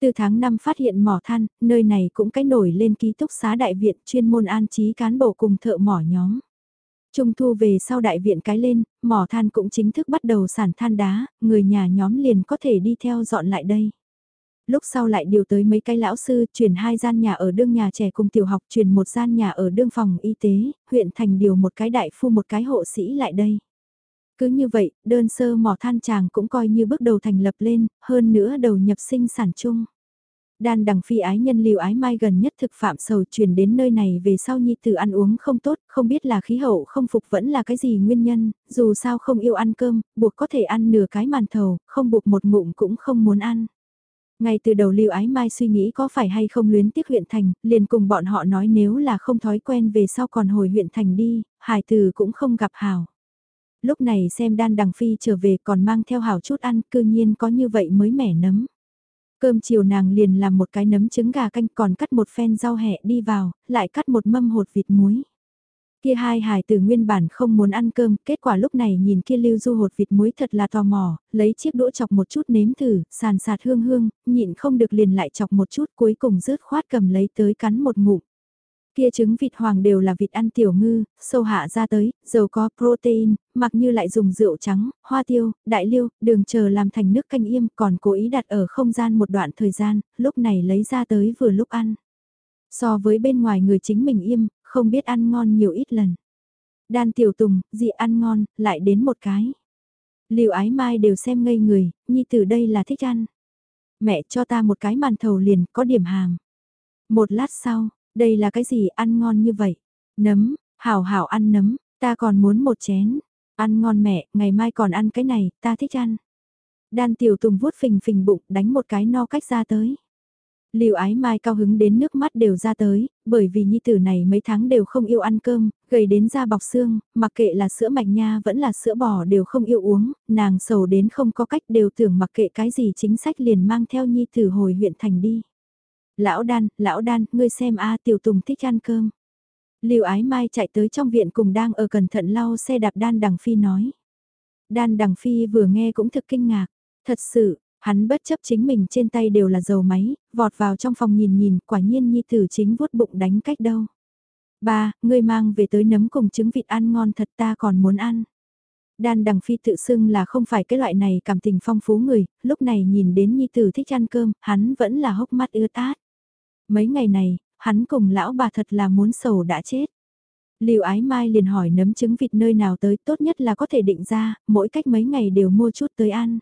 Từ tháng 5 phát hiện mỏ than, nơi này cũng cái nổi lên ký túc xá đại viện chuyên môn an trí cán bộ cùng thợ mỏ nhóm. Trung thu về sau đại viện cái lên, mỏ than cũng chính thức bắt đầu sản than đá, người nhà nhóm liền có thể đi theo dọn lại đây. Lúc sau lại điều tới mấy cái lão sư, chuyển hai gian nhà ở đương nhà trẻ cùng tiểu học, chuyển một gian nhà ở đương phòng y tế, huyện thành điều một cái đại phu một cái hộ sĩ lại đây. Cứ như vậy, đơn sơ mỏ than chàng cũng coi như bước đầu thành lập lên, hơn nữa đầu nhập sinh sản chung. Đan đằng phi ái nhân liều ái mai gần nhất thực phạm sầu truyền đến nơi này về sau nhi tử ăn uống không tốt, không biết là khí hậu không phục vẫn là cái gì nguyên nhân, dù sao không yêu ăn cơm, buộc có thể ăn nửa cái màn thầu, không buộc một ngụm cũng không muốn ăn. Ngay từ đầu liều ái mai suy nghĩ có phải hay không luyến tiếc huyện thành, liền cùng bọn họ nói nếu là không thói quen về sau còn hồi huyện thành đi, hải từ cũng không gặp hảo. Lúc này xem đan đằng phi trở về còn mang theo hảo chút ăn, cư nhiên có như vậy mới mẻ nấm. Cơm chiều nàng liền làm một cái nấm trứng gà canh còn cắt một phen rau hẹ đi vào, lại cắt một mâm hột vịt muối. Kia hai hải tử nguyên bản không muốn ăn cơm, kết quả lúc này nhìn kia lưu du hột vịt muối thật là tò mò, lấy chiếc đũa chọc một chút nếm thử, sàn sạt hương hương, nhịn không được liền lại chọc một chút cuối cùng rớt khoát cầm lấy tới cắn một ngụm. Kia trứng vịt hoàng đều là vịt ăn tiểu ngư, sâu hạ ra tới, dầu có protein, mặc như lại dùng rượu trắng, hoa tiêu, đại liêu, đường chờ làm thành nước canh im còn cố ý đặt ở không gian một đoạn thời gian, lúc này lấy ra tới vừa lúc ăn. So với bên ngoài người chính mình im, không biết ăn ngon nhiều ít lần. Đan tiểu tùng, dị ăn ngon, lại đến một cái. Liều ái mai đều xem ngây người, nhi từ đây là thích ăn. Mẹ cho ta một cái màn thầu liền, có điểm hàm. Một lát sau, đây là cái gì ăn ngon như vậy? Nấm, hảo hảo ăn nấm, ta còn muốn một chén. Ăn ngon mẹ, ngày mai còn ăn cái này, ta thích ăn. Đan tiểu tùng vuốt phình phình bụng, đánh một cái no cách ra tới. liều ái mai cao hứng đến nước mắt đều ra tới, bởi vì nhi tử này mấy tháng đều không yêu ăn cơm, gầy đến da bọc xương, mặc kệ là sữa mạch nha vẫn là sữa bò đều không yêu uống, nàng sầu đến không có cách đều tưởng mặc kệ cái gì chính sách liền mang theo nhi tử hồi huyện thành đi. Lão đan, lão đan, ngươi xem a tiểu tùng thích ăn cơm. Lưu ái mai chạy tới trong viện cùng đang ở cẩn thận lau xe đạp đan đằng phi nói. Đan Đằng Phi vừa nghe cũng thực kinh ngạc. Thật sự, hắn bất chấp chính mình trên tay đều là dầu máy, vọt vào trong phòng nhìn nhìn, quả nhiên nhi tử chính vuốt bụng đánh cách đâu. Ba, ngươi mang về tới nấm cùng trứng vịt ăn ngon thật ta còn muốn ăn. Đan Đằng Phi tự xưng là không phải cái loại này cảm tình phong phú người, lúc này nhìn đến Nhi Tử thích ăn cơm, hắn vẫn là hốc mắt ưa tát. Mấy ngày này, hắn cùng lão bà thật là muốn sầu đã chết. Lưu Ái Mai liền hỏi nấm trứng vịt nơi nào tới tốt nhất là có thể định ra, mỗi cách mấy ngày đều mua chút tới ăn.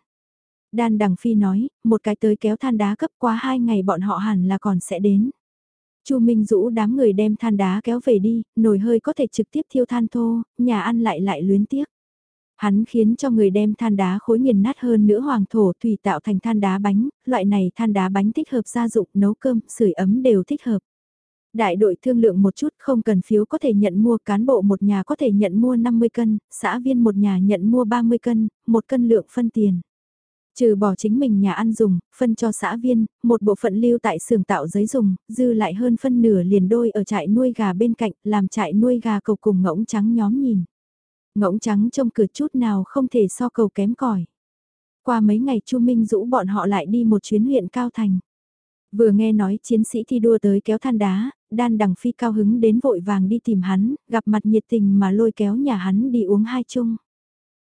Đan Đằng Phi nói, một cái tới kéo than đá cấp qua hai ngày bọn họ hẳn là còn sẽ đến. Chu Minh Dũ đám người đem than đá kéo về đi, nồi hơi có thể trực tiếp thiêu than thô, nhà ăn lại lại luyến tiếc. Hắn khiến cho người đem than đá khối nghiền nát hơn nữa hoàng thổ thủy tạo thành than đá bánh, loại này than đá bánh thích hợp gia dụng, nấu cơm, sưởi ấm đều thích hợp. Đại đội thương lượng một chút không cần phiếu có thể nhận mua cán bộ một nhà có thể nhận mua 50 cân, xã viên một nhà nhận mua 30 cân, một cân lượng phân tiền. Trừ bỏ chính mình nhà ăn dùng, phân cho xã viên, một bộ phận lưu tại xưởng tạo giấy dùng, dư lại hơn phân nửa liền đôi ở trại nuôi gà bên cạnh, làm trại nuôi gà cầu cùng ngỗng trắng nhóm nhìn. Ngỗng trắng trông cửa chút nào không thể so cầu kém cỏi. Qua mấy ngày Chu Minh rũ bọn họ lại đi một chuyến huyện Cao Thành. Vừa nghe nói chiến sĩ thi đua tới kéo than đá, đan đằng phi cao hứng đến vội vàng đi tìm hắn, gặp mặt nhiệt tình mà lôi kéo nhà hắn đi uống hai chung.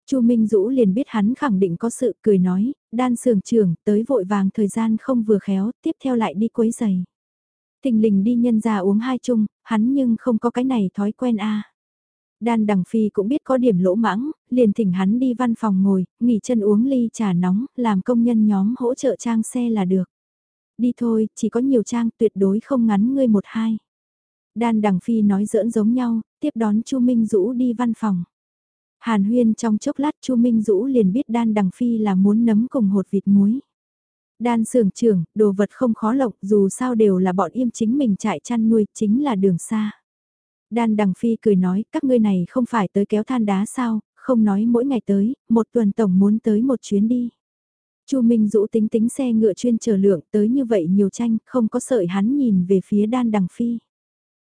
Chu Minh Dũ liền biết hắn khẳng định có sự cười nói, đan sưởng trưởng tới vội vàng thời gian không vừa khéo, tiếp theo lại đi quấy giày. Tình lình đi nhân ra uống hai chung, hắn nhưng không có cái này thói quen a. Đan Đằng Phi cũng biết có điểm lỗ mãng, liền thỉnh hắn đi văn phòng ngồi, nghỉ chân uống ly trà nóng, làm công nhân nhóm hỗ trợ trang xe là được. Đi thôi, chỉ có nhiều trang tuyệt đối không ngắn ngươi một hai. Đan Đằng Phi nói giỡn giống nhau, tiếp đón Chu Minh Dũ đi văn phòng. Hàn huyên trong chốc lát Chu Minh Dũ liền biết Đan Đằng Phi là muốn nấm cùng hột vịt muối. Đan sưởng trưởng, đồ vật không khó lộng dù sao đều là bọn im chính mình chạy chăn nuôi, chính là đường xa. Đan Đằng Phi cười nói, các ngươi này không phải tới kéo than đá sao, không nói mỗi ngày tới, một tuần tổng muốn tới một chuyến đi. Chu Minh Dũ tính tính xe ngựa chuyên chờ lượng tới như vậy nhiều tranh, không có sợi hắn nhìn về phía Đan Đằng Phi.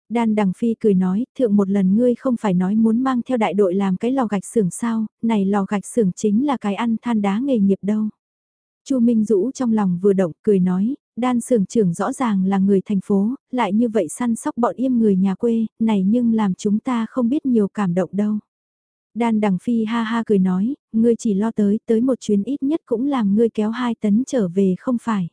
Đan Đằng Phi cười nói, thượng một lần ngươi không phải nói muốn mang theo đại đội làm cái lò gạch xưởng sao, này lò gạch xưởng chính là cái ăn than đá nghề nghiệp đâu. Chu Minh Dũ trong lòng vừa động cười nói, đan xưởng trưởng rõ ràng là người thành phố, lại như vậy săn sóc bọn im người nhà quê, này nhưng làm chúng ta không biết nhiều cảm động đâu. Đan Đằng Phi ha ha cười nói, ngươi chỉ lo tới, tới một chuyến ít nhất cũng làm ngươi kéo hai tấn trở về không phải.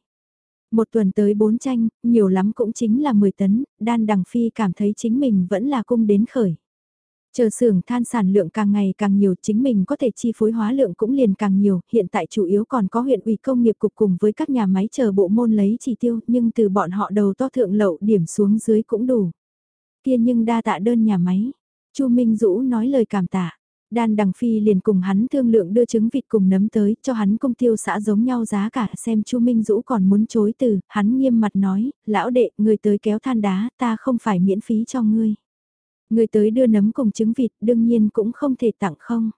Một tuần tới bốn tranh, nhiều lắm cũng chính là 10 tấn, Đan Đằng Phi cảm thấy chính mình vẫn là cung đến khởi. Chờ xưởng than sản lượng càng ngày càng nhiều chính mình có thể chi phối hóa lượng cũng liền càng nhiều, hiện tại chủ yếu còn có huyện ủy công nghiệp cục cùng với các nhà máy chờ bộ môn lấy chỉ tiêu nhưng từ bọn họ đầu to thượng lậu điểm xuống dưới cũng đủ. Kia nhưng đa tạ đơn nhà máy. Chu Minh Dũ nói lời cảm tạ. Đan Đằng Phi liền cùng hắn thương lượng đưa trứng vịt cùng nấm tới, cho hắn công tiêu xã giống nhau giá cả xem Chu Minh Dũ còn muốn chối từ, hắn nghiêm mặt nói, lão đệ, người tới kéo than đá, ta không phải miễn phí cho ngươi. Người tới đưa nấm cùng trứng vịt đương nhiên cũng không thể tặng không.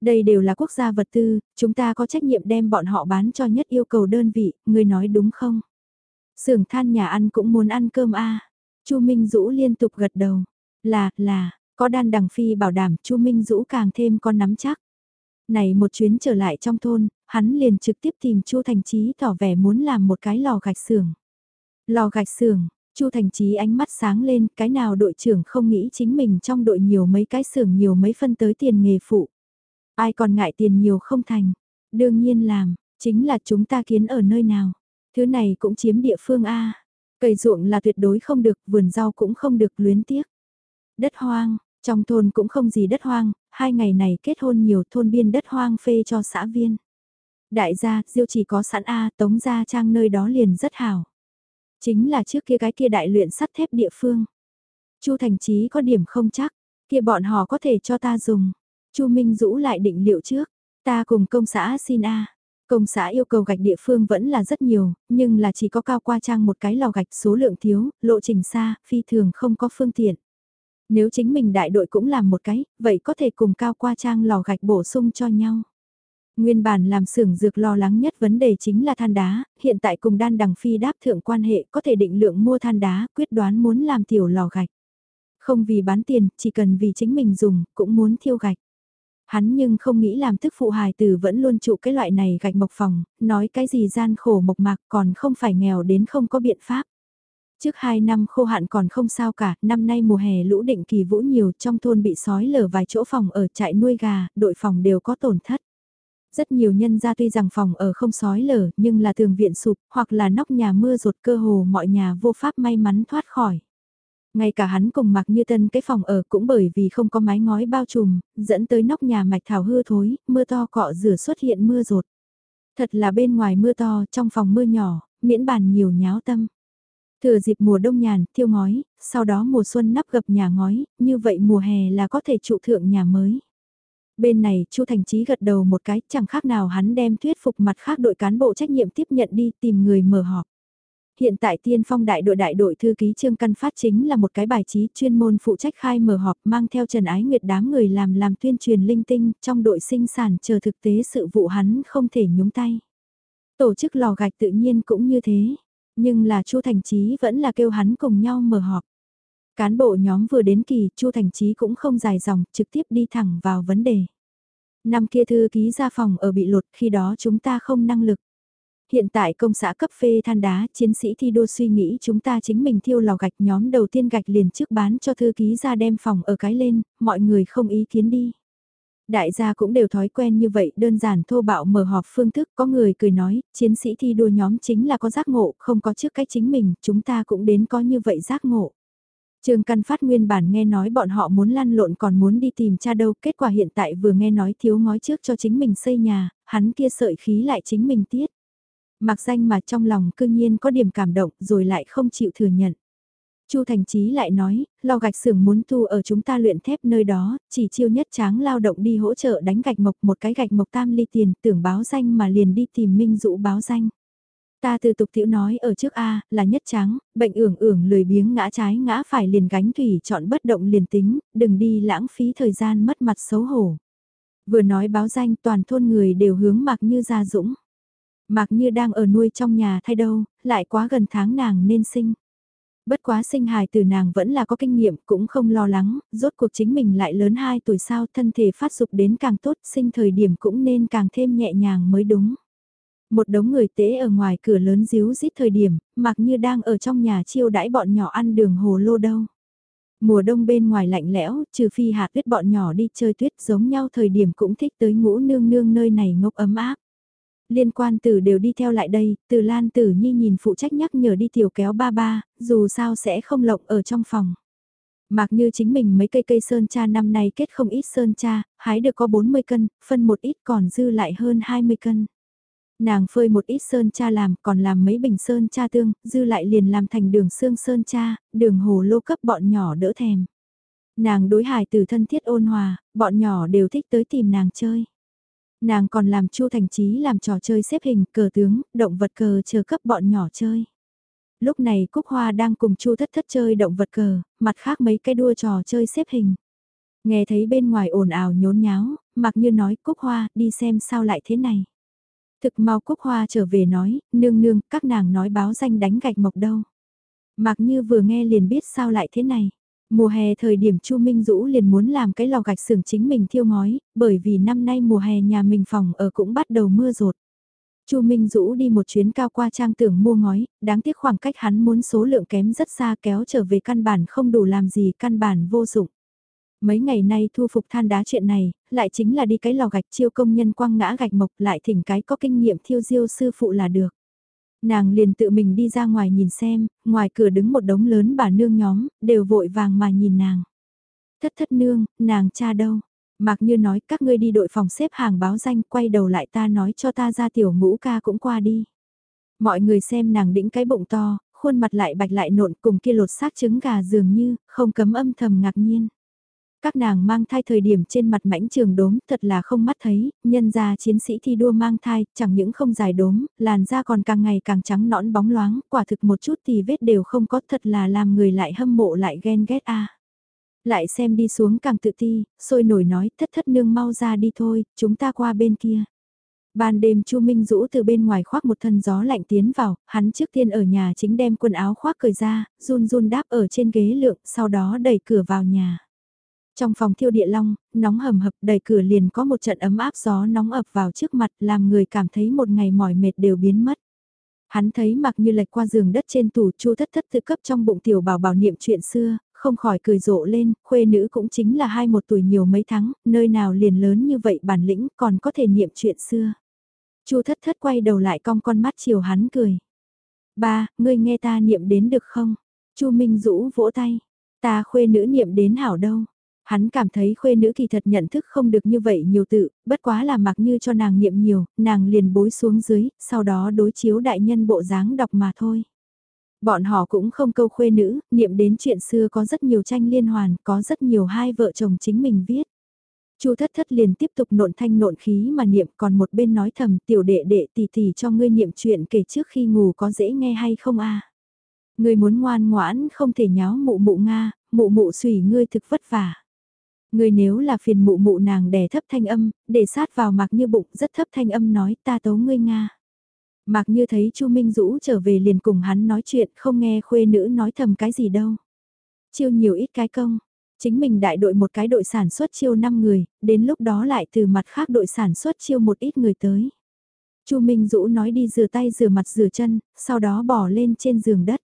Đây đều là quốc gia vật tư, chúng ta có trách nhiệm đem bọn họ bán cho nhất yêu cầu đơn vị, người nói đúng không? Sưởng than nhà ăn cũng muốn ăn cơm a Chu Minh Dũ liên tục gật đầu. Là, là, có đan đằng phi bảo đảm Chu Minh Dũ càng thêm con nắm chắc. Này một chuyến trở lại trong thôn, hắn liền trực tiếp tìm Chu Thành Chí tỏ vẻ muốn làm một cái lò gạch xưởng. Lò gạch xưởng, Chu Thành Chí ánh mắt sáng lên, cái nào đội trưởng không nghĩ chính mình trong đội nhiều mấy cái xưởng nhiều mấy phân tới tiền nghề phụ. Ai còn ngại tiền nhiều không thành. Đương nhiên làm, chính là chúng ta kiến ở nơi nào. Thứ này cũng chiếm địa phương A. Cây ruộng là tuyệt đối không được, vườn rau cũng không được luyến tiếc. Đất hoang, trong thôn cũng không gì đất hoang, hai ngày này kết hôn nhiều thôn biên đất hoang phê cho xã viên. Đại gia, diêu chỉ có sẵn A, tống gia trang nơi đó liền rất hảo. Chính là trước kia cái kia đại luyện sắt thép địa phương. Chu Thành Chí có điểm không chắc, kia bọn họ có thể cho ta dùng. Chu Minh Dũ lại định liệu trước, ta cùng công xã xin A. Công xã yêu cầu gạch địa phương vẫn là rất nhiều, nhưng là chỉ có cao qua trang một cái lò gạch số lượng thiếu, lộ trình xa, phi thường không có phương tiện. Nếu chính mình đại đội cũng làm một cái, vậy có thể cùng cao qua trang lò gạch bổ sung cho nhau. Nguyên bản làm xưởng dược lo lắng nhất vấn đề chính là than đá, hiện tại cùng đan đằng phi đáp thượng quan hệ có thể định lượng mua than đá, quyết đoán muốn làm tiểu lò gạch. Không vì bán tiền, chỉ cần vì chính mình dùng, cũng muốn thiêu gạch. Hắn nhưng không nghĩ làm thức phụ hài tử vẫn luôn trụ cái loại này gạch mộc phòng, nói cái gì gian khổ mộc mạc còn không phải nghèo đến không có biện pháp. Trước 2 năm khô hạn còn không sao cả, năm nay mùa hè lũ định kỳ vũ nhiều trong thôn bị sói lở vài chỗ phòng ở trại nuôi gà, đội phòng đều có tổn thất. Rất nhiều nhân gia tuy rằng phòng ở không sói lở nhưng là tường viện sụp hoặc là nóc nhà mưa rột cơ hồ mọi nhà vô pháp may mắn thoát khỏi. Ngay cả hắn cùng mặc như tân cái phòng ở cũng bởi vì không có mái ngói bao trùm, dẫn tới nóc nhà mạch thảo hư thối, mưa to cọ rửa xuất hiện mưa rột. Thật là bên ngoài mưa to, trong phòng mưa nhỏ, miễn bàn nhiều nháo tâm. Thừa dịp mùa đông nhàn, thiêu ngói, sau đó mùa xuân nắp gập nhà ngói, như vậy mùa hè là có thể trụ thượng nhà mới. Bên này, Chu Thành Chí gật đầu một cái, chẳng khác nào hắn đem thuyết phục mặt khác đội cán bộ trách nhiệm tiếp nhận đi tìm người mở họp. Hiện tại tiên phong đại đội đại đội thư ký Trương Căn Phát chính là một cái bài trí chuyên môn phụ trách khai mở họp mang theo Trần Ái Nguyệt đám người làm làm tuyên truyền linh tinh trong đội sinh sản chờ thực tế sự vụ hắn không thể nhúng tay. Tổ chức lò gạch tự nhiên cũng như thế, nhưng là Chu Thành Chí vẫn là kêu hắn cùng nhau mở họp. Cán bộ nhóm vừa đến kỳ, Chu Thành Chí cũng không dài dòng, trực tiếp đi thẳng vào vấn đề. Năm kia thư ký ra phòng ở bị lột, khi đó chúng ta không năng lực. Hiện tại công xã cấp phê than đá, chiến sĩ thi đua suy nghĩ chúng ta chính mình thiêu lò gạch nhóm đầu tiên gạch liền trước bán cho thư ký ra đem phòng ở cái lên, mọi người không ý kiến đi. Đại gia cũng đều thói quen như vậy, đơn giản thô bạo mở họp phương thức, có người cười nói, chiến sĩ thi đua nhóm chính là có giác ngộ, không có trước cách chính mình, chúng ta cũng đến có như vậy giác ngộ. Trương Căn Phát nguyên bản nghe nói bọn họ muốn lăn lộn còn muốn đi tìm cha đâu, kết quả hiện tại vừa nghe nói thiếu ngói trước cho chính mình xây nhà, hắn kia sợi khí lại chính mình tiết. Mặc danh mà trong lòng cương nhiên có điểm cảm động rồi lại không chịu thừa nhận. Chu Thành Chí lại nói, lò gạch xưởng muốn thu ở chúng ta luyện thép nơi đó, chỉ chiêu nhất tráng lao động đi hỗ trợ đánh gạch mộc một cái gạch mộc tam ly tiền, tưởng báo danh mà liền đi tìm Minh Dũ báo danh. Ta từ tục tiểu nói ở trước A, là nhất trắng bệnh ưởng ưởng lười biếng ngã trái ngã phải liền gánh thủy chọn bất động liền tính, đừng đi lãng phí thời gian mất mặt xấu hổ. Vừa nói báo danh toàn thôn người đều hướng Mạc Như ra dũng. Mạc Như đang ở nuôi trong nhà thay đâu, lại quá gần tháng nàng nên sinh. Bất quá sinh hài từ nàng vẫn là có kinh nghiệm cũng không lo lắng, rốt cuộc chính mình lại lớn 2 tuổi sao thân thể phát dục đến càng tốt sinh thời điểm cũng nên càng thêm nhẹ nhàng mới đúng. Một đống người tế ở ngoài cửa lớn díu rít thời điểm, mặc như đang ở trong nhà chiêu đãi bọn nhỏ ăn đường hồ lô đâu. Mùa đông bên ngoài lạnh lẽo, trừ phi hạ tuyết bọn nhỏ đi chơi tuyết giống nhau thời điểm cũng thích tới ngũ nương nương nơi này ngốc ấm áp liên quan tử đều đi theo lại đây, từ Lan Tử Nhi nhìn phụ trách nhắc nhở đi tiểu kéo ba ba, dù sao sẽ không lộng ở trong phòng. Mặc như chính mình mấy cây cây sơn cha năm nay kết không ít sơn cha, hái được có 40 cân, phân một ít còn dư lại hơn 20 cân. Nàng phơi một ít sơn cha làm, còn làm mấy bình sơn cha tương, dư lại liền làm thành đường xương sơn cha, đường hồ lô cấp bọn nhỏ đỡ thèm. Nàng đối hài từ thân thiết ôn hòa, bọn nhỏ đều thích tới tìm nàng chơi. Nàng còn làm Chu Thành trí làm trò chơi xếp hình, cờ tướng, động vật cờ chờ cấp bọn nhỏ chơi. Lúc này Cúc Hoa đang cùng Chu Thất Thất chơi động vật cờ, mặt khác mấy cái đua trò chơi xếp hình. Nghe thấy bên ngoài ồn ào nhốn nháo, mặc như nói Cúc Hoa đi xem sao lại thế này. Thực mau Cúc Hoa trở về nói, nương nương, các nàng nói báo danh đánh gạch mộc đâu. Mặc như vừa nghe liền biết sao lại thế này. Mùa hè thời điểm Chu Minh Dũ liền muốn làm cái lò gạch xưởng chính mình thiêu ngói, bởi vì năm nay mùa hè nhà mình phòng ở cũng bắt đầu mưa rột. Chu Minh Dũ đi một chuyến cao qua trang tưởng mua ngói, đáng tiếc khoảng cách hắn muốn số lượng kém rất xa kéo trở về căn bản không đủ làm gì căn bản vô dụng. Mấy ngày nay thu phục than đá chuyện này, lại chính là đi cái lò gạch chiêu công nhân quăng ngã gạch mộc lại thỉnh cái có kinh nghiệm thiêu diêu sư phụ là được. Nàng liền tự mình đi ra ngoài nhìn xem, ngoài cửa đứng một đống lớn bà nương nhóm, đều vội vàng mà nhìn nàng. Thất thất nương, nàng cha đâu? Mạc như nói các ngươi đi đội phòng xếp hàng báo danh quay đầu lại ta nói cho ta ra tiểu ngũ ca cũng qua đi. Mọi người xem nàng đĩnh cái bụng to, khuôn mặt lại bạch lại nộn cùng kia lột xác trứng gà dường như, không cấm âm thầm ngạc nhiên. Các nàng mang thai thời điểm trên mặt mảnh trường đốm thật là không mắt thấy, nhân ra chiến sĩ thi đua mang thai, chẳng những không dài đốm, làn da còn càng ngày càng trắng nõn bóng loáng, quả thực một chút thì vết đều không có thật là làm người lại hâm mộ lại ghen ghét a Lại xem đi xuống càng tự ti, sôi nổi nói thất thất nương mau ra đi thôi, chúng ta qua bên kia. Ban đêm Chu Minh Dũ từ bên ngoài khoác một thân gió lạnh tiến vào, hắn trước tiên ở nhà chính đem quần áo khoác cởi ra, run run đáp ở trên ghế lượng, sau đó đẩy cửa vào nhà. Trong phòng thiêu địa long, nóng hầm hập đầy cửa liền có một trận ấm áp gió nóng ập vào trước mặt làm người cảm thấy một ngày mỏi mệt đều biến mất. Hắn thấy mặc như lệch qua giường đất trên tủ chu thất thất tự cấp trong bụng tiểu bảo bảo niệm chuyện xưa, không khỏi cười rộ lên, khuê nữ cũng chính là hai một tuổi nhiều mấy tháng, nơi nào liền lớn như vậy bản lĩnh còn có thể niệm chuyện xưa. chu thất thất quay đầu lại cong con mắt chiều hắn cười. Ba, ngươi nghe ta niệm đến được không? chu Minh Dũ vỗ tay. Ta khuê nữ niệm đến hảo đâu. Hắn cảm thấy khuê nữ kỳ thật nhận thức không được như vậy nhiều tự, bất quá là mặc như cho nàng niệm nhiều, nàng liền bối xuống dưới, sau đó đối chiếu đại nhân bộ dáng đọc mà thôi. Bọn họ cũng không câu khuê nữ, niệm đến chuyện xưa có rất nhiều tranh liên hoàn, có rất nhiều hai vợ chồng chính mình viết. Chu thất thất liền tiếp tục nộn thanh nộn khí mà niệm còn một bên nói thầm tiểu đệ đệ tỷ tỷ cho ngươi niệm chuyện kể trước khi ngủ có dễ nghe hay không a Ngươi muốn ngoan ngoãn không thể nháo mụ mụ Nga, mụ mụ xùy ngươi thực vất vả người nếu là phiền mụ mụ nàng đè thấp thanh âm, để sát vào mạc như bụng rất thấp thanh âm nói ta tấu ngươi Nga. mạc như thấy Chu Minh Dũ trở về liền cùng hắn nói chuyện không nghe khuê nữ nói thầm cái gì đâu. Chiêu nhiều ít cái công, chính mình đại đội một cái đội sản xuất chiêu 5 người, đến lúc đó lại từ mặt khác đội sản xuất chiêu một ít người tới. Chu Minh Dũ nói đi rửa tay rửa mặt rửa chân, sau đó bỏ lên trên giường đất.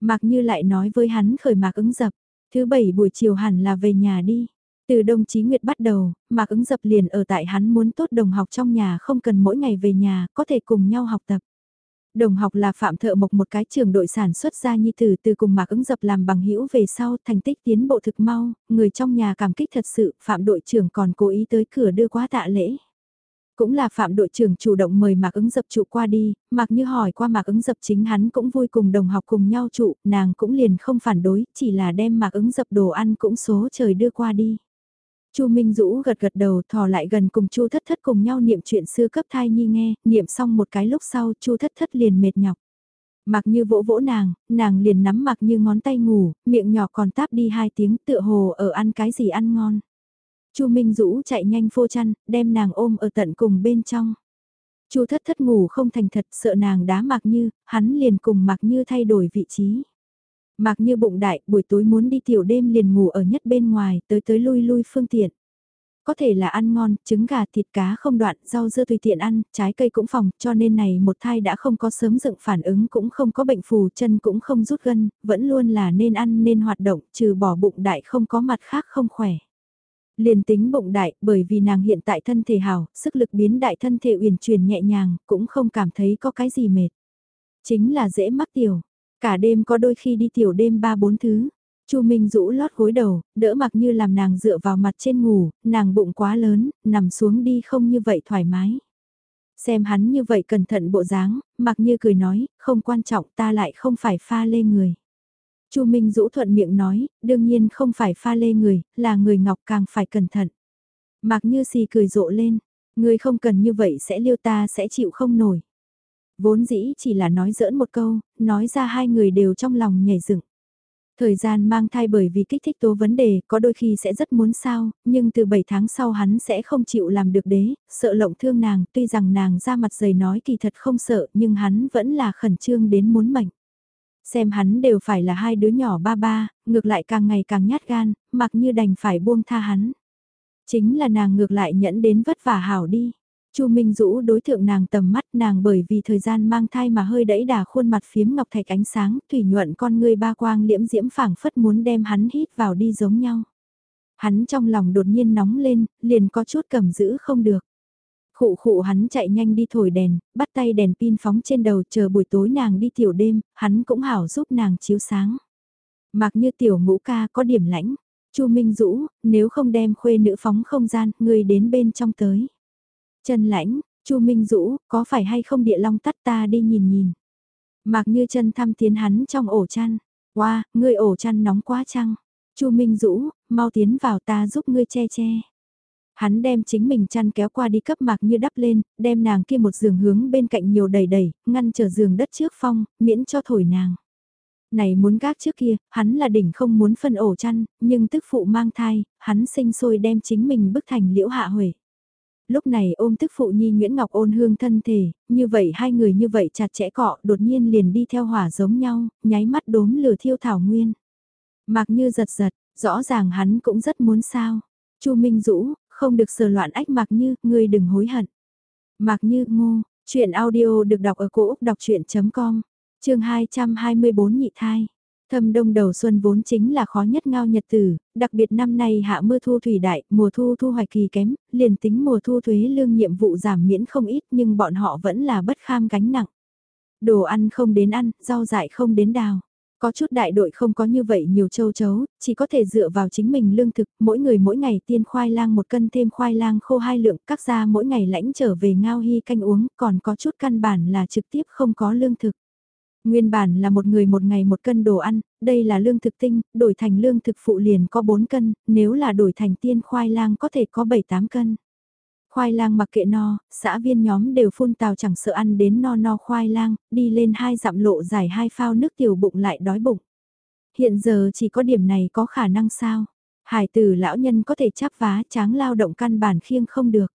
Mạc Như lại nói với hắn khởi mạc ứng dập, thứ bảy buổi chiều hẳn là về nhà đi. Từ đồng chí Nguyệt bắt đầu, Mạc ứng dập liền ở tại hắn muốn tốt đồng học trong nhà không cần mỗi ngày về nhà, có thể cùng nhau học tập. Đồng học là Phạm Thợ Mộc một cái trường đội sản xuất ra nhi tử từ cùng Mạc ứng dập làm bằng hữu về sau thành tích tiến bộ thực mau, người trong nhà cảm kích thật sự, Phạm đội trưởng còn cố ý tới cửa đưa quá tạ lễ. Cũng là Phạm đội trưởng chủ động mời Mạc ứng dập trụ qua đi, Mạc như hỏi qua Mạc ứng dập chính hắn cũng vui cùng đồng học cùng nhau trụ, nàng cũng liền không phản đối, chỉ là đem Mạc ứng dập đồ ăn cũng số trời đưa qua đi. Chu Minh Dũ gật gật đầu thò lại gần cùng Chu Thất Thất cùng nhau niệm chuyện xưa cấp thai nhi nghe, niệm xong một cái lúc sau Chu Thất Thất liền mệt nhọc. Mặc như vỗ vỗ nàng, nàng liền nắm mặc như ngón tay ngủ, miệng nhỏ còn táp đi hai tiếng tựa hồ ở ăn cái gì ăn ngon. Chu Minh Dũ chạy nhanh phô chăn, đem nàng ôm ở tận cùng bên trong. Chu Thất Thất ngủ không thành thật, sợ nàng đá mặc như, hắn liền cùng mặc như thay đổi vị trí. Mặc như bụng đại, buổi tối muốn đi tiểu đêm liền ngủ ở nhất bên ngoài, tới tới lui lui phương tiện. Có thể là ăn ngon, trứng gà thịt cá không đoạn, rau dưa tùy tiện ăn, trái cây cũng phòng, cho nên này một thai đã không có sớm dựng phản ứng cũng không có bệnh phù, chân cũng không rút gân, vẫn luôn là nên ăn nên hoạt động, trừ bỏ bụng đại không có mặt khác không khỏe. Liền tính bụng đại, bởi vì nàng hiện tại thân thể hào, sức lực biến đại thân thể uyển chuyển nhẹ nhàng, cũng không cảm thấy có cái gì mệt. Chính là dễ mắc tiểu, Cả đêm có đôi khi đi tiểu đêm ba bốn thứ. Chu Minh rũ lót gối đầu, đỡ mặc như làm nàng dựa vào mặt trên ngủ, nàng bụng quá lớn, nằm xuống đi không như vậy thoải mái. Xem hắn như vậy cẩn thận bộ dáng, mặc như cười nói, không quan trọng ta lại không phải pha lê người. Chu Minh rũ thuận miệng nói, đương nhiên không phải pha lê người, là người ngọc càng phải cẩn thận. Mặc như xì cười rộ lên, người không cần như vậy sẽ liêu ta sẽ chịu không nổi. Vốn dĩ chỉ là nói giỡn một câu, nói ra hai người đều trong lòng nhảy dựng. Thời gian mang thai bởi vì kích thích tố vấn đề, có đôi khi sẽ rất muốn sao, nhưng từ 7 tháng sau hắn sẽ không chịu làm được đế, sợ lộng thương nàng, tuy rằng nàng ra mặt dày nói kỳ thật không sợ, nhưng hắn vẫn là khẩn trương đến muốn mệnh. Xem hắn đều phải là hai đứa nhỏ ba ba, ngược lại càng ngày càng nhát gan, mặc như đành phải buông tha hắn. Chính là nàng ngược lại nhẫn đến vất vả hảo đi. Chu Minh Dũ đối thượng nàng tầm mắt nàng bởi vì thời gian mang thai mà hơi đẫy đà khuôn mặt phiếm ngọc thạch ánh sáng, thủy nhuận con ngươi ba quang liễm diễm phảng phất muốn đem hắn hít vào đi giống nhau. Hắn trong lòng đột nhiên nóng lên, liền có chút cầm giữ không được. Khụ khụ hắn chạy nhanh đi thổi đèn, bắt tay đèn pin phóng trên đầu chờ buổi tối nàng đi tiểu đêm, hắn cũng hảo giúp nàng chiếu sáng. Mặc như tiểu ngũ ca có điểm lãnh, Chu Minh Dũ, nếu không đem khuê nữ phóng không gian, người đến bên trong tới. Chân lãnh, Chu Minh Dũ, có phải hay không địa long tắt ta đi nhìn nhìn. Mạc như chân thăm tiến hắn trong ổ chăn. Wow, ngươi ổ chăn nóng quá chăng? Chu Minh Dũ, mau tiến vào ta giúp ngươi che che. Hắn đem chính mình chăn kéo qua đi cấp mạc như đắp lên, đem nàng kia một giường hướng bên cạnh nhiều đầy đầy, ngăn trở giường đất trước phong, miễn cho thổi nàng. Này muốn gác trước kia, hắn là đỉnh không muốn phân ổ chăn, nhưng tức phụ mang thai, hắn sinh sôi đem chính mình bức thành liễu hạ huệ lúc này ôm tức phụ nhi Nguyễn Ngọc ôn hương thân thể, như vậy hai người như vậy chặt chẽ cọ đột nhiên liền đi theo hỏa giống nhau, nháy mắt đốm lửa thiêu thảo nguyên. Mặc như giật giật, Rõ ràng hắn cũng rất muốn sao. Chu Minh Dũ, không được sờ loạn ách Mạc Như, ngươi đừng hối hận. Mạc Như, ngô, chuyện audio được đọc ở cổ Úc đọc chuyện.com, chương 224 nhị thai. Thâm đông đầu xuân vốn chính là khó nhất ngao nhật tử, đặc biệt năm nay hạ mưa thu thủy đại, mùa thu thu hoạch kỳ kém, liền tính mùa thu thuế lương nhiệm vụ giảm miễn không ít nhưng bọn họ vẫn là bất kham gánh nặng. Đồ ăn không đến ăn, rau dại không đến đào. Có chút đại đội không có như vậy nhiều châu chấu, chỉ có thể dựa vào chính mình lương thực, mỗi người mỗi ngày tiên khoai lang một cân thêm khoai lang khô hai lượng, các gia mỗi ngày lãnh trở về ngao hy canh uống, còn có chút căn bản là trực tiếp không có lương thực. Nguyên bản là một người một ngày một cân đồ ăn, đây là lương thực tinh, đổi thành lương thực phụ liền có 4 cân, nếu là đổi thành tiên khoai lang có thể có 7-8 cân. Khoai lang mặc kệ no, xã viên nhóm đều phun tào chẳng sợ ăn đến no no khoai lang, đi lên hai dặm lộ dài hai phao nước tiểu bụng lại đói bụng. Hiện giờ chỉ có điểm này có khả năng sao? Hải tử lão nhân có thể chắp vá tráng lao động căn bản khiêng không được.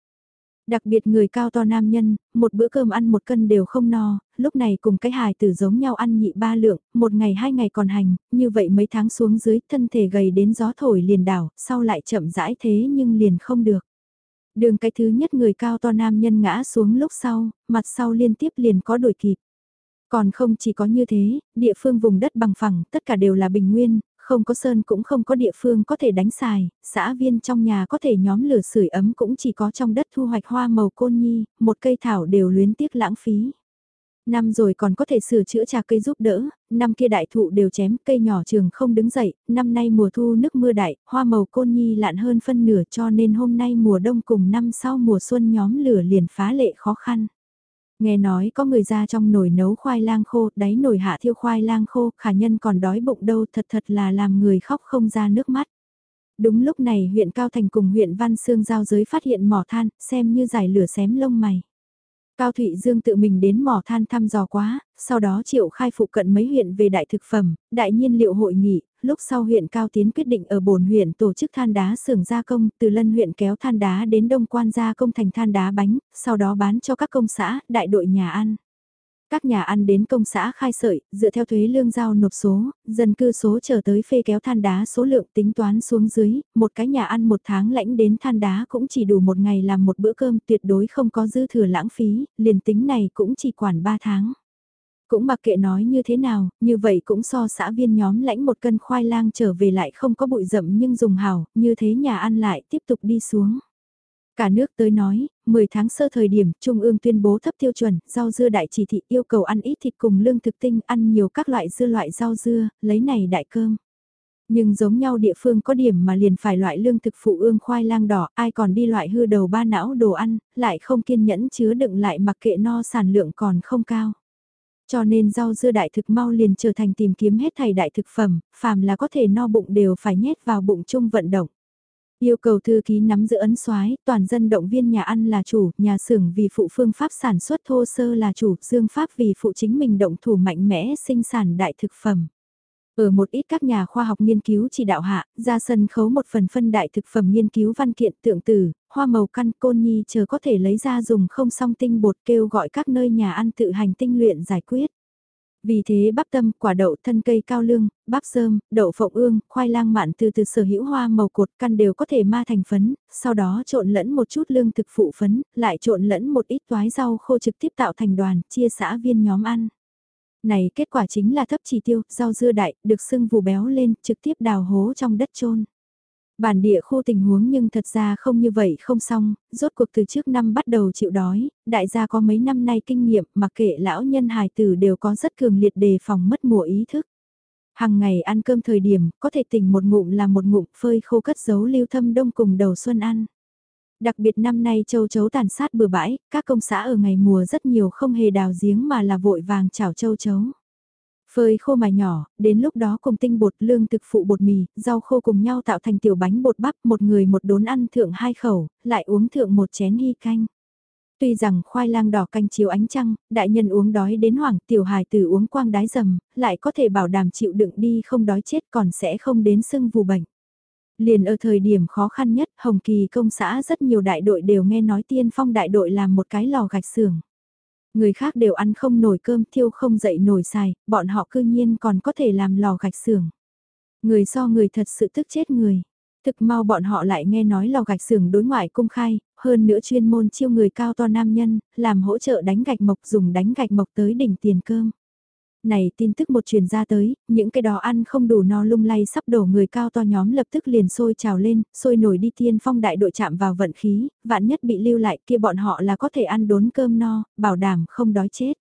Đặc biệt người cao to nam nhân, một bữa cơm ăn một cân đều không no, lúc này cùng cái hài tử giống nhau ăn nhị ba lượng, một ngày hai ngày còn hành, như vậy mấy tháng xuống dưới thân thể gầy đến gió thổi liền đảo, sau lại chậm rãi thế nhưng liền không được. Đường cái thứ nhất người cao to nam nhân ngã xuống lúc sau, mặt sau liên tiếp liền có đổi kịp. Còn không chỉ có như thế, địa phương vùng đất bằng phẳng, tất cả đều là bình nguyên, không có sơn cũng không có địa phương có thể đánh xài, xã viên trong nhà có thể nhóm lửa sưởi ấm cũng chỉ có trong đất thu hoạch hoa màu côn nhi, một cây thảo đều luyến tiếc lãng phí. Năm rồi còn có thể sửa chữa trà cây giúp đỡ, năm kia đại thụ đều chém cây nhỏ trường không đứng dậy, năm nay mùa thu nước mưa đại, hoa màu côn nhi lạn hơn phân nửa cho nên hôm nay mùa đông cùng năm sau mùa xuân nhóm lửa liền phá lệ khó khăn. Nghe nói có người ra trong nồi nấu khoai lang khô, đáy nồi hạ thiêu khoai lang khô, khả nhân còn đói bụng đâu thật thật là làm người khóc không ra nước mắt. Đúng lúc này huyện Cao Thành cùng huyện Văn Sương giao giới phát hiện mỏ than, xem như giải lửa xém lông mày. Cao Thụy Dương tự mình đến mỏ than thăm dò quá, sau đó triệu khai phụ cận mấy huyện về đại thực phẩm, đại nhiên liệu hội nghị, lúc sau huyện Cao Tiến quyết định ở bồn huyện tổ chức than đá xưởng gia công, từ lân huyện kéo than đá đến đông quan gia công thành than đá bánh, sau đó bán cho các công xã, đại đội nhà ăn. Các nhà ăn đến công xã khai sợi, dựa theo thuế lương giao nộp số, dân cư số chờ tới phê kéo than đá số lượng tính toán xuống dưới, một cái nhà ăn một tháng lãnh đến than đá cũng chỉ đủ một ngày làm một bữa cơm tuyệt đối không có dư thừa lãng phí, liền tính này cũng chỉ quản 3 tháng. Cũng mặc kệ nói như thế nào, như vậy cũng so xã viên nhóm lãnh một cân khoai lang trở về lại không có bụi rậm nhưng dùng hào, như thế nhà ăn lại tiếp tục đi xuống. Cả nước tới nói, 10 tháng sơ thời điểm, Trung ương tuyên bố thấp tiêu chuẩn, rau dưa đại chỉ thị yêu cầu ăn ít thịt cùng lương thực tinh, ăn nhiều các loại dưa loại rau dưa, lấy này đại cơm. Nhưng giống nhau địa phương có điểm mà liền phải loại lương thực phụ ương khoai lang đỏ, ai còn đi loại hư đầu ba não đồ ăn, lại không kiên nhẫn chứa đựng lại mặc kệ no sản lượng còn không cao. Cho nên rau dưa đại thực mau liền trở thành tìm kiếm hết thầy đại thực phẩm, phàm là có thể no bụng đều phải nhét vào bụng chung vận động. Yêu cầu thư ký nắm giữ ấn soái, toàn dân động viên nhà ăn là chủ, nhà xưởng vì phụ phương pháp sản xuất thô sơ là chủ, dương pháp vì phụ chính mình động thủ mạnh mẽ sinh sản đại thực phẩm. Ở một ít các nhà khoa học nghiên cứu chỉ đạo hạ, ra sân khấu một phần phân đại thực phẩm nghiên cứu văn kiện tượng tử, hoa màu căn côn nhi chờ có thể lấy ra dùng không song tinh bột kêu gọi các nơi nhà ăn tự hành tinh luyện giải quyết. Vì thế bắp tâm, quả đậu, thân cây cao lương, bắp sơm, đậu phộng ương, khoai lang mạn từ từ sở hữu hoa màu cột căn đều có thể ma thành phấn, sau đó trộn lẫn một chút lương thực phụ phấn, lại trộn lẫn một ít toái rau khô trực tiếp tạo thành đoàn, chia xã viên nhóm ăn. Này kết quả chính là thấp chỉ tiêu, rau dưa đại, được sưng vù béo lên, trực tiếp đào hố trong đất trôn. Bản địa khu tình huống nhưng thật ra không như vậy không xong, rốt cuộc từ trước năm bắt đầu chịu đói, đại gia có mấy năm nay kinh nghiệm mà kệ lão nhân hài tử đều có rất cường liệt đề phòng mất mùa ý thức. Hàng ngày ăn cơm thời điểm, có thể tỉnh một ngụm là một ngụm phơi khô cất giấu lưu thâm đông cùng đầu xuân ăn. Đặc biệt năm nay châu chấu tàn sát bừa bãi, các công xã ở ngày mùa rất nhiều không hề đào giếng mà là vội vàng chảo châu chấu. Phơi khô mài nhỏ, đến lúc đó cùng tinh bột lương thực phụ bột mì, rau khô cùng nhau tạo thành tiểu bánh bột bắp một người một đốn ăn thượng hai khẩu, lại uống thượng một chén hy canh. Tuy rằng khoai lang đỏ canh chiếu ánh trăng, đại nhân uống đói đến hoảng tiểu hài tử uống quang đái dầm, lại có thể bảo đảm chịu đựng đi không đói chết còn sẽ không đến sưng vù bệnh. Liền ở thời điểm khó khăn nhất, Hồng Kỳ công xã rất nhiều đại đội đều nghe nói tiên phong đại đội làm một cái lò gạch xưởng. Người khác đều ăn không nổi cơm thiêu không dậy nổi xài, bọn họ cư nhiên còn có thể làm lò gạch xưởng. Người so người thật sự tức chết người. Thực mau bọn họ lại nghe nói lò gạch xưởng đối ngoại công khai, hơn nữa chuyên môn chiêu người cao to nam nhân, làm hỗ trợ đánh gạch mộc dùng đánh gạch mộc tới đỉnh tiền cơm. Này tin tức một truyền ra tới, những cái đó ăn không đủ no lung lay sắp đổ người cao to nhóm lập tức liền sôi trào lên, sôi nổi đi tiên phong đại đội chạm vào vận khí, vạn nhất bị lưu lại kia bọn họ là có thể ăn đốn cơm no, bảo đảm không đói chết.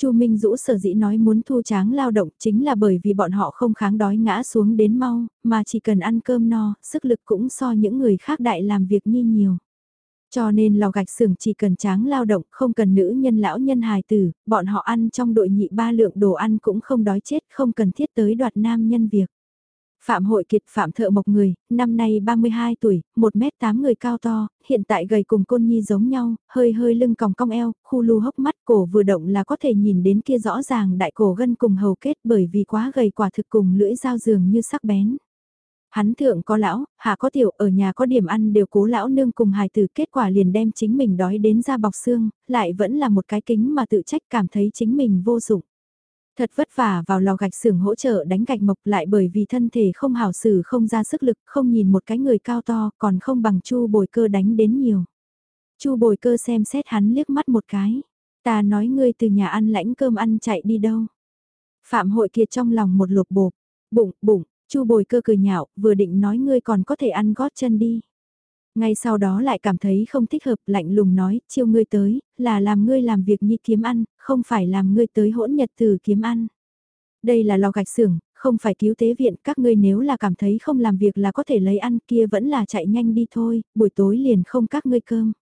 Chu Minh Dũ sở dĩ nói muốn thu tráng lao động chính là bởi vì bọn họ không kháng đói ngã xuống đến mau, mà chỉ cần ăn cơm no, sức lực cũng so những người khác đại làm việc nhi nhiều. Cho nên lò gạch xưởng chỉ cần tráng lao động, không cần nữ nhân lão nhân hài tử, bọn họ ăn trong đội nhị ba lượng đồ ăn cũng không đói chết, không cần thiết tới đoạt nam nhân việc. Phạm Hội Kiệt Phạm Thợ Mộc Người, năm nay 32 tuổi, 1m8 người cao to, hiện tại gầy cùng côn nhi giống nhau, hơi hơi lưng còng cong eo, khu lu hốc mắt cổ vừa động là có thể nhìn đến kia rõ ràng đại cổ gân cùng hầu kết bởi vì quá gầy quả thực cùng lưỡi dao dường như sắc bén. Hắn thượng có lão, hạ có tiểu, ở nhà có điểm ăn đều cố lão nương cùng hài tử kết quả liền đem chính mình đói đến ra bọc xương, lại vẫn là một cái kính mà tự trách cảm thấy chính mình vô dụng. Thật vất vả vào lò gạch xưởng hỗ trợ đánh gạch mộc lại bởi vì thân thể không hảo xử không ra sức lực, không nhìn một cái người cao to, còn không bằng chu bồi cơ đánh đến nhiều. chu bồi cơ xem xét hắn liếc mắt một cái. Ta nói ngươi từ nhà ăn lãnh cơm ăn chạy đi đâu. Phạm hội kiệt trong lòng một lục bộp, bụng, bụng, chu bồi cơ cười nhạo, vừa định nói ngươi còn có thể ăn gót chân đi. Ngay sau đó lại cảm thấy không thích hợp, lạnh lùng nói, chiêu ngươi tới, là làm ngươi làm việc như kiếm ăn, không phải làm ngươi tới hỗn nhật từ kiếm ăn. Đây là lò gạch xưởng, không phải cứu tế viện, các ngươi nếu là cảm thấy không làm việc là có thể lấy ăn kia vẫn là chạy nhanh đi thôi, buổi tối liền không các ngươi cơm.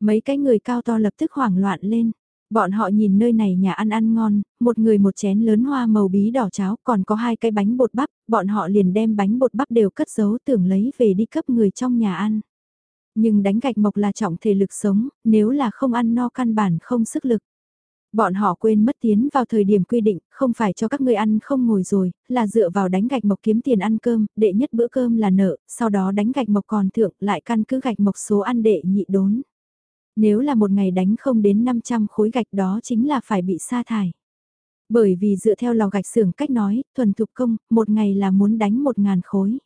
Mấy cái người cao to lập tức hoảng loạn lên. Bọn họ nhìn nơi này nhà ăn ăn ngon, một người một chén lớn hoa màu bí đỏ cháo, còn có hai cái bánh bột bắp, bọn họ liền đem bánh bột bắp đều cất giấu tưởng lấy về đi cấp người trong nhà ăn. Nhưng đánh gạch mộc là trọng thể lực sống, nếu là không ăn no căn bản không sức lực. Bọn họ quên mất tiến vào thời điểm quy định, không phải cho các người ăn không ngồi rồi, là dựa vào đánh gạch mộc kiếm tiền ăn cơm, đệ nhất bữa cơm là nợ, sau đó đánh gạch mộc còn thượng lại căn cứ gạch mộc số ăn đệ nhị đốn. Nếu là một ngày đánh không đến 500 khối gạch đó chính là phải bị sa thải. Bởi vì dựa theo lò gạch xưởng cách nói, thuần thục công, một ngày là muốn đánh 1.000 khối.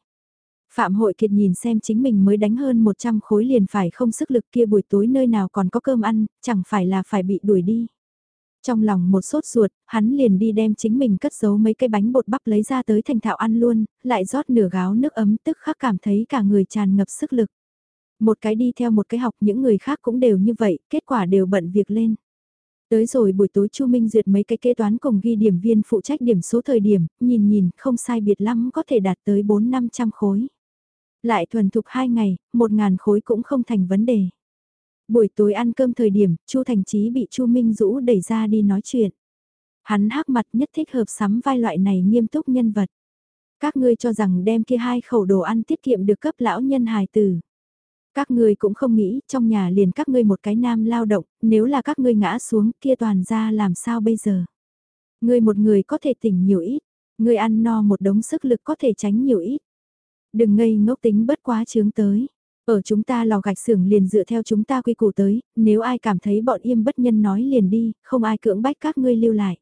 Phạm Hội Kiệt nhìn xem chính mình mới đánh hơn 100 khối liền phải không sức lực kia buổi tối nơi nào còn có cơm ăn, chẳng phải là phải bị đuổi đi. Trong lòng một sốt ruột, hắn liền đi đem chính mình cất giấu mấy cái bánh bột bắp lấy ra tới thành thạo ăn luôn, lại rót nửa gáo nước ấm tức khắc cảm thấy cả người tràn ngập sức lực. Một cái đi theo một cái học những người khác cũng đều như vậy, kết quả đều bận việc lên. Tới rồi buổi tối Chu Minh duyệt mấy cái kế toán cùng ghi điểm viên phụ trách điểm số thời điểm, nhìn nhìn không sai biệt lắm có thể đạt tới 4-500 khối. Lại thuần thục 2 ngày, 1.000 khối cũng không thành vấn đề. Buổi tối ăn cơm thời điểm, Chu Thành Chí bị Chu Minh Dũ đẩy ra đi nói chuyện. Hắn hắc mặt nhất thích hợp sắm vai loại này nghiêm túc nhân vật. Các ngươi cho rằng đem kia hai khẩu đồ ăn tiết kiệm được cấp lão nhân hài tử. Các ngươi cũng không nghĩ, trong nhà liền các ngươi một cái nam lao động, nếu là các ngươi ngã xuống kia toàn ra làm sao bây giờ. Ngươi một người có thể tỉnh nhiều ít, ngươi ăn no một đống sức lực có thể tránh nhiều ít. Đừng ngây ngốc tính bất quá chướng tới. Ở chúng ta lò gạch xưởng liền dựa theo chúng ta quy củ tới, nếu ai cảm thấy bọn im bất nhân nói liền đi, không ai cưỡng bách các ngươi lưu lại.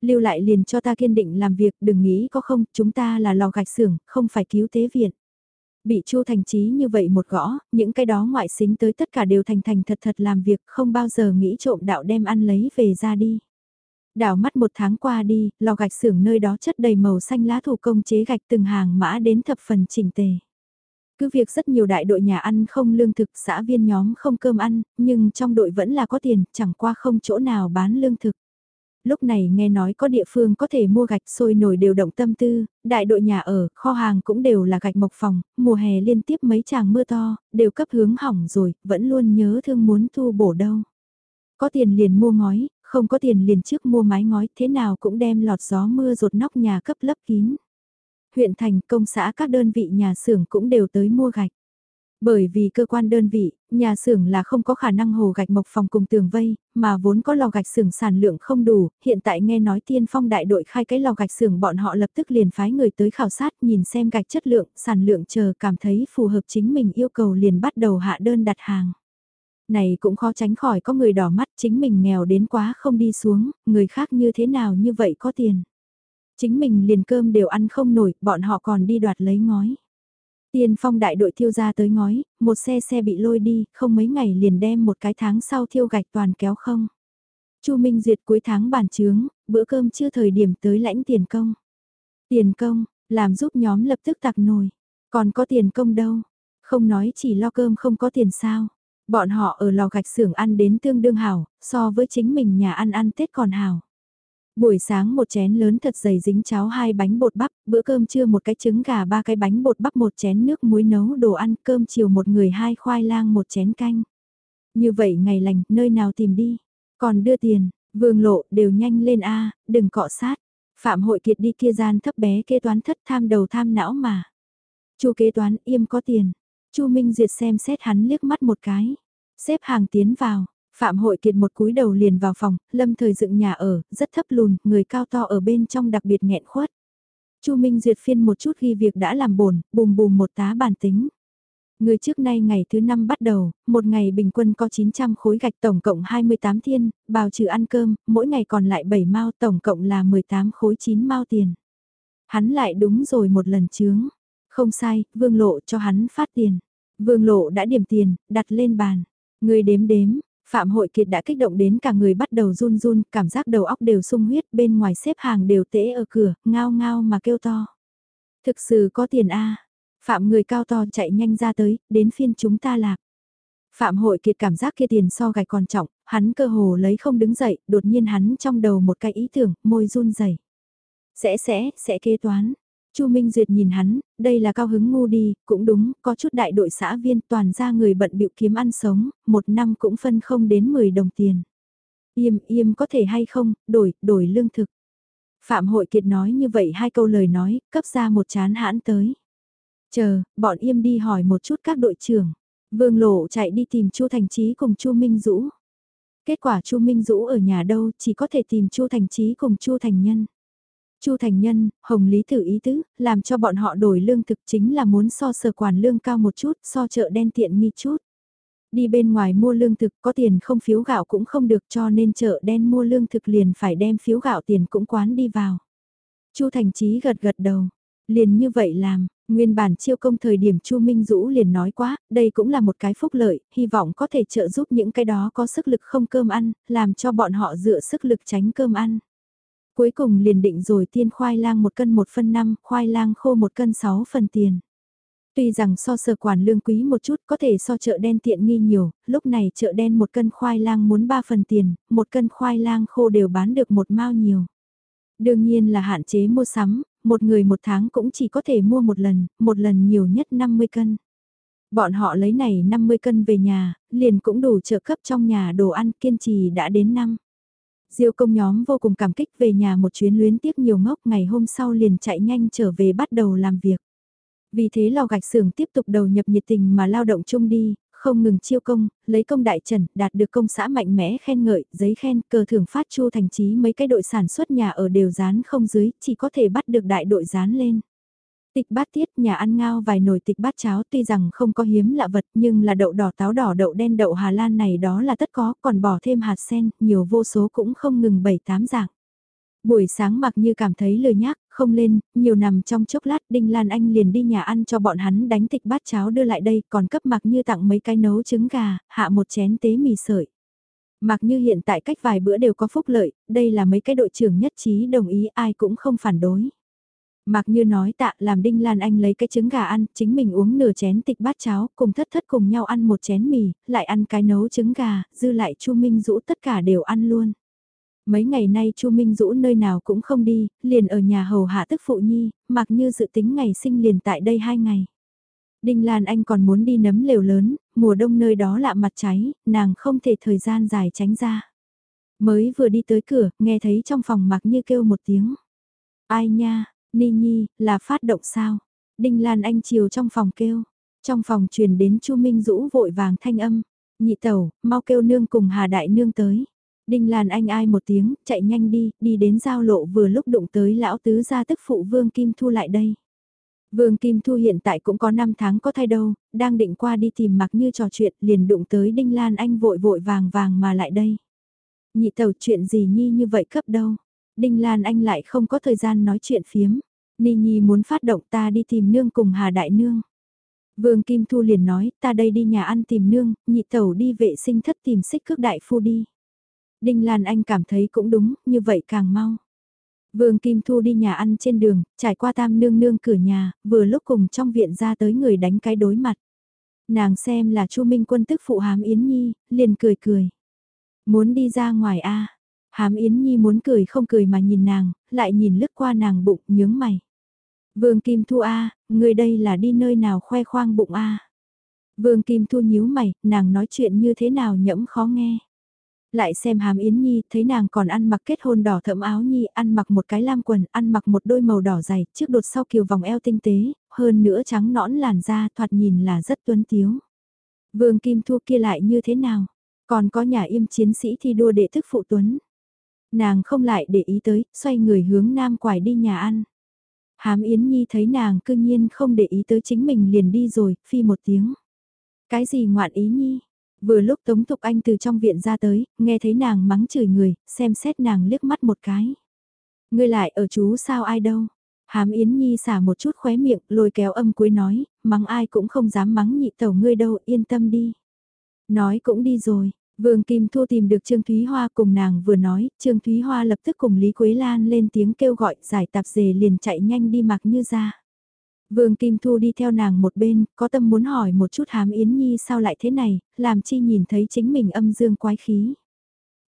Lưu lại liền cho ta kiên định làm việc, đừng nghĩ có không, chúng ta là lò gạch xưởng, không phải cứu tế viện. Bị Chu Thành Chí như vậy một gõ, những cái đó ngoại xính tới tất cả đều thành thành thật thật làm việc, không bao giờ nghĩ trộm đạo đem ăn lấy về ra đi. Đảo mắt một tháng qua đi, lò gạch xưởng nơi đó chất đầy màu xanh lá thủ công chế gạch từng hàng mã đến thập phần chỉnh tề. Cứ việc rất nhiều đại đội nhà ăn không lương thực xã viên nhóm không cơm ăn, nhưng trong đội vẫn là có tiền, chẳng qua không chỗ nào bán lương thực. Lúc này nghe nói có địa phương có thể mua gạch sôi nổi đều động tâm tư, đại đội nhà ở, kho hàng cũng đều là gạch mộc phòng, mùa hè liên tiếp mấy tràng mưa to, đều cấp hướng hỏng rồi, vẫn luôn nhớ thương muốn thu bổ đâu. Có tiền liền mua ngói, không có tiền liền trước mua mái ngói, thế nào cũng đem lọt gió mưa rột nóc nhà cấp lấp kín. Huyện thành công xã các đơn vị nhà xưởng cũng đều tới mua gạch. Bởi vì cơ quan đơn vị, nhà xưởng là không có khả năng hồ gạch mộc phòng cùng tường vây, mà vốn có lò gạch xưởng sản lượng không đủ, hiện tại nghe nói tiên phong đại đội khai cái lò gạch xưởng bọn họ lập tức liền phái người tới khảo sát nhìn xem gạch chất lượng, sản lượng chờ cảm thấy phù hợp chính mình yêu cầu liền bắt đầu hạ đơn đặt hàng. Này cũng khó tránh khỏi có người đỏ mắt chính mình nghèo đến quá không đi xuống, người khác như thế nào như vậy có tiền. Chính mình liền cơm đều ăn không nổi, bọn họ còn đi đoạt lấy ngói. Tiên phong đại đội thiêu ra tới ngói, một xe xe bị lôi đi, không mấy ngày liền đem một cái tháng sau thiêu gạch toàn kéo không. Chu Minh Duyệt cuối tháng bản chướng, bữa cơm chưa thời điểm tới lãnh tiền công. Tiền công, làm giúp nhóm lập tức tặc nồi. Còn có tiền công đâu? Không nói chỉ lo cơm không có tiền sao. Bọn họ ở lò gạch xưởng ăn đến tương đương hảo, so với chính mình nhà ăn ăn Tết còn hảo. Buổi sáng một chén lớn thật dày dính cháo hai bánh bột bắp, bữa cơm trưa một cái trứng gà ba cái bánh bột bắp một chén nước muối nấu đồ ăn cơm chiều một người hai khoai lang một chén canh. Như vậy ngày lành, nơi nào tìm đi. Còn đưa tiền, vương lộ đều nhanh lên A, đừng cọ sát. Phạm hội kiệt đi kia gian thấp bé kế toán thất tham đầu tham não mà. Chu kế toán im có tiền. Chu Minh Duyệt xem xét hắn liếc mắt một cái. Xếp hàng tiến vào, Phạm Hội Kiệt một cúi đầu liền vào phòng, lâm thời dựng nhà ở, rất thấp lùn, người cao to ở bên trong đặc biệt nghẹn khuất. Chu Minh duyệt phiên một chút ghi việc đã làm bổn, bùm bùm một tá bản tính. Người trước nay ngày thứ năm bắt đầu, một ngày bình quân có 900 khối gạch tổng cộng 28 thiên, bào trừ ăn cơm, mỗi ngày còn lại 7 mao tổng cộng là 18 khối 9 mao tiền. Hắn lại đúng rồi một lần chướng. Không sai, vương lộ cho hắn phát tiền. Vương lộ đã điểm tiền, đặt lên bàn. Người đếm đếm, Phạm Hội Kiệt đã kích động đến cả người bắt đầu run run, cảm giác đầu óc đều sung huyết, bên ngoài xếp hàng đều tễ ở cửa, ngao ngao mà kêu to. Thực sự có tiền a Phạm người cao to chạy nhanh ra tới, đến phiên chúng ta lạc. Phạm Hội Kiệt cảm giác kia tiền so gạch còn trọng, hắn cơ hồ lấy không đứng dậy, đột nhiên hắn trong đầu một cái ý tưởng, môi run rẩy. Sẽ sẽ, sẽ kế toán, Chu Minh Duyệt nhìn hắn, đây là cao hứng ngu đi, cũng đúng, có chút đại đội xã viên toàn ra người bận bịu kiếm ăn sống, một năm cũng phân không đến 10 đồng tiền. Im, im có thể hay không, đổi, đổi lương thực. Phạm Hội Kiệt nói như vậy hai câu lời nói, cấp ra một chán hãn tới. Chờ, bọn im đi hỏi một chút các đội trưởng. Vương Lộ chạy đi tìm Chu Thành Chí cùng Chu Minh Dũ. Kết quả Chu Minh Dũ ở nhà đâu, chỉ có thể tìm Chu Thành Chí cùng Chu Thành Nhân. Chu Thành Nhân, Hồng Lý Tử ý tứ, làm cho bọn họ đổi lương thực chính là muốn so sở quản lương cao một chút, so chợ đen tiện nghi chút. Đi bên ngoài mua lương thực có tiền không phiếu gạo cũng không được cho nên chợ đen mua lương thực liền phải đem phiếu gạo tiền cũng quán đi vào. Chu Thành Chí gật gật đầu, liền như vậy làm, nguyên bản chiêu công thời điểm Chu Minh Dũ liền nói quá, đây cũng là một cái phúc lợi, hy vọng có thể trợ giúp những cái đó có sức lực không cơm ăn, làm cho bọn họ dựa sức lực tránh cơm ăn. Cuối cùng liền định rồi tiên khoai lang một cân một phân năm, khoai lang khô một cân sáu phần tiền. Tuy rằng so sở quản lương quý một chút có thể so chợ đen tiện nghi nhiều, lúc này chợ đen một cân khoai lang muốn ba phần tiền, một cân khoai lang khô đều bán được một mao nhiều. Đương nhiên là hạn chế mua sắm, một người một tháng cũng chỉ có thể mua một lần, một lần nhiều nhất 50 cân. Bọn họ lấy này 50 cân về nhà, liền cũng đủ trợ cấp trong nhà đồ ăn kiên trì đã đến năm. Diêu công nhóm vô cùng cảm kích về nhà một chuyến luyến tiếc nhiều ngốc ngày hôm sau liền chạy nhanh trở về bắt đầu làm việc. Vì thế lò gạch xưởng tiếp tục đầu nhập nhiệt tình mà lao động chung đi, không ngừng chiêu công, lấy công đại trần, đạt được công xã mạnh mẽ khen ngợi, giấy khen, cờ thưởng phát chu thành trí mấy cái đội sản xuất nhà ở đều dán không dưới, chỉ có thể bắt được đại đội dán lên. Tịch bát tiết nhà ăn ngao vài nồi tịch bát cháo tuy rằng không có hiếm lạ vật nhưng là đậu đỏ táo đỏ đậu đen đậu Hà Lan này đó là tất có còn bỏ thêm hạt sen, nhiều vô số cũng không ngừng bảy tám dạng. Buổi sáng mặc như cảm thấy lười nhác, không lên, nhiều nằm trong chốc lát Đinh Lan Anh liền đi nhà ăn cho bọn hắn đánh tịch bát cháo đưa lại đây còn cấp mặc như tặng mấy cái nấu trứng gà, hạ một chén tế mì sợi. Mặc như hiện tại cách vài bữa đều có phúc lợi, đây là mấy cái đội trưởng nhất trí đồng ý ai cũng không phản đối. Mặc như nói tạ làm Đinh Lan Anh lấy cái trứng gà ăn, chính mình uống nửa chén tịch bát cháo, cùng thất thất cùng nhau ăn một chén mì, lại ăn cái nấu trứng gà, dư lại Chu Minh Dũ tất cả đều ăn luôn. Mấy ngày nay Chu Minh Dũ nơi nào cũng không đi, liền ở nhà hầu hạ tức phụ nhi, mặc như dự tính ngày sinh liền tại đây hai ngày. Đinh Lan Anh còn muốn đi nấm lều lớn, mùa đông nơi đó lạ mặt cháy, nàng không thể thời gian dài tránh ra. Mới vừa đi tới cửa, nghe thấy trong phòng mặc như kêu một tiếng. Ai nha, Ni Nhi, là phát động sao? Đinh Lan Anh chiều trong phòng kêu. Trong phòng truyền đến Chu Minh Dũ vội vàng thanh âm. Nhị tẩu, mau kêu nương cùng Hà Đại nương tới. Đinh Lan Anh ai một tiếng, chạy nhanh đi, đi đến giao lộ vừa lúc đụng tới lão tứ gia tức phụ Vương Kim Thu lại đây. Vương Kim Thu hiện tại cũng có 5 tháng có thai đâu, đang định qua đi tìm mặc như trò chuyện liền đụng tới Đinh Lan Anh vội vội vàng vàng mà lại đây. Nhị tẩu chuyện gì nhi như vậy cấp đâu. Đinh Lan Anh lại không có thời gian nói chuyện phiếm. Ni Nhi muốn phát động ta đi tìm nương cùng Hà Đại Nương. Vương Kim Thu liền nói, ta đây đi nhà ăn tìm nương, nhị tẩu đi vệ sinh thất tìm xích cước đại phu đi. Đinh Lan Anh cảm thấy cũng đúng, như vậy càng mau. Vương Kim Thu đi nhà ăn trên đường, trải qua tam nương nương cửa nhà, vừa lúc cùng trong viện ra tới người đánh cái đối mặt. Nàng xem là Chu Minh Quân tức phụ hám Yến Nhi, liền cười cười. Muốn đi ra ngoài a Hám Yến Nhi muốn cười không cười mà nhìn nàng, lại nhìn lướt qua nàng bụng nhướng mày. Vương Kim Thu A, người đây là đi nơi nào khoe khoang bụng A. Vương Kim Thu nhíu mày, nàng nói chuyện như thế nào nhẫm khó nghe. Lại xem hàm Yến Nhi, thấy nàng còn ăn mặc kết hôn đỏ thẫm áo Nhi, ăn mặc một cái lam quần, ăn mặc một đôi màu đỏ dày, trước đột sau kiều vòng eo tinh tế, hơn nữa trắng nõn làn da thoạt nhìn là rất tuấn tiếu. Vương Kim Thu kia lại như thế nào? Còn có nhà im chiến sĩ thi đua đệ thức phụ tuấn. Nàng không lại để ý tới, xoay người hướng nam quải đi nhà ăn. Hám Yến Nhi thấy nàng cư nhiên không để ý tới chính mình liền đi rồi, phi một tiếng. Cái gì ngoạn ý Nhi? Vừa lúc Tống Thục Anh từ trong viện ra tới, nghe thấy nàng mắng chửi người, xem xét nàng liếc mắt một cái. Ngươi lại ở chú sao ai đâu? Hám Yến Nhi xả một chút khóe miệng, lôi kéo âm cuối nói, mắng ai cũng không dám mắng nhị tẩu ngươi đâu, yên tâm đi. Nói cũng đi rồi, Vương Kim Thu tìm được Trương Thúy Hoa cùng nàng vừa nói, Trương Thúy Hoa lập tức cùng Lý Quế Lan lên tiếng kêu gọi giải tạp dề liền chạy nhanh đi mặc như ra. Vương Kim Thu đi theo nàng một bên, có tâm muốn hỏi một chút hám Yến Nhi sao lại thế này, làm chi nhìn thấy chính mình âm dương quái khí.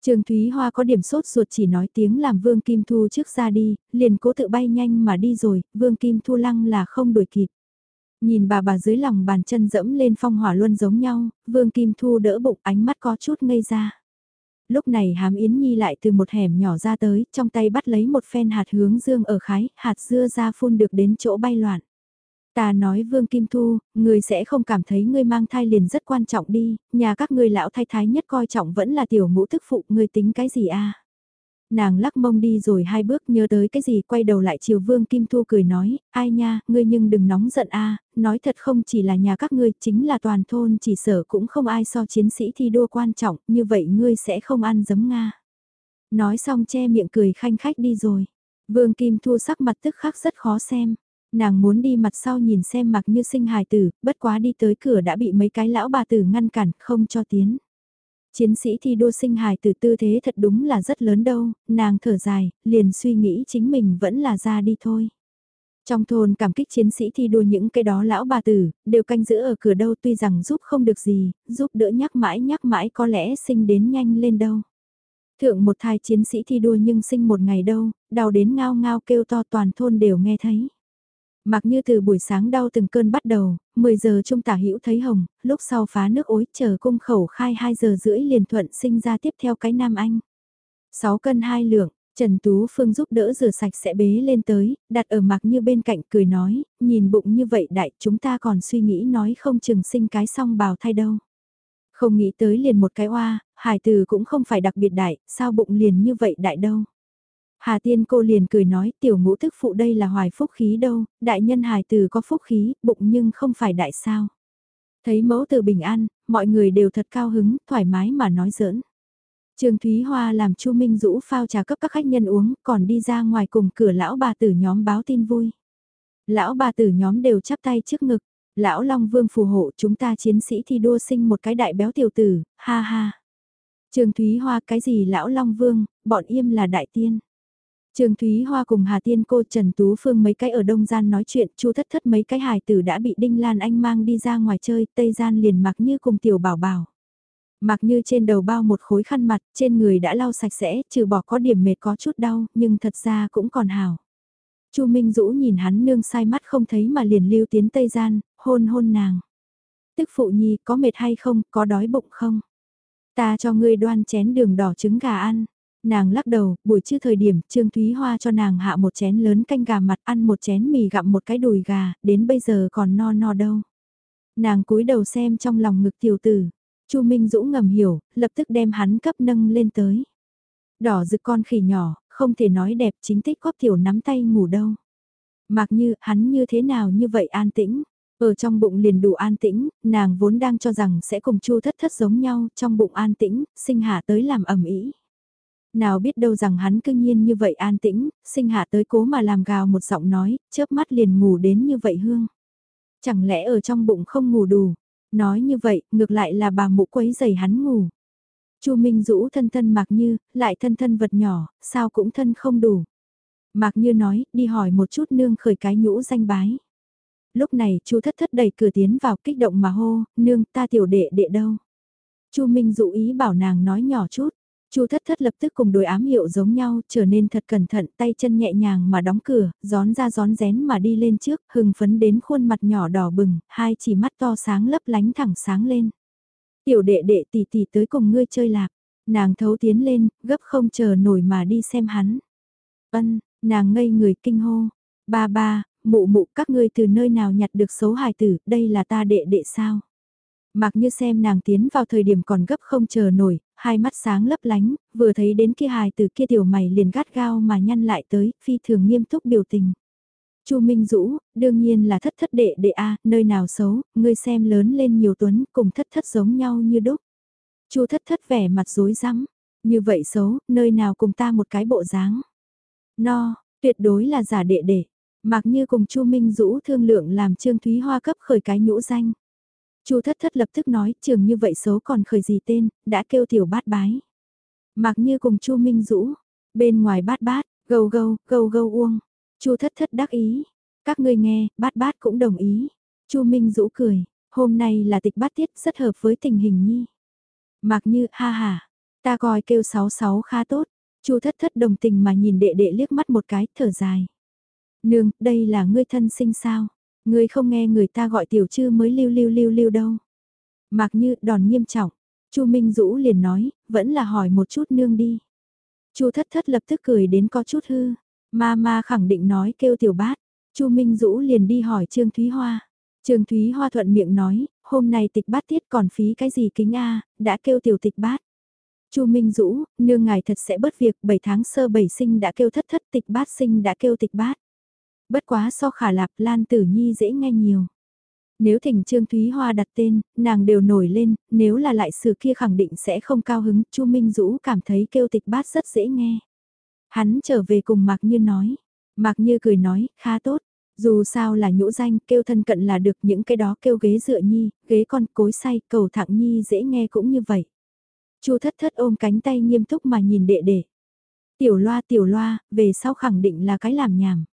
Trương Thúy Hoa có điểm sốt ruột chỉ nói tiếng làm Vương Kim Thu trước ra đi, liền cố tự bay nhanh mà đi rồi, Vương Kim Thu lăng là không đuổi kịp. Nhìn bà bà dưới lòng bàn chân dẫm lên phong hỏa luân giống nhau, Vương Kim Thu đỡ bụng ánh mắt có chút ngây ra. Lúc này hám Yến Nhi lại từ một hẻm nhỏ ra tới, trong tay bắt lấy một phen hạt hướng dương ở khái, hạt dưa ra phun được đến chỗ bay loạn. Ta nói Vương Kim Thu, người sẽ không cảm thấy ngươi mang thai liền rất quan trọng đi, nhà các ngươi lão thái thái nhất coi trọng vẫn là tiểu ngũ thức phụ, ngươi tính cái gì a? Nàng lắc mông đi rồi hai bước nhớ tới cái gì quay đầu lại chiều Vương Kim Thu cười nói, ai nha, ngươi nhưng đừng nóng giận a, nói thật không chỉ là nhà các ngươi, chính là toàn thôn chỉ sở cũng không ai so chiến sĩ thi đua quan trọng, như vậy ngươi sẽ không ăn giấm Nga. Nói xong che miệng cười khanh khách đi rồi. Vương Kim Thu sắc mặt tức khắc rất khó xem. Nàng muốn đi mặt sau nhìn xem mặc như sinh hài tử, bất quá đi tới cửa đã bị mấy cái lão bà tử ngăn cản, không cho tiến. Chiến sĩ thi đua sinh hài từ tư thế thật đúng là rất lớn đâu, nàng thở dài, liền suy nghĩ chính mình vẫn là ra đi thôi. Trong thôn cảm kích chiến sĩ thi đua những cái đó lão bà tử, đều canh giữ ở cửa đâu tuy rằng giúp không được gì, giúp đỡ nhắc mãi nhắc mãi có lẽ sinh đến nhanh lên đâu. Thượng một thai chiến sĩ thi đua nhưng sinh một ngày đâu, đau đến ngao ngao kêu to toàn thôn đều nghe thấy. Mặc như từ buổi sáng đau từng cơn bắt đầu, 10 giờ trung tả hữu thấy hồng, lúc sau phá nước ối chờ cung khẩu khai 2 giờ rưỡi liền thuận sinh ra tiếp theo cái nam anh. 6 cân 2 lượng, Trần Tú Phương giúp đỡ rửa sạch sẽ bế lên tới, đặt ở mặc như bên cạnh cười nói, nhìn bụng như vậy đại chúng ta còn suy nghĩ nói không chừng sinh cái xong bào thai đâu. Không nghĩ tới liền một cái oa, hải từ cũng không phải đặc biệt đại, sao bụng liền như vậy đại đâu. Hà Tiên cô liền cười nói tiểu ngũ thức phụ đây là hoài phúc khí đâu, đại nhân hài từ có phúc khí, bụng nhưng không phải đại sao. Thấy mẫu từ bình an, mọi người đều thật cao hứng, thoải mái mà nói giỡn. Trương Thúy Hoa làm Chu Minh Dũ phao trà cấp các khách nhân uống, còn đi ra ngoài cùng cửa lão bà tử nhóm báo tin vui. Lão bà tử nhóm đều chắp tay trước ngực, lão Long Vương phù hộ chúng ta chiến sĩ thi đua sinh một cái đại béo tiểu tử, ha ha. Trương Thúy Hoa cái gì lão Long Vương, bọn im là đại tiên. Trương Thúy Hoa cùng Hà Tiên cô Trần Tú Phương mấy cái ở Đông Gian nói chuyện, Chu thất thất mấy cái hài tử đã bị Đinh Lan Anh mang đi ra ngoài chơi, Tây Gian liền mặc như cùng tiểu bảo bảo. Mặc như trên đầu bao một khối khăn mặt, trên người đã lau sạch sẽ, trừ bỏ có điểm mệt có chút đau, nhưng thật ra cũng còn hào. Chu Minh Dũ nhìn hắn nương sai mắt không thấy mà liền lưu tiến Tây Gian, hôn hôn nàng. Tức phụ nhi có mệt hay không, có đói bụng không? Ta cho ngươi đoan chén đường đỏ trứng gà ăn. Nàng lắc đầu, buổi trưa thời điểm, Trương Thúy Hoa cho nàng hạ một chén lớn canh gà mặt ăn một chén mì gặm một cái đùi gà, đến bây giờ còn no no đâu. Nàng cúi đầu xem trong lòng ngực tiểu tử, Chu Minh dũng ngầm hiểu, lập tức đem hắn cấp nâng lên tới. Đỏ rực con khỉ nhỏ, không thể nói đẹp chính tích góp tiểu nắm tay ngủ đâu. Mặc như, hắn như thế nào như vậy an tĩnh, ở trong bụng liền đủ an tĩnh, nàng vốn đang cho rằng sẽ cùng chu thất thất giống nhau, trong bụng an tĩnh, sinh hạ tới làm ẩm ý. Nào biết đâu rằng hắn cưng nhiên như vậy an tĩnh, sinh hạ tới cố mà làm gào một giọng nói, chớp mắt liền ngủ đến như vậy hương. Chẳng lẽ ở trong bụng không ngủ đủ, nói như vậy, ngược lại là bà mụ quấy giày hắn ngủ. Chu Minh Dũ thân thân mặc như, lại thân thân vật nhỏ, sao cũng thân không đủ. Mạc Như nói, đi hỏi một chút nương khởi cái nhũ danh bái. Lúc này, Chu Thất Thất đẩy cửa tiến vào kích động mà hô, nương ta tiểu đệ đệ đâu. Chu Minh dụ ý bảo nàng nói nhỏ chút. Chu Thất Thất lập tức cùng đối ám hiệu giống nhau, trở nên thật cẩn thận, tay chân nhẹ nhàng mà đóng cửa, gión ra gión rén mà đi lên trước, hừng phấn đến khuôn mặt nhỏ đỏ bừng, hai chỉ mắt to sáng lấp lánh thẳng sáng lên. Tiểu đệ đệ tỷ tỷ tới cùng ngươi chơi lạc, nàng thấu tiến lên, gấp không chờ nổi mà đi xem hắn. Ân, nàng ngây người kinh hô, ba ba, mụ mụ các ngươi từ nơi nào nhặt được xấu hài tử, đây là ta đệ đệ sao? Mặc như xem nàng tiến vào thời điểm còn gấp không chờ nổi, hai mắt sáng lấp lánh, vừa thấy đến kia hài từ kia tiểu mày liền gắt gao mà nhăn lại tới, phi thường nghiêm túc biểu tình. Chu Minh Dũ, đương nhiên là thất thất đệ đệ a, nơi nào xấu, ngươi xem lớn lên nhiều tuấn, cùng thất thất giống nhau như đúc. Chu thất thất vẻ mặt rối rắm, như vậy xấu, nơi nào cùng ta một cái bộ dáng. No, tuyệt đối là giả đệ đệ. Mặc như cùng Chu Minh Dũ thương lượng làm Trương Thúy Hoa cấp khởi cái nhũ danh. Chu thất thất lập tức nói trường như vậy xấu còn khởi gì tên, đã kêu tiểu bát bái. Mặc như cùng Chu Minh Dũ, bên ngoài bát bát, gâu gâu, gâu gâu uông. Chu thất thất đắc ý, các ngươi nghe, bát bát cũng đồng ý. Chu Minh Dũ cười, hôm nay là tịch bát tiết rất hợp với tình hình nhi. Mặc như, ha ha, ta coi kêu sáu sáu khá tốt. Chu thất thất đồng tình mà nhìn đệ đệ liếc mắt một cái, thở dài. Nương, đây là ngươi thân sinh sao? Ngươi không nghe người ta gọi tiểu chư mới lưu lưu lưu lưu đâu. Mặc như đòn nghiêm trọng, Chu Minh Dũ liền nói, vẫn là hỏi một chút nương đi. Chu thất thất lập tức cười đến có chút hư. Ma ma khẳng định nói kêu tiểu bát. Chu Minh Dũ liền đi hỏi Trương Thúy Hoa. Trương Thúy Hoa thuận miệng nói, hôm nay tịch bát tiết còn phí cái gì kính a, đã kêu tiểu tịch bát. Chu Minh Dũ, nương ngài thật sẽ bớt việc, 7 tháng sơ bảy sinh đã kêu thất thất tịch bát sinh đã kêu tịch bát. Bất quá so khả lạp Lan Tử Nhi dễ nghe nhiều. Nếu thỉnh Trương Thúy Hoa đặt tên, nàng đều nổi lên, nếu là lại sự kia khẳng định sẽ không cao hứng, Chu Minh Dũ cảm thấy kêu tịch bát rất dễ nghe. Hắn trở về cùng Mạc Như nói. Mạc Như cười nói, khá tốt. Dù sao là nhũ danh, kêu thân cận là được những cái đó kêu ghế dựa nhi, ghế con cối say, cầu thẳng nhi dễ nghe cũng như vậy. Chu thất thất ôm cánh tay nghiêm túc mà nhìn đệ đệ. Tiểu loa tiểu loa, về sau khẳng định là cái làm nhảm.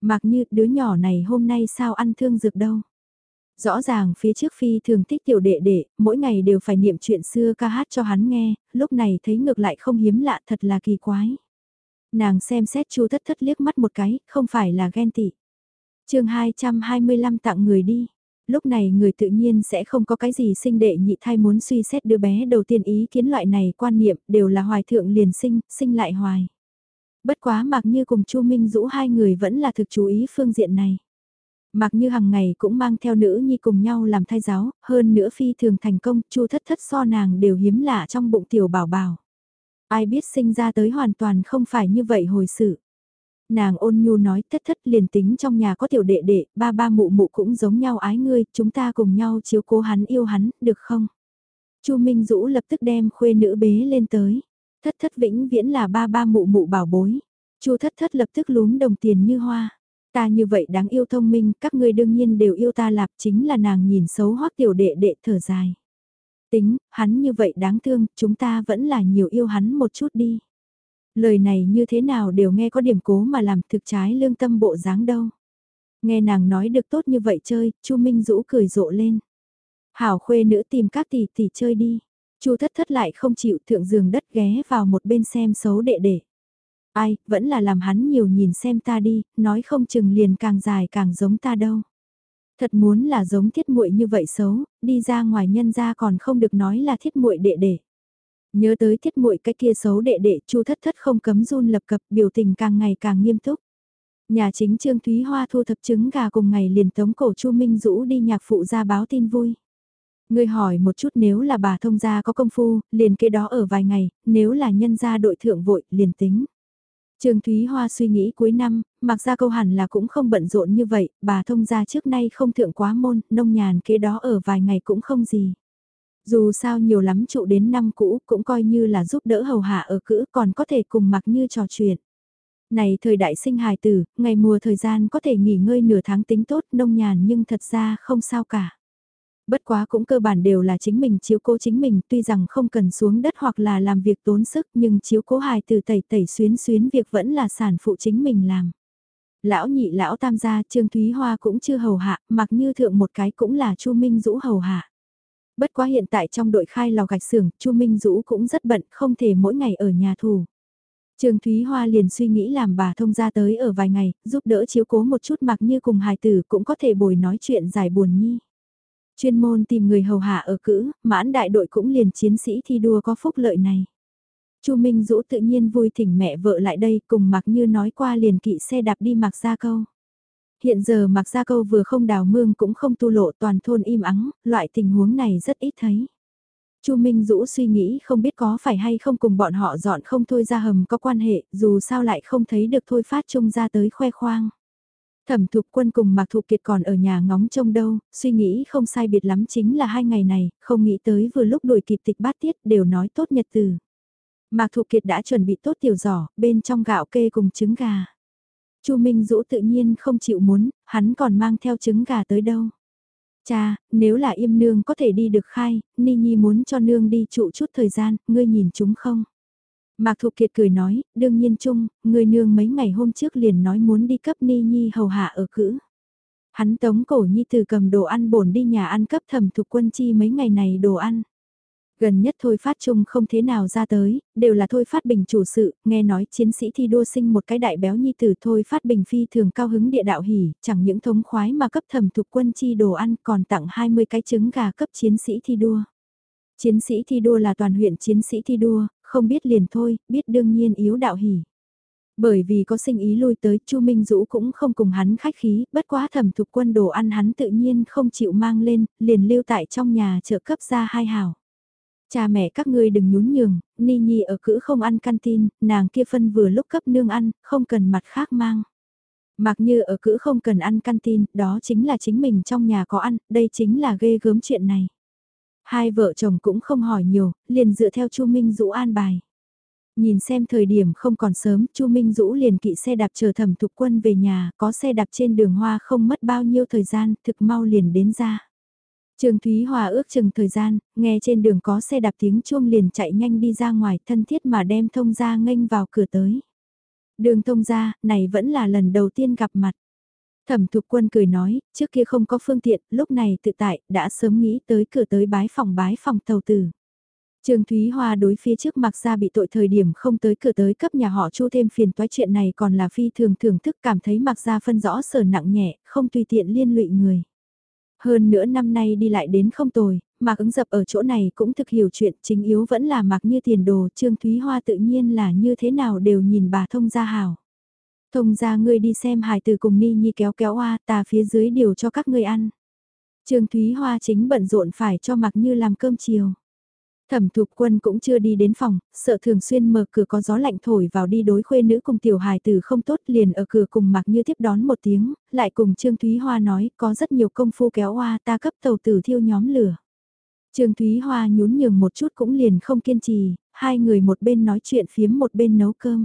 Mặc như đứa nhỏ này hôm nay sao ăn thương dược đâu. Rõ ràng phía trước phi thường thích tiểu đệ đệ, mỗi ngày đều phải niệm chuyện xưa ca hát cho hắn nghe, lúc này thấy ngược lại không hiếm lạ thật là kỳ quái. Nàng xem xét chu thất thất liếc mắt một cái, không phải là ghen tị. chương 225 tặng người đi. Lúc này người tự nhiên sẽ không có cái gì sinh đệ nhị thai muốn suy xét đứa bé đầu tiên ý kiến loại này quan niệm đều là hoài thượng liền sinh, sinh lại hoài. Bất quá mặc như cùng Chu Minh Dũ hai người vẫn là thực chú ý phương diện này. Mặc như hàng ngày cũng mang theo nữ nhi cùng nhau làm thai giáo, hơn nữa phi thường thành công, Chu thất thất so nàng đều hiếm lạ trong bụng tiểu bảo bảo. Ai biết sinh ra tới hoàn toàn không phải như vậy hồi sự. Nàng ôn nhu nói thất thất liền tính trong nhà có tiểu đệ đệ, ba ba mụ mụ cũng giống nhau ái ngươi, chúng ta cùng nhau chiếu cố hắn yêu hắn, được không? Chu Minh Dũ lập tức đem khuê nữ bế lên tới. Thất thất vĩnh viễn là ba ba mụ mụ bảo bối. Chu thất thất lập tức lúm đồng tiền như hoa. Ta như vậy đáng yêu thông minh, các ngươi đương nhiên đều yêu ta lạp chính là nàng nhìn xấu hoắc tiểu đệ đệ thở dài. Tính, hắn như vậy đáng thương, chúng ta vẫn là nhiều yêu hắn một chút đi. Lời này như thế nào đều nghe có điểm cố mà làm thực trái lương tâm bộ dáng đâu. Nghe nàng nói được tốt như vậy chơi, Chu Minh Dũ cười rộ lên. Hảo khuê nữ tìm các tỷ tỷ chơi đi. Chu thất thất lại không chịu thượng giường đất ghé vào một bên xem xấu đệ đệ. Ai, vẫn là làm hắn nhiều nhìn xem ta đi, nói không chừng liền càng dài càng giống ta đâu. Thật muốn là giống thiết muội như vậy xấu, đi ra ngoài nhân ra còn không được nói là thiết muội đệ đệ. Nhớ tới thiết muội cái kia xấu đệ đệ, chu thất thất không cấm run lập cập, biểu tình càng ngày càng nghiêm túc. Nhà chính Trương Thúy Hoa thu thập trứng gà cùng ngày liền tống cổ Chu Minh Dũ đi nhạc phụ ra báo tin vui. Ngươi hỏi một chút nếu là bà thông gia có công phu, liền kế đó ở vài ngày, nếu là nhân gia đội thượng vội, liền tính. Trương Thúy Hoa suy nghĩ cuối năm, mặc ra câu hẳn là cũng không bận rộn như vậy, bà thông gia trước nay không thượng quá môn, nông nhàn kế đó ở vài ngày cũng không gì. Dù sao nhiều lắm trụ đến năm cũ cũng coi như là giúp đỡ hầu hạ ở cữ còn có thể cùng mặc như trò chuyện. Này thời đại sinh hài tử, ngày mùa thời gian có thể nghỉ ngơi nửa tháng tính tốt nông nhàn nhưng thật ra không sao cả. Bất quá cũng cơ bản đều là chính mình chiếu cố chính mình tuy rằng không cần xuống đất hoặc là làm việc tốn sức nhưng chiếu cố hài tử tẩy tẩy xuyến xuyến việc vẫn là sản phụ chính mình làm. Lão nhị lão tam gia Trương Thúy Hoa cũng chưa hầu hạ, mặc như thượng một cái cũng là Chu Minh Dũ hầu hạ. Bất quá hiện tại trong đội khai lò gạch xưởng, Chu Minh Dũ cũng rất bận, không thể mỗi ngày ở nhà thủ. Trương Thúy Hoa liền suy nghĩ làm bà thông ra tới ở vài ngày, giúp đỡ chiếu cố một chút mặc như cùng hài tử cũng có thể bồi nói chuyện giải buồn nhi. Chuyên môn tìm người hầu hạ ở cữ, mãn đại đội cũng liền chiến sĩ thi đua có phúc lợi này. Chu Minh Dũ tự nhiên vui thỉnh mẹ vợ lại đây cùng mặc như nói qua liền kỵ xe đạp đi mặc ra câu. Hiện giờ mặc ra câu vừa không đào mương cũng không tu lộ toàn thôn im ắng, loại tình huống này rất ít thấy. Chu Minh Dũ suy nghĩ không biết có phải hay không cùng bọn họ dọn không thôi ra hầm có quan hệ, dù sao lại không thấy được thôi phát trung ra tới khoe khoang. Thẩm thục quân cùng Mạc Thục Kiệt còn ở nhà ngóng trông đâu, suy nghĩ không sai biệt lắm chính là hai ngày này, không nghĩ tới vừa lúc đuổi kịp tịch bát tiết đều nói tốt nhật từ. Mạc Thục Kiệt đã chuẩn bị tốt tiểu giỏ, bên trong gạo kê cùng trứng gà. Chu Minh Dũ tự nhiên không chịu muốn, hắn còn mang theo trứng gà tới đâu. Cha, nếu là im nương có thể đi được khai, Ni Nhi muốn cho nương đi trụ chút thời gian, ngươi nhìn chúng không? Mạc Thục Kiệt cười nói, đương nhiên chung, người nương mấy ngày hôm trước liền nói muốn đi cấp Ni Nhi hầu hạ ở cữ. Hắn tống cổ Nhi từ cầm đồ ăn bổn đi nhà ăn cấp thẩm thục quân chi mấy ngày này đồ ăn. Gần nhất Thôi Phát chung không thế nào ra tới, đều là Thôi Phát Bình chủ sự, nghe nói chiến sĩ thi đua sinh một cái đại béo nhi tử Thôi Phát Bình phi thường cao hứng địa đạo hỉ, chẳng những thống khoái mà cấp thẩm thục quân chi đồ ăn còn tặng 20 cái trứng gà cấp chiến sĩ thi đua. Chiến sĩ thi đua là toàn huyện chiến sĩ thi đua, không biết liền thôi, biết đương nhiên yếu đạo hỉ. Bởi vì có sinh ý lui tới, Chu Minh Dũ cũng không cùng hắn khách khí, bất quá thẩm thục quân đồ ăn hắn tự nhiên không chịu mang lên, liền lưu tại trong nhà trợ cấp ra hai hào Cha mẹ các ngươi đừng nhún nhường, Ni Nhi ở cữ không ăn canteen, nàng kia phân vừa lúc cấp nương ăn, không cần mặt khác mang. Mặc như ở cữ không cần ăn canteen, đó chính là chính mình trong nhà có ăn, đây chính là ghê gớm chuyện này. Hai vợ chồng cũng không hỏi nhiều, liền dựa theo Chu Minh Dũ an bài. Nhìn xem thời điểm không còn sớm, Chu Minh Dũ liền kỵ xe đạp chờ thẩm thục quân về nhà, có xe đạp trên đường hoa không mất bao nhiêu thời gian, thực mau liền đến ra. Trường Thúy Hòa ước chừng thời gian, nghe trên đường có xe đạp tiếng chuông liền chạy nhanh đi ra ngoài thân thiết mà đem thông ra nghênh vào cửa tới. Đường thông ra, này vẫn là lần đầu tiên gặp mặt. Thẩm Thục Quân cười nói, trước kia không có phương tiện, lúc này tự tại, đã sớm nghĩ tới cửa tới bái phòng bái phòng tàu tử. Trương Thúy Hoa đối phía trước mặc ra bị tội thời điểm không tới cửa tới cấp nhà họ chu thêm phiền toái chuyện này còn là phi thường thưởng thức cảm thấy mặc ra phân rõ sở nặng nhẹ, không tùy tiện liên lụy người. Hơn nữa năm nay đi lại đến không tồi, Mạc ứng dập ở chỗ này cũng thực hiểu chuyện chính yếu vẫn là Mạc như tiền đồ Trương Thúy Hoa tự nhiên là như thế nào đều nhìn bà thông gia hào Thông ra ngươi đi xem hài từ cùng Ni Nhi kéo kéo hoa ta phía dưới điều cho các ngươi ăn. Trương Thúy Hoa chính bận rộn phải cho mặc như làm cơm chiều. Thẩm thục quân cũng chưa đi đến phòng, sợ thường xuyên mở cửa có gió lạnh thổi vào đi đối khuê nữ cùng tiểu hài tử không tốt liền ở cửa cùng mặc như tiếp đón một tiếng, lại cùng Trương Thúy Hoa nói có rất nhiều công phu kéo hoa ta cấp tàu tử thiêu nhóm lửa. Trương Thúy Hoa nhún nhường một chút cũng liền không kiên trì, hai người một bên nói chuyện phiếm một bên nấu cơm.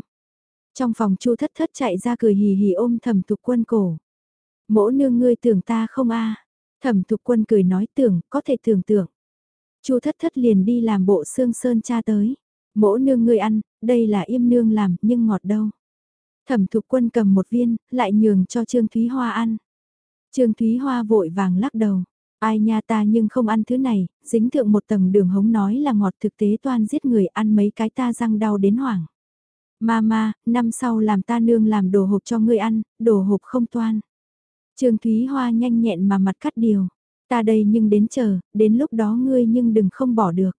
Trong phòng chu thất thất chạy ra cười hì hì ôm thẩm thục quân cổ. Mỗ nương ngươi tưởng ta không a Thẩm thục quân cười nói tưởng, có thể tưởng tượng. Chu thất thất liền đi làm bộ xương sơn cha tới. Mỗ nương ngươi ăn, đây là im nương làm, nhưng ngọt đâu. Thẩm thục quân cầm một viên, lại nhường cho Trương Thúy Hoa ăn. Trương Thúy Hoa vội vàng lắc đầu. Ai nha ta nhưng không ăn thứ này, dính thượng một tầng đường hống nói là ngọt thực tế toan giết người ăn mấy cái ta răng đau đến hoảng. Mama, năm sau làm ta nương làm đồ hộp cho ngươi ăn, đồ hộp không toan. Trương Thúy Hoa nhanh nhẹn mà mặt cắt điều. Ta đây nhưng đến chờ, đến lúc đó ngươi nhưng đừng không bỏ được.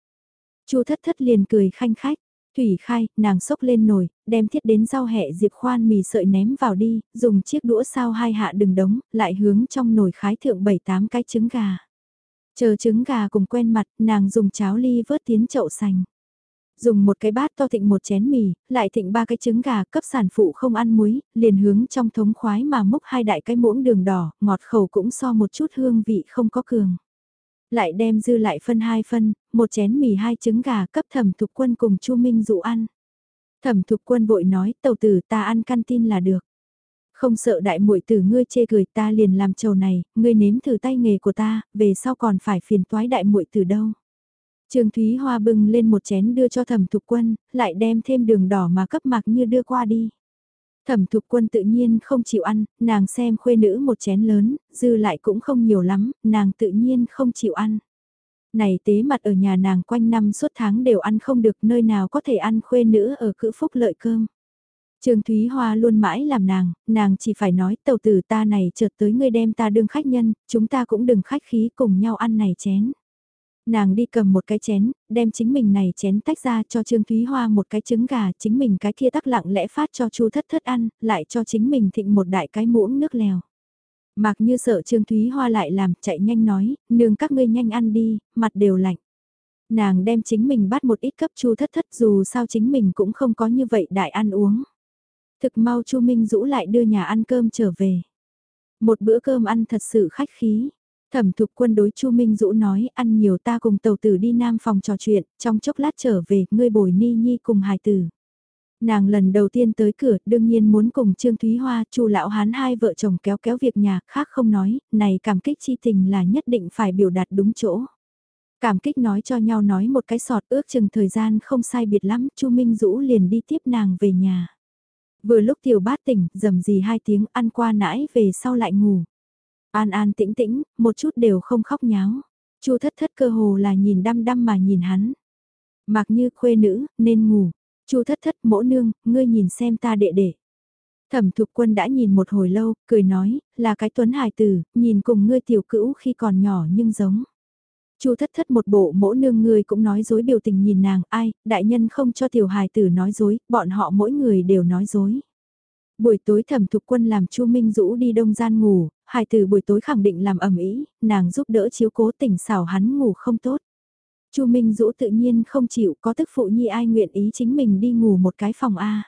Chu thất thất liền cười khanh khách. Thủy khai, nàng sốc lên nồi, đem thiết đến rau hẹ diệp khoan mì sợi ném vào đi, dùng chiếc đũa sao hai hạ đừng đống, lại hướng trong nồi khái thượng bảy tám cái trứng gà. Chờ trứng gà cùng quen mặt, nàng dùng cháo ly vớt tiến chậu sành. Dùng một cái bát to thịnh một chén mì, lại thịnh ba cái trứng gà cấp sản phụ không ăn muối, liền hướng trong thống khoái mà múc hai đại cái muỗng đường đỏ, ngọt khẩu cũng so một chút hương vị không có cường. Lại đem dư lại phân hai phân, một chén mì hai trứng gà cấp thẩm thục quân cùng Chu Minh dụ ăn. Thẩm thục quân vội nói tàu tử ta ăn căn tin là được. Không sợ đại muội tử ngươi chê cười ta liền làm trầu này, ngươi nếm thử tay nghề của ta, về sau còn phải phiền toái đại muội tử đâu. Trương Thúy Hoa bưng lên một chén đưa cho thẩm thục quân, lại đem thêm đường đỏ mà cấp mạc như đưa qua đi. Thẩm thục quân tự nhiên không chịu ăn, nàng xem khuê nữ một chén lớn, dư lại cũng không nhiều lắm, nàng tự nhiên không chịu ăn. Này tế mặt ở nhà nàng quanh năm suốt tháng đều ăn không được nơi nào có thể ăn khuê nữ ở cữ phúc lợi cơm. Trương Thúy Hoa luôn mãi làm nàng, nàng chỉ phải nói tàu tử ta này chợt tới ngươi đem ta đương khách nhân, chúng ta cũng đừng khách khí cùng nhau ăn này chén. Nàng đi cầm một cái chén, đem chính mình này chén tách ra cho Trương Thúy Hoa một cái trứng gà, chính mình cái kia tắc lặng lẽ phát cho Chu Thất Thất ăn, lại cho chính mình thịnh một đại cái muỗng nước lèo. Mặc như sợ Trương Thúy Hoa lại làm, chạy nhanh nói, nương các ngươi nhanh ăn đi, mặt đều lạnh. Nàng đem chính mình bắt một ít cấp Chu Thất Thất dù sao chính mình cũng không có như vậy đại ăn uống. Thực mau Chu Minh Dũ lại đưa nhà ăn cơm trở về. Một bữa cơm ăn thật sự khách khí. Thẩm thục quân đối Chu Minh Dũ nói ăn nhiều ta cùng tàu tử đi nam phòng trò chuyện, trong chốc lát trở về, ngươi bồi ni nhi cùng hài tử. Nàng lần đầu tiên tới cửa, đương nhiên muốn cùng Trương Thúy Hoa, Chu lão hán hai vợ chồng kéo kéo việc nhà, khác không nói, này cảm kích chi tình là nhất định phải biểu đạt đúng chỗ. Cảm kích nói cho nhau nói một cái sọt ước chừng thời gian không sai biệt lắm, Chu Minh Dũ liền đi tiếp nàng về nhà. Vừa lúc tiểu bát tỉnh, dầm gì hai tiếng ăn qua nãi về sau lại ngủ. An an tĩnh tĩnh, một chút đều không khóc nháo. Chu thất thất cơ hồ là nhìn đăm đăm mà nhìn hắn. Mặc như khuê nữ, nên ngủ. Chu thất thất mỗ nương, ngươi nhìn xem ta đệ đệ. Thẩm thục quân đã nhìn một hồi lâu, cười nói, là cái tuấn hài tử, nhìn cùng ngươi tiểu cữu khi còn nhỏ nhưng giống. Chu thất thất một bộ mỗ nương ngươi cũng nói dối biểu tình nhìn nàng, ai, đại nhân không cho tiểu hài tử nói dối, bọn họ mỗi người đều nói dối. Buổi tối thẩm thục quân làm Chu Minh Dũ đi đông gian ngủ, hài từ buổi tối khẳng định làm ẩm ý, nàng giúp đỡ chiếu cố tỉnh xảo hắn ngủ không tốt. Chu Minh Dũ tự nhiên không chịu có tức phụ nhi ai nguyện ý chính mình đi ngủ một cái phòng A.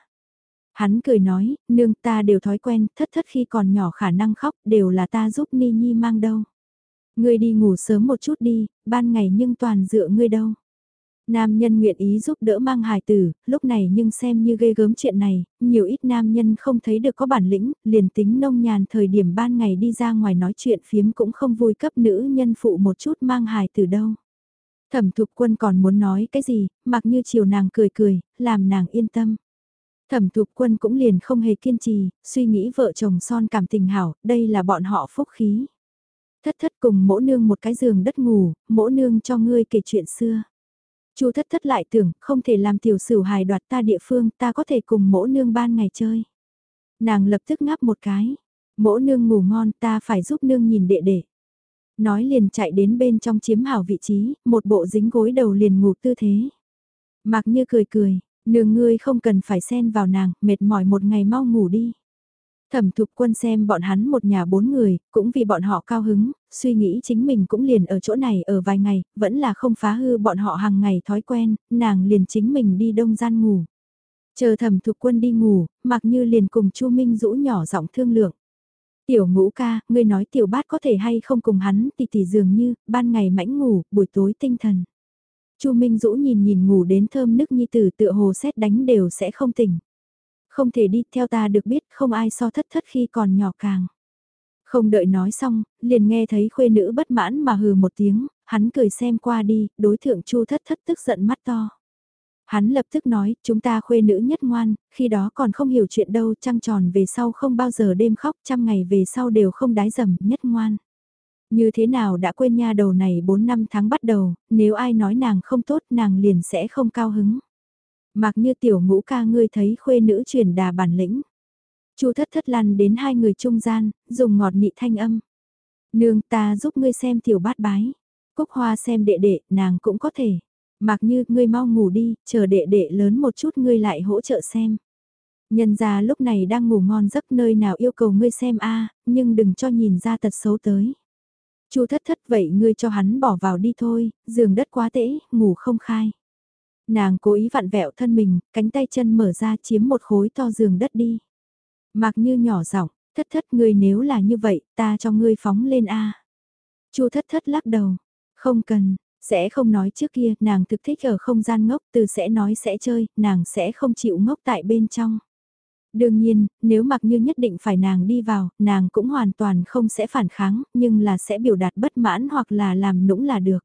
Hắn cười nói, nương ta đều thói quen, thất thất khi còn nhỏ khả năng khóc, đều là ta giúp Ni Nhi mang đâu. Ngươi đi ngủ sớm một chút đi, ban ngày nhưng toàn dựa ngươi đâu. Nam nhân nguyện ý giúp đỡ mang hài tử, lúc này nhưng xem như ghê gớm chuyện này, nhiều ít nam nhân không thấy được có bản lĩnh, liền tính nông nhàn thời điểm ban ngày đi ra ngoài nói chuyện phiếm cũng không vui cấp nữ nhân phụ một chút mang hài tử đâu. Thẩm thục quân còn muốn nói cái gì, mặc như chiều nàng cười cười, làm nàng yên tâm. Thẩm thục quân cũng liền không hề kiên trì, suy nghĩ vợ chồng son cảm tình hảo, đây là bọn họ phúc khí. Thất thất cùng mỗ nương một cái giường đất ngủ, mỗ nương cho ngươi kể chuyện xưa. Chu thất thất lại tưởng, không thể làm tiểu sử hài đoạt ta địa phương, ta có thể cùng mỗ nương ban ngày chơi. Nàng lập tức ngáp một cái, Mỗ nương ngủ ngon ta phải giúp nương nhìn đệ đệ. Nói liền chạy đến bên trong chiếm hảo vị trí, một bộ dính gối đầu liền ngủ tư thế. Mặc như cười cười, nương ngươi không cần phải xen vào nàng, mệt mỏi một ngày mau ngủ đi. Thẩm thục quân xem bọn hắn một nhà bốn người, cũng vì bọn họ cao hứng, suy nghĩ chính mình cũng liền ở chỗ này ở vài ngày, vẫn là không phá hư bọn họ hàng ngày thói quen, nàng liền chính mình đi đông gian ngủ. Chờ thẩm thục quân đi ngủ, mặc như liền cùng chu Minh rũ nhỏ giọng thương lượng. Tiểu ngũ ca, ngươi nói tiểu bát có thể hay không cùng hắn thì tỷ dường như, ban ngày mãnh ngủ, buổi tối tinh thần. chu Minh Dũ nhìn nhìn ngủ đến thơm nức nhi tử tựa hồ xét đánh đều sẽ không tỉnh. Không thể đi theo ta được biết không ai so thất thất khi còn nhỏ càng. Không đợi nói xong, liền nghe thấy khuê nữ bất mãn mà hừ một tiếng, hắn cười xem qua đi, đối thượng chu thất thất tức giận mắt to. Hắn lập tức nói, chúng ta khuê nữ nhất ngoan, khi đó còn không hiểu chuyện đâu, trăng tròn về sau không bao giờ đêm khóc, trăm ngày về sau đều không đái dầm, nhất ngoan. Như thế nào đã quên nha đầu này 4 năm tháng bắt đầu, nếu ai nói nàng không tốt nàng liền sẽ không cao hứng. Mặc như tiểu ngũ ca ngươi thấy khuê nữ truyền đà bản lĩnh. Chu thất thất lăn đến hai người trung gian, dùng ngọt nị thanh âm. Nương ta giúp ngươi xem tiểu bát bái. Cúc hoa xem đệ đệ, nàng cũng có thể. Mặc như, ngươi mau ngủ đi, chờ đệ đệ lớn một chút ngươi lại hỗ trợ xem. Nhân ra lúc này đang ngủ ngon giấc nơi nào yêu cầu ngươi xem a nhưng đừng cho nhìn ra tật xấu tới. Chu thất thất vậy ngươi cho hắn bỏ vào đi thôi, giường đất quá tễ, ngủ không khai. Nàng cố ý vặn vẹo thân mình, cánh tay chân mở ra chiếm một khối to giường đất đi. Mặc như nhỏ giọng, thất thất ngươi nếu là như vậy, ta cho ngươi phóng lên a. Chu thất thất lắc đầu, Không cần, sẽ không nói trước kia, nàng thực thích ở không gian ngốc, từ sẽ nói sẽ chơi, nàng sẽ không chịu ngốc tại bên trong. Đương nhiên, nếu mặc như nhất định phải nàng đi vào, nàng cũng hoàn toàn không sẽ phản kháng, nhưng là sẽ biểu đạt bất mãn hoặc là làm nũng là được.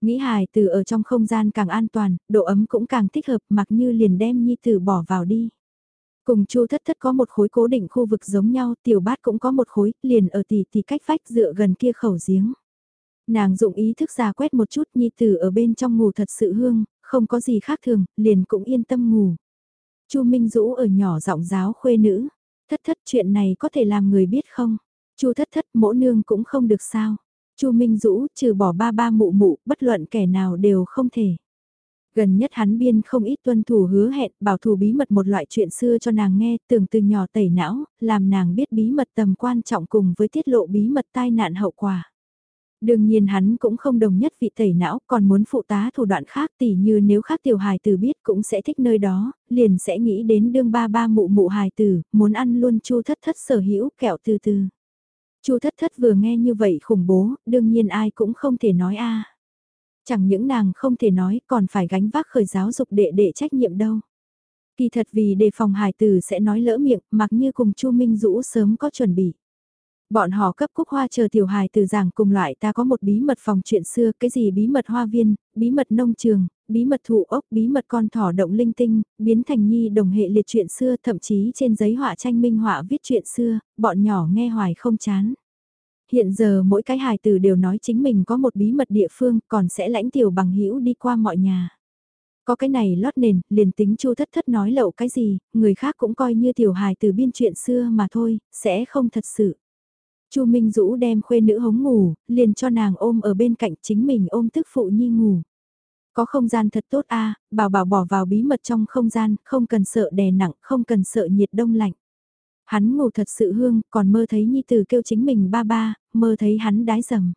Nghĩ hài từ ở trong không gian càng an toàn, độ ấm cũng càng thích hợp mặc như liền đem nhi tử bỏ vào đi. Cùng chu thất thất có một khối cố định khu vực giống nhau, tiểu bát cũng có một khối, liền ở tỷ tỷ cách vách dựa gần kia khẩu giếng. Nàng dụng ý thức ra quét một chút nhi tử ở bên trong ngủ thật sự hương, không có gì khác thường, liền cũng yên tâm ngủ. Chu Minh Dũ ở nhỏ giọng giáo khuê nữ, thất thất chuyện này có thể làm người biết không? Chu thất thất mỗ nương cũng không được sao? Chu Minh Dũ trừ bỏ ba ba mụ mụ, bất luận kẻ nào đều không thể. Gần nhất hắn biên không ít tuân thủ hứa hẹn bảo thủ bí mật một loại chuyện xưa cho nàng nghe tưởng từ nhỏ tẩy não, làm nàng biết bí mật tầm quan trọng cùng với tiết lộ bí mật tai nạn hậu quả. Đương nhiên hắn cũng không đồng nhất vị tẩy não, còn muốn phụ tá thủ đoạn khác tỉ như nếu khác tiểu hài tử biết cũng sẽ thích nơi đó, liền sẽ nghĩ đến đương ba ba mụ mụ hài tử, muốn ăn luôn chu thất thất sở hữu kẹo từ từ. chu thất thất vừa nghe như vậy khủng bố, đương nhiên ai cũng không thể nói a Chẳng những nàng không thể nói còn phải gánh vác khởi giáo dục đệ đệ trách nhiệm đâu. Kỳ thật vì đề phòng Hải tử sẽ nói lỡ miệng, mặc như cùng chu Minh Dũ sớm có chuẩn bị. Bọn họ cấp cúc hoa chờ tiểu hài từ giảng cùng loại ta có một bí mật phòng chuyện xưa, cái gì bí mật hoa viên, bí mật nông trường, bí mật thụ ốc, bí mật con thỏ động linh tinh, biến thành nhi đồng hệ liệt chuyện xưa, thậm chí trên giấy họa tranh minh họa viết chuyện xưa, bọn nhỏ nghe hoài không chán. Hiện giờ mỗi cái hài tử đều nói chính mình có một bí mật địa phương, còn sẽ lãnh tiểu bằng hữu đi qua mọi nhà. Có cái này lót nền, liền tính chu thất thất nói lậu cái gì, người khác cũng coi như tiểu hài từ biên chuyện xưa mà thôi, sẽ không thật sự. Chu Minh Dũ đem khuê nữ hống ngủ, liền cho nàng ôm ở bên cạnh chính mình ôm tức phụ nhi ngủ. Có không gian thật tốt a, à, bảo bảo bỏ vào bí mật trong không gian, không cần sợ đè nặng, không cần sợ nhiệt đông lạnh. Hắn ngủ thật sự hương, còn mơ thấy nhi tử kêu chính mình ba ba, mơ thấy hắn đái dầm.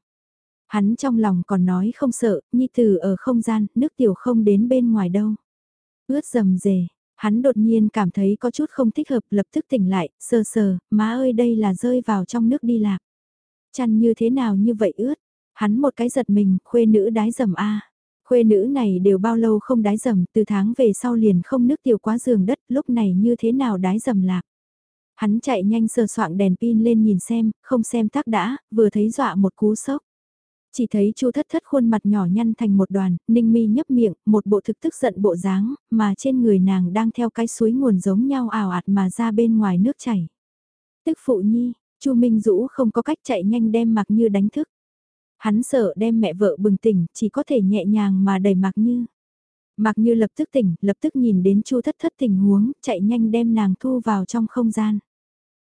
Hắn trong lòng còn nói không sợ, nhi tử ở không gian, nước tiểu không đến bên ngoài đâu. Ướt dầm dề, Hắn đột nhiên cảm thấy có chút không thích hợp lập tức tỉnh lại, sờ sờ, má ơi đây là rơi vào trong nước đi lạc. Chăn như thế nào như vậy ướt, hắn một cái giật mình, khuê nữ đái dầm a Khuê nữ này đều bao lâu không đái dầm, từ tháng về sau liền không nước tiểu quá giường đất, lúc này như thế nào đái dầm lạc. Hắn chạy nhanh sờ soạng đèn pin lên nhìn xem, không xem tác đã, vừa thấy dọa một cú sốc. Chỉ thấy chu thất thất khuôn mặt nhỏ nhăn thành một đoàn, ninh mi nhấp miệng, một bộ thực tức giận bộ dáng, mà trên người nàng đang theo cái suối nguồn giống nhau ảo ạt mà ra bên ngoài nước chảy. Tức phụ nhi, chu Minh Dũ không có cách chạy nhanh đem mặc như đánh thức. Hắn sợ đem mẹ vợ bừng tỉnh, chỉ có thể nhẹ nhàng mà đẩy mặc như. Mặc như lập tức tỉnh, lập tức nhìn đến chu thất thất tình huống, chạy nhanh đem nàng thu vào trong không gian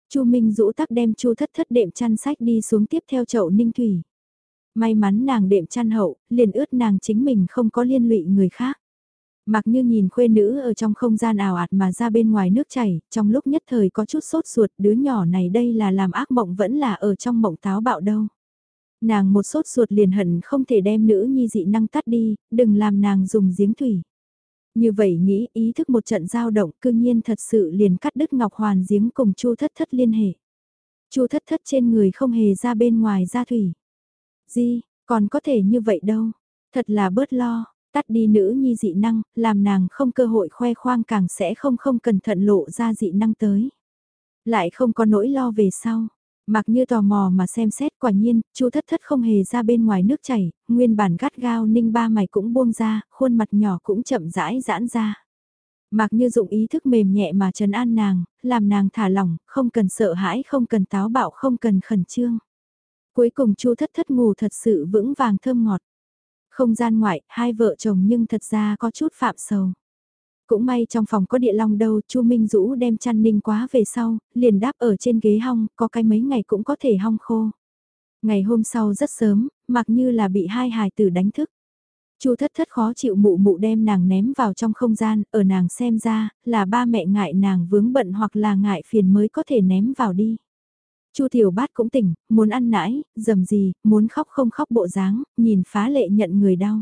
chu Minh Dũ tắc đem chu thất thất đệm chăn sách đi xuống tiếp theo chậu ninh thủy. May mắn nàng đệm chăn hậu, liền ướt nàng chính mình không có liên lụy người khác. Mặc như nhìn khuê nữ ở trong không gian ảo ạt mà ra bên ngoài nước chảy, trong lúc nhất thời có chút sốt ruột đứa nhỏ này đây là làm ác mộng vẫn là ở trong mộng táo bạo đâu. Nàng một sốt ruột liền hận không thể đem nữ nhi dị năng tắt đi, đừng làm nàng dùng giếng thủy. Như vậy nghĩ ý thức một trận giao động cương nhiên thật sự liền cắt đứt Ngọc Hoàn giếng cùng Chu Thất Thất liên hệ. Chu Thất Thất trên người không hề ra bên ngoài ra thủy. Di, còn có thể như vậy đâu. Thật là bớt lo, tắt đi nữ nhi dị năng, làm nàng không cơ hội khoe khoang càng sẽ không không cẩn thận lộ ra dị năng tới. Lại không có nỗi lo về sau. Mặc như tò mò mà xem xét quả nhiên, chu thất thất không hề ra bên ngoài nước chảy, nguyên bản gắt gao ninh ba mày cũng buông ra, khuôn mặt nhỏ cũng chậm rãi giãn ra. Mặc như dụng ý thức mềm nhẹ mà trấn an nàng, làm nàng thả lỏng, không cần sợ hãi, không cần táo bạo, không cần khẩn trương. Cuối cùng Chu Thất Thất ngủ thật sự vững vàng thơm ngọt. Không gian ngoại, hai vợ chồng nhưng thật ra có chút phạm sầu. Cũng may trong phòng có địa long đâu, Chu Minh Dũ đem chăn ninh quá về sau, liền đáp ở trên ghế hong, có cái mấy ngày cũng có thể hong khô. Ngày hôm sau rất sớm, mặc như là bị hai hài tử đánh thức. Chu thất thất khó chịu mụ mụ đem nàng ném vào trong không gian, ở nàng xem ra, là ba mẹ ngại nàng vướng bận hoặc là ngại phiền mới có thể ném vào đi. Chu Tiểu Bát cũng tỉnh, muốn ăn nãi, dầm gì, muốn khóc không khóc bộ dáng, nhìn phá lệ nhận người đau.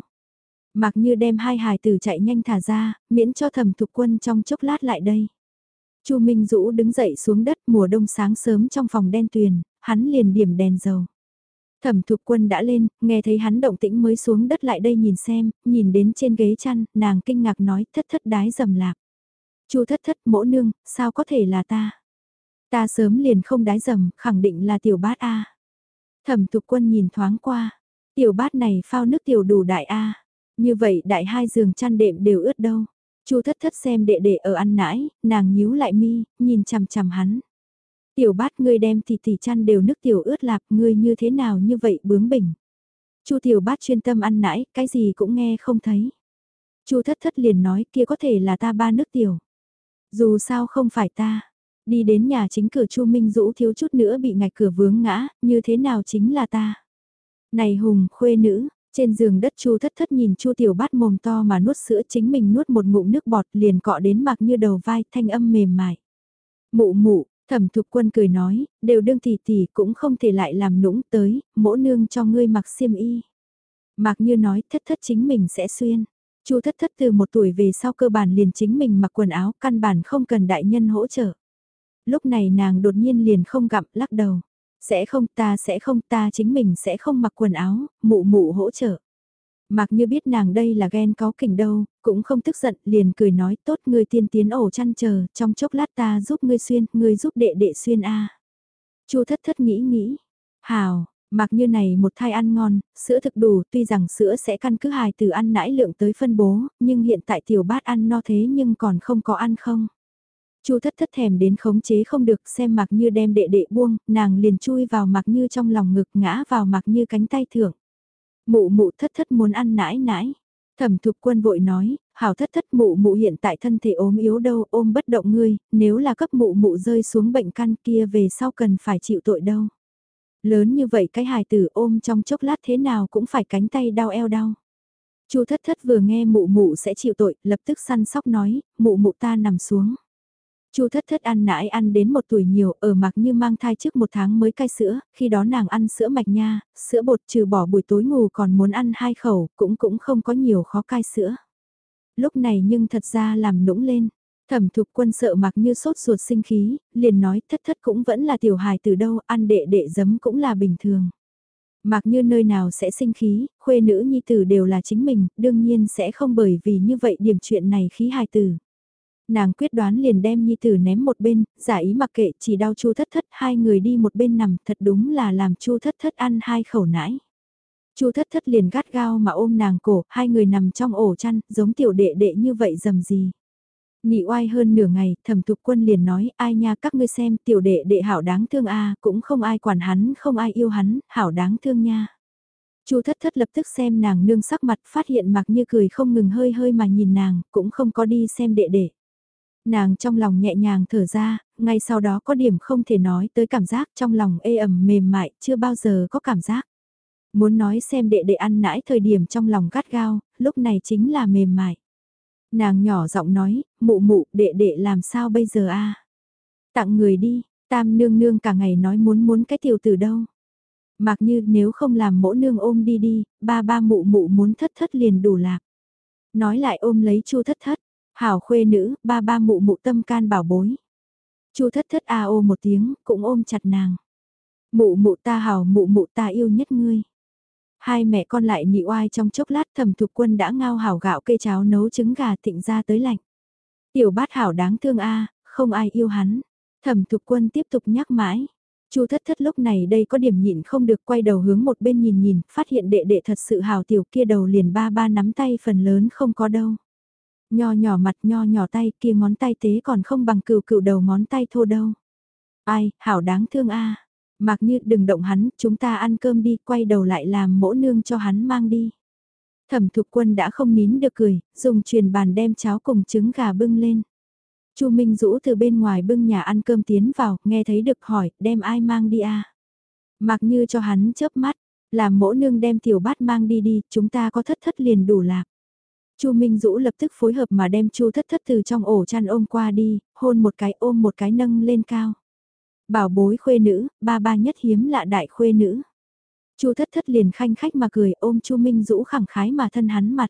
Mặc như đem hai hài tử chạy nhanh thả ra, miễn cho thẩm thục quân trong chốc lát lại đây. Chu Minh Dũ đứng dậy xuống đất mùa đông sáng sớm trong phòng đen tuyền, hắn liền điểm đèn dầu. Thẩm thục quân đã lên, nghe thấy hắn động tĩnh mới xuống đất lại đây nhìn xem, nhìn đến trên ghế chăn, nàng kinh ngạc nói thất thất đái dầm lạc. chu thất thất mỗ nương, sao có thể là ta? Ta sớm liền không đái dầm, khẳng định là tiểu bát A. Thẩm thục quân nhìn thoáng qua, tiểu bát này phao nước tiểu đủ đại A. Như vậy đại hai giường chăn đệm đều ướt đâu. chu thất thất xem đệ đệ ở ăn nãi, nàng nhíu lại mi, nhìn chằm chằm hắn. Tiểu bát ngươi đem thì tỷ chăn đều nước tiểu ướt lạp ngươi như thế nào như vậy bướng bỉnh. Chu tiểu bát chuyên tâm ăn nãi, cái gì cũng nghe không thấy. Chu thất thất liền nói kia có thể là ta ba nước tiểu. Dù sao không phải ta. Đi đến nhà chính cửa Chu Minh Dũ thiếu chút nữa bị ngạch cửa vướng ngã, như thế nào chính là ta. Này hùng khuê nữ, trên giường đất Chu thất thất nhìn Chu tiểu bát mồm to mà nuốt sữa chính mình nuốt một ngụm nước bọt liền cọ đến mặc như đầu vai thanh âm mềm mại. Mụ mụ, Thẩm thục quân cười nói, đều đương tỷ tỷ cũng không thể lại làm nũng tới, mỗ nương cho ngươi mặc xiêm y. Mặc như nói thất thất chính mình sẽ xuyên. Chu thất thất từ một tuổi về sau cơ bản liền chính mình mặc quần áo căn bản không cần đại nhân hỗ trợ. Lúc này nàng đột nhiên liền không gặm lắc đầu. Sẽ không ta sẽ không ta chính mình sẽ không mặc quần áo, mụ mụ hỗ trợ. Mặc như biết nàng đây là ghen có kỉnh đâu, cũng không tức giận, liền cười nói tốt ngươi tiên tiến ổ chăn chờ, trong chốc lát ta giúp ngươi xuyên, ngươi giúp đệ đệ xuyên a. Chu thất thất nghĩ nghĩ, hào, mặc như này một thai ăn ngon, sữa thực đủ, tuy rằng sữa sẽ căn cứ hài từ ăn nãi lượng tới phân bố, nhưng hiện tại tiểu bát ăn no thế nhưng còn không có ăn không. Chu thất thất thèm đến khống chế không được xem mặc như đem đệ đệ buông, nàng liền chui vào mặc như trong lòng ngực ngã vào mặc như cánh tay thưởng. Mụ mụ thất thất muốn ăn nãi nãi. Thẩm thục quân vội nói, hảo thất thất mụ mụ hiện tại thân thể ốm yếu đâu ôm bất động ngươi, nếu là cấp mụ mụ rơi xuống bệnh căn kia về sau cần phải chịu tội đâu. Lớn như vậy cái hài tử ôm trong chốc lát thế nào cũng phải cánh tay đau eo đau. Chu thất thất vừa nghe mụ mụ sẽ chịu tội, lập tức săn sóc nói, mụ mụ ta nằm xuống. Chu thất thất ăn nãi ăn đến một tuổi nhiều, ở mặc như mang thai trước một tháng mới cai sữa, khi đó nàng ăn sữa mạch nha, sữa bột trừ bỏ buổi tối ngủ còn muốn ăn hai khẩu, cũng cũng không có nhiều khó cai sữa. Lúc này nhưng thật ra làm nũng lên, thẩm thục quân sợ mặc như sốt ruột sinh khí, liền nói thất thất cũng vẫn là tiểu hài từ đâu, ăn đệ đệ giấm cũng là bình thường. Mặc như nơi nào sẽ sinh khí, khuê nữ nhi tử đều là chính mình, đương nhiên sẽ không bởi vì như vậy điểm chuyện này khí hài tử. Nàng quyết đoán liền đem nhi tử ném một bên, giả ý mặc kệ chỉ đau chu thất thất hai người đi một bên nằm thật đúng là làm chu thất thất ăn hai khẩu nãi. chu thất thất liền gắt gao mà ôm nàng cổ, hai người nằm trong ổ chăn, giống tiểu đệ đệ như vậy dầm gì. Nị oai hơn nửa ngày, thẩm thục quân liền nói, ai nha các ngươi xem, tiểu đệ đệ hảo đáng thương a cũng không ai quản hắn, không ai yêu hắn, hảo đáng thương nha. Chu thất thất lập tức xem nàng nương sắc mặt, phát hiện mặc như cười không ngừng hơi hơi mà nhìn nàng, cũng không có đi xem đệ đệ. Nàng trong lòng nhẹ nhàng thở ra, ngay sau đó có điểm không thể nói tới cảm giác trong lòng ê ẩm mềm mại, chưa bao giờ có cảm giác. Muốn nói xem đệ đệ ăn nãi thời điểm trong lòng gắt gao, lúc này chính là mềm mại. Nàng nhỏ giọng nói, mụ mụ, đệ đệ làm sao bây giờ a Tặng người đi, tam nương nương cả ngày nói muốn muốn cái tiểu từ đâu. Mặc như nếu không làm mỗ nương ôm đi đi, ba ba mụ mụ muốn thất thất liền đủ lạc. Nói lại ôm lấy chu thất thất, Hảo khuê nữ, ba ba mụ mụ tâm can bảo bối. Chu thất thất a ô một tiếng, cũng ôm chặt nàng. Mụ mụ ta hảo mụ mụ ta yêu nhất ngươi. Hai mẹ con lại nhị oai trong chốc lát thẩm thục quân đã ngao hảo gạo cây cháo nấu trứng gà thịnh ra tới lạnh. Tiểu bát hảo đáng thương a không ai yêu hắn. Thẩm thục quân tiếp tục nhắc mãi. Chu thất thất lúc này đây có điểm nhịn không được quay đầu hướng một bên nhìn nhìn, phát hiện đệ đệ thật sự hào tiểu kia đầu liền ba ba nắm tay phần lớn không có đâu. Nho nhỏ mặt nho nhỏ tay kia ngón tay tế còn không bằng cừu cừu đầu ngón tay thô đâu. Ai, hảo đáng thương a Mặc như đừng động hắn, chúng ta ăn cơm đi, quay đầu lại làm mỗ nương cho hắn mang đi. Thẩm thục quân đã không nín được cười, dùng truyền bàn đem cháo cùng trứng gà bưng lên. Chu Minh Dũ từ bên ngoài bưng nhà ăn cơm tiến vào, nghe thấy được hỏi, đem ai mang đi a Mặc như cho hắn chớp mắt, làm mỗ nương đem tiểu bát mang đi đi, chúng ta có thất thất liền đủ lạc. Chu Minh Dũ lập tức phối hợp mà đem Chu Thất Thất từ trong ổ chăn ôm qua đi, hôn một cái ôm một cái nâng lên cao. Bảo bối khuê nữ, ba ba nhất hiếm lạ đại khuê nữ. Chu Thất Thất liền khanh khách mà cười ôm Chu Minh Dũ khẳng khái mà thân hắn mặt.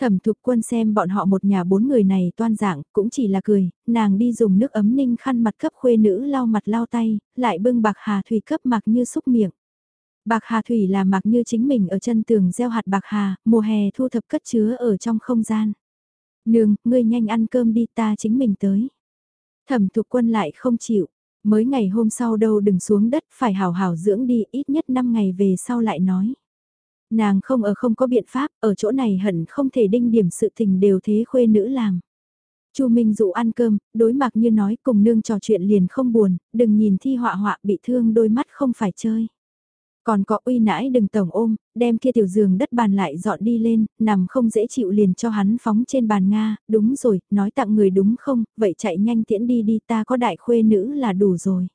Thẩm Thục Quân xem bọn họ một nhà bốn người này toan dạng, cũng chỉ là cười, nàng đi dùng nước ấm ninh khăn mặt cấp khuê nữ lau mặt lau tay, lại bưng bạc hà thủy cấp mặc như xúc miệng. Bạc hà thủy là mặc như chính mình ở chân tường gieo hạt bạc hà, mùa hè thu thập cất chứa ở trong không gian. Nương, ngươi nhanh ăn cơm đi ta chính mình tới. Thẩm thục quân lại không chịu, mới ngày hôm sau đâu đừng xuống đất phải hào hào dưỡng đi ít nhất 5 ngày về sau lại nói. Nàng không ở không có biện pháp, ở chỗ này hận không thể đinh điểm sự tình đều thế khuê nữ làm. Chu Minh dụ ăn cơm, đối mặt như nói cùng nương trò chuyện liền không buồn, đừng nhìn thi họa họa bị thương đôi mắt không phải chơi. Còn có uy nãi đừng tổng ôm, đem kia tiểu giường đất bàn lại dọn đi lên, nằm không dễ chịu liền cho hắn phóng trên bàn Nga, đúng rồi, nói tặng người đúng không, vậy chạy nhanh tiễn đi đi ta có đại khuê nữ là đủ rồi.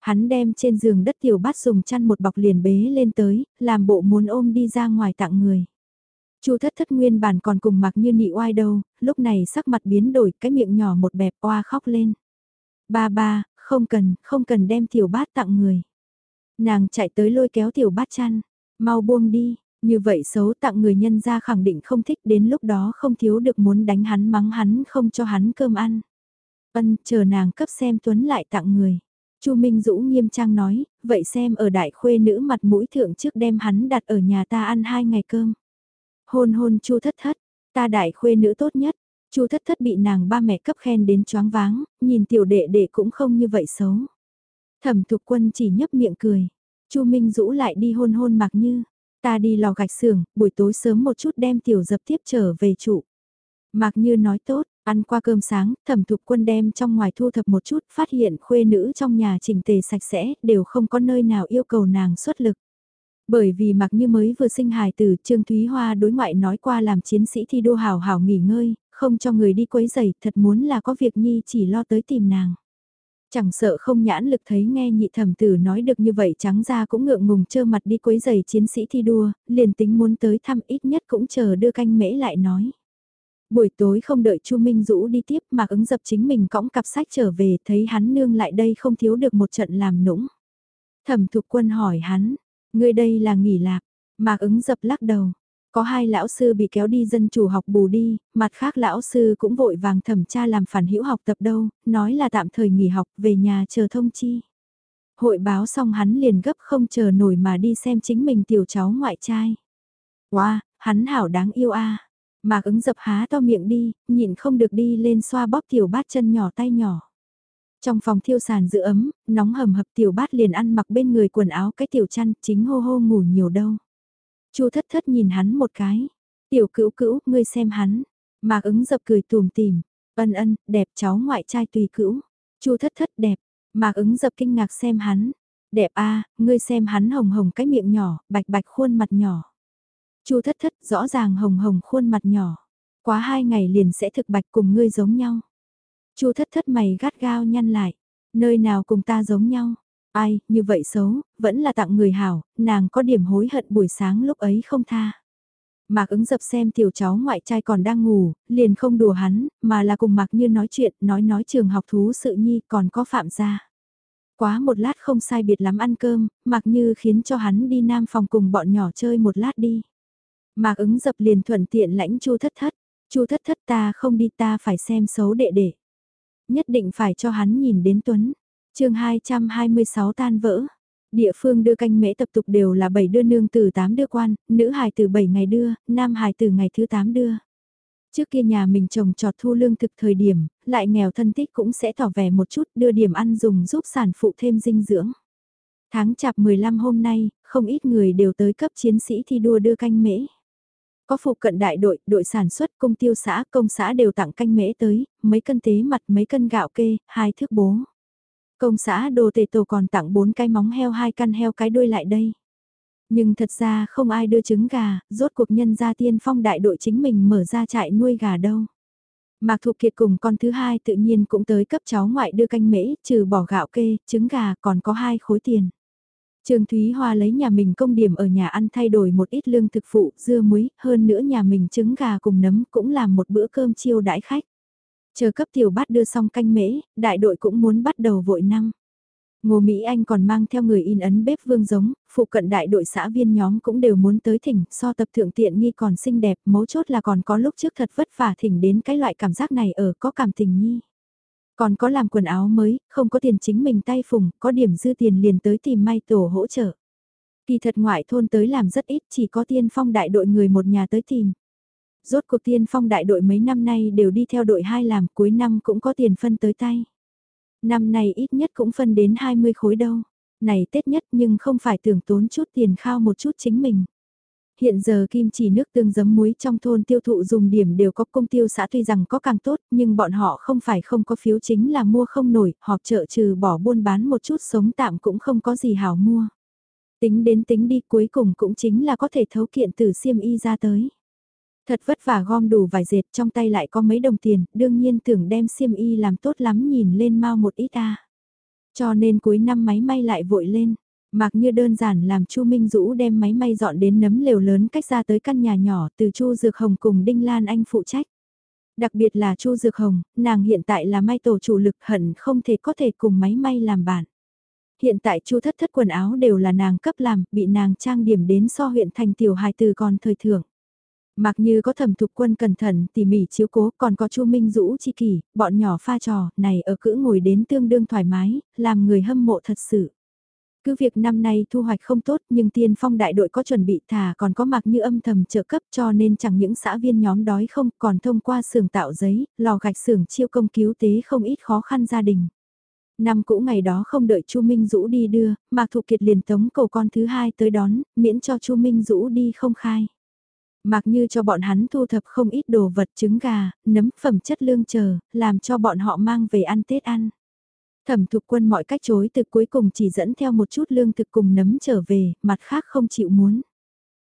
Hắn đem trên giường đất tiểu bát dùng chăn một bọc liền bế lên tới, làm bộ muốn ôm đi ra ngoài tặng người. Chu thất thất nguyên bản còn cùng mặc như nị oai đâu, lúc này sắc mặt biến đổi cái miệng nhỏ một bẹp oa khóc lên. Ba ba, không cần, không cần đem tiểu bát tặng người. Nàng chạy tới lôi kéo tiểu bát chăn, mau buông đi, như vậy xấu tặng người nhân ra khẳng định không thích đến lúc đó không thiếu được muốn đánh hắn mắng hắn không cho hắn cơm ăn. Ân, chờ nàng cấp xem Tuấn lại tặng người. Chu Minh Dũ nghiêm trang nói, vậy xem ở đại khuê nữ mặt mũi thượng trước đem hắn đặt ở nhà ta ăn hai ngày cơm. Hôn hôn Chu thất thất, ta đại khuê nữ tốt nhất. Chu thất thất bị nàng ba mẹ cấp khen đến choáng váng, nhìn tiểu đệ đệ cũng không như vậy xấu. Thẩm Thục Quân chỉ nhấp miệng cười. Chu Minh Dũ lại đi hôn hôn mặc như, ta đi lò gạch xưởng, buổi tối sớm một chút đem tiểu dập tiếp trở về trụ. Mạc Như nói tốt, ăn qua cơm sáng, thẩm thục quân đem trong ngoài thu thập một chút, phát hiện khuê nữ trong nhà chỉnh tề sạch sẽ, đều không có nơi nào yêu cầu nàng xuất lực. Bởi vì Mạc Như mới vừa sinh hài từ Trương Thúy Hoa đối ngoại nói qua làm chiến sĩ thi đua hào hào nghỉ ngơi, không cho người đi quấy giày, thật muốn là có việc nhi chỉ lo tới tìm nàng. Chẳng sợ không nhãn lực thấy nghe nhị thẩm tử nói được như vậy trắng ra cũng ngượng ngùng trơ mặt đi quấy giày chiến sĩ thi đua, liền tính muốn tới thăm ít nhất cũng chờ đưa canh mễ lại nói. Buổi tối không đợi Chu Minh Dũ đi tiếp mà ứng dập chính mình cõng cặp sách trở về thấy hắn nương lại đây không thiếu được một trận làm nũng. Thẩm thục quân hỏi hắn, ngươi đây là nghỉ lạc, mạc ứng dập lắc đầu, có hai lão sư bị kéo đi dân chủ học bù đi, mặt khác lão sư cũng vội vàng thẩm tra làm phản hữu học tập đâu, nói là tạm thời nghỉ học về nhà chờ thông chi. Hội báo xong hắn liền gấp không chờ nổi mà đi xem chính mình tiểu cháu ngoại trai. Wow, hắn hảo đáng yêu a. Mạc ứng dập há to miệng đi, nhịn không được đi lên xoa bóp tiểu bát chân nhỏ tay nhỏ. Trong phòng thiêu sàn giữ ấm, nóng hầm hập tiểu bát liền ăn mặc bên người quần áo cái tiểu chăn chính hô hô ngủ nhiều đâu. Chu thất thất nhìn hắn một cái. Tiểu cữu cữu, ngươi xem hắn. Mạc ứng dập cười tùm tìm. Ân ân, đẹp cháu ngoại trai tùy cữu. Chu thất thất đẹp. Mạc ứng dập kinh ngạc xem hắn. Đẹp a, ngươi xem hắn hồng hồng cái miệng nhỏ, bạch bạch khuôn mặt nhỏ. Chu thất thất rõ ràng hồng hồng khuôn mặt nhỏ. Quá hai ngày liền sẽ thực bạch cùng ngươi giống nhau. Chu thất thất mày gắt gao nhăn lại. Nơi nào cùng ta giống nhau. Ai, như vậy xấu, vẫn là tặng người hảo, nàng có điểm hối hận buổi sáng lúc ấy không tha. Mạc ứng dập xem tiểu cháu ngoại trai còn đang ngủ, liền không đùa hắn, mà là cùng Mạc Như nói chuyện, nói nói trường học thú sự nhi còn có phạm gia. Quá một lát không sai biệt lắm ăn cơm, Mạc Như khiến cho hắn đi nam phòng cùng bọn nhỏ chơi một lát đi. Mạc ứng dập liền thuận tiện lãnh chu thất thất, chu thất thất ta không đi ta phải xem xấu đệ đệ. Nhất định phải cho hắn nhìn đến Tuấn, chương 226 tan vỡ. Địa phương đưa canh mễ tập tục đều là 7 đưa nương từ 8 đưa quan, nữ hài từ 7 ngày đưa, nam hài từ ngày thứ 8 đưa. Trước kia nhà mình trồng trọt thu lương thực thời điểm, lại nghèo thân tích cũng sẽ tỏ vẻ một chút đưa điểm ăn dùng giúp sản phụ thêm dinh dưỡng. Tháng chạp 15 hôm nay, không ít người đều tới cấp chiến sĩ thi đua đưa canh mễ. Có phụ cận đại đội, đội sản xuất, công tiêu xã, công xã đều tặng canh mễ tới, mấy cân tế mặt, mấy cân gạo kê, hai thước bố. Công xã đồ tề tổ còn tặng 4 cái móng heo hai căn heo cái đuôi lại đây. Nhưng thật ra không ai đưa trứng gà, rốt cuộc nhân gia tiên phong đại đội chính mình mở ra trại nuôi gà đâu. Mạc Thục Kiệt cùng con thứ hai tự nhiên cũng tới cấp cháu ngoại đưa canh mễ, trừ bỏ gạo kê, trứng gà còn có hai khối tiền. Trương Thúy Hoa lấy nhà mình công điểm ở nhà ăn thay đổi một ít lương thực phụ, dưa muối, hơn nữa nhà mình trứng gà cùng nấm cũng làm một bữa cơm chiêu đãi khách. Chờ cấp tiểu bát đưa xong canh mễ, đại đội cũng muốn bắt đầu vội năm. Ngô Mỹ Anh còn mang theo người in ấn bếp vương giống, phụ cận đại đội xã viên nhóm cũng đều muốn tới thỉnh, so tập thượng tiện nghi còn xinh đẹp, mấu chốt là còn có lúc trước thật vất vả thỉnh đến cái loại cảm giác này ở có cảm tình nhi. Còn có làm quần áo mới, không có tiền chính mình tay phùng, có điểm dư tiền liền tới tìm may tổ hỗ trợ. Kỳ thật ngoại thôn tới làm rất ít chỉ có tiên phong đại đội người một nhà tới tìm. Rốt cuộc tiên phong đại đội mấy năm nay đều đi theo đội 2 làm cuối năm cũng có tiền phân tới tay. Năm này ít nhất cũng phân đến 20 khối đâu. Này Tết nhất nhưng không phải tưởng tốn chút tiền khao một chút chính mình. Hiện giờ kim chỉ nước tương giấm muối trong thôn tiêu thụ dùng điểm đều có công tiêu xã tuy rằng có càng tốt nhưng bọn họ không phải không có phiếu chính là mua không nổi, họp chợ trừ bỏ buôn bán một chút sống tạm cũng không có gì hảo mua. Tính đến tính đi cuối cùng cũng chính là có thể thấu kiện từ xiêm y ra tới. Thật vất vả gom đủ vài dệt trong tay lại có mấy đồng tiền, đương nhiên tưởng đem xiêm y làm tốt lắm nhìn lên mau một ít ta. Cho nên cuối năm máy may lại vội lên. Mặc như đơn giản làm Chu Minh Dũ đem máy may dọn đến nấm lều lớn cách ra tới căn nhà nhỏ từ Chu Dược Hồng cùng Đinh Lan Anh phụ trách. Đặc biệt là Chu Dược Hồng, nàng hiện tại là may tổ chủ lực hận không thể có thể cùng máy may làm bạn. Hiện tại Chu thất thất quần áo đều là nàng cấp làm, bị nàng trang điểm đến so huyện thành tiểu hài từ còn thời thượng. Mặc như có thẩm thục quân cẩn thận tỉ mỉ chiếu cố còn có chu Minh Dũ chi kỷ, bọn nhỏ pha trò này ở cữ ngồi đến tương đương thoải mái, làm người hâm mộ thật sự. Cứ việc năm nay thu hoạch không tốt nhưng tiên phong đại đội có chuẩn bị thả còn có mặc như âm thầm trợ cấp cho nên chẳng những xã viên nhóm đói không còn thông qua xưởng tạo giấy, lò gạch xưởng chiêu công cứu tế không ít khó khăn gia đình. Năm cũ ngày đó không đợi Chu Minh Dũ đi đưa, Mạc Thục Kiệt liền tống cầu con thứ hai tới đón, miễn cho Chu Minh Dũ đi không khai. Mặc như cho bọn hắn thu thập không ít đồ vật trứng gà, nấm phẩm chất lương chờ, làm cho bọn họ mang về ăn Tết ăn. Thẩm thục quân mọi cách chối từ cuối cùng chỉ dẫn theo một chút lương thực cùng nấm trở về, mặt khác không chịu muốn.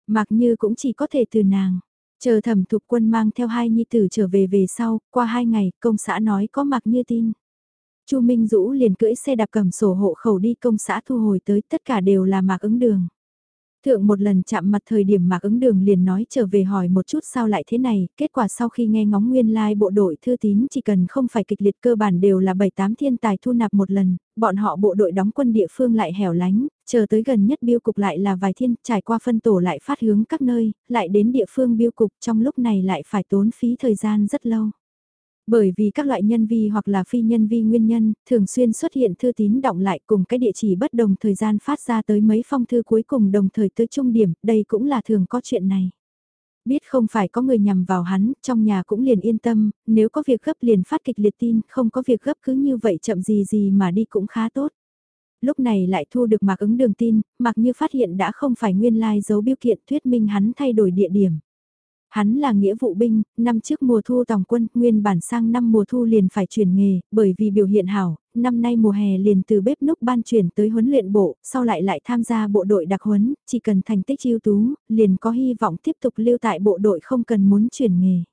Mặc như cũng chỉ có thể từ nàng. Chờ thẩm thục quân mang theo hai nhi tử trở về về sau, qua hai ngày, công xã nói có mặc như tin. Chu Minh Dũ liền cưỡi xe đạp cầm sổ hộ khẩu đi công xã thu hồi tới tất cả đều là mạc ứng đường. Thượng một lần chạm mặt thời điểm mạc ứng đường liền nói trở về hỏi một chút sao lại thế này, kết quả sau khi nghe ngóng nguyên lai like bộ đội thư tín chỉ cần không phải kịch liệt cơ bản đều là 7-8 thiên tài thu nạp một lần, bọn họ bộ đội đóng quân địa phương lại hẻo lánh, chờ tới gần nhất biêu cục lại là vài thiên, trải qua phân tổ lại phát hướng các nơi, lại đến địa phương biêu cục trong lúc này lại phải tốn phí thời gian rất lâu. Bởi vì các loại nhân vi hoặc là phi nhân vi nguyên nhân, thường xuyên xuất hiện thư tín động lại cùng cái địa chỉ bất đồng thời gian phát ra tới mấy phong thư cuối cùng đồng thời tới trung điểm, đây cũng là thường có chuyện này. Biết không phải có người nhằm vào hắn, trong nhà cũng liền yên tâm, nếu có việc gấp liền phát kịch liệt tin, không có việc gấp cứ như vậy chậm gì gì mà đi cũng khá tốt. Lúc này lại thu được mạc ứng đường tin, mặc như phát hiện đã không phải nguyên lai like dấu biêu kiện thuyết minh hắn thay đổi địa điểm. Hắn là nghĩa vụ binh, năm trước mùa thu tòng quân, nguyên bản sang năm mùa thu liền phải chuyển nghề, bởi vì biểu hiện hảo, năm nay mùa hè liền từ bếp núc ban chuyển tới huấn luyện bộ, sau lại lại tham gia bộ đội đặc huấn, chỉ cần thành tích ưu tú, liền có hy vọng tiếp tục lưu tại bộ đội không cần muốn chuyển nghề.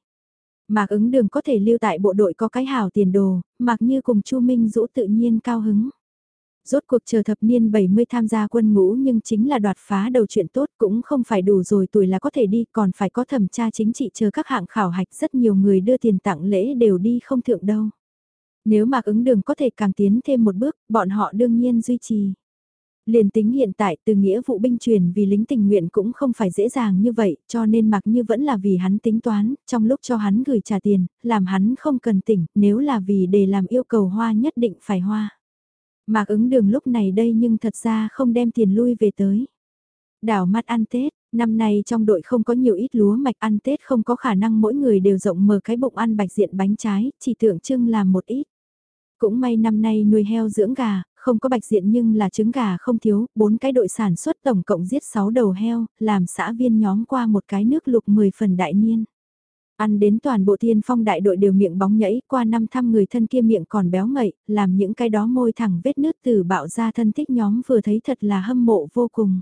Mạc ứng đường có thể lưu tại bộ đội có cái hảo tiền đồ, mặc như cùng Chu Minh Dũ tự nhiên cao hứng. Rốt cuộc chờ thập niên 70 tham gia quân ngũ nhưng chính là đoạt phá đầu chuyện tốt cũng không phải đủ rồi tuổi là có thể đi còn phải có thẩm tra chính trị chờ các hạng khảo hạch rất nhiều người đưa tiền tặng lễ đều đi không thượng đâu. Nếu mạc ứng đường có thể càng tiến thêm một bước, bọn họ đương nhiên duy trì. Liền tính hiện tại từ nghĩa vụ binh truyền vì lính tình nguyện cũng không phải dễ dàng như vậy, cho nên mặc như vẫn là vì hắn tính toán, trong lúc cho hắn gửi trả tiền, làm hắn không cần tỉnh, nếu là vì để làm yêu cầu hoa nhất định phải hoa. Mạc ứng đường lúc này đây nhưng thật ra không đem tiền lui về tới. Đảo mắt ăn Tết, năm nay trong đội không có nhiều ít lúa mạch ăn Tết không có khả năng mỗi người đều rộng mở cái bụng ăn bạch diện bánh trái, chỉ tượng trưng làm một ít. Cũng may năm nay nuôi heo dưỡng gà, không có bạch diện nhưng là trứng gà không thiếu, bốn cái đội sản xuất tổng cộng giết 6 đầu heo, làm xã viên nhóm qua một cái nước lục 10 phần đại niên. Ăn đến toàn bộ tiên phong đại đội đều miệng bóng nhảy qua năm thăm người thân kia miệng còn béo ngậy, làm những cái đó môi thẳng vết nước từ bạo ra thân thích nhóm vừa thấy thật là hâm mộ vô cùng.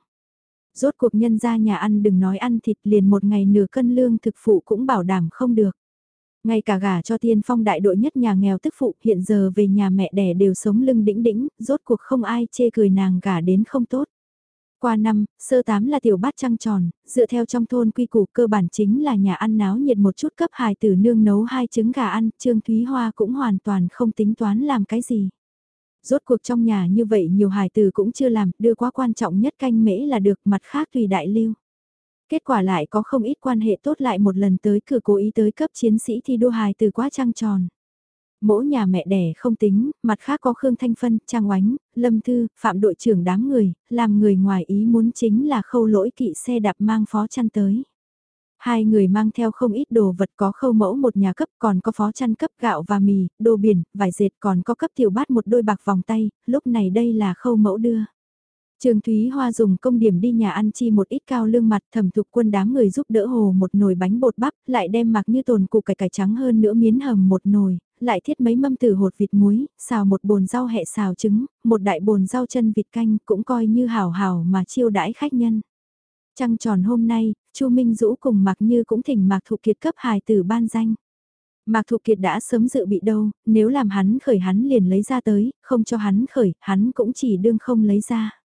Rốt cuộc nhân ra nhà ăn đừng nói ăn thịt liền một ngày nửa cân lương thực phụ cũng bảo đảm không được. Ngay cả gà cho tiên phong đại đội nhất nhà nghèo tức phụ hiện giờ về nhà mẹ đẻ đều sống lưng đĩnh đĩnh, rốt cuộc không ai chê cười nàng gà đến không tốt. Qua năm, sơ tám là tiểu bát trăng tròn, dựa theo trong thôn quy củ cơ bản chính là nhà ăn náo nhiệt một chút cấp hài tử nương nấu hai trứng gà ăn, Trương Thúy Hoa cũng hoàn toàn không tính toán làm cái gì. Rốt cuộc trong nhà như vậy nhiều hài tử cũng chưa làm, đưa quá quan trọng nhất canh mễ là được mặt khác tùy đại lưu. Kết quả lại có không ít quan hệ tốt lại một lần tới cửa cố ý tới cấp chiến sĩ thi đua hài từ quá trăng tròn. Mỗi nhà mẹ đẻ không tính, mặt khác có Khương Thanh Phân, Trang Oánh, Lâm Thư, Phạm đội trưởng đám người, làm người ngoài ý muốn chính là khâu lỗi kỵ xe đạp mang phó chăn tới. Hai người mang theo không ít đồ vật có khâu mẫu một nhà cấp còn có phó chăn cấp gạo và mì, đồ biển, vải dệt còn có cấp tiểu bát một đôi bạc vòng tay, lúc này đây là khâu mẫu đưa. Trường Thúy Hoa dùng công điểm đi nhà ăn chi một ít cao lương mặt thẩm thục quân đám người giúp đỡ hồ một nồi bánh bột bắp, lại đem mặc như tồn củ cải cải trắng hơn nữa miến hầm một nồi, lại thiết mấy mâm tử hột vịt muối, xào một bồn rau hẹ xào trứng, một đại bồn rau chân vịt canh cũng coi như hào hào mà chiêu đãi khách nhân. Trăng tròn hôm nay, Chu Minh Dũ cùng Mạc Như cũng thỉnh Mạc Thục Kiệt cấp hài tử ban danh. Mạc Thục Kiệt đã sớm dự bị đâu, nếu làm hắn khởi hắn liền lấy ra tới, không cho hắn khởi, hắn cũng chỉ đương không lấy ra.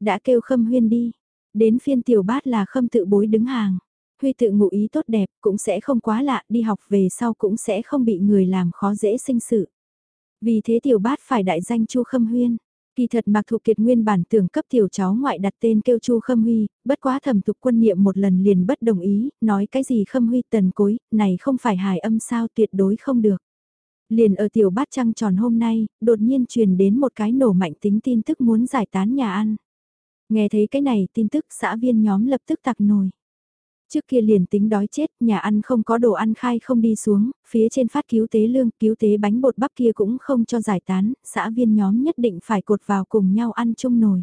Đã kêu Khâm Huyên đi, đến phiên tiểu bát là Khâm tự bối đứng hàng. Huy tự ngụ ý tốt đẹp cũng sẽ không quá lạ, đi học về sau cũng sẽ không bị người làm khó dễ sinh sự. Vì thế tiểu bát phải đại danh Chu Khâm Huyên. Kỳ thật Mạc Thục Kiệt nguyên bản tưởng cấp tiểu cháu ngoại đặt tên kêu Chu Khâm Huy, bất quá thẩm tục quân niệm một lần liền bất đồng ý, nói cái gì Khâm Huy tần cối, này không phải hài âm sao tuyệt đối không được. Liền ở tiểu bát trăng tròn hôm nay, đột nhiên truyền đến một cái nổ mạnh tính tin tức muốn giải tán nhà ăn. Nghe thấy cái này tin tức xã viên nhóm lập tức tặc nổi. Trước kia liền tính đói chết, nhà ăn không có đồ ăn khai không đi xuống, phía trên phát cứu tế lương, cứu tế bánh bột bắp kia cũng không cho giải tán, xã viên nhóm nhất định phải cột vào cùng nhau ăn chung nồi.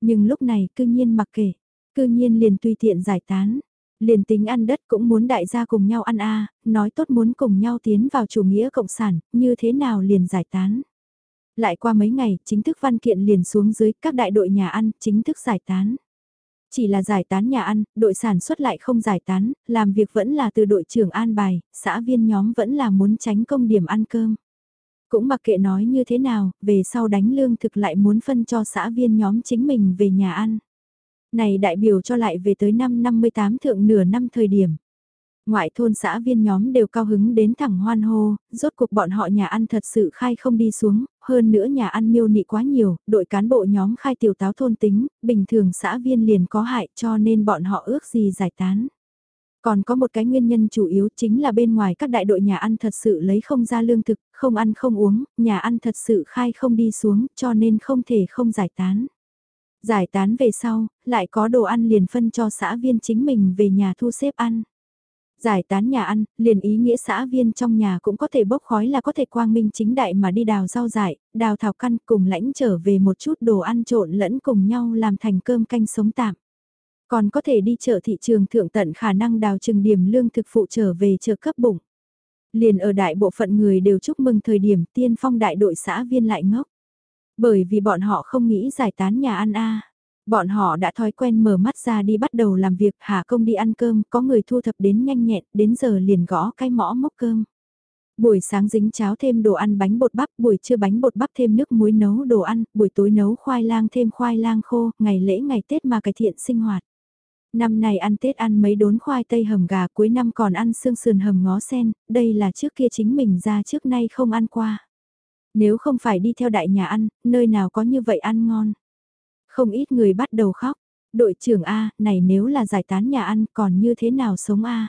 Nhưng lúc này cư nhiên mặc kệ, cư nhiên liền tùy tiện giải tán. Liền tính ăn đất cũng muốn đại gia cùng nhau ăn a nói tốt muốn cùng nhau tiến vào chủ nghĩa cộng sản, như thế nào liền giải tán. Lại qua mấy ngày, chính thức văn kiện liền xuống dưới các đại đội nhà ăn, chính thức giải tán. Chỉ là giải tán nhà ăn, đội sản xuất lại không giải tán, làm việc vẫn là từ đội trưởng an bài, xã viên nhóm vẫn là muốn tránh công điểm ăn cơm. Cũng mặc kệ nói như thế nào, về sau đánh lương thực lại muốn phân cho xã viên nhóm chính mình về nhà ăn. Này đại biểu cho lại về tới năm 58 thượng nửa năm thời điểm. Ngoại thôn xã viên nhóm đều cao hứng đến thẳng hoan hô, rốt cuộc bọn họ nhà ăn thật sự khai không đi xuống, hơn nữa nhà ăn miêu nị quá nhiều, đội cán bộ nhóm khai tiểu táo thôn tính, bình thường xã viên liền có hại cho nên bọn họ ước gì giải tán. Còn có một cái nguyên nhân chủ yếu chính là bên ngoài các đại đội nhà ăn thật sự lấy không ra lương thực, không ăn không uống, nhà ăn thật sự khai không đi xuống cho nên không thể không giải tán. Giải tán về sau, lại có đồ ăn liền phân cho xã viên chính mình về nhà thu xếp ăn. Giải tán nhà ăn, liền ý nghĩa xã viên trong nhà cũng có thể bốc khói là có thể quang minh chính đại mà đi đào rau dại, đào thảo căn cùng lãnh trở về một chút đồ ăn trộn lẫn cùng nhau làm thành cơm canh sống tạm. Còn có thể đi chợ thị trường thượng tận khả năng đào trừng điểm lương thực phụ trở về chợ cấp bụng. Liền ở đại bộ phận người đều chúc mừng thời điểm tiên phong đại đội xã viên lại ngốc. Bởi vì bọn họ không nghĩ giải tán nhà ăn a Bọn họ đã thói quen mở mắt ra đi bắt đầu làm việc hạ công đi ăn cơm, có người thu thập đến nhanh nhẹn, đến giờ liền gõ cái mõ mốc cơm. Buổi sáng dính cháo thêm đồ ăn bánh bột bắp, buổi trưa bánh bột bắp thêm nước muối nấu đồ ăn, buổi tối nấu khoai lang thêm khoai lang khô, ngày lễ ngày Tết mà cải thiện sinh hoạt. Năm này ăn Tết ăn mấy đốn khoai tây hầm gà, cuối năm còn ăn xương sườn hầm ngó sen, đây là trước kia chính mình ra trước nay không ăn qua. Nếu không phải đi theo đại nhà ăn, nơi nào có như vậy ăn ngon. Không ít người bắt đầu khóc. Đội trưởng A, này nếu là giải tán nhà ăn còn như thế nào sống A?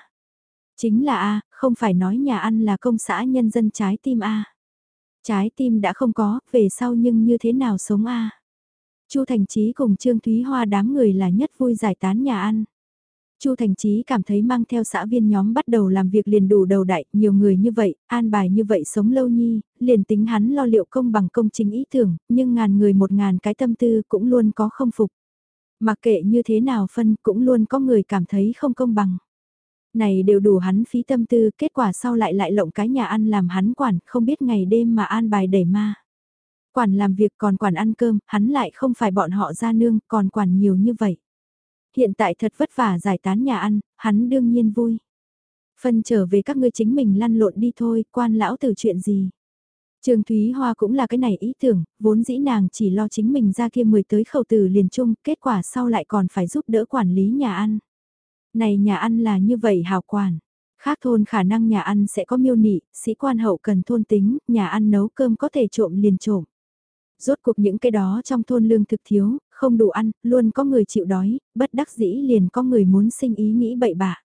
Chính là A, không phải nói nhà ăn là công xã nhân dân trái tim A. Trái tim đã không có, về sau nhưng như thế nào sống A? Chu Thành Chí cùng Trương Thúy Hoa đám người là nhất vui giải tán nhà ăn. Chu Thành Chí cảm thấy mang theo xã viên nhóm bắt đầu làm việc liền đủ đầu đại, nhiều người như vậy, an bài như vậy sống lâu nhi, liền tính hắn lo liệu công bằng công chính ý tưởng, nhưng ngàn người một ngàn cái tâm tư cũng luôn có không phục. Mặc kệ như thế nào phân cũng luôn có người cảm thấy không công bằng. Này đều đủ hắn phí tâm tư, kết quả sau lại lại lộng cái nhà ăn làm hắn quản, không biết ngày đêm mà an bài đẩy ma. Quản làm việc còn quản ăn cơm, hắn lại không phải bọn họ ra nương, còn quản nhiều như vậy. Hiện tại thật vất vả giải tán nhà ăn, hắn đương nhiên vui. Phân trở về các ngươi chính mình lăn lộn đi thôi, quan lão từ chuyện gì. Trường Thúy Hoa cũng là cái này ý tưởng, vốn dĩ nàng chỉ lo chính mình ra kia mười tới khẩu từ liền chung, kết quả sau lại còn phải giúp đỡ quản lý nhà ăn. Này nhà ăn là như vậy hào quản. Khác thôn khả năng nhà ăn sẽ có miêu nị, sĩ quan hậu cần thôn tính, nhà ăn nấu cơm có thể trộm liền trộm. Rốt cuộc những cái đó trong thôn lương thực thiếu, không đủ ăn, luôn có người chịu đói, bất đắc dĩ liền có người muốn sinh ý nghĩ bậy bạ.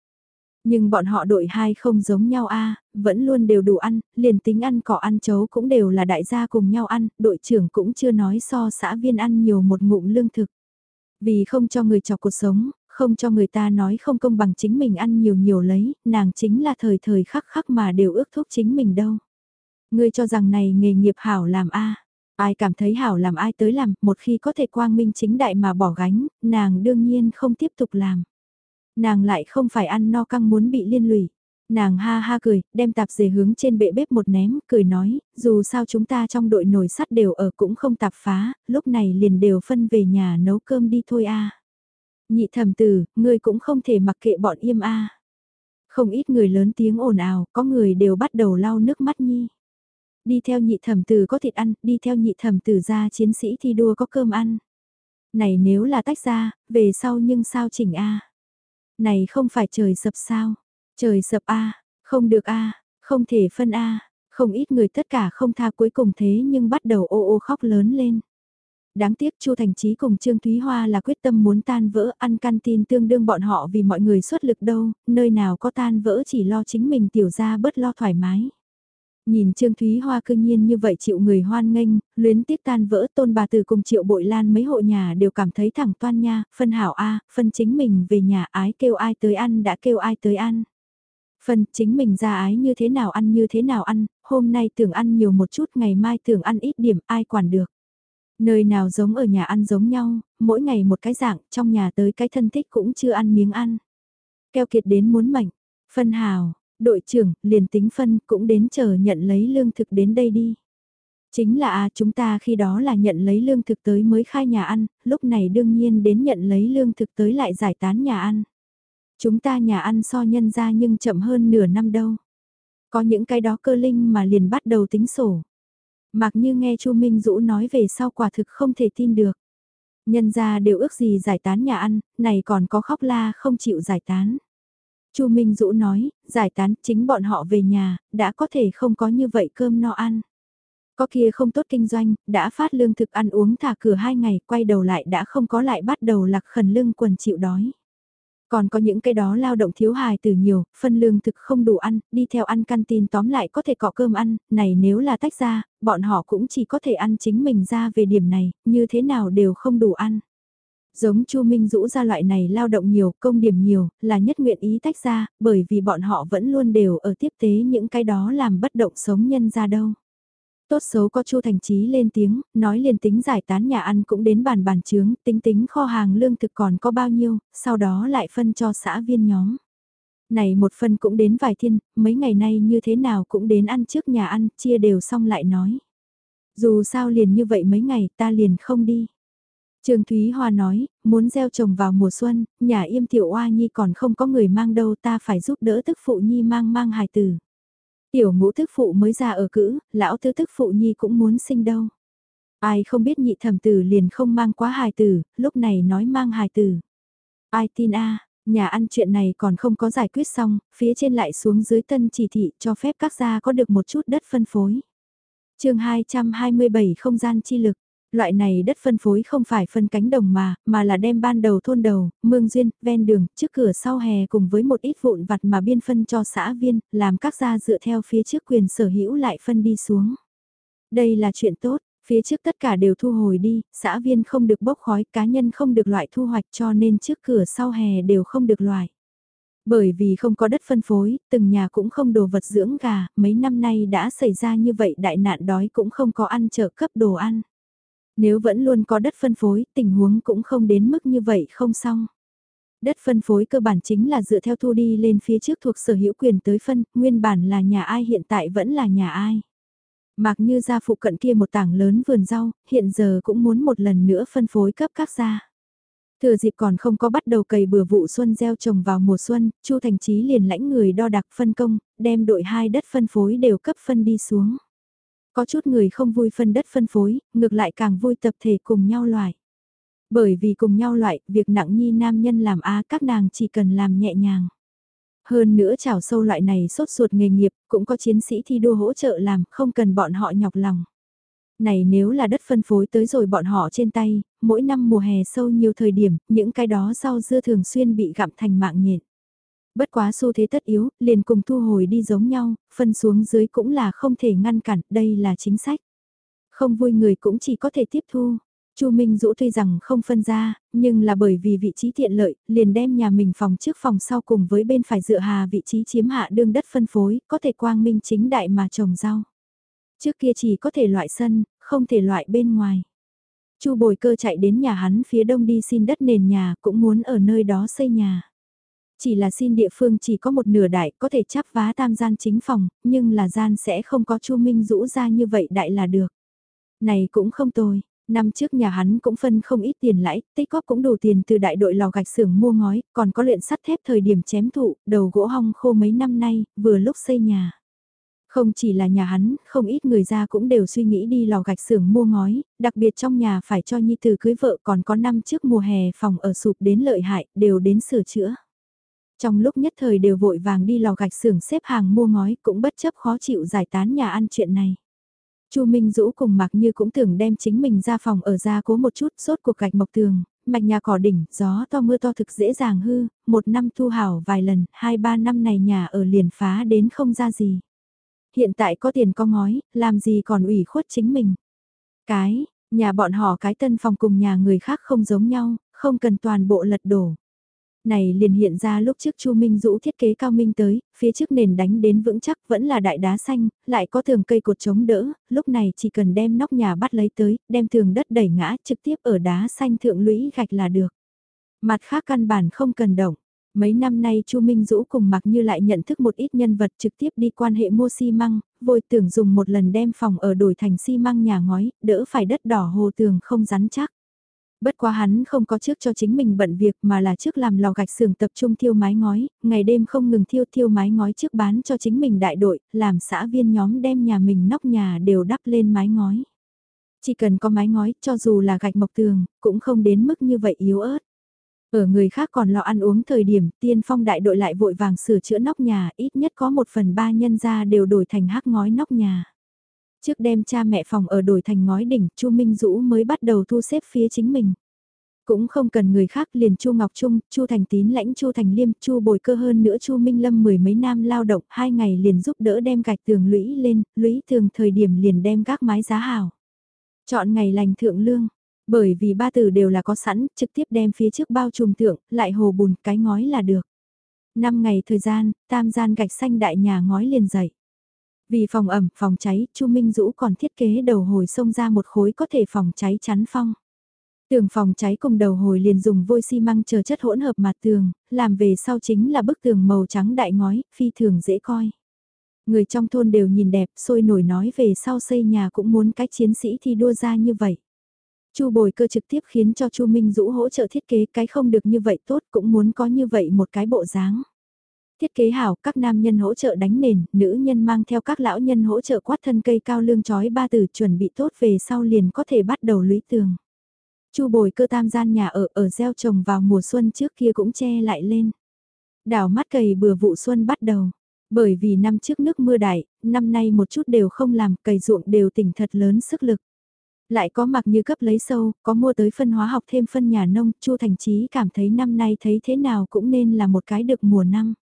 Nhưng bọn họ đội hai không giống nhau a, vẫn luôn đều đủ ăn, liền tính ăn cỏ ăn chấu cũng đều là đại gia cùng nhau ăn, đội trưởng cũng chưa nói so xã viên ăn nhiều một ngụm lương thực. Vì không cho người chọc cuộc sống, không cho người ta nói không công bằng chính mình ăn nhiều nhiều lấy, nàng chính là thời thời khắc khắc mà đều ước thúc chính mình đâu. Ngươi cho rằng này nghề nghiệp hảo làm a Ai cảm thấy hảo làm ai tới làm, một khi có thể quang minh chính đại mà bỏ gánh, nàng đương nhiên không tiếp tục làm. Nàng lại không phải ăn no căng muốn bị liên lụy. Nàng ha ha cười, đem tạp dề hướng trên bệ bếp một ném, cười nói, dù sao chúng ta trong đội nồi sắt đều ở cũng không tạp phá, lúc này liền đều phân về nhà nấu cơm đi thôi a. Nhị thầm tử, ngươi cũng không thể mặc kệ bọn im a. Không ít người lớn tiếng ồn ào, có người đều bắt đầu lau nước mắt nhi. Đi theo nhị thẩm tử có thịt ăn, đi theo nhị thẩm tử ra chiến sĩ thi đua có cơm ăn. Này nếu là tách ra, về sau nhưng sao chỉnh a Này không phải trời sập sao? Trời sập a không được a không thể phân a không ít người tất cả không tha cuối cùng thế nhưng bắt đầu ô ô khóc lớn lên. Đáng tiếc Chu Thành Chí cùng Trương Thúy Hoa là quyết tâm muốn tan vỡ ăn căn tin tương đương bọn họ vì mọi người xuất lực đâu, nơi nào có tan vỡ chỉ lo chính mình tiểu ra bớt lo thoải mái. Nhìn Trương Thúy Hoa cương nhiên như vậy chịu người hoan nghênh, luyến tiếc tan vỡ tôn bà từ cùng triệu bội lan mấy hộ nhà đều cảm thấy thẳng toan nha, phân hảo A, phân chính mình về nhà ái kêu ai tới ăn đã kêu ai tới ăn. Phân chính mình ra ái như thế nào ăn như thế nào ăn, hôm nay tưởng ăn nhiều một chút ngày mai tưởng ăn ít điểm ai quản được. Nơi nào giống ở nhà ăn giống nhau, mỗi ngày một cái dạng, trong nhà tới cái thân thích cũng chưa ăn miếng ăn. Keo kiệt đến muốn mảnh, phân hào, đội trưởng, liền tính phân cũng đến chờ nhận lấy lương thực đến đây đi. Chính là à chúng ta khi đó là nhận lấy lương thực tới mới khai nhà ăn, lúc này đương nhiên đến nhận lấy lương thực tới lại giải tán nhà ăn. Chúng ta nhà ăn so nhân ra nhưng chậm hơn nửa năm đâu. Có những cái đó cơ linh mà liền bắt đầu tính sổ. Mặc như nghe Chu Minh Dũ nói về sau quả thực không thể tin được. Nhân ra đều ước gì giải tán nhà ăn, này còn có khóc la không chịu giải tán. Chu Minh Dũ nói, giải tán chính bọn họ về nhà, đã có thể không có như vậy cơm no ăn. Có kia không tốt kinh doanh, đã phát lương thực ăn uống thả cửa hai ngày, quay đầu lại đã không có lại bắt đầu lạc khẩn lưng quần chịu đói. Còn có những cái đó lao động thiếu hài từ nhiều, phân lương thực không đủ ăn, đi theo ăn canteen tóm lại có thể cọ cơm ăn, này nếu là tách ra, bọn họ cũng chỉ có thể ăn chính mình ra về điểm này, như thế nào đều không đủ ăn. Giống Chu Minh Dũ ra loại này lao động nhiều, công điểm nhiều, là nhất nguyện ý tách ra, bởi vì bọn họ vẫn luôn đều ở tiếp tế những cái đó làm bất động sống nhân ra đâu. Tốt xấu có Chu Thành Chí lên tiếng, nói liền tính giải tán nhà ăn cũng đến bàn bàn chướng, tính tính kho hàng lương thực còn có bao nhiêu, sau đó lại phân cho xã viên nhóm. Này một phân cũng đến vài thiên, mấy ngày nay như thế nào cũng đến ăn trước nhà ăn, chia đều xong lại nói. Dù sao liền như vậy mấy ngày ta liền không đi. Trương Thúy Hoa nói, muốn gieo trồng vào mùa xuân, nhà Yêm tiểu oa nhi còn không có người mang đâu ta phải giúp đỡ tức phụ nhi mang mang hài tử. Tiểu ngũ Tức phụ mới ra ở cữ, lão tứ Tức phụ nhi cũng muốn sinh đâu. Ai không biết nhị thẩm tử liền không mang quá hài tử, lúc này nói mang hài tử. Ai tin a nhà ăn chuyện này còn không có giải quyết xong, phía trên lại xuống dưới tân chỉ thị cho phép các gia có được một chút đất phân phối. chương 227 không gian chi lực. Loại này đất phân phối không phải phân cánh đồng mà, mà là đem ban đầu thôn đầu, mương duyên, ven đường, trước cửa sau hè cùng với một ít vụn vặt mà biên phân cho xã viên, làm các gia dựa theo phía trước quyền sở hữu lại phân đi xuống. Đây là chuyện tốt, phía trước tất cả đều thu hồi đi, xã viên không được bốc khói, cá nhân không được loại thu hoạch cho nên trước cửa sau hè đều không được loại. Bởi vì không có đất phân phối, từng nhà cũng không đồ vật dưỡng gà, mấy năm nay đã xảy ra như vậy đại nạn đói cũng không có ăn trợ cấp đồ ăn. Nếu vẫn luôn có đất phân phối, tình huống cũng không đến mức như vậy không xong. Đất phân phối cơ bản chính là dựa theo thu đi lên phía trước thuộc sở hữu quyền tới phân, nguyên bản là nhà ai hiện tại vẫn là nhà ai. Mặc như ra phụ cận kia một tảng lớn vườn rau, hiện giờ cũng muốn một lần nữa phân phối cấp các gia. Thừa dịp còn không có bắt đầu cày bừa vụ xuân gieo trồng vào mùa xuân, Chu Thành Chí liền lãnh người đo đạc phân công, đem đội hai đất phân phối đều cấp phân đi xuống. Có chút người không vui phân đất phân phối, ngược lại càng vui tập thể cùng nhau loại. Bởi vì cùng nhau loại, việc nặng nhi nam nhân làm á các nàng chỉ cần làm nhẹ nhàng. Hơn nữa chảo sâu loại này sốt ruột nghề nghiệp, cũng có chiến sĩ thi đua hỗ trợ làm, không cần bọn họ nhọc lòng. Này nếu là đất phân phối tới rồi bọn họ trên tay, mỗi năm mùa hè sâu nhiều thời điểm, những cái đó rau dưa thường xuyên bị gặm thành mạng nhện. Bất quá xu thế tất yếu, liền cùng thu hồi đi giống nhau, phân xuống dưới cũng là không thể ngăn cản, đây là chính sách. Không vui người cũng chỉ có thể tiếp thu. Chu Minh Dũ tuy rằng không phân ra, nhưng là bởi vì vị trí tiện lợi, liền đem nhà mình phòng trước phòng sau cùng với bên phải dựa hà vị trí chiếm hạ đương đất phân phối, có thể quang minh chính đại mà trồng rau. Trước kia chỉ có thể loại sân, không thể loại bên ngoài. Chu Bồi Cơ chạy đến nhà hắn phía đông đi xin đất nền nhà, cũng muốn ở nơi đó xây nhà. Chỉ là xin địa phương chỉ có một nửa đại, có thể chắp vá tam gian chính phòng, nhưng là gian sẽ không có Chu Minh rũ ra như vậy đại là được. Này cũng không tồi, Năm trước nhà hắn cũng phân không ít tiền lãi, tích góp cũng đủ tiền từ đại đội lò gạch xưởng mua ngói, còn có luyện sắt thép thời điểm chém thụ, đầu gỗ hong khô mấy năm nay, vừa lúc xây nhà. Không chỉ là nhà hắn, không ít người ra cũng đều suy nghĩ đi lò gạch xưởng mua ngói, đặc biệt trong nhà phải cho nhi tử cưới vợ còn có năm trước mùa hè phòng ở sụp đến lợi hại, đều đến sửa chữa. Trong lúc nhất thời đều vội vàng đi lò gạch xưởng xếp hàng mua ngói cũng bất chấp khó chịu giải tán nhà ăn chuyện này. Chu Minh Dũ cùng Mạc Như cũng tưởng đem chính mình ra phòng ở ra cố một chút, sốt cuộc gạch mộc tường, mạch nhà cỏ đỉnh, gió to mưa to thực dễ dàng hư, một năm thu hảo vài lần, hai ba năm này nhà ở liền phá đến không ra gì. Hiện tại có tiền có ngói, làm gì còn ủy khuất chính mình. Cái, nhà bọn họ cái tân phòng cùng nhà người khác không giống nhau, không cần toàn bộ lật đổ. Này liền hiện ra lúc trước Chu Minh Dũ thiết kế cao minh tới, phía trước nền đánh đến vững chắc vẫn là đại đá xanh, lại có tường cây cột chống đỡ, lúc này chỉ cần đem nóc nhà bắt lấy tới, đem thường đất đẩy ngã trực tiếp ở đá xanh thượng lũy gạch là được. Mặt khác căn bản không cần động. Mấy năm nay Chu Minh Dũ cùng Mặc Như lại nhận thức một ít nhân vật trực tiếp đi quan hệ mua xi măng, vội tưởng dùng một lần đem phòng ở đổi thành xi măng nhà ngói, đỡ phải đất đỏ hồ tường không rắn chắc. Bất quá hắn không có trước cho chính mình bận việc mà là trước làm lò gạch xưởng tập trung thiêu mái ngói, ngày đêm không ngừng thiêu thiêu mái ngói trước bán cho chính mình đại đội, làm xã viên nhóm đem nhà mình nóc nhà đều đắp lên mái ngói. Chỉ cần có mái ngói, cho dù là gạch mộc tường, cũng không đến mức như vậy yếu ớt. Ở người khác còn lo ăn uống thời điểm, tiên phong đại đội lại vội vàng sửa chữa nóc nhà, ít nhất có một phần ba nhân gia đều đổi thành hắc ngói nóc nhà. Trước đêm cha mẹ phòng ở đổi thành ngói đỉnh, Chu Minh Dũ mới bắt đầu thu xếp phía chính mình. Cũng không cần người khác liền Chu Ngọc Trung, Chu Thành Tín lãnh Chu Thành Liêm, Chu Bồi Cơ hơn nữa Chu Minh Lâm mười mấy năm lao động, hai ngày liền giúp đỡ đem gạch tường lũy lên, lũy tường thời điểm liền đem các mái giá hào. Chọn ngày lành thượng lương, bởi vì ba từ đều là có sẵn, trực tiếp đem phía trước bao trùm thượng, lại hồ bùn cái ngói là được. Năm ngày thời gian, tam gian gạch xanh đại nhà ngói liền dậy. Vì phòng ẩm, phòng cháy, Chu Minh Dũ còn thiết kế đầu hồi xông ra một khối có thể phòng cháy chắn phong. Tường phòng cháy cùng đầu hồi liền dùng vôi xi măng chờ chất hỗn hợp mặt tường, làm về sau chính là bức tường màu trắng đại ngói, phi thường dễ coi. Người trong thôn đều nhìn đẹp, sôi nổi nói về sau xây nhà cũng muốn cái chiến sĩ thi đua ra như vậy. Chu bồi cơ trực tiếp khiến cho Chu Minh Dũ hỗ trợ thiết kế cái không được như vậy tốt cũng muốn có như vậy một cái bộ dáng. Thiết kế hảo, các nam nhân hỗ trợ đánh nền, nữ nhân mang theo các lão nhân hỗ trợ quát thân cây cao lương chói ba tử chuẩn bị tốt về sau liền có thể bắt đầu lũy tường. Chu bồi cơ tam gian nhà ở ở gieo trồng vào mùa xuân trước kia cũng che lại lên. Đảo mắt cày bừa vụ xuân bắt đầu. Bởi vì năm trước nước mưa đại, năm nay một chút đều không làm, cày ruộng đều tỉnh thật lớn sức lực. Lại có mặc như cấp lấy sâu, có mua tới phân hóa học thêm phân nhà nông, Chu Thành Chí cảm thấy năm nay thấy thế nào cũng nên là một cái được mùa năm.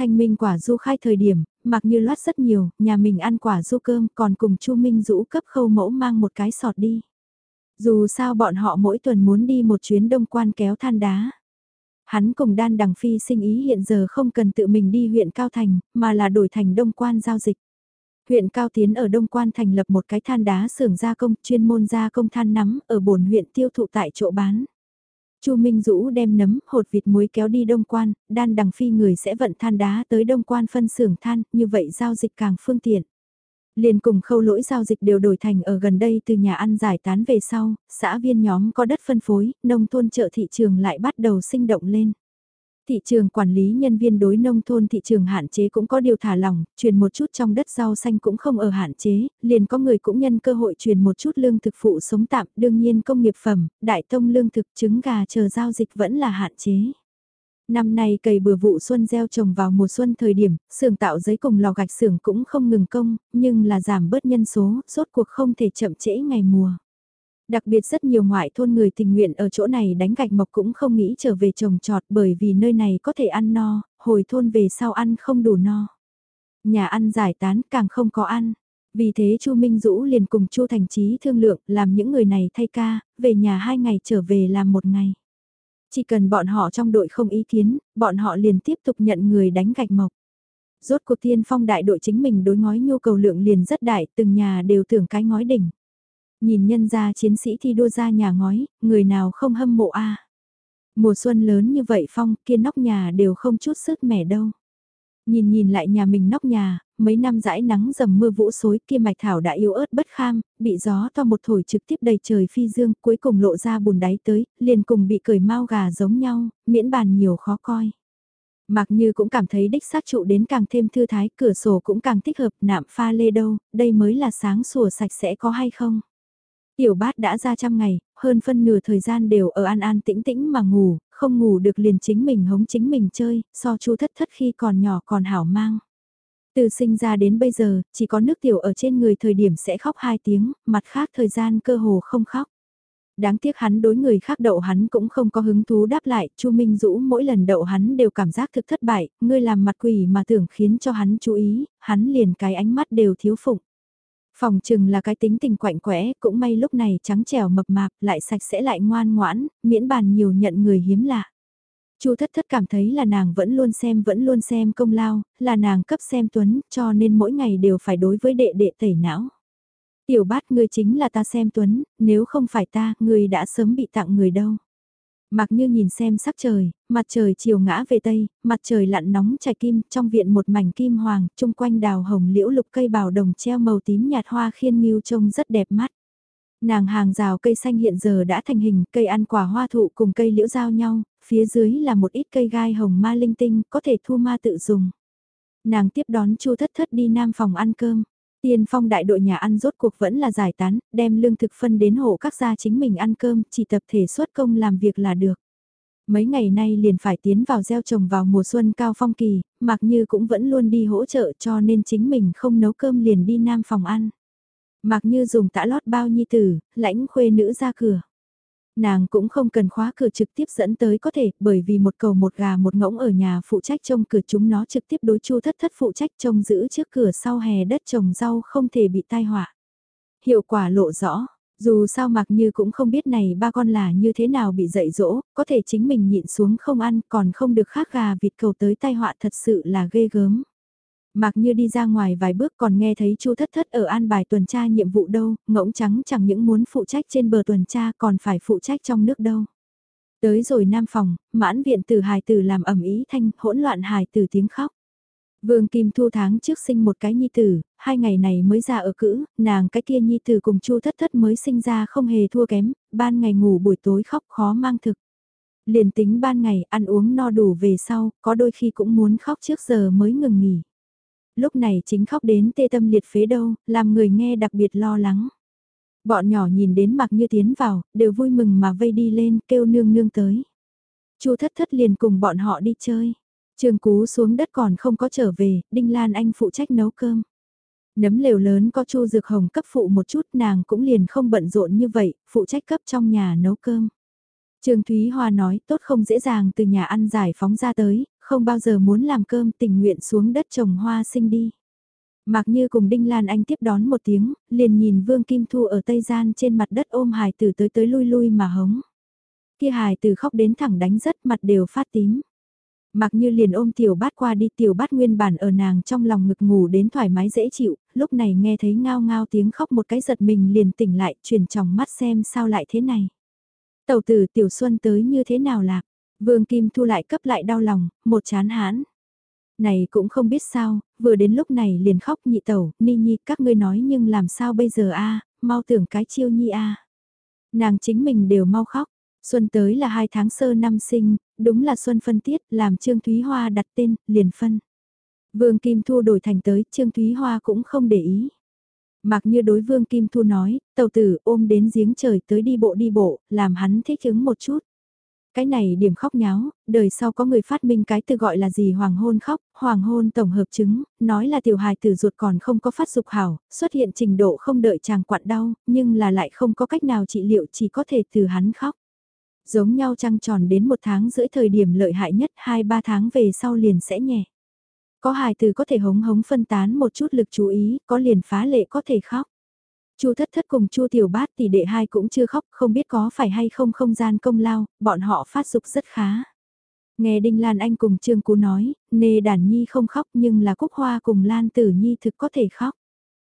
Thanh Minh quả du khai thời điểm, mặc như loát rất nhiều, nhà mình ăn quả du cơm còn cùng Chu Minh rũ cấp khâu mẫu mang một cái sọt đi. Dù sao bọn họ mỗi tuần muốn đi một chuyến đông quan kéo than đá. Hắn cùng đan đằng phi sinh ý hiện giờ không cần tự mình đi huyện Cao Thành, mà là đổi thành đông quan giao dịch. Huyện Cao Tiến ở Đông Quan thành lập một cái than đá xưởng gia công chuyên môn gia công than nắm ở bồn huyện tiêu thụ tại chỗ bán. Chu Minh Dũ đem nấm, hột vịt muối kéo đi Đông Quan, đan đằng phi người sẽ vận than đá tới Đông Quan phân xưởng than, như vậy giao dịch càng phương tiện. Liền cùng khâu lỗi giao dịch đều đổi thành ở gần đây từ nhà ăn giải tán về sau, xã viên nhóm có đất phân phối, nông thôn chợ thị trường lại bắt đầu sinh động lên. Thị trường quản lý nhân viên đối nông thôn thị trường hạn chế cũng có điều thả lỏng, truyền một chút trong đất rau xanh cũng không ở hạn chế, liền có người cũng nhân cơ hội truyền một chút lương thực phụ sống tạm, đương nhiên công nghiệp phẩm, đại tông lương thực trứng gà chờ giao dịch vẫn là hạn chế. Năm nay cày bừa vụ xuân gieo trồng vào mùa xuân thời điểm, xưởng tạo giấy cùng lò gạch xưởng cũng không ngừng công, nhưng là giảm bớt nhân số, rốt cuộc không thể chậm trễ ngày mùa. Đặc biệt rất nhiều ngoại thôn người tình nguyện ở chỗ này đánh gạch mộc cũng không nghĩ trở về trồng trọt bởi vì nơi này có thể ăn no, hồi thôn về sau ăn không đủ no. Nhà ăn giải tán càng không có ăn. Vì thế Chu Minh Dũ liền cùng Chu Thành Chí thương lượng làm những người này thay ca, về nhà hai ngày trở về làm một ngày. Chỉ cần bọn họ trong đội không ý kiến, bọn họ liền tiếp tục nhận người đánh gạch mộc. Rốt cuộc tiên phong đại đội chính mình đối ngói nhu cầu lượng liền rất đại, từng nhà đều tưởng cái ngói đỉnh. Nhìn nhân gia chiến sĩ thi đua ra nhà ngói, người nào không hâm mộ a Mùa xuân lớn như vậy phong, kia nóc nhà đều không chút sức mẻ đâu. Nhìn nhìn lại nhà mình nóc nhà, mấy năm dãi nắng dầm mưa vũ xối kia mạch thảo đã yếu ớt bất kham, bị gió to một thổi trực tiếp đầy trời phi dương, cuối cùng lộ ra bùn đáy tới, liền cùng bị cởi mau gà giống nhau, miễn bàn nhiều khó coi. Mặc như cũng cảm thấy đích sát trụ đến càng thêm thư thái, cửa sổ cũng càng thích hợp, nạm pha lê đâu, đây mới là sáng sủa sạch sẽ có hay không. Tiểu bát đã ra trăm ngày, hơn phân nửa thời gian đều ở an an tĩnh tĩnh mà ngủ, không ngủ được liền chính mình hống chính mình chơi, so chu thất thất khi còn nhỏ còn hảo mang. Từ sinh ra đến bây giờ, chỉ có nước tiểu ở trên người thời điểm sẽ khóc hai tiếng, mặt khác thời gian cơ hồ không khóc. Đáng tiếc hắn đối người khác đậu hắn cũng không có hứng thú đáp lại, Chu Minh Dũ mỗi lần đậu hắn đều cảm giác thực thất bại, ngươi làm mặt quỷ mà tưởng khiến cho hắn chú ý, hắn liền cái ánh mắt đều thiếu phụng. Phòng chừng là cái tính tình quạnh quẽ, cũng may lúc này trắng trẻo mập mạp, lại sạch sẽ lại ngoan ngoãn, miễn bàn nhiều nhận người hiếm lạ. Chu thất thất cảm thấy là nàng vẫn luôn xem vẫn luôn xem công lao, là nàng cấp xem tuấn, cho nên mỗi ngày đều phải đối với đệ đệ tẩy não. Tiểu bát ngươi chính là ta xem tuấn, nếu không phải ta, ngươi đã sớm bị tặng người đâu. Mặc như nhìn xem sắc trời, mặt trời chiều ngã về tây, mặt trời lặn nóng chảy kim, trong viện một mảnh kim hoàng, chung quanh đào hồng liễu lục cây bào đồng treo màu tím nhạt hoa khiên nghiêu trông rất đẹp mắt. Nàng hàng rào cây xanh hiện giờ đã thành hình, cây ăn quả hoa thụ cùng cây liễu giao nhau, phía dưới là một ít cây gai hồng ma linh tinh, có thể thu ma tự dùng. Nàng tiếp đón chu thất thất đi nam phòng ăn cơm. Tiên phong đại đội nhà ăn rốt cuộc vẫn là giải tán, đem lương thực phân đến hộ các gia chính mình ăn cơm, chỉ tập thể xuất công làm việc là được. Mấy ngày nay liền phải tiến vào gieo trồng vào mùa xuân cao phong kỳ, mặc như cũng vẫn luôn đi hỗ trợ cho nên chính mình không nấu cơm liền đi nam phòng ăn. Mặc như dùng tã lót bao nhi tử, lãnh khuê nữ ra cửa. Nàng cũng không cần khóa cửa trực tiếp dẫn tới có thể, bởi vì một cầu một gà một ngỗng ở nhà phụ trách trông cửa chúng nó trực tiếp đối chu thất thất phụ trách trông giữ trước cửa sau hè đất trồng rau không thể bị tai họa. Hiệu quả lộ rõ, dù sao mặc như cũng không biết này ba con là như thế nào bị dạy dỗ, có thể chính mình nhịn xuống không ăn còn không được khác gà vịt cầu tới tai họa thật sự là ghê gớm. Mặc như đi ra ngoài vài bước còn nghe thấy chu thất thất ở an bài tuần tra nhiệm vụ đâu, ngỗng trắng chẳng những muốn phụ trách trên bờ tuần tra còn phải phụ trách trong nước đâu. Tới rồi nam phòng, mãn viện tử hài tử làm ẩm ý thanh, hỗn loạn hài tử tiếng khóc. Vương Kim Thu tháng trước sinh một cái nhi tử, hai ngày này mới ra ở cữ, nàng cái kia nhi tử cùng chu thất thất mới sinh ra không hề thua kém, ban ngày ngủ buổi tối khóc khó mang thực. Liền tính ban ngày ăn uống no đủ về sau, có đôi khi cũng muốn khóc trước giờ mới ngừng nghỉ lúc này chính khóc đến tê tâm liệt phế đâu, làm người nghe đặc biệt lo lắng. Bọn nhỏ nhìn đến mặc như tiến vào, đều vui mừng mà vây đi lên, kêu nương nương tới. Chu thất thất liền cùng bọn họ đi chơi. Trường cú xuống đất còn không có trở về, Đinh Lan Anh phụ trách nấu cơm. Nấm lều lớn có Chu Dược Hồng cấp phụ một chút nàng cũng liền không bận rộn như vậy, phụ trách cấp trong nhà nấu cơm. trường Thúy Hoa nói tốt không dễ dàng từ nhà ăn giải phóng ra tới, không bao giờ muốn làm cơm tình nguyện xuống đất trồng hoa sinh đi. Mặc như cùng Đinh Lan Anh tiếp đón một tiếng, liền nhìn Vương Kim Thu ở Tây Gian trên mặt đất ôm hài tử tới tới lui lui mà hống. Kia hài tử khóc đến thẳng đánh rất mặt đều phát tím. Mặc như liền ôm tiểu bát qua đi tiểu bát nguyên bản ở nàng trong lòng ngực ngủ đến thoải mái dễ chịu, lúc này nghe thấy ngao ngao tiếng khóc một cái giật mình liền tỉnh lại chuyển tròng mắt xem sao lại thế này. Tàu tử tiểu xuân tới như thế nào lạc, Vương Kim Thu lại cấp lại đau lòng, một chán hãn. Này cũng không biết sao, vừa đến lúc này liền khóc nhị tẩu, ni nhi các ngươi nói nhưng làm sao bây giờ a mau tưởng cái chiêu nhi a Nàng chính mình đều mau khóc, xuân tới là hai tháng sơ năm sinh, đúng là xuân phân tiết, làm Trương Thúy Hoa đặt tên, liền phân. Vương Kim Thu đổi thành tới, Trương Thúy Hoa cũng không để ý. Mặc như đối Vương Kim Thu nói, tàu tử ôm đến giếng trời tới đi bộ đi bộ, làm hắn thích ứng một chút. Cái này điểm khóc nháo, đời sau có người phát minh cái từ gọi là gì hoàng hôn khóc, hoàng hôn tổng hợp chứng, nói là tiểu hài tử ruột còn không có phát dục hảo, xuất hiện trình độ không đợi chàng quặn đau, nhưng là lại không có cách nào trị liệu chỉ có thể từ hắn khóc. Giống nhau trăng tròn đến một tháng rưỡi thời điểm lợi hại nhất 2-3 tháng về sau liền sẽ nhẹ. Có hài tử có thể hống hống phân tán một chút lực chú ý, có liền phá lệ có thể khóc. Chu thất thất cùng Chu tiểu bát tỷ đệ hai cũng chưa khóc, không biết có phải hay không không gian công lao, bọn họ phát dục rất khá. Nghe Đinh Lan Anh cùng Trương Cú nói, nê đàn nhi không khóc nhưng là cúc hoa cùng Lan Tử Nhi thực có thể khóc.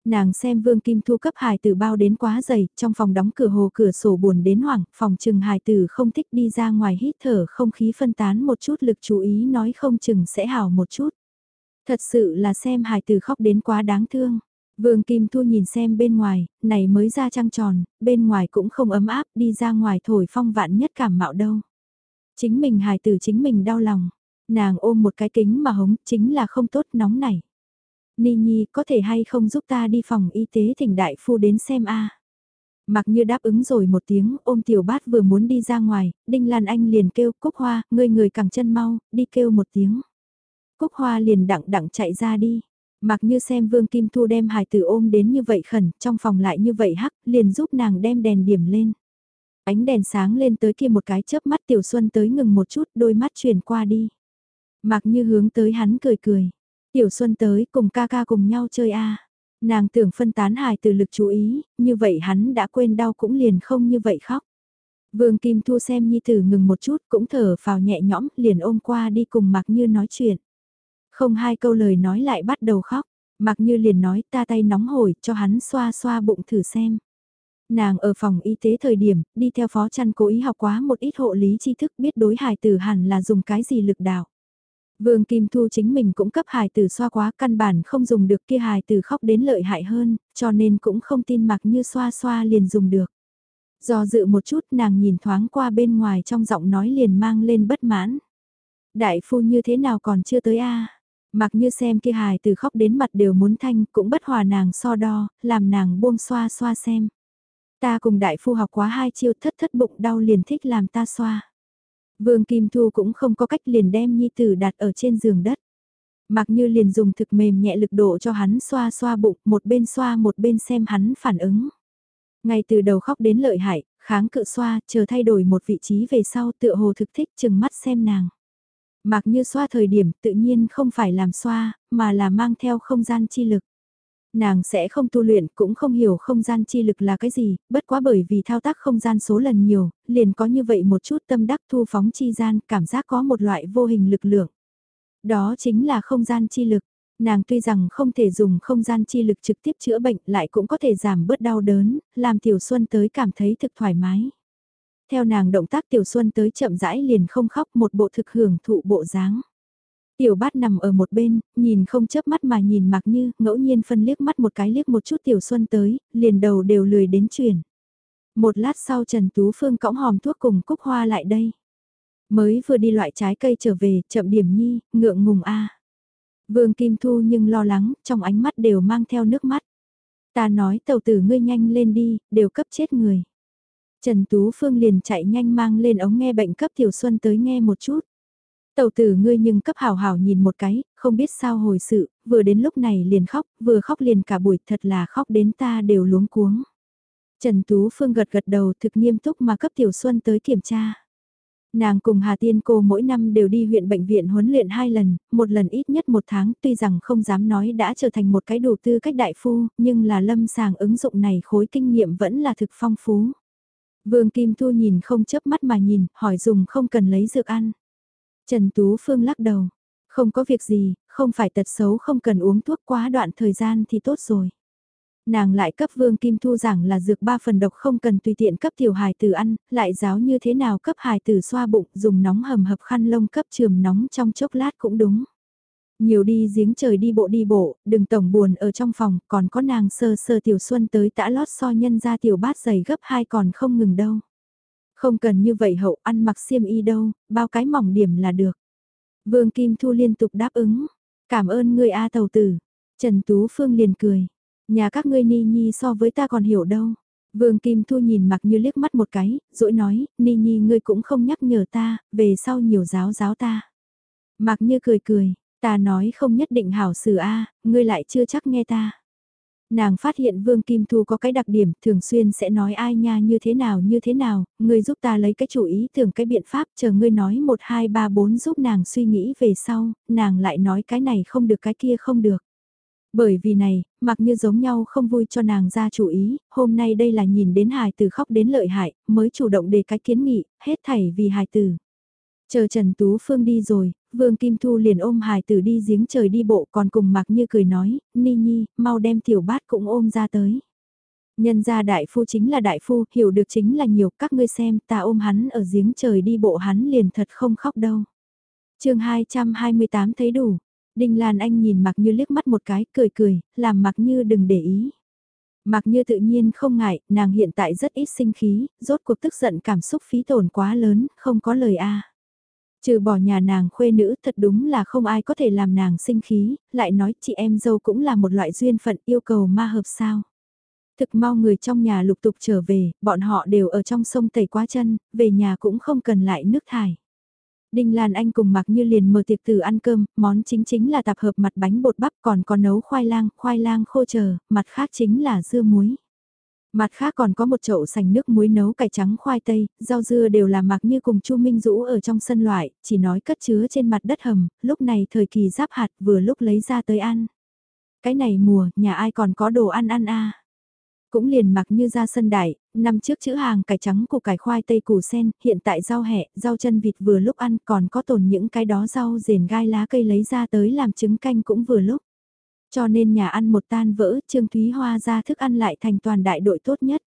Nàng xem Vương Kim Thu cấp hài tử bao đến quá dày, trong phòng đóng cửa hồ cửa sổ buồn đến hoảng, phòng trừng hài tử không thích đi ra ngoài hít thở không khí phân tán một chút lực chú ý nói không chừng sẽ hảo một chút. Thật sự là xem hài tử khóc đến quá đáng thương. Vương Kim Thu nhìn xem bên ngoài, này mới ra trăng tròn, bên ngoài cũng không ấm áp, đi ra ngoài thổi phong vạn nhất cảm mạo đâu. Chính mình hài tử chính mình đau lòng, nàng ôm một cái kính mà hống, chính là không tốt nóng này. Ni Nhi có thể hay không giúp ta đi phòng y tế thỉnh đại phu đến xem a Mặc như đáp ứng rồi một tiếng, ôm tiểu bát vừa muốn đi ra ngoài, Đinh Lan Anh liền kêu Cúc Hoa, người người cẳng chân mau, đi kêu một tiếng. Cúc Hoa liền đặng đặng chạy ra đi. Mặc như xem Vương Kim Thu đem hài tử ôm đến như vậy khẩn, trong phòng lại như vậy hắc, liền giúp nàng đem đèn điểm lên. Ánh đèn sáng lên tới kia một cái chớp mắt Tiểu Xuân tới ngừng một chút, đôi mắt chuyển qua đi. Mặc như hướng tới hắn cười cười. Tiểu Xuân tới cùng ca ca cùng nhau chơi a. Nàng tưởng phân tán hài từ lực chú ý, như vậy hắn đã quên đau cũng liền không như vậy khóc. Vương Kim Thu xem Nhi Tử ngừng một chút cũng thở vào nhẹ nhõm liền ôm qua đi cùng Mạc Như nói chuyện. Không hai câu lời nói lại bắt đầu khóc, mặc Như liền nói ta tay nóng hổi cho hắn xoa xoa bụng thử xem. Nàng ở phòng y tế thời điểm, đi theo phó chăn cố ý học quá một ít hộ lý tri thức biết đối hài tử hẳn là dùng cái gì lực đạo. Vương Kim Thu chính mình cũng cấp hài tử xoa quá căn bản không dùng được kia hài tử khóc đến lợi hại hơn, cho nên cũng không tin mặc như xoa xoa liền dùng được. Do dự một chút nàng nhìn thoáng qua bên ngoài trong giọng nói liền mang lên bất mãn. Đại phu như thế nào còn chưa tới a Mặc như xem kia hài từ khóc đến mặt đều muốn thanh cũng bất hòa nàng so đo, làm nàng buông xoa xoa xem. Ta cùng đại phu học quá hai chiêu thất thất bụng đau liền thích làm ta xoa. Vương Kim Thu cũng không có cách liền đem nhi tử đặt ở trên giường đất. Mặc như liền dùng thực mềm nhẹ lực độ cho hắn xoa xoa bụng, một bên xoa một bên xem hắn phản ứng. Ngay từ đầu khóc đến lợi hại, kháng cự xoa, chờ thay đổi một vị trí về sau tựa hồ thực thích chừng mắt xem nàng. Mặc như xoa thời điểm tự nhiên không phải làm xoa, mà là mang theo không gian chi lực. Nàng sẽ không tu luyện cũng không hiểu không gian chi lực là cái gì, bất quá bởi vì thao tác không gian số lần nhiều, liền có như vậy một chút tâm đắc thu phóng chi gian, cảm giác có một loại vô hình lực lượng. Đó chính là không gian chi lực. Nàng tuy rằng không thể dùng không gian chi lực trực tiếp chữa bệnh lại cũng có thể giảm bớt đau đớn, làm Tiểu Xuân tới cảm thấy thực thoải mái. Theo nàng động tác Tiểu Xuân tới chậm rãi liền không khóc một bộ thực hưởng thụ bộ dáng. Tiểu bát nằm ở một bên, nhìn không chớp mắt mà nhìn mặc như, ngẫu nhiên phân liếc mắt một cái liếc một chút tiểu xuân tới, liền đầu đều lười đến chuyển. Một lát sau Trần Tú Phương cõng hòm thuốc cùng cúc hoa lại đây. Mới vừa đi loại trái cây trở về, chậm điểm nhi, ngượng ngùng a. Vương Kim Thu nhưng lo lắng, trong ánh mắt đều mang theo nước mắt. Ta nói tàu tử ngươi nhanh lên đi, đều cấp chết người. Trần Tú Phương liền chạy nhanh mang lên ống nghe bệnh cấp Tiểu Xuân tới nghe một chút. Tàu tử ngươi nhưng cấp hào hào nhìn một cái, không biết sao hồi sự, vừa đến lúc này liền khóc, vừa khóc liền cả buổi thật là khóc đến ta đều luống cuống. Trần Tú Phương gật gật đầu thực nghiêm túc mà cấp Tiểu Xuân tới kiểm tra. Nàng cùng Hà Tiên cô mỗi năm đều đi huyện bệnh viện huấn luyện hai lần, một lần ít nhất một tháng tuy rằng không dám nói đã trở thành một cái đủ tư cách đại phu, nhưng là lâm sàng ứng dụng này khối kinh nghiệm vẫn là thực phong phú. Vương Kim Thu nhìn không chớp mắt mà nhìn, hỏi dùng không cần lấy dược ăn. Trần Tú Phương lắc đầu. Không có việc gì, không phải tật xấu không cần uống thuốc quá đoạn thời gian thì tốt rồi. Nàng lại cấp Vương Kim Thu rằng là dược ba phần độc không cần tùy tiện cấp tiểu hài tử ăn, lại giáo như thế nào cấp hài tử xoa bụng dùng nóng hầm hập khăn lông cấp trường nóng trong chốc lát cũng đúng. Nhiều đi giếng trời đi bộ đi bộ, đừng tổng buồn ở trong phòng, còn có nàng sơ sơ tiểu xuân tới tã lót so nhân ra tiểu bát giày gấp hai còn không ngừng đâu. Không cần như vậy hậu ăn mặc xiêm y đâu, bao cái mỏng điểm là được. Vương Kim Thu liên tục đáp ứng. Cảm ơn người A tàu tử. Trần Tú Phương liền cười. Nhà các ngươi ni nhi so với ta còn hiểu đâu. Vương Kim Thu nhìn mặc như liếc mắt một cái, dỗi nói, Ni Nhi ngươi cũng không nhắc nhở ta, về sau nhiều giáo giáo ta. Mặc như cười cười, ta nói không nhất định hảo xử a ngươi lại chưa chắc nghe ta. Nàng phát hiện Vương Kim Thu có cái đặc điểm thường xuyên sẽ nói ai nha như thế nào như thế nào, ngươi giúp ta lấy cái chủ ý tưởng cái biện pháp chờ ngươi nói 1 2 3 4 giúp nàng suy nghĩ về sau, nàng lại nói cái này không được cái kia không được. Bởi vì này, mặc như giống nhau không vui cho nàng ra chủ ý, hôm nay đây là nhìn đến hài tử khóc đến lợi hại, mới chủ động đề cái kiến nghị, hết thảy vì hài tử. Chờ Trần Tú Phương đi rồi, Vương Kim Thu liền ôm hài tử đi giếng trời đi bộ còn cùng mặc như cười nói, Ni Nhi, mau đem tiểu bát cũng ôm ra tới. Nhân gia đại phu chính là đại phu, hiểu được chính là nhiều, các ngươi xem, ta ôm hắn ở giếng trời đi bộ hắn liền thật không khóc đâu. chương 228 thấy đủ, Đinh Lan Anh nhìn mặc như liếc mắt một cái, cười cười, làm mặc như đừng để ý. Mặc như tự nhiên không ngại, nàng hiện tại rất ít sinh khí, rốt cuộc tức giận cảm xúc phí tổn quá lớn, không có lời a. Trừ bỏ nhà nàng khuê nữ thật đúng là không ai có thể làm nàng sinh khí, lại nói chị em dâu cũng là một loại duyên phận yêu cầu ma hợp sao. Thực mau người trong nhà lục tục trở về, bọn họ đều ở trong sông tẩy quá chân, về nhà cũng không cần lại nước thải. Đinh Lan Anh cùng mặc như liền mở tiệc từ ăn cơm, món chính chính là tập hợp mặt bánh bột bắp còn có nấu khoai lang, khoai lang khô chờ, mặt khác chính là dưa muối. Mặt khác còn có một chậu sành nước muối nấu cải trắng khoai tây, rau dưa đều là mặc như cùng Chu Minh Dũ ở trong sân loại, chỉ nói cất chứa trên mặt đất hầm, lúc này thời kỳ giáp hạt vừa lúc lấy ra tới ăn. Cái này mùa, nhà ai còn có đồ ăn ăn a Cũng liền mặc như ra sân đại, năm trước chữ hàng cải trắng củ cải khoai tây củ sen, hiện tại rau hẹ, rau chân vịt vừa lúc ăn còn có tồn những cái đó rau rền gai lá cây lấy ra tới làm trứng canh cũng vừa lúc. Cho nên nhà ăn một tan vỡ, Trương Thúy Hoa ra thức ăn lại thành toàn đại đội tốt nhất.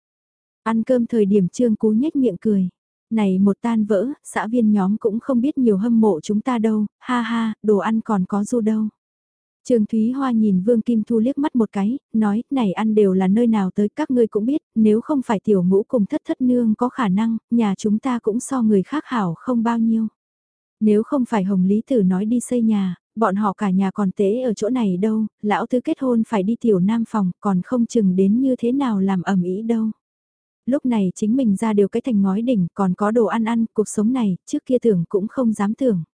Ăn cơm thời điểm Trương Cú nhếch miệng cười. Này một tan vỡ, xã viên nhóm cũng không biết nhiều hâm mộ chúng ta đâu, ha ha, đồ ăn còn có du đâu. Trương Thúy Hoa nhìn Vương Kim Thu liếc mắt một cái, nói, này ăn đều là nơi nào tới các ngươi cũng biết, nếu không phải tiểu ngũ cùng thất thất nương có khả năng, nhà chúng ta cũng so người khác hảo không bao nhiêu. Nếu không phải Hồng Lý Tử nói đi xây nhà, bọn họ cả nhà còn tế ở chỗ này đâu, lão tư kết hôn phải đi tiểu nam phòng, còn không chừng đến như thế nào làm ẩm ý đâu. Lúc này chính mình ra đều cái thành ngói đỉnh, còn có đồ ăn ăn, cuộc sống này, trước kia tưởng cũng không dám tưởng.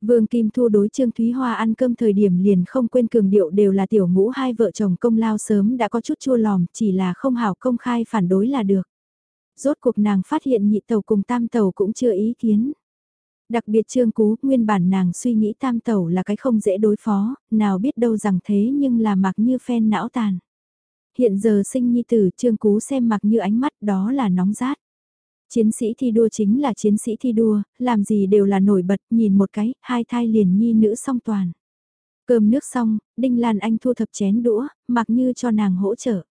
Vương Kim Thu đối Trương Thúy Hoa ăn cơm thời điểm liền không quên cường điệu đều là tiểu ngũ hai vợ chồng công lao sớm đã có chút chua lòm, chỉ là không hảo công khai phản đối là được. Rốt cuộc nàng phát hiện nhị tàu cùng tam tàu cũng chưa ý kiến. Đặc biệt Trương Cú, nguyên bản nàng suy nghĩ tam tẩu là cái không dễ đối phó, nào biết đâu rằng thế nhưng là mặc như phen não tàn. Hiện giờ sinh nhi tử Trương Cú xem mặc như ánh mắt đó là nóng rát. Chiến sĩ thi đua chính là chiến sĩ thi đua, làm gì đều là nổi bật, nhìn một cái, hai thai liền nhi nữ song toàn. Cơm nước xong, Đinh Lan Anh thu thập chén đũa, mặc như cho nàng hỗ trợ.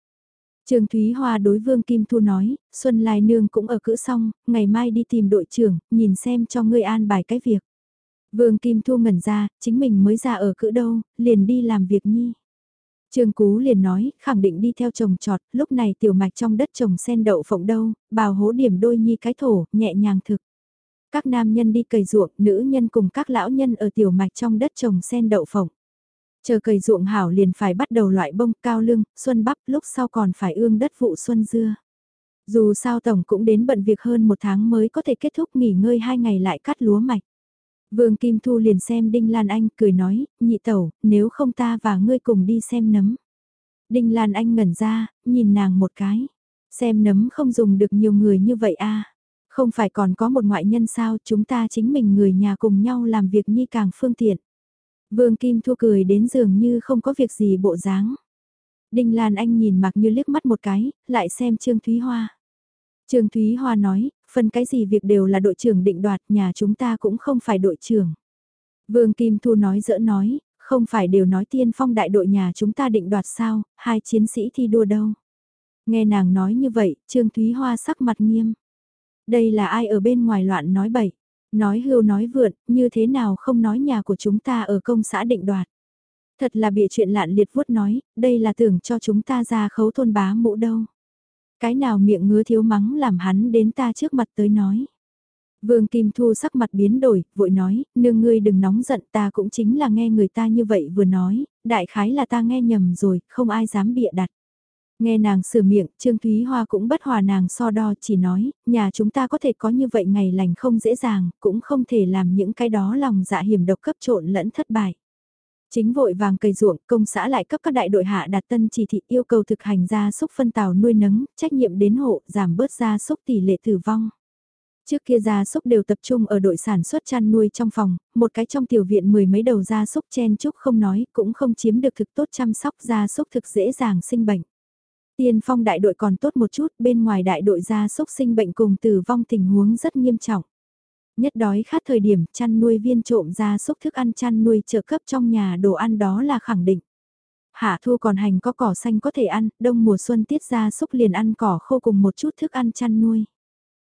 Trương Thúy Hoa đối Vương Kim Thu nói, Xuân Lai Nương cũng ở cữ xong, ngày mai đi tìm đội trưởng, nhìn xem cho ngươi an bài cái việc. Vương Kim Thu ngẩn ra, chính mình mới ra ở cữ đâu, liền đi làm việc nhi. Trương Cú liền nói, khẳng định đi theo trồng trọt, lúc này tiểu mạch trong đất trồng sen đậu phộng đâu, bào hố điểm đôi nhi cái thổ, nhẹ nhàng thực. Các nam nhân đi cày ruộng, nữ nhân cùng các lão nhân ở tiểu mạch trong đất trồng sen đậu phộng. Chờ cày ruộng hảo liền phải bắt đầu loại bông cao lương, xuân bắp, lúc sau còn phải ương đất vụ xuân dưa. Dù sao tổng cũng đến bận việc hơn một tháng mới có thể kết thúc nghỉ ngơi hai ngày lại cắt lúa mạch. Vương Kim Thu liền xem Đinh Lan Anh cười nói, nhị tẩu, nếu không ta và ngươi cùng đi xem nấm. Đinh Lan Anh ngẩn ra, nhìn nàng một cái. Xem nấm không dùng được nhiều người như vậy à. Không phải còn có một ngoại nhân sao chúng ta chính mình người nhà cùng nhau làm việc nhi càng phương tiện. Vương Kim Thu cười đến dường như không có việc gì bộ dáng. Đinh Lan Anh nhìn mặc như liếc mắt một cái, lại xem Trương Thúy Hoa. Trương Thúy Hoa nói, phần cái gì việc đều là đội trưởng định đoạt, nhà chúng ta cũng không phải đội trưởng. Vương Kim Thu nói dỡ nói, không phải đều nói tiên phong đại đội nhà chúng ta định đoạt sao, hai chiến sĩ thi đua đâu. Nghe nàng nói như vậy, Trương Thúy Hoa sắc mặt nghiêm. Đây là ai ở bên ngoài loạn nói bậy. Nói hưu nói vượn, như thế nào không nói nhà của chúng ta ở công xã định đoạt. Thật là bị chuyện lạn liệt vuốt nói, đây là tưởng cho chúng ta ra khấu thôn bá mũ đâu. Cái nào miệng ngứa thiếu mắng làm hắn đến ta trước mặt tới nói. Vương Kim Thu sắc mặt biến đổi, vội nói, nương ngươi đừng nóng giận ta cũng chính là nghe người ta như vậy vừa nói, đại khái là ta nghe nhầm rồi, không ai dám bịa đặt. Nghe nàng sửa miệng, Trương Thúy Hoa cũng bất hòa nàng so đo chỉ nói, nhà chúng ta có thể có như vậy ngày lành không dễ dàng, cũng không thể làm những cái đó lòng dạ hiểm độc cấp trộn lẫn thất bại. Chính vội vàng cây ruộng, công xã lại cấp các đại đội hạ đạt tân chỉ thị yêu cầu thực hành gia súc phân tàu nuôi nấng, trách nhiệm đến hộ, giảm bớt gia súc tỷ lệ tử vong. Trước kia gia súc đều tập trung ở đội sản xuất chăn nuôi trong phòng, một cái trong tiểu viện mười mấy đầu gia súc chen chúc không nói, cũng không chiếm được thực tốt chăm sóc gia súc thực dễ dàng sinh bệnh. Tiên phong đại đội còn tốt một chút, bên ngoài đại đội gia súc sinh bệnh cùng tử vong tình huống rất nghiêm trọng. Nhất đói khát thời điểm chăn nuôi viên trộm gia súc thức ăn chăn nuôi trợ cấp trong nhà đồ ăn đó là khẳng định. Hạ thu còn hành có cỏ xanh có thể ăn, đông mùa xuân tiết gia súc liền ăn cỏ khô cùng một chút thức ăn chăn nuôi.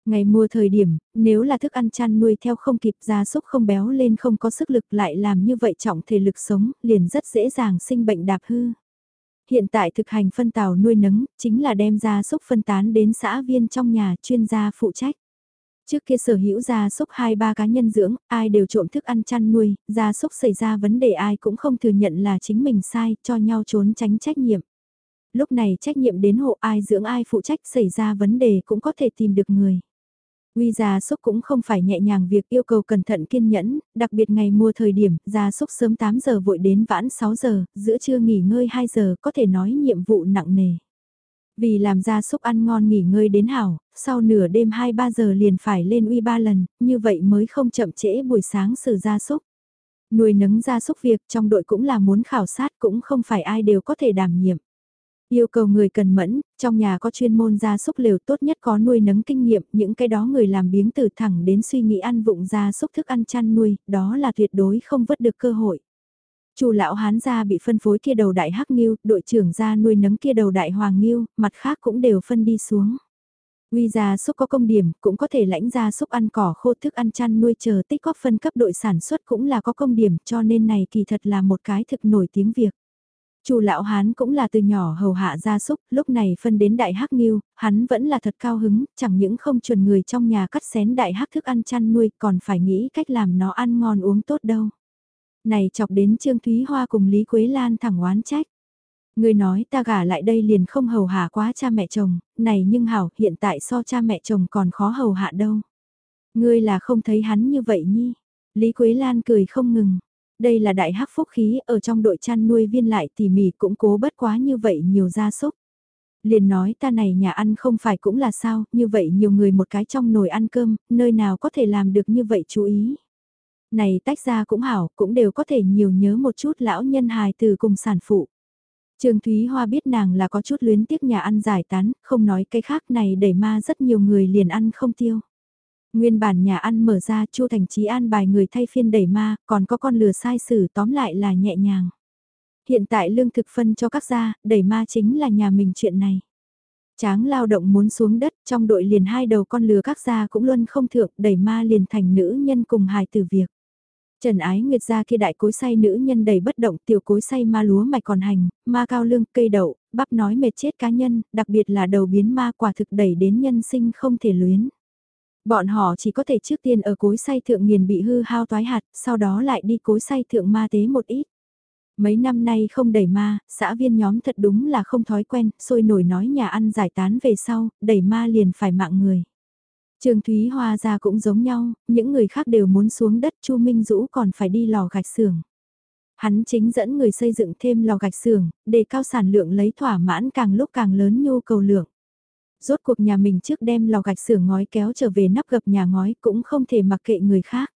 Ngày mùa thời điểm, nếu là thức ăn chăn nuôi theo không kịp gia súc không béo lên không có sức lực lại làm như vậy trọng thể lực sống, liền rất dễ dàng sinh bệnh đạp hư. Hiện tại thực hành phân tàu nuôi nấng, chính là đem gia súc phân tán đến xã viên trong nhà chuyên gia phụ trách. Trước kia sở hữu gia súc hai ba cá nhân dưỡng, ai đều trộm thức ăn chăn nuôi, gia súc xảy ra vấn đề ai cũng không thừa nhận là chính mình sai, cho nhau trốn tránh trách nhiệm. Lúc này trách nhiệm đến hộ ai dưỡng ai phụ trách xảy ra vấn đề cũng có thể tìm được người. Uy gia súc cũng không phải nhẹ nhàng việc yêu cầu cẩn thận kiên nhẫn, đặc biệt ngày mùa thời điểm, gia súc sớm 8 giờ vội đến vãn 6 giờ, giữa trưa nghỉ ngơi 2 giờ, có thể nói nhiệm vụ nặng nề. Vì làm gia súc ăn ngon nghỉ ngơi đến hảo, sau nửa đêm 2-3 giờ liền phải lên uy 3 lần, như vậy mới không chậm trễ buổi sáng xử gia súc. Nuôi nấng gia súc việc trong đội cũng là muốn khảo sát cũng không phải ai đều có thể đảm nhiệm. Yêu cầu người cần mẫn, trong nhà có chuyên môn gia súc liều tốt nhất có nuôi nấng kinh nghiệm, những cái đó người làm biếng từ thẳng đến suy nghĩ ăn vụng gia súc thức ăn chăn nuôi, đó là tuyệt đối không vứt được cơ hội. Chu lão hán gia bị phân phối kia đầu đại hắc nghiêu, đội trưởng gia nuôi nấng kia đầu đại hoàng nghiêu, mặt khác cũng đều phân đi xuống. Uy gia súc có công điểm, cũng có thể lãnh gia súc ăn cỏ khô thức ăn chăn nuôi chờ tích góp phân cấp đội sản xuất cũng là có công điểm cho nên này kỳ thật là một cái thực nổi tiếng việc. Chu lão hán cũng là từ nhỏ hầu hạ gia súc, lúc này phân đến đại hắc nghiêu, hắn vẫn là thật cao hứng, chẳng những không chuẩn người trong nhà cắt xén đại hắc thức ăn chăn nuôi, còn phải nghĩ cách làm nó ăn ngon uống tốt đâu. Này chọc đến Trương Thúy Hoa cùng Lý Quế Lan thẳng oán trách. Người nói ta gả lại đây liền không hầu hạ quá cha mẹ chồng, này nhưng hảo, hiện tại so cha mẹ chồng còn khó hầu hạ đâu. Ngươi là không thấy hắn như vậy nhi. Lý Quế Lan cười không ngừng. Đây là đại hắc phúc khí ở trong đội chăn nuôi viên lại tỉ mỉ cũng cố bất quá như vậy nhiều gia súc. Liền nói ta này nhà ăn không phải cũng là sao, như vậy nhiều người một cái trong nồi ăn cơm, nơi nào có thể làm được như vậy chú ý. Này tách ra cũng hảo, cũng đều có thể nhiều nhớ một chút lão nhân hài từ cùng sản phụ. Trương Thúy Hoa biết nàng là có chút luyến tiếc nhà ăn giải tán, không nói cái khác này đẩy ma rất nhiều người liền ăn không tiêu. Nguyên bản nhà ăn mở ra Chu Thành Chí an bài người thay phiên đẩy ma, còn có con lừa sai sử tóm lại là nhẹ nhàng. Hiện tại lương thực phân cho các gia, đẩy ma chính là nhà mình chuyện này. Tráng lao động muốn xuống đất, trong đội liền hai đầu con lừa các gia cũng luôn không thượng, đẩy ma liền thành nữ nhân cùng hài từ việc. Trần Ái Nguyệt ra kia đại cối say nữ nhân đầy bất động tiểu cối say ma lúa mạch còn hành, ma cao lương, cây đậu, bắp nói mệt chết cá nhân, đặc biệt là đầu biến ma quả thực đẩy đến nhân sinh không thể luyến. Bọn họ chỉ có thể trước tiên ở cối say thượng nghiền bị hư hao toái hạt, sau đó lại đi cối say thượng ma tế một ít. Mấy năm nay không đẩy ma, xã viên nhóm thật đúng là không thói quen, sôi nổi nói nhà ăn giải tán về sau, đẩy ma liền phải mạng người. Trường Thúy Hoa ra cũng giống nhau, những người khác đều muốn xuống đất Chu Minh Dũ còn phải đi lò gạch xưởng. Hắn chính dẫn người xây dựng thêm lò gạch xưởng, để cao sản lượng lấy thỏa mãn càng lúc càng lớn nhu cầu lượng. Rốt cuộc nhà mình trước đem lò gạch xưởng ngói kéo trở về nắp gập nhà ngói cũng không thể mặc kệ người khác.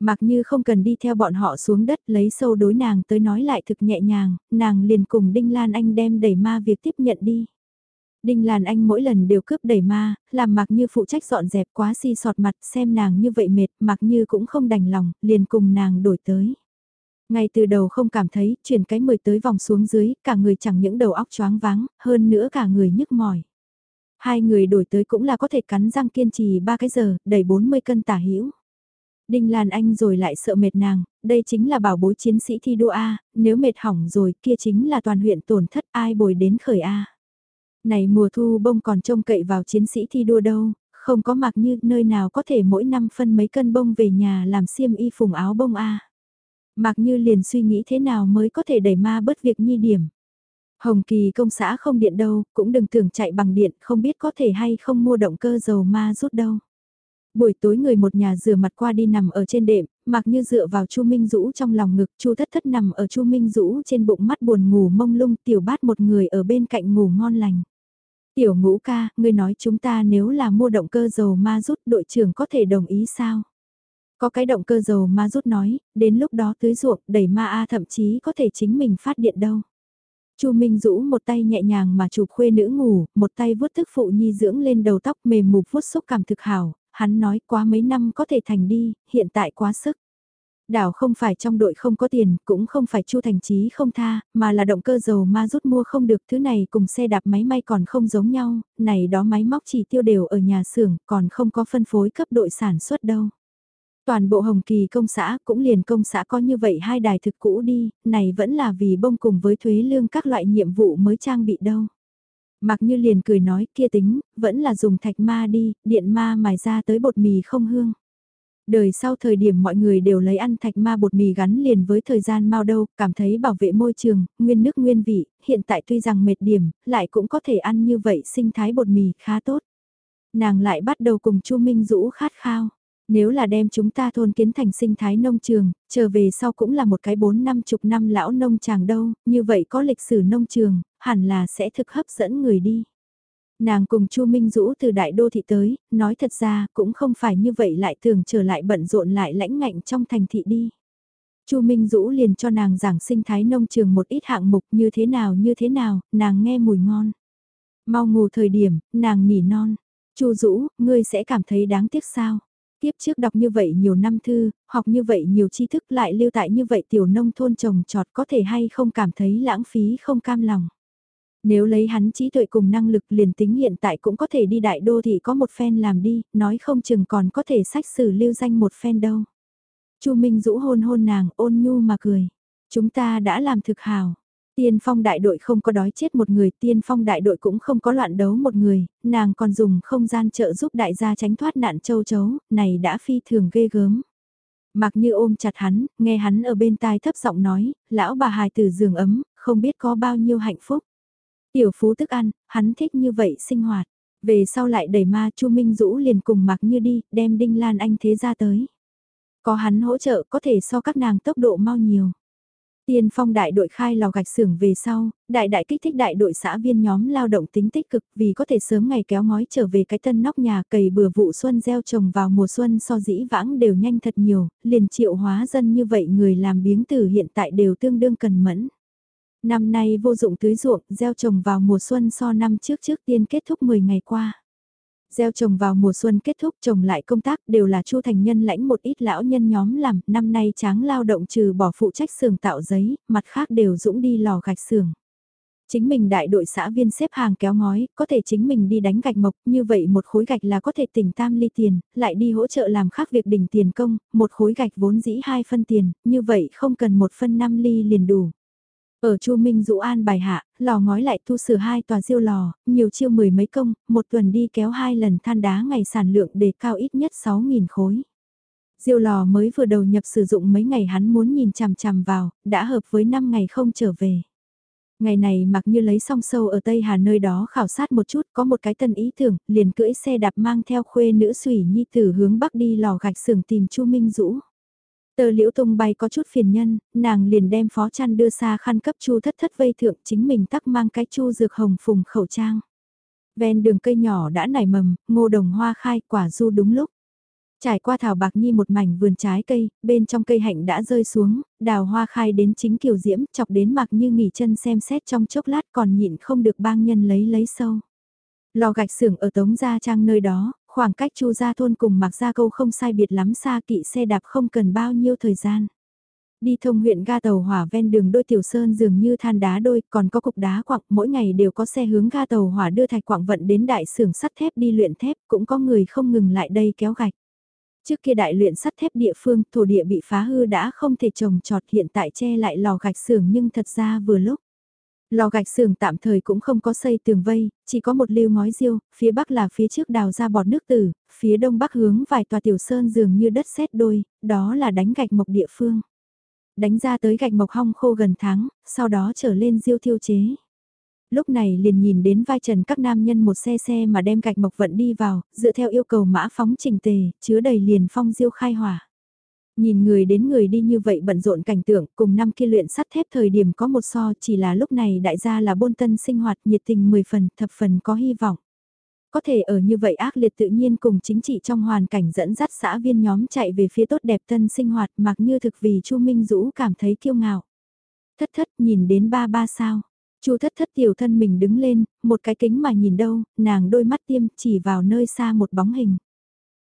Mặc như không cần đi theo bọn họ xuống đất lấy sâu đối nàng tới nói lại thực nhẹ nhàng, nàng liền cùng Đinh Lan Anh đem đẩy ma việc tiếp nhận đi. Đinh Lan Anh mỗi lần đều cướp đẩy ma, làm mặc như phụ trách dọn dẹp quá si sọt mặt xem nàng như vậy mệt, mặc như cũng không đành lòng, liền cùng nàng đổi tới. Ngay từ đầu không cảm thấy, chuyển cái mười tới vòng xuống dưới, cả người chẳng những đầu óc choáng váng, hơn nữa cả người nhức mỏi. Hai người đổi tới cũng là có thể cắn răng kiên trì ba cái giờ, đẩy 40 cân tả hữu Đinh Lan Anh rồi lại sợ mệt nàng, đây chính là bảo bối chiến sĩ thi đua A, nếu mệt hỏng rồi kia chính là toàn huyện tổn thất ai bồi đến khởi A. Này mùa thu bông còn trông cậy vào chiến sĩ thi đua đâu, không có mặc như nơi nào có thể mỗi năm phân mấy cân bông về nhà làm xiêm y phùng áo bông A. Mặc như liền suy nghĩ thế nào mới có thể đẩy ma bớt việc nhi điểm. Hồng Kỳ công xã không điện đâu, cũng đừng tưởng chạy bằng điện, không biết có thể hay không mua động cơ dầu ma rút đâu. Buổi tối người một nhà rửa mặt qua đi nằm ở trên đệm, mặc như dựa vào Chu Minh Dũ trong lòng ngực, Chu Thất Thất nằm ở Chu Minh Dũ trên bụng mắt buồn ngủ mông lung, tiểu bát một người ở bên cạnh ngủ ngon lành. Tiểu ngũ ca, ngươi nói chúng ta nếu là mua động cơ dầu ma rút đội trưởng có thể đồng ý sao? Có cái động cơ dầu ma rút nói, đến lúc đó tưới ruộng, đẩy ma A thậm chí có thể chính mình phát điện đâu. Chu Minh Dũ một tay nhẹ nhàng mà chụp khuê nữ ngủ, một tay vuốt thức phụ nhi dưỡng lên đầu tóc mềm mục vuốt xúc cảm thực hảo, hắn nói quá mấy năm có thể thành đi, hiện tại quá sức. Đảo không phải trong đội không có tiền, cũng không phải Chu Thành Chí không tha, mà là động cơ dầu ma rút mua không được thứ này cùng xe đạp máy may còn không giống nhau, này đó máy móc chỉ tiêu đều ở nhà xưởng, còn không có phân phối cấp đội sản xuất đâu. Toàn bộ Hồng Kỳ công xã cũng liền công xã có như vậy hai đài thực cũ đi, này vẫn là vì bông cùng với thuế lương các loại nhiệm vụ mới trang bị đâu. Mặc như liền cười nói kia tính, vẫn là dùng thạch ma đi, điện ma mài ra tới bột mì không hương. Đời sau thời điểm mọi người đều lấy ăn thạch ma bột mì gắn liền với thời gian mau đâu, cảm thấy bảo vệ môi trường, nguyên nước nguyên vị, hiện tại tuy rằng mệt điểm, lại cũng có thể ăn như vậy sinh thái bột mì khá tốt. Nàng lại bắt đầu cùng Chu Minh Dũ khát khao. Nếu là đem chúng ta thôn kiến thành sinh thái nông trường, trở về sau cũng là một cái bốn năm chục năm lão nông chàng đâu, như vậy có lịch sử nông trường, hẳn là sẽ thực hấp dẫn người đi. Nàng cùng Chu Minh Dũ từ đại đô thị tới, nói thật ra cũng không phải như vậy lại thường trở lại bận rộn lại lãnh ngạnh trong thành thị đi. Chu Minh Dũ liền cho nàng giảng sinh thái nông trường một ít hạng mục như thế nào như thế nào, nàng nghe mùi ngon. Mau ngủ thời điểm, nàng nỉ non. Chu Dũ, ngươi sẽ cảm thấy đáng tiếc sao? Tiếp trước đọc như vậy nhiều năm thư, học như vậy nhiều tri thức lại lưu tại như vậy tiểu nông thôn trồng trọt có thể hay không cảm thấy lãng phí không cam lòng. Nếu lấy hắn trí tuệ cùng năng lực liền tính hiện tại cũng có thể đi đại đô thì có một phen làm đi, nói không chừng còn có thể sách sử lưu danh một phen đâu. Chu Minh rũ hôn hôn nàng ôn nhu mà cười. Chúng ta đã làm thực hào. Tiên phong đại đội không có đói chết một người, tiên phong đại đội cũng không có loạn đấu một người, nàng còn dùng không gian trợ giúp đại gia tránh thoát nạn châu chấu, này đã phi thường ghê gớm. Mặc như ôm chặt hắn, nghe hắn ở bên tai thấp giọng nói, lão bà hài từ giường ấm, không biết có bao nhiêu hạnh phúc. Tiểu phú thức ăn, hắn thích như vậy sinh hoạt. Về sau lại đẩy ma Chu Minh Dũ liền cùng mặc như đi, đem Đinh Lan Anh thế ra tới. Có hắn hỗ trợ có thể so các nàng tốc độ mau nhiều. Tiên phong đại đội khai lò gạch xưởng về sau, đại đại kích thích đại đội xã viên nhóm lao động tính tích cực vì có thể sớm ngày kéo ngói trở về cái tân nóc nhà cày bừa vụ xuân gieo trồng vào mùa xuân so dĩ vãng đều nhanh thật nhiều, liền triệu hóa dân như vậy người làm biếng từ hiện tại đều tương đương cần mẫn. Năm nay vô dụng tưới ruộng, gieo trồng vào mùa xuân so năm trước trước tiên kết thúc 10 ngày qua. Gieo trồng vào mùa xuân kết thúc trồng lại công tác đều là Chu Thành Nhân lãnh một ít lão nhân nhóm làm, năm nay tráng lao động trừ bỏ phụ trách xưởng tạo giấy, mặt khác đều dũng đi lò gạch xưởng. Chính mình đại đội xã viên xếp hàng kéo ngói, có thể chính mình đi đánh gạch mộc, như vậy một khối gạch là có thể tỉnh tam ly tiền, lại đi hỗ trợ làm khác việc đỉnh tiền công, một khối gạch vốn dĩ hai phân tiền, như vậy không cần một phân năm ly liền đủ. Ở Chu Minh Dũ An bài hạ, lò ngói lại thu sửa hai tòa diêu lò, nhiều chiêu mười mấy công, một tuần đi kéo hai lần than đá ngày sản lượng để cao ít nhất 6.000 khối. Diêu lò mới vừa đầu nhập sử dụng mấy ngày hắn muốn nhìn chằm chằm vào, đã hợp với 5 ngày không trở về. Ngày này mặc như lấy song sâu ở Tây Hà nơi đó khảo sát một chút có một cái tân ý tưởng, liền cưỡi xe đạp mang theo khuê nữ sủy nhi tử hướng bắc đi lò gạch xưởng tìm Chu Minh Dũ. Tờ liễu tung bay có chút phiền nhân, nàng liền đem phó chăn đưa xa khăn cấp chu thất thất vây thượng chính mình tắc mang cái chu dược hồng phùng khẩu trang. Ven đường cây nhỏ đã nảy mầm, ngô đồng hoa khai quả du đúng lúc. Trải qua thảo bạc nhi một mảnh vườn trái cây, bên trong cây hạnh đã rơi xuống, đào hoa khai đến chính kiều diễm, chọc đến mặc như nghỉ chân xem xét trong chốc lát còn nhịn không được bang nhân lấy lấy sâu. Lò gạch xưởng ở Tống Gia Trang nơi đó, Khoảng cách Chu Gia Thôn cùng Mạc Gia Câu không sai biệt lắm xa kỵ xe đạp không cần bao nhiêu thời gian. Đi thông huyện ga tàu hỏa ven đường đôi tiểu sơn dường như than đá đôi, còn có cục đá quặng, mỗi ngày đều có xe hướng ga tàu hỏa đưa thạch quặng vận đến đại xưởng sắt thép đi luyện thép, cũng có người không ngừng lại đây kéo gạch. Trước kia đại luyện sắt thép địa phương, thổ địa bị phá hư đã không thể trồng trọt hiện tại che lại lò gạch xưởng nhưng thật ra vừa lúc. Lò gạch xưởng tạm thời cũng không có xây tường vây, chỉ có một lưu ngói riêu, phía bắc là phía trước đào ra bọt nước tử, phía đông bắc hướng vài tòa tiểu sơn dường như đất sét đôi, đó là đánh gạch mộc địa phương. Đánh ra tới gạch mộc hong khô gần tháng, sau đó trở lên riêu thiêu chế. Lúc này liền nhìn đến vai trần các nam nhân một xe xe mà đem gạch mộc vận đi vào, dựa theo yêu cầu mã phóng trình tề, chứa đầy liền phong diêu khai hỏa. Nhìn người đến người đi như vậy bận rộn cảnh tượng, cùng năm kia luyện sắt thép thời điểm có một so chỉ là lúc này đại gia là bôn tân sinh hoạt nhiệt tình 10 phần, thập phần có hy vọng. Có thể ở như vậy ác liệt tự nhiên cùng chính trị trong hoàn cảnh dẫn dắt xã viên nhóm chạy về phía tốt đẹp tân sinh hoạt mặc như thực vì Chu Minh Dũ cảm thấy kiêu ngạo. Thất thất nhìn đến ba ba sao. Chu thất thất tiểu thân mình đứng lên, một cái kính mà nhìn đâu, nàng đôi mắt tiêm chỉ vào nơi xa một bóng hình.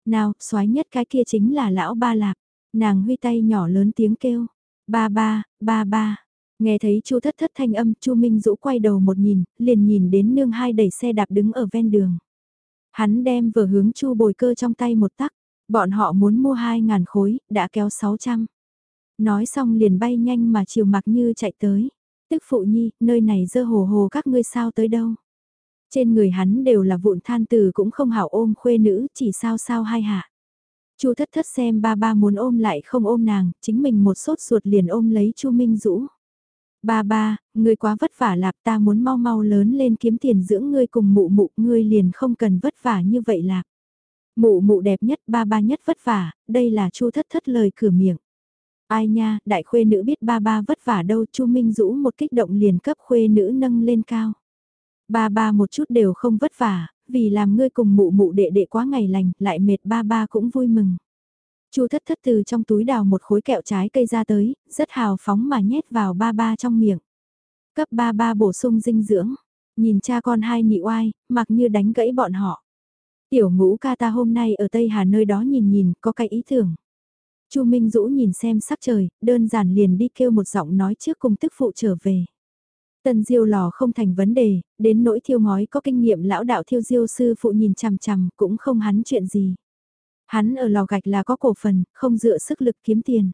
Nào, xoái nhất cái kia chính là lão ba lạc. Nàng huy tay nhỏ lớn tiếng kêu. Ba ba, ba ba. Nghe thấy chu thất thất thanh âm, chu Minh Dũ quay đầu một nhìn, liền nhìn đến nương hai đẩy xe đạp đứng ở ven đường. Hắn đem vừa hướng chu bồi cơ trong tay một tắc, bọn họ muốn mua hai ngàn khối, đã kéo sáu trăm. Nói xong liền bay nhanh mà chiều mặc như chạy tới. Tức phụ nhi, nơi này dơ hồ hồ các ngươi sao tới đâu. Trên người hắn đều là vụn than từ cũng không hảo ôm khuê nữ, chỉ sao sao hai hạ. Chu thất thất xem ba ba muốn ôm lại không ôm nàng, chính mình một sốt ruột liền ôm lấy Chu Minh Dũ. Ba ba, ngươi quá vất vả lạp ta muốn mau mau lớn lên kiếm tiền dưỡng ngươi cùng mụ mụ, ngươi liền không cần vất vả như vậy lạp. Mụ mụ đẹp nhất, ba ba nhất vất vả, đây là Chu thất thất lời cửa miệng. Ai nha, đại khuê nữ biết ba ba vất vả đâu, Chu Minh Dũ một kích động liền cấp khuê nữ nâng lên cao. Ba ba một chút đều không vất vả, vì làm ngươi cùng mụ mụ đệ đệ quá ngày lành, lại mệt ba ba cũng vui mừng. Chu thất thất từ trong túi đào một khối kẹo trái cây ra tới, rất hào phóng mà nhét vào ba ba trong miệng. Cấp ba ba bổ sung dinh dưỡng, nhìn cha con hai nị oai, mặc như đánh gãy bọn họ. Tiểu ngũ ca ta hôm nay ở Tây Hà nơi đó nhìn nhìn, có cái ý tưởng. Chu Minh Dũ nhìn xem sắc trời, đơn giản liền đi kêu một giọng nói trước cùng tức phụ trở về. Tân diêu lò không thành vấn đề, đến nỗi thiêu ngói có kinh nghiệm lão đạo thiêu diêu sư phụ nhìn chằm chằm cũng không hắn chuyện gì. Hắn ở lò gạch là có cổ phần, không dựa sức lực kiếm tiền.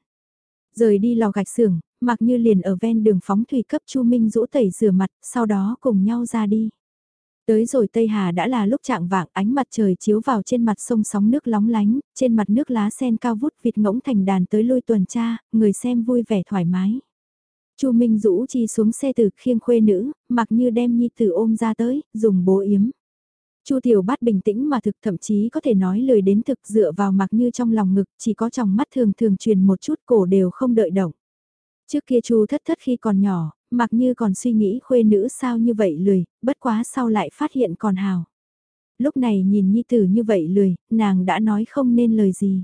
Rời đi lò gạch xưởng, mặc như liền ở ven đường phóng thủy cấp Chu Minh rũ tẩy rửa mặt, sau đó cùng nhau ra đi. Tới rồi Tây Hà đã là lúc trạng vạng ánh mặt trời chiếu vào trên mặt sông sóng nước lóng lánh, trên mặt nước lá sen cao vút vịt ngỗng thành đàn tới lui tuần tra, người xem vui vẻ thoải mái. Chu Minh Dũ chi xuống xe từ khiêng khuê nữ, mặc như đem nhi tử ôm ra tới, dùng bố yếm. Chu Tiểu Bát bình tĩnh mà thực thậm chí có thể nói lời đến thực dựa vào mặc như trong lòng ngực, chỉ có trong mắt thường thường truyền một chút cổ đều không đợi động. Trước kia Chu thất thất khi còn nhỏ, mặc như còn suy nghĩ khuê nữ sao như vậy lười, bất quá sau lại phát hiện còn hào. Lúc này nhìn nhi tử như vậy lười, nàng đã nói không nên lời gì.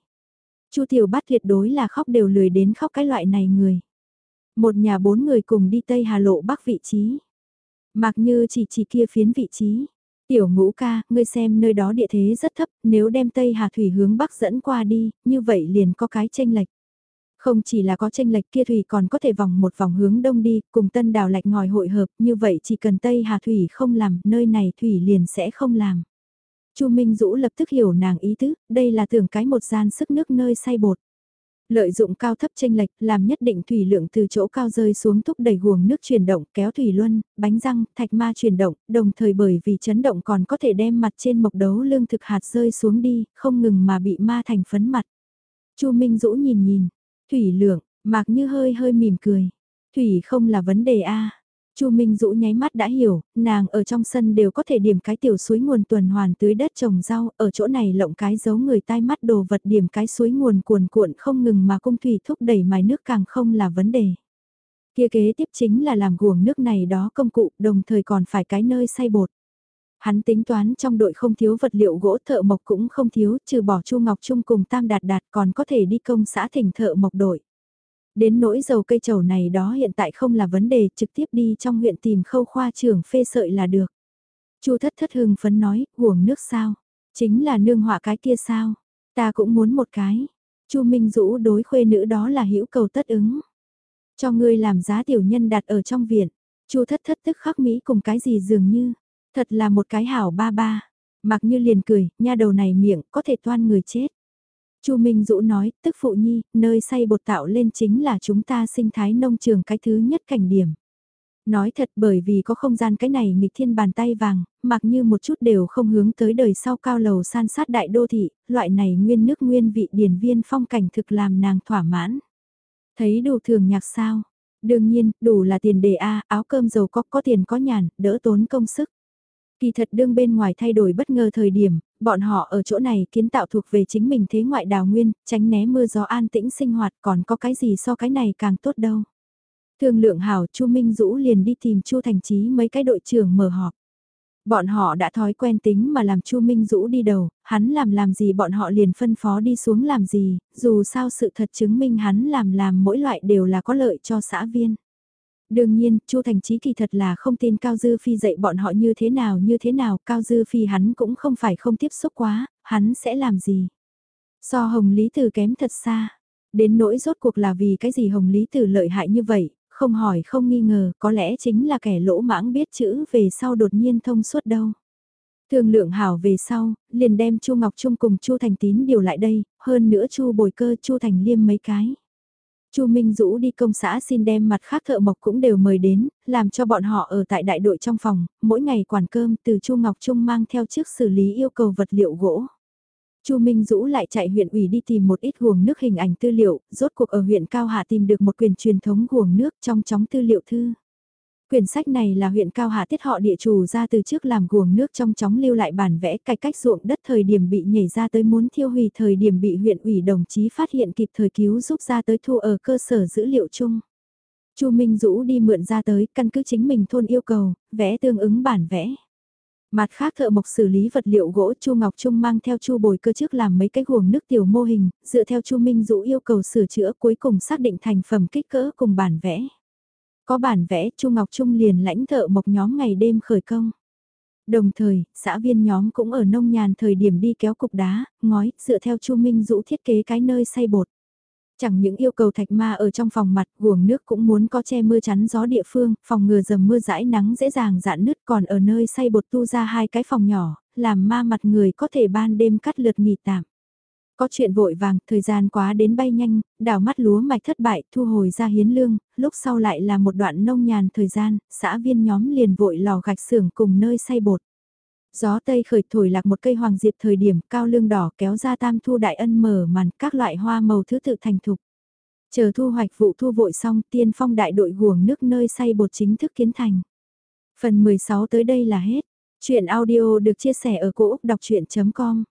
Chu Tiểu Bát tuyệt đối là khóc đều lười đến khóc cái loại này người. Một nhà bốn người cùng đi Tây Hà Lộ Bắc vị trí. Mặc như chỉ chỉ kia phiến vị trí. Tiểu ngũ ca, ngươi xem nơi đó địa thế rất thấp, nếu đem Tây Hà Thủy hướng Bắc dẫn qua đi, như vậy liền có cái tranh lệch. Không chỉ là có tranh lệch kia Thủy còn có thể vòng một vòng hướng đông đi, cùng tân đào lạch ngòi hội hợp, như vậy chỉ cần Tây Hà Thủy không làm, nơi này Thủy liền sẽ không làm. Chu Minh Dũ lập tức hiểu nàng ý tứ, đây là tưởng cái một gian sức nước nơi say bột. Lợi dụng cao thấp tranh lệch làm nhất định thủy lượng từ chỗ cao rơi xuống thúc đẩy guồng nước chuyển động kéo thủy luân, bánh răng, thạch ma chuyển động, đồng thời bởi vì chấn động còn có thể đem mặt trên mộc đấu lương thực hạt rơi xuống đi, không ngừng mà bị ma thành phấn mặt. Chu Minh Dũ nhìn nhìn, thủy lượng, mạc như hơi hơi mỉm cười. Thủy không là vấn đề a Chu Minh Dũ nháy mắt đã hiểu, nàng ở trong sân đều có thể điểm cái tiểu suối nguồn tuần hoàn tưới đất trồng rau, ở chỗ này lộng cái giấu người tai mắt đồ vật điểm cái suối nguồn cuồn cuộn không ngừng mà cung thủy thúc đẩy mài nước càng không là vấn đề. Kia kế tiếp chính là làm guồng nước này đó công cụ, đồng thời còn phải cái nơi xay bột. Hắn tính toán trong đội không thiếu vật liệu gỗ thợ mộc cũng không thiếu, trừ bỏ Chu Ngọc Trung cùng Tam Đạt Đạt còn có thể đi công xã thỉnh thợ mộc đội. Đến nỗi dầu cây trầu này đó hiện tại không là vấn đề, trực tiếp đi trong huyện tìm khâu khoa trưởng phê sợi là được. Chu thất thất hưng phấn nói, uổng nước sao? Chính là nương họa cái kia sao? Ta cũng muốn một cái. Chu Minh Dũ đối khuê nữ đó là hữu cầu tất ứng. Cho ngươi làm giá tiểu nhân đặt ở trong viện. Chu thất thất tức khắc Mỹ cùng cái gì dường như. Thật là một cái hảo ba ba. Mặc như liền cười, nha đầu này miệng có thể toan người chết. Chu Minh Dũ nói, tức phụ nhi, nơi xây bột tạo lên chính là chúng ta sinh thái nông trường cái thứ nhất cảnh điểm. Nói thật bởi vì có không gian cái này nghịch thiên bàn tay vàng, mặc như một chút đều không hướng tới đời sau cao lầu san sát đại đô thị, loại này nguyên nước nguyên vị điển viên phong cảnh thực làm nàng thỏa mãn. Thấy đủ thường nhạc sao, Đương nhiên, đủ là tiền đề A, áo cơm dầu có, có tiền có nhàn, đỡ tốn công sức. Kỳ thật đương bên ngoài thay đổi bất ngờ thời điểm, bọn họ ở chỗ này kiến tạo thuộc về chính mình thế ngoại đào nguyên, tránh né mưa gió an tĩnh sinh hoạt còn có cái gì so cái này càng tốt đâu. Thương lượng hảo Chu Minh Dũ liền đi tìm Chu Thành Chí mấy cái đội trưởng mở họp. Bọn họ đã thói quen tính mà làm Chu Minh Dũ đi đầu, hắn làm làm gì bọn họ liền phân phó đi xuống làm gì, dù sao sự thật chứng minh hắn làm làm mỗi loại đều là có lợi cho xã viên. Đương nhiên, Chu Thành Chí kỳ thật là không tin Cao Dư Phi dạy bọn họ như thế nào như thế nào, Cao Dư Phi hắn cũng không phải không tiếp xúc quá, hắn sẽ làm gì. So Hồng Lý Tử kém thật xa. Đến nỗi rốt cuộc là vì cái gì Hồng Lý Tử lợi hại như vậy, không hỏi không nghi ngờ, có lẽ chính là kẻ lỗ mãng biết chữ về sau đột nhiên thông suốt đâu. Thương lượng hảo về sau, liền đem Chu Ngọc Trung cùng Chu Thành Tín điều lại đây, hơn nữa Chu Bồi Cơ, Chu Thành Liêm mấy cái. Chu Minh Dũ đi công xã xin đem mặt khác thợ mộc cũng đều mời đến, làm cho bọn họ ở tại đại đội trong phòng, mỗi ngày quản cơm từ Chu Ngọc Trung mang theo trước xử lý yêu cầu vật liệu gỗ. Chu Minh Dũ lại chạy huyện ủy đi tìm một ít guồng nước hình ảnh tư liệu, rốt cuộc ở huyện Cao Hà tìm được một quyền truyền thống guồng nước trong chóng tư liệu thư. Quyển sách này là huyện Cao hạ tiết họ địa chủ ra từ trước làm guồng nước trong chóng lưu lại bản vẽ cải cách ruộng đất thời điểm bị nhảy ra tới muốn thiêu hủy thời điểm bị huyện ủy đồng chí phát hiện kịp thời cứu giúp ra tới thu ở cơ sở dữ liệu chung. Chu Minh Dũ đi mượn ra tới căn cứ chính mình thôn yêu cầu, vẽ tương ứng bản vẽ. Mặt khác thợ mộc xử lý vật liệu gỗ Chu Ngọc Trung mang theo Chu Bồi cơ trước làm mấy cái guồng nước tiểu mô hình, dựa theo Chu Minh Dũ yêu cầu sửa chữa cuối cùng xác định thành phẩm kích cỡ cùng bản vẽ. Có bản vẽ Chu Ngọc Trung liền lãnh thợ mộc nhóm ngày đêm khởi công. Đồng thời, xã viên nhóm cũng ở nông nhàn thời điểm đi kéo cục đá, ngói, dựa theo Chu Minh Dũ thiết kế cái nơi xây bột. Chẳng những yêu cầu thạch ma ở trong phòng mặt, guồng nước cũng muốn có che mưa chắn gió địa phương, phòng ngừa dầm mưa rãi nắng dễ dàng dạn nứt còn ở nơi xây bột tu ra hai cái phòng nhỏ, làm ma mặt người có thể ban đêm cắt lượt nghỉ tạm. Có chuyện vội vàng, thời gian quá đến bay nhanh, đào mắt lúa mạch thất bại, thu hồi ra hiến lương, lúc sau lại là một đoạn nông nhàn thời gian, xã viên nhóm liền vội lò gạch xưởng cùng nơi xay bột. Gió Tây khởi thổi lạc một cây hoàng diệp thời điểm cao lương đỏ kéo ra tam thu đại ân mở màn các loại hoa màu thứ tự thành thục. Chờ thu hoạch vụ thu vội xong tiên phong đại đội guồng nước nơi xay bột chính thức kiến thành. Phần 16 tới đây là hết. Chuyện audio được chia sẻ ở cỗ đọc chuyện.com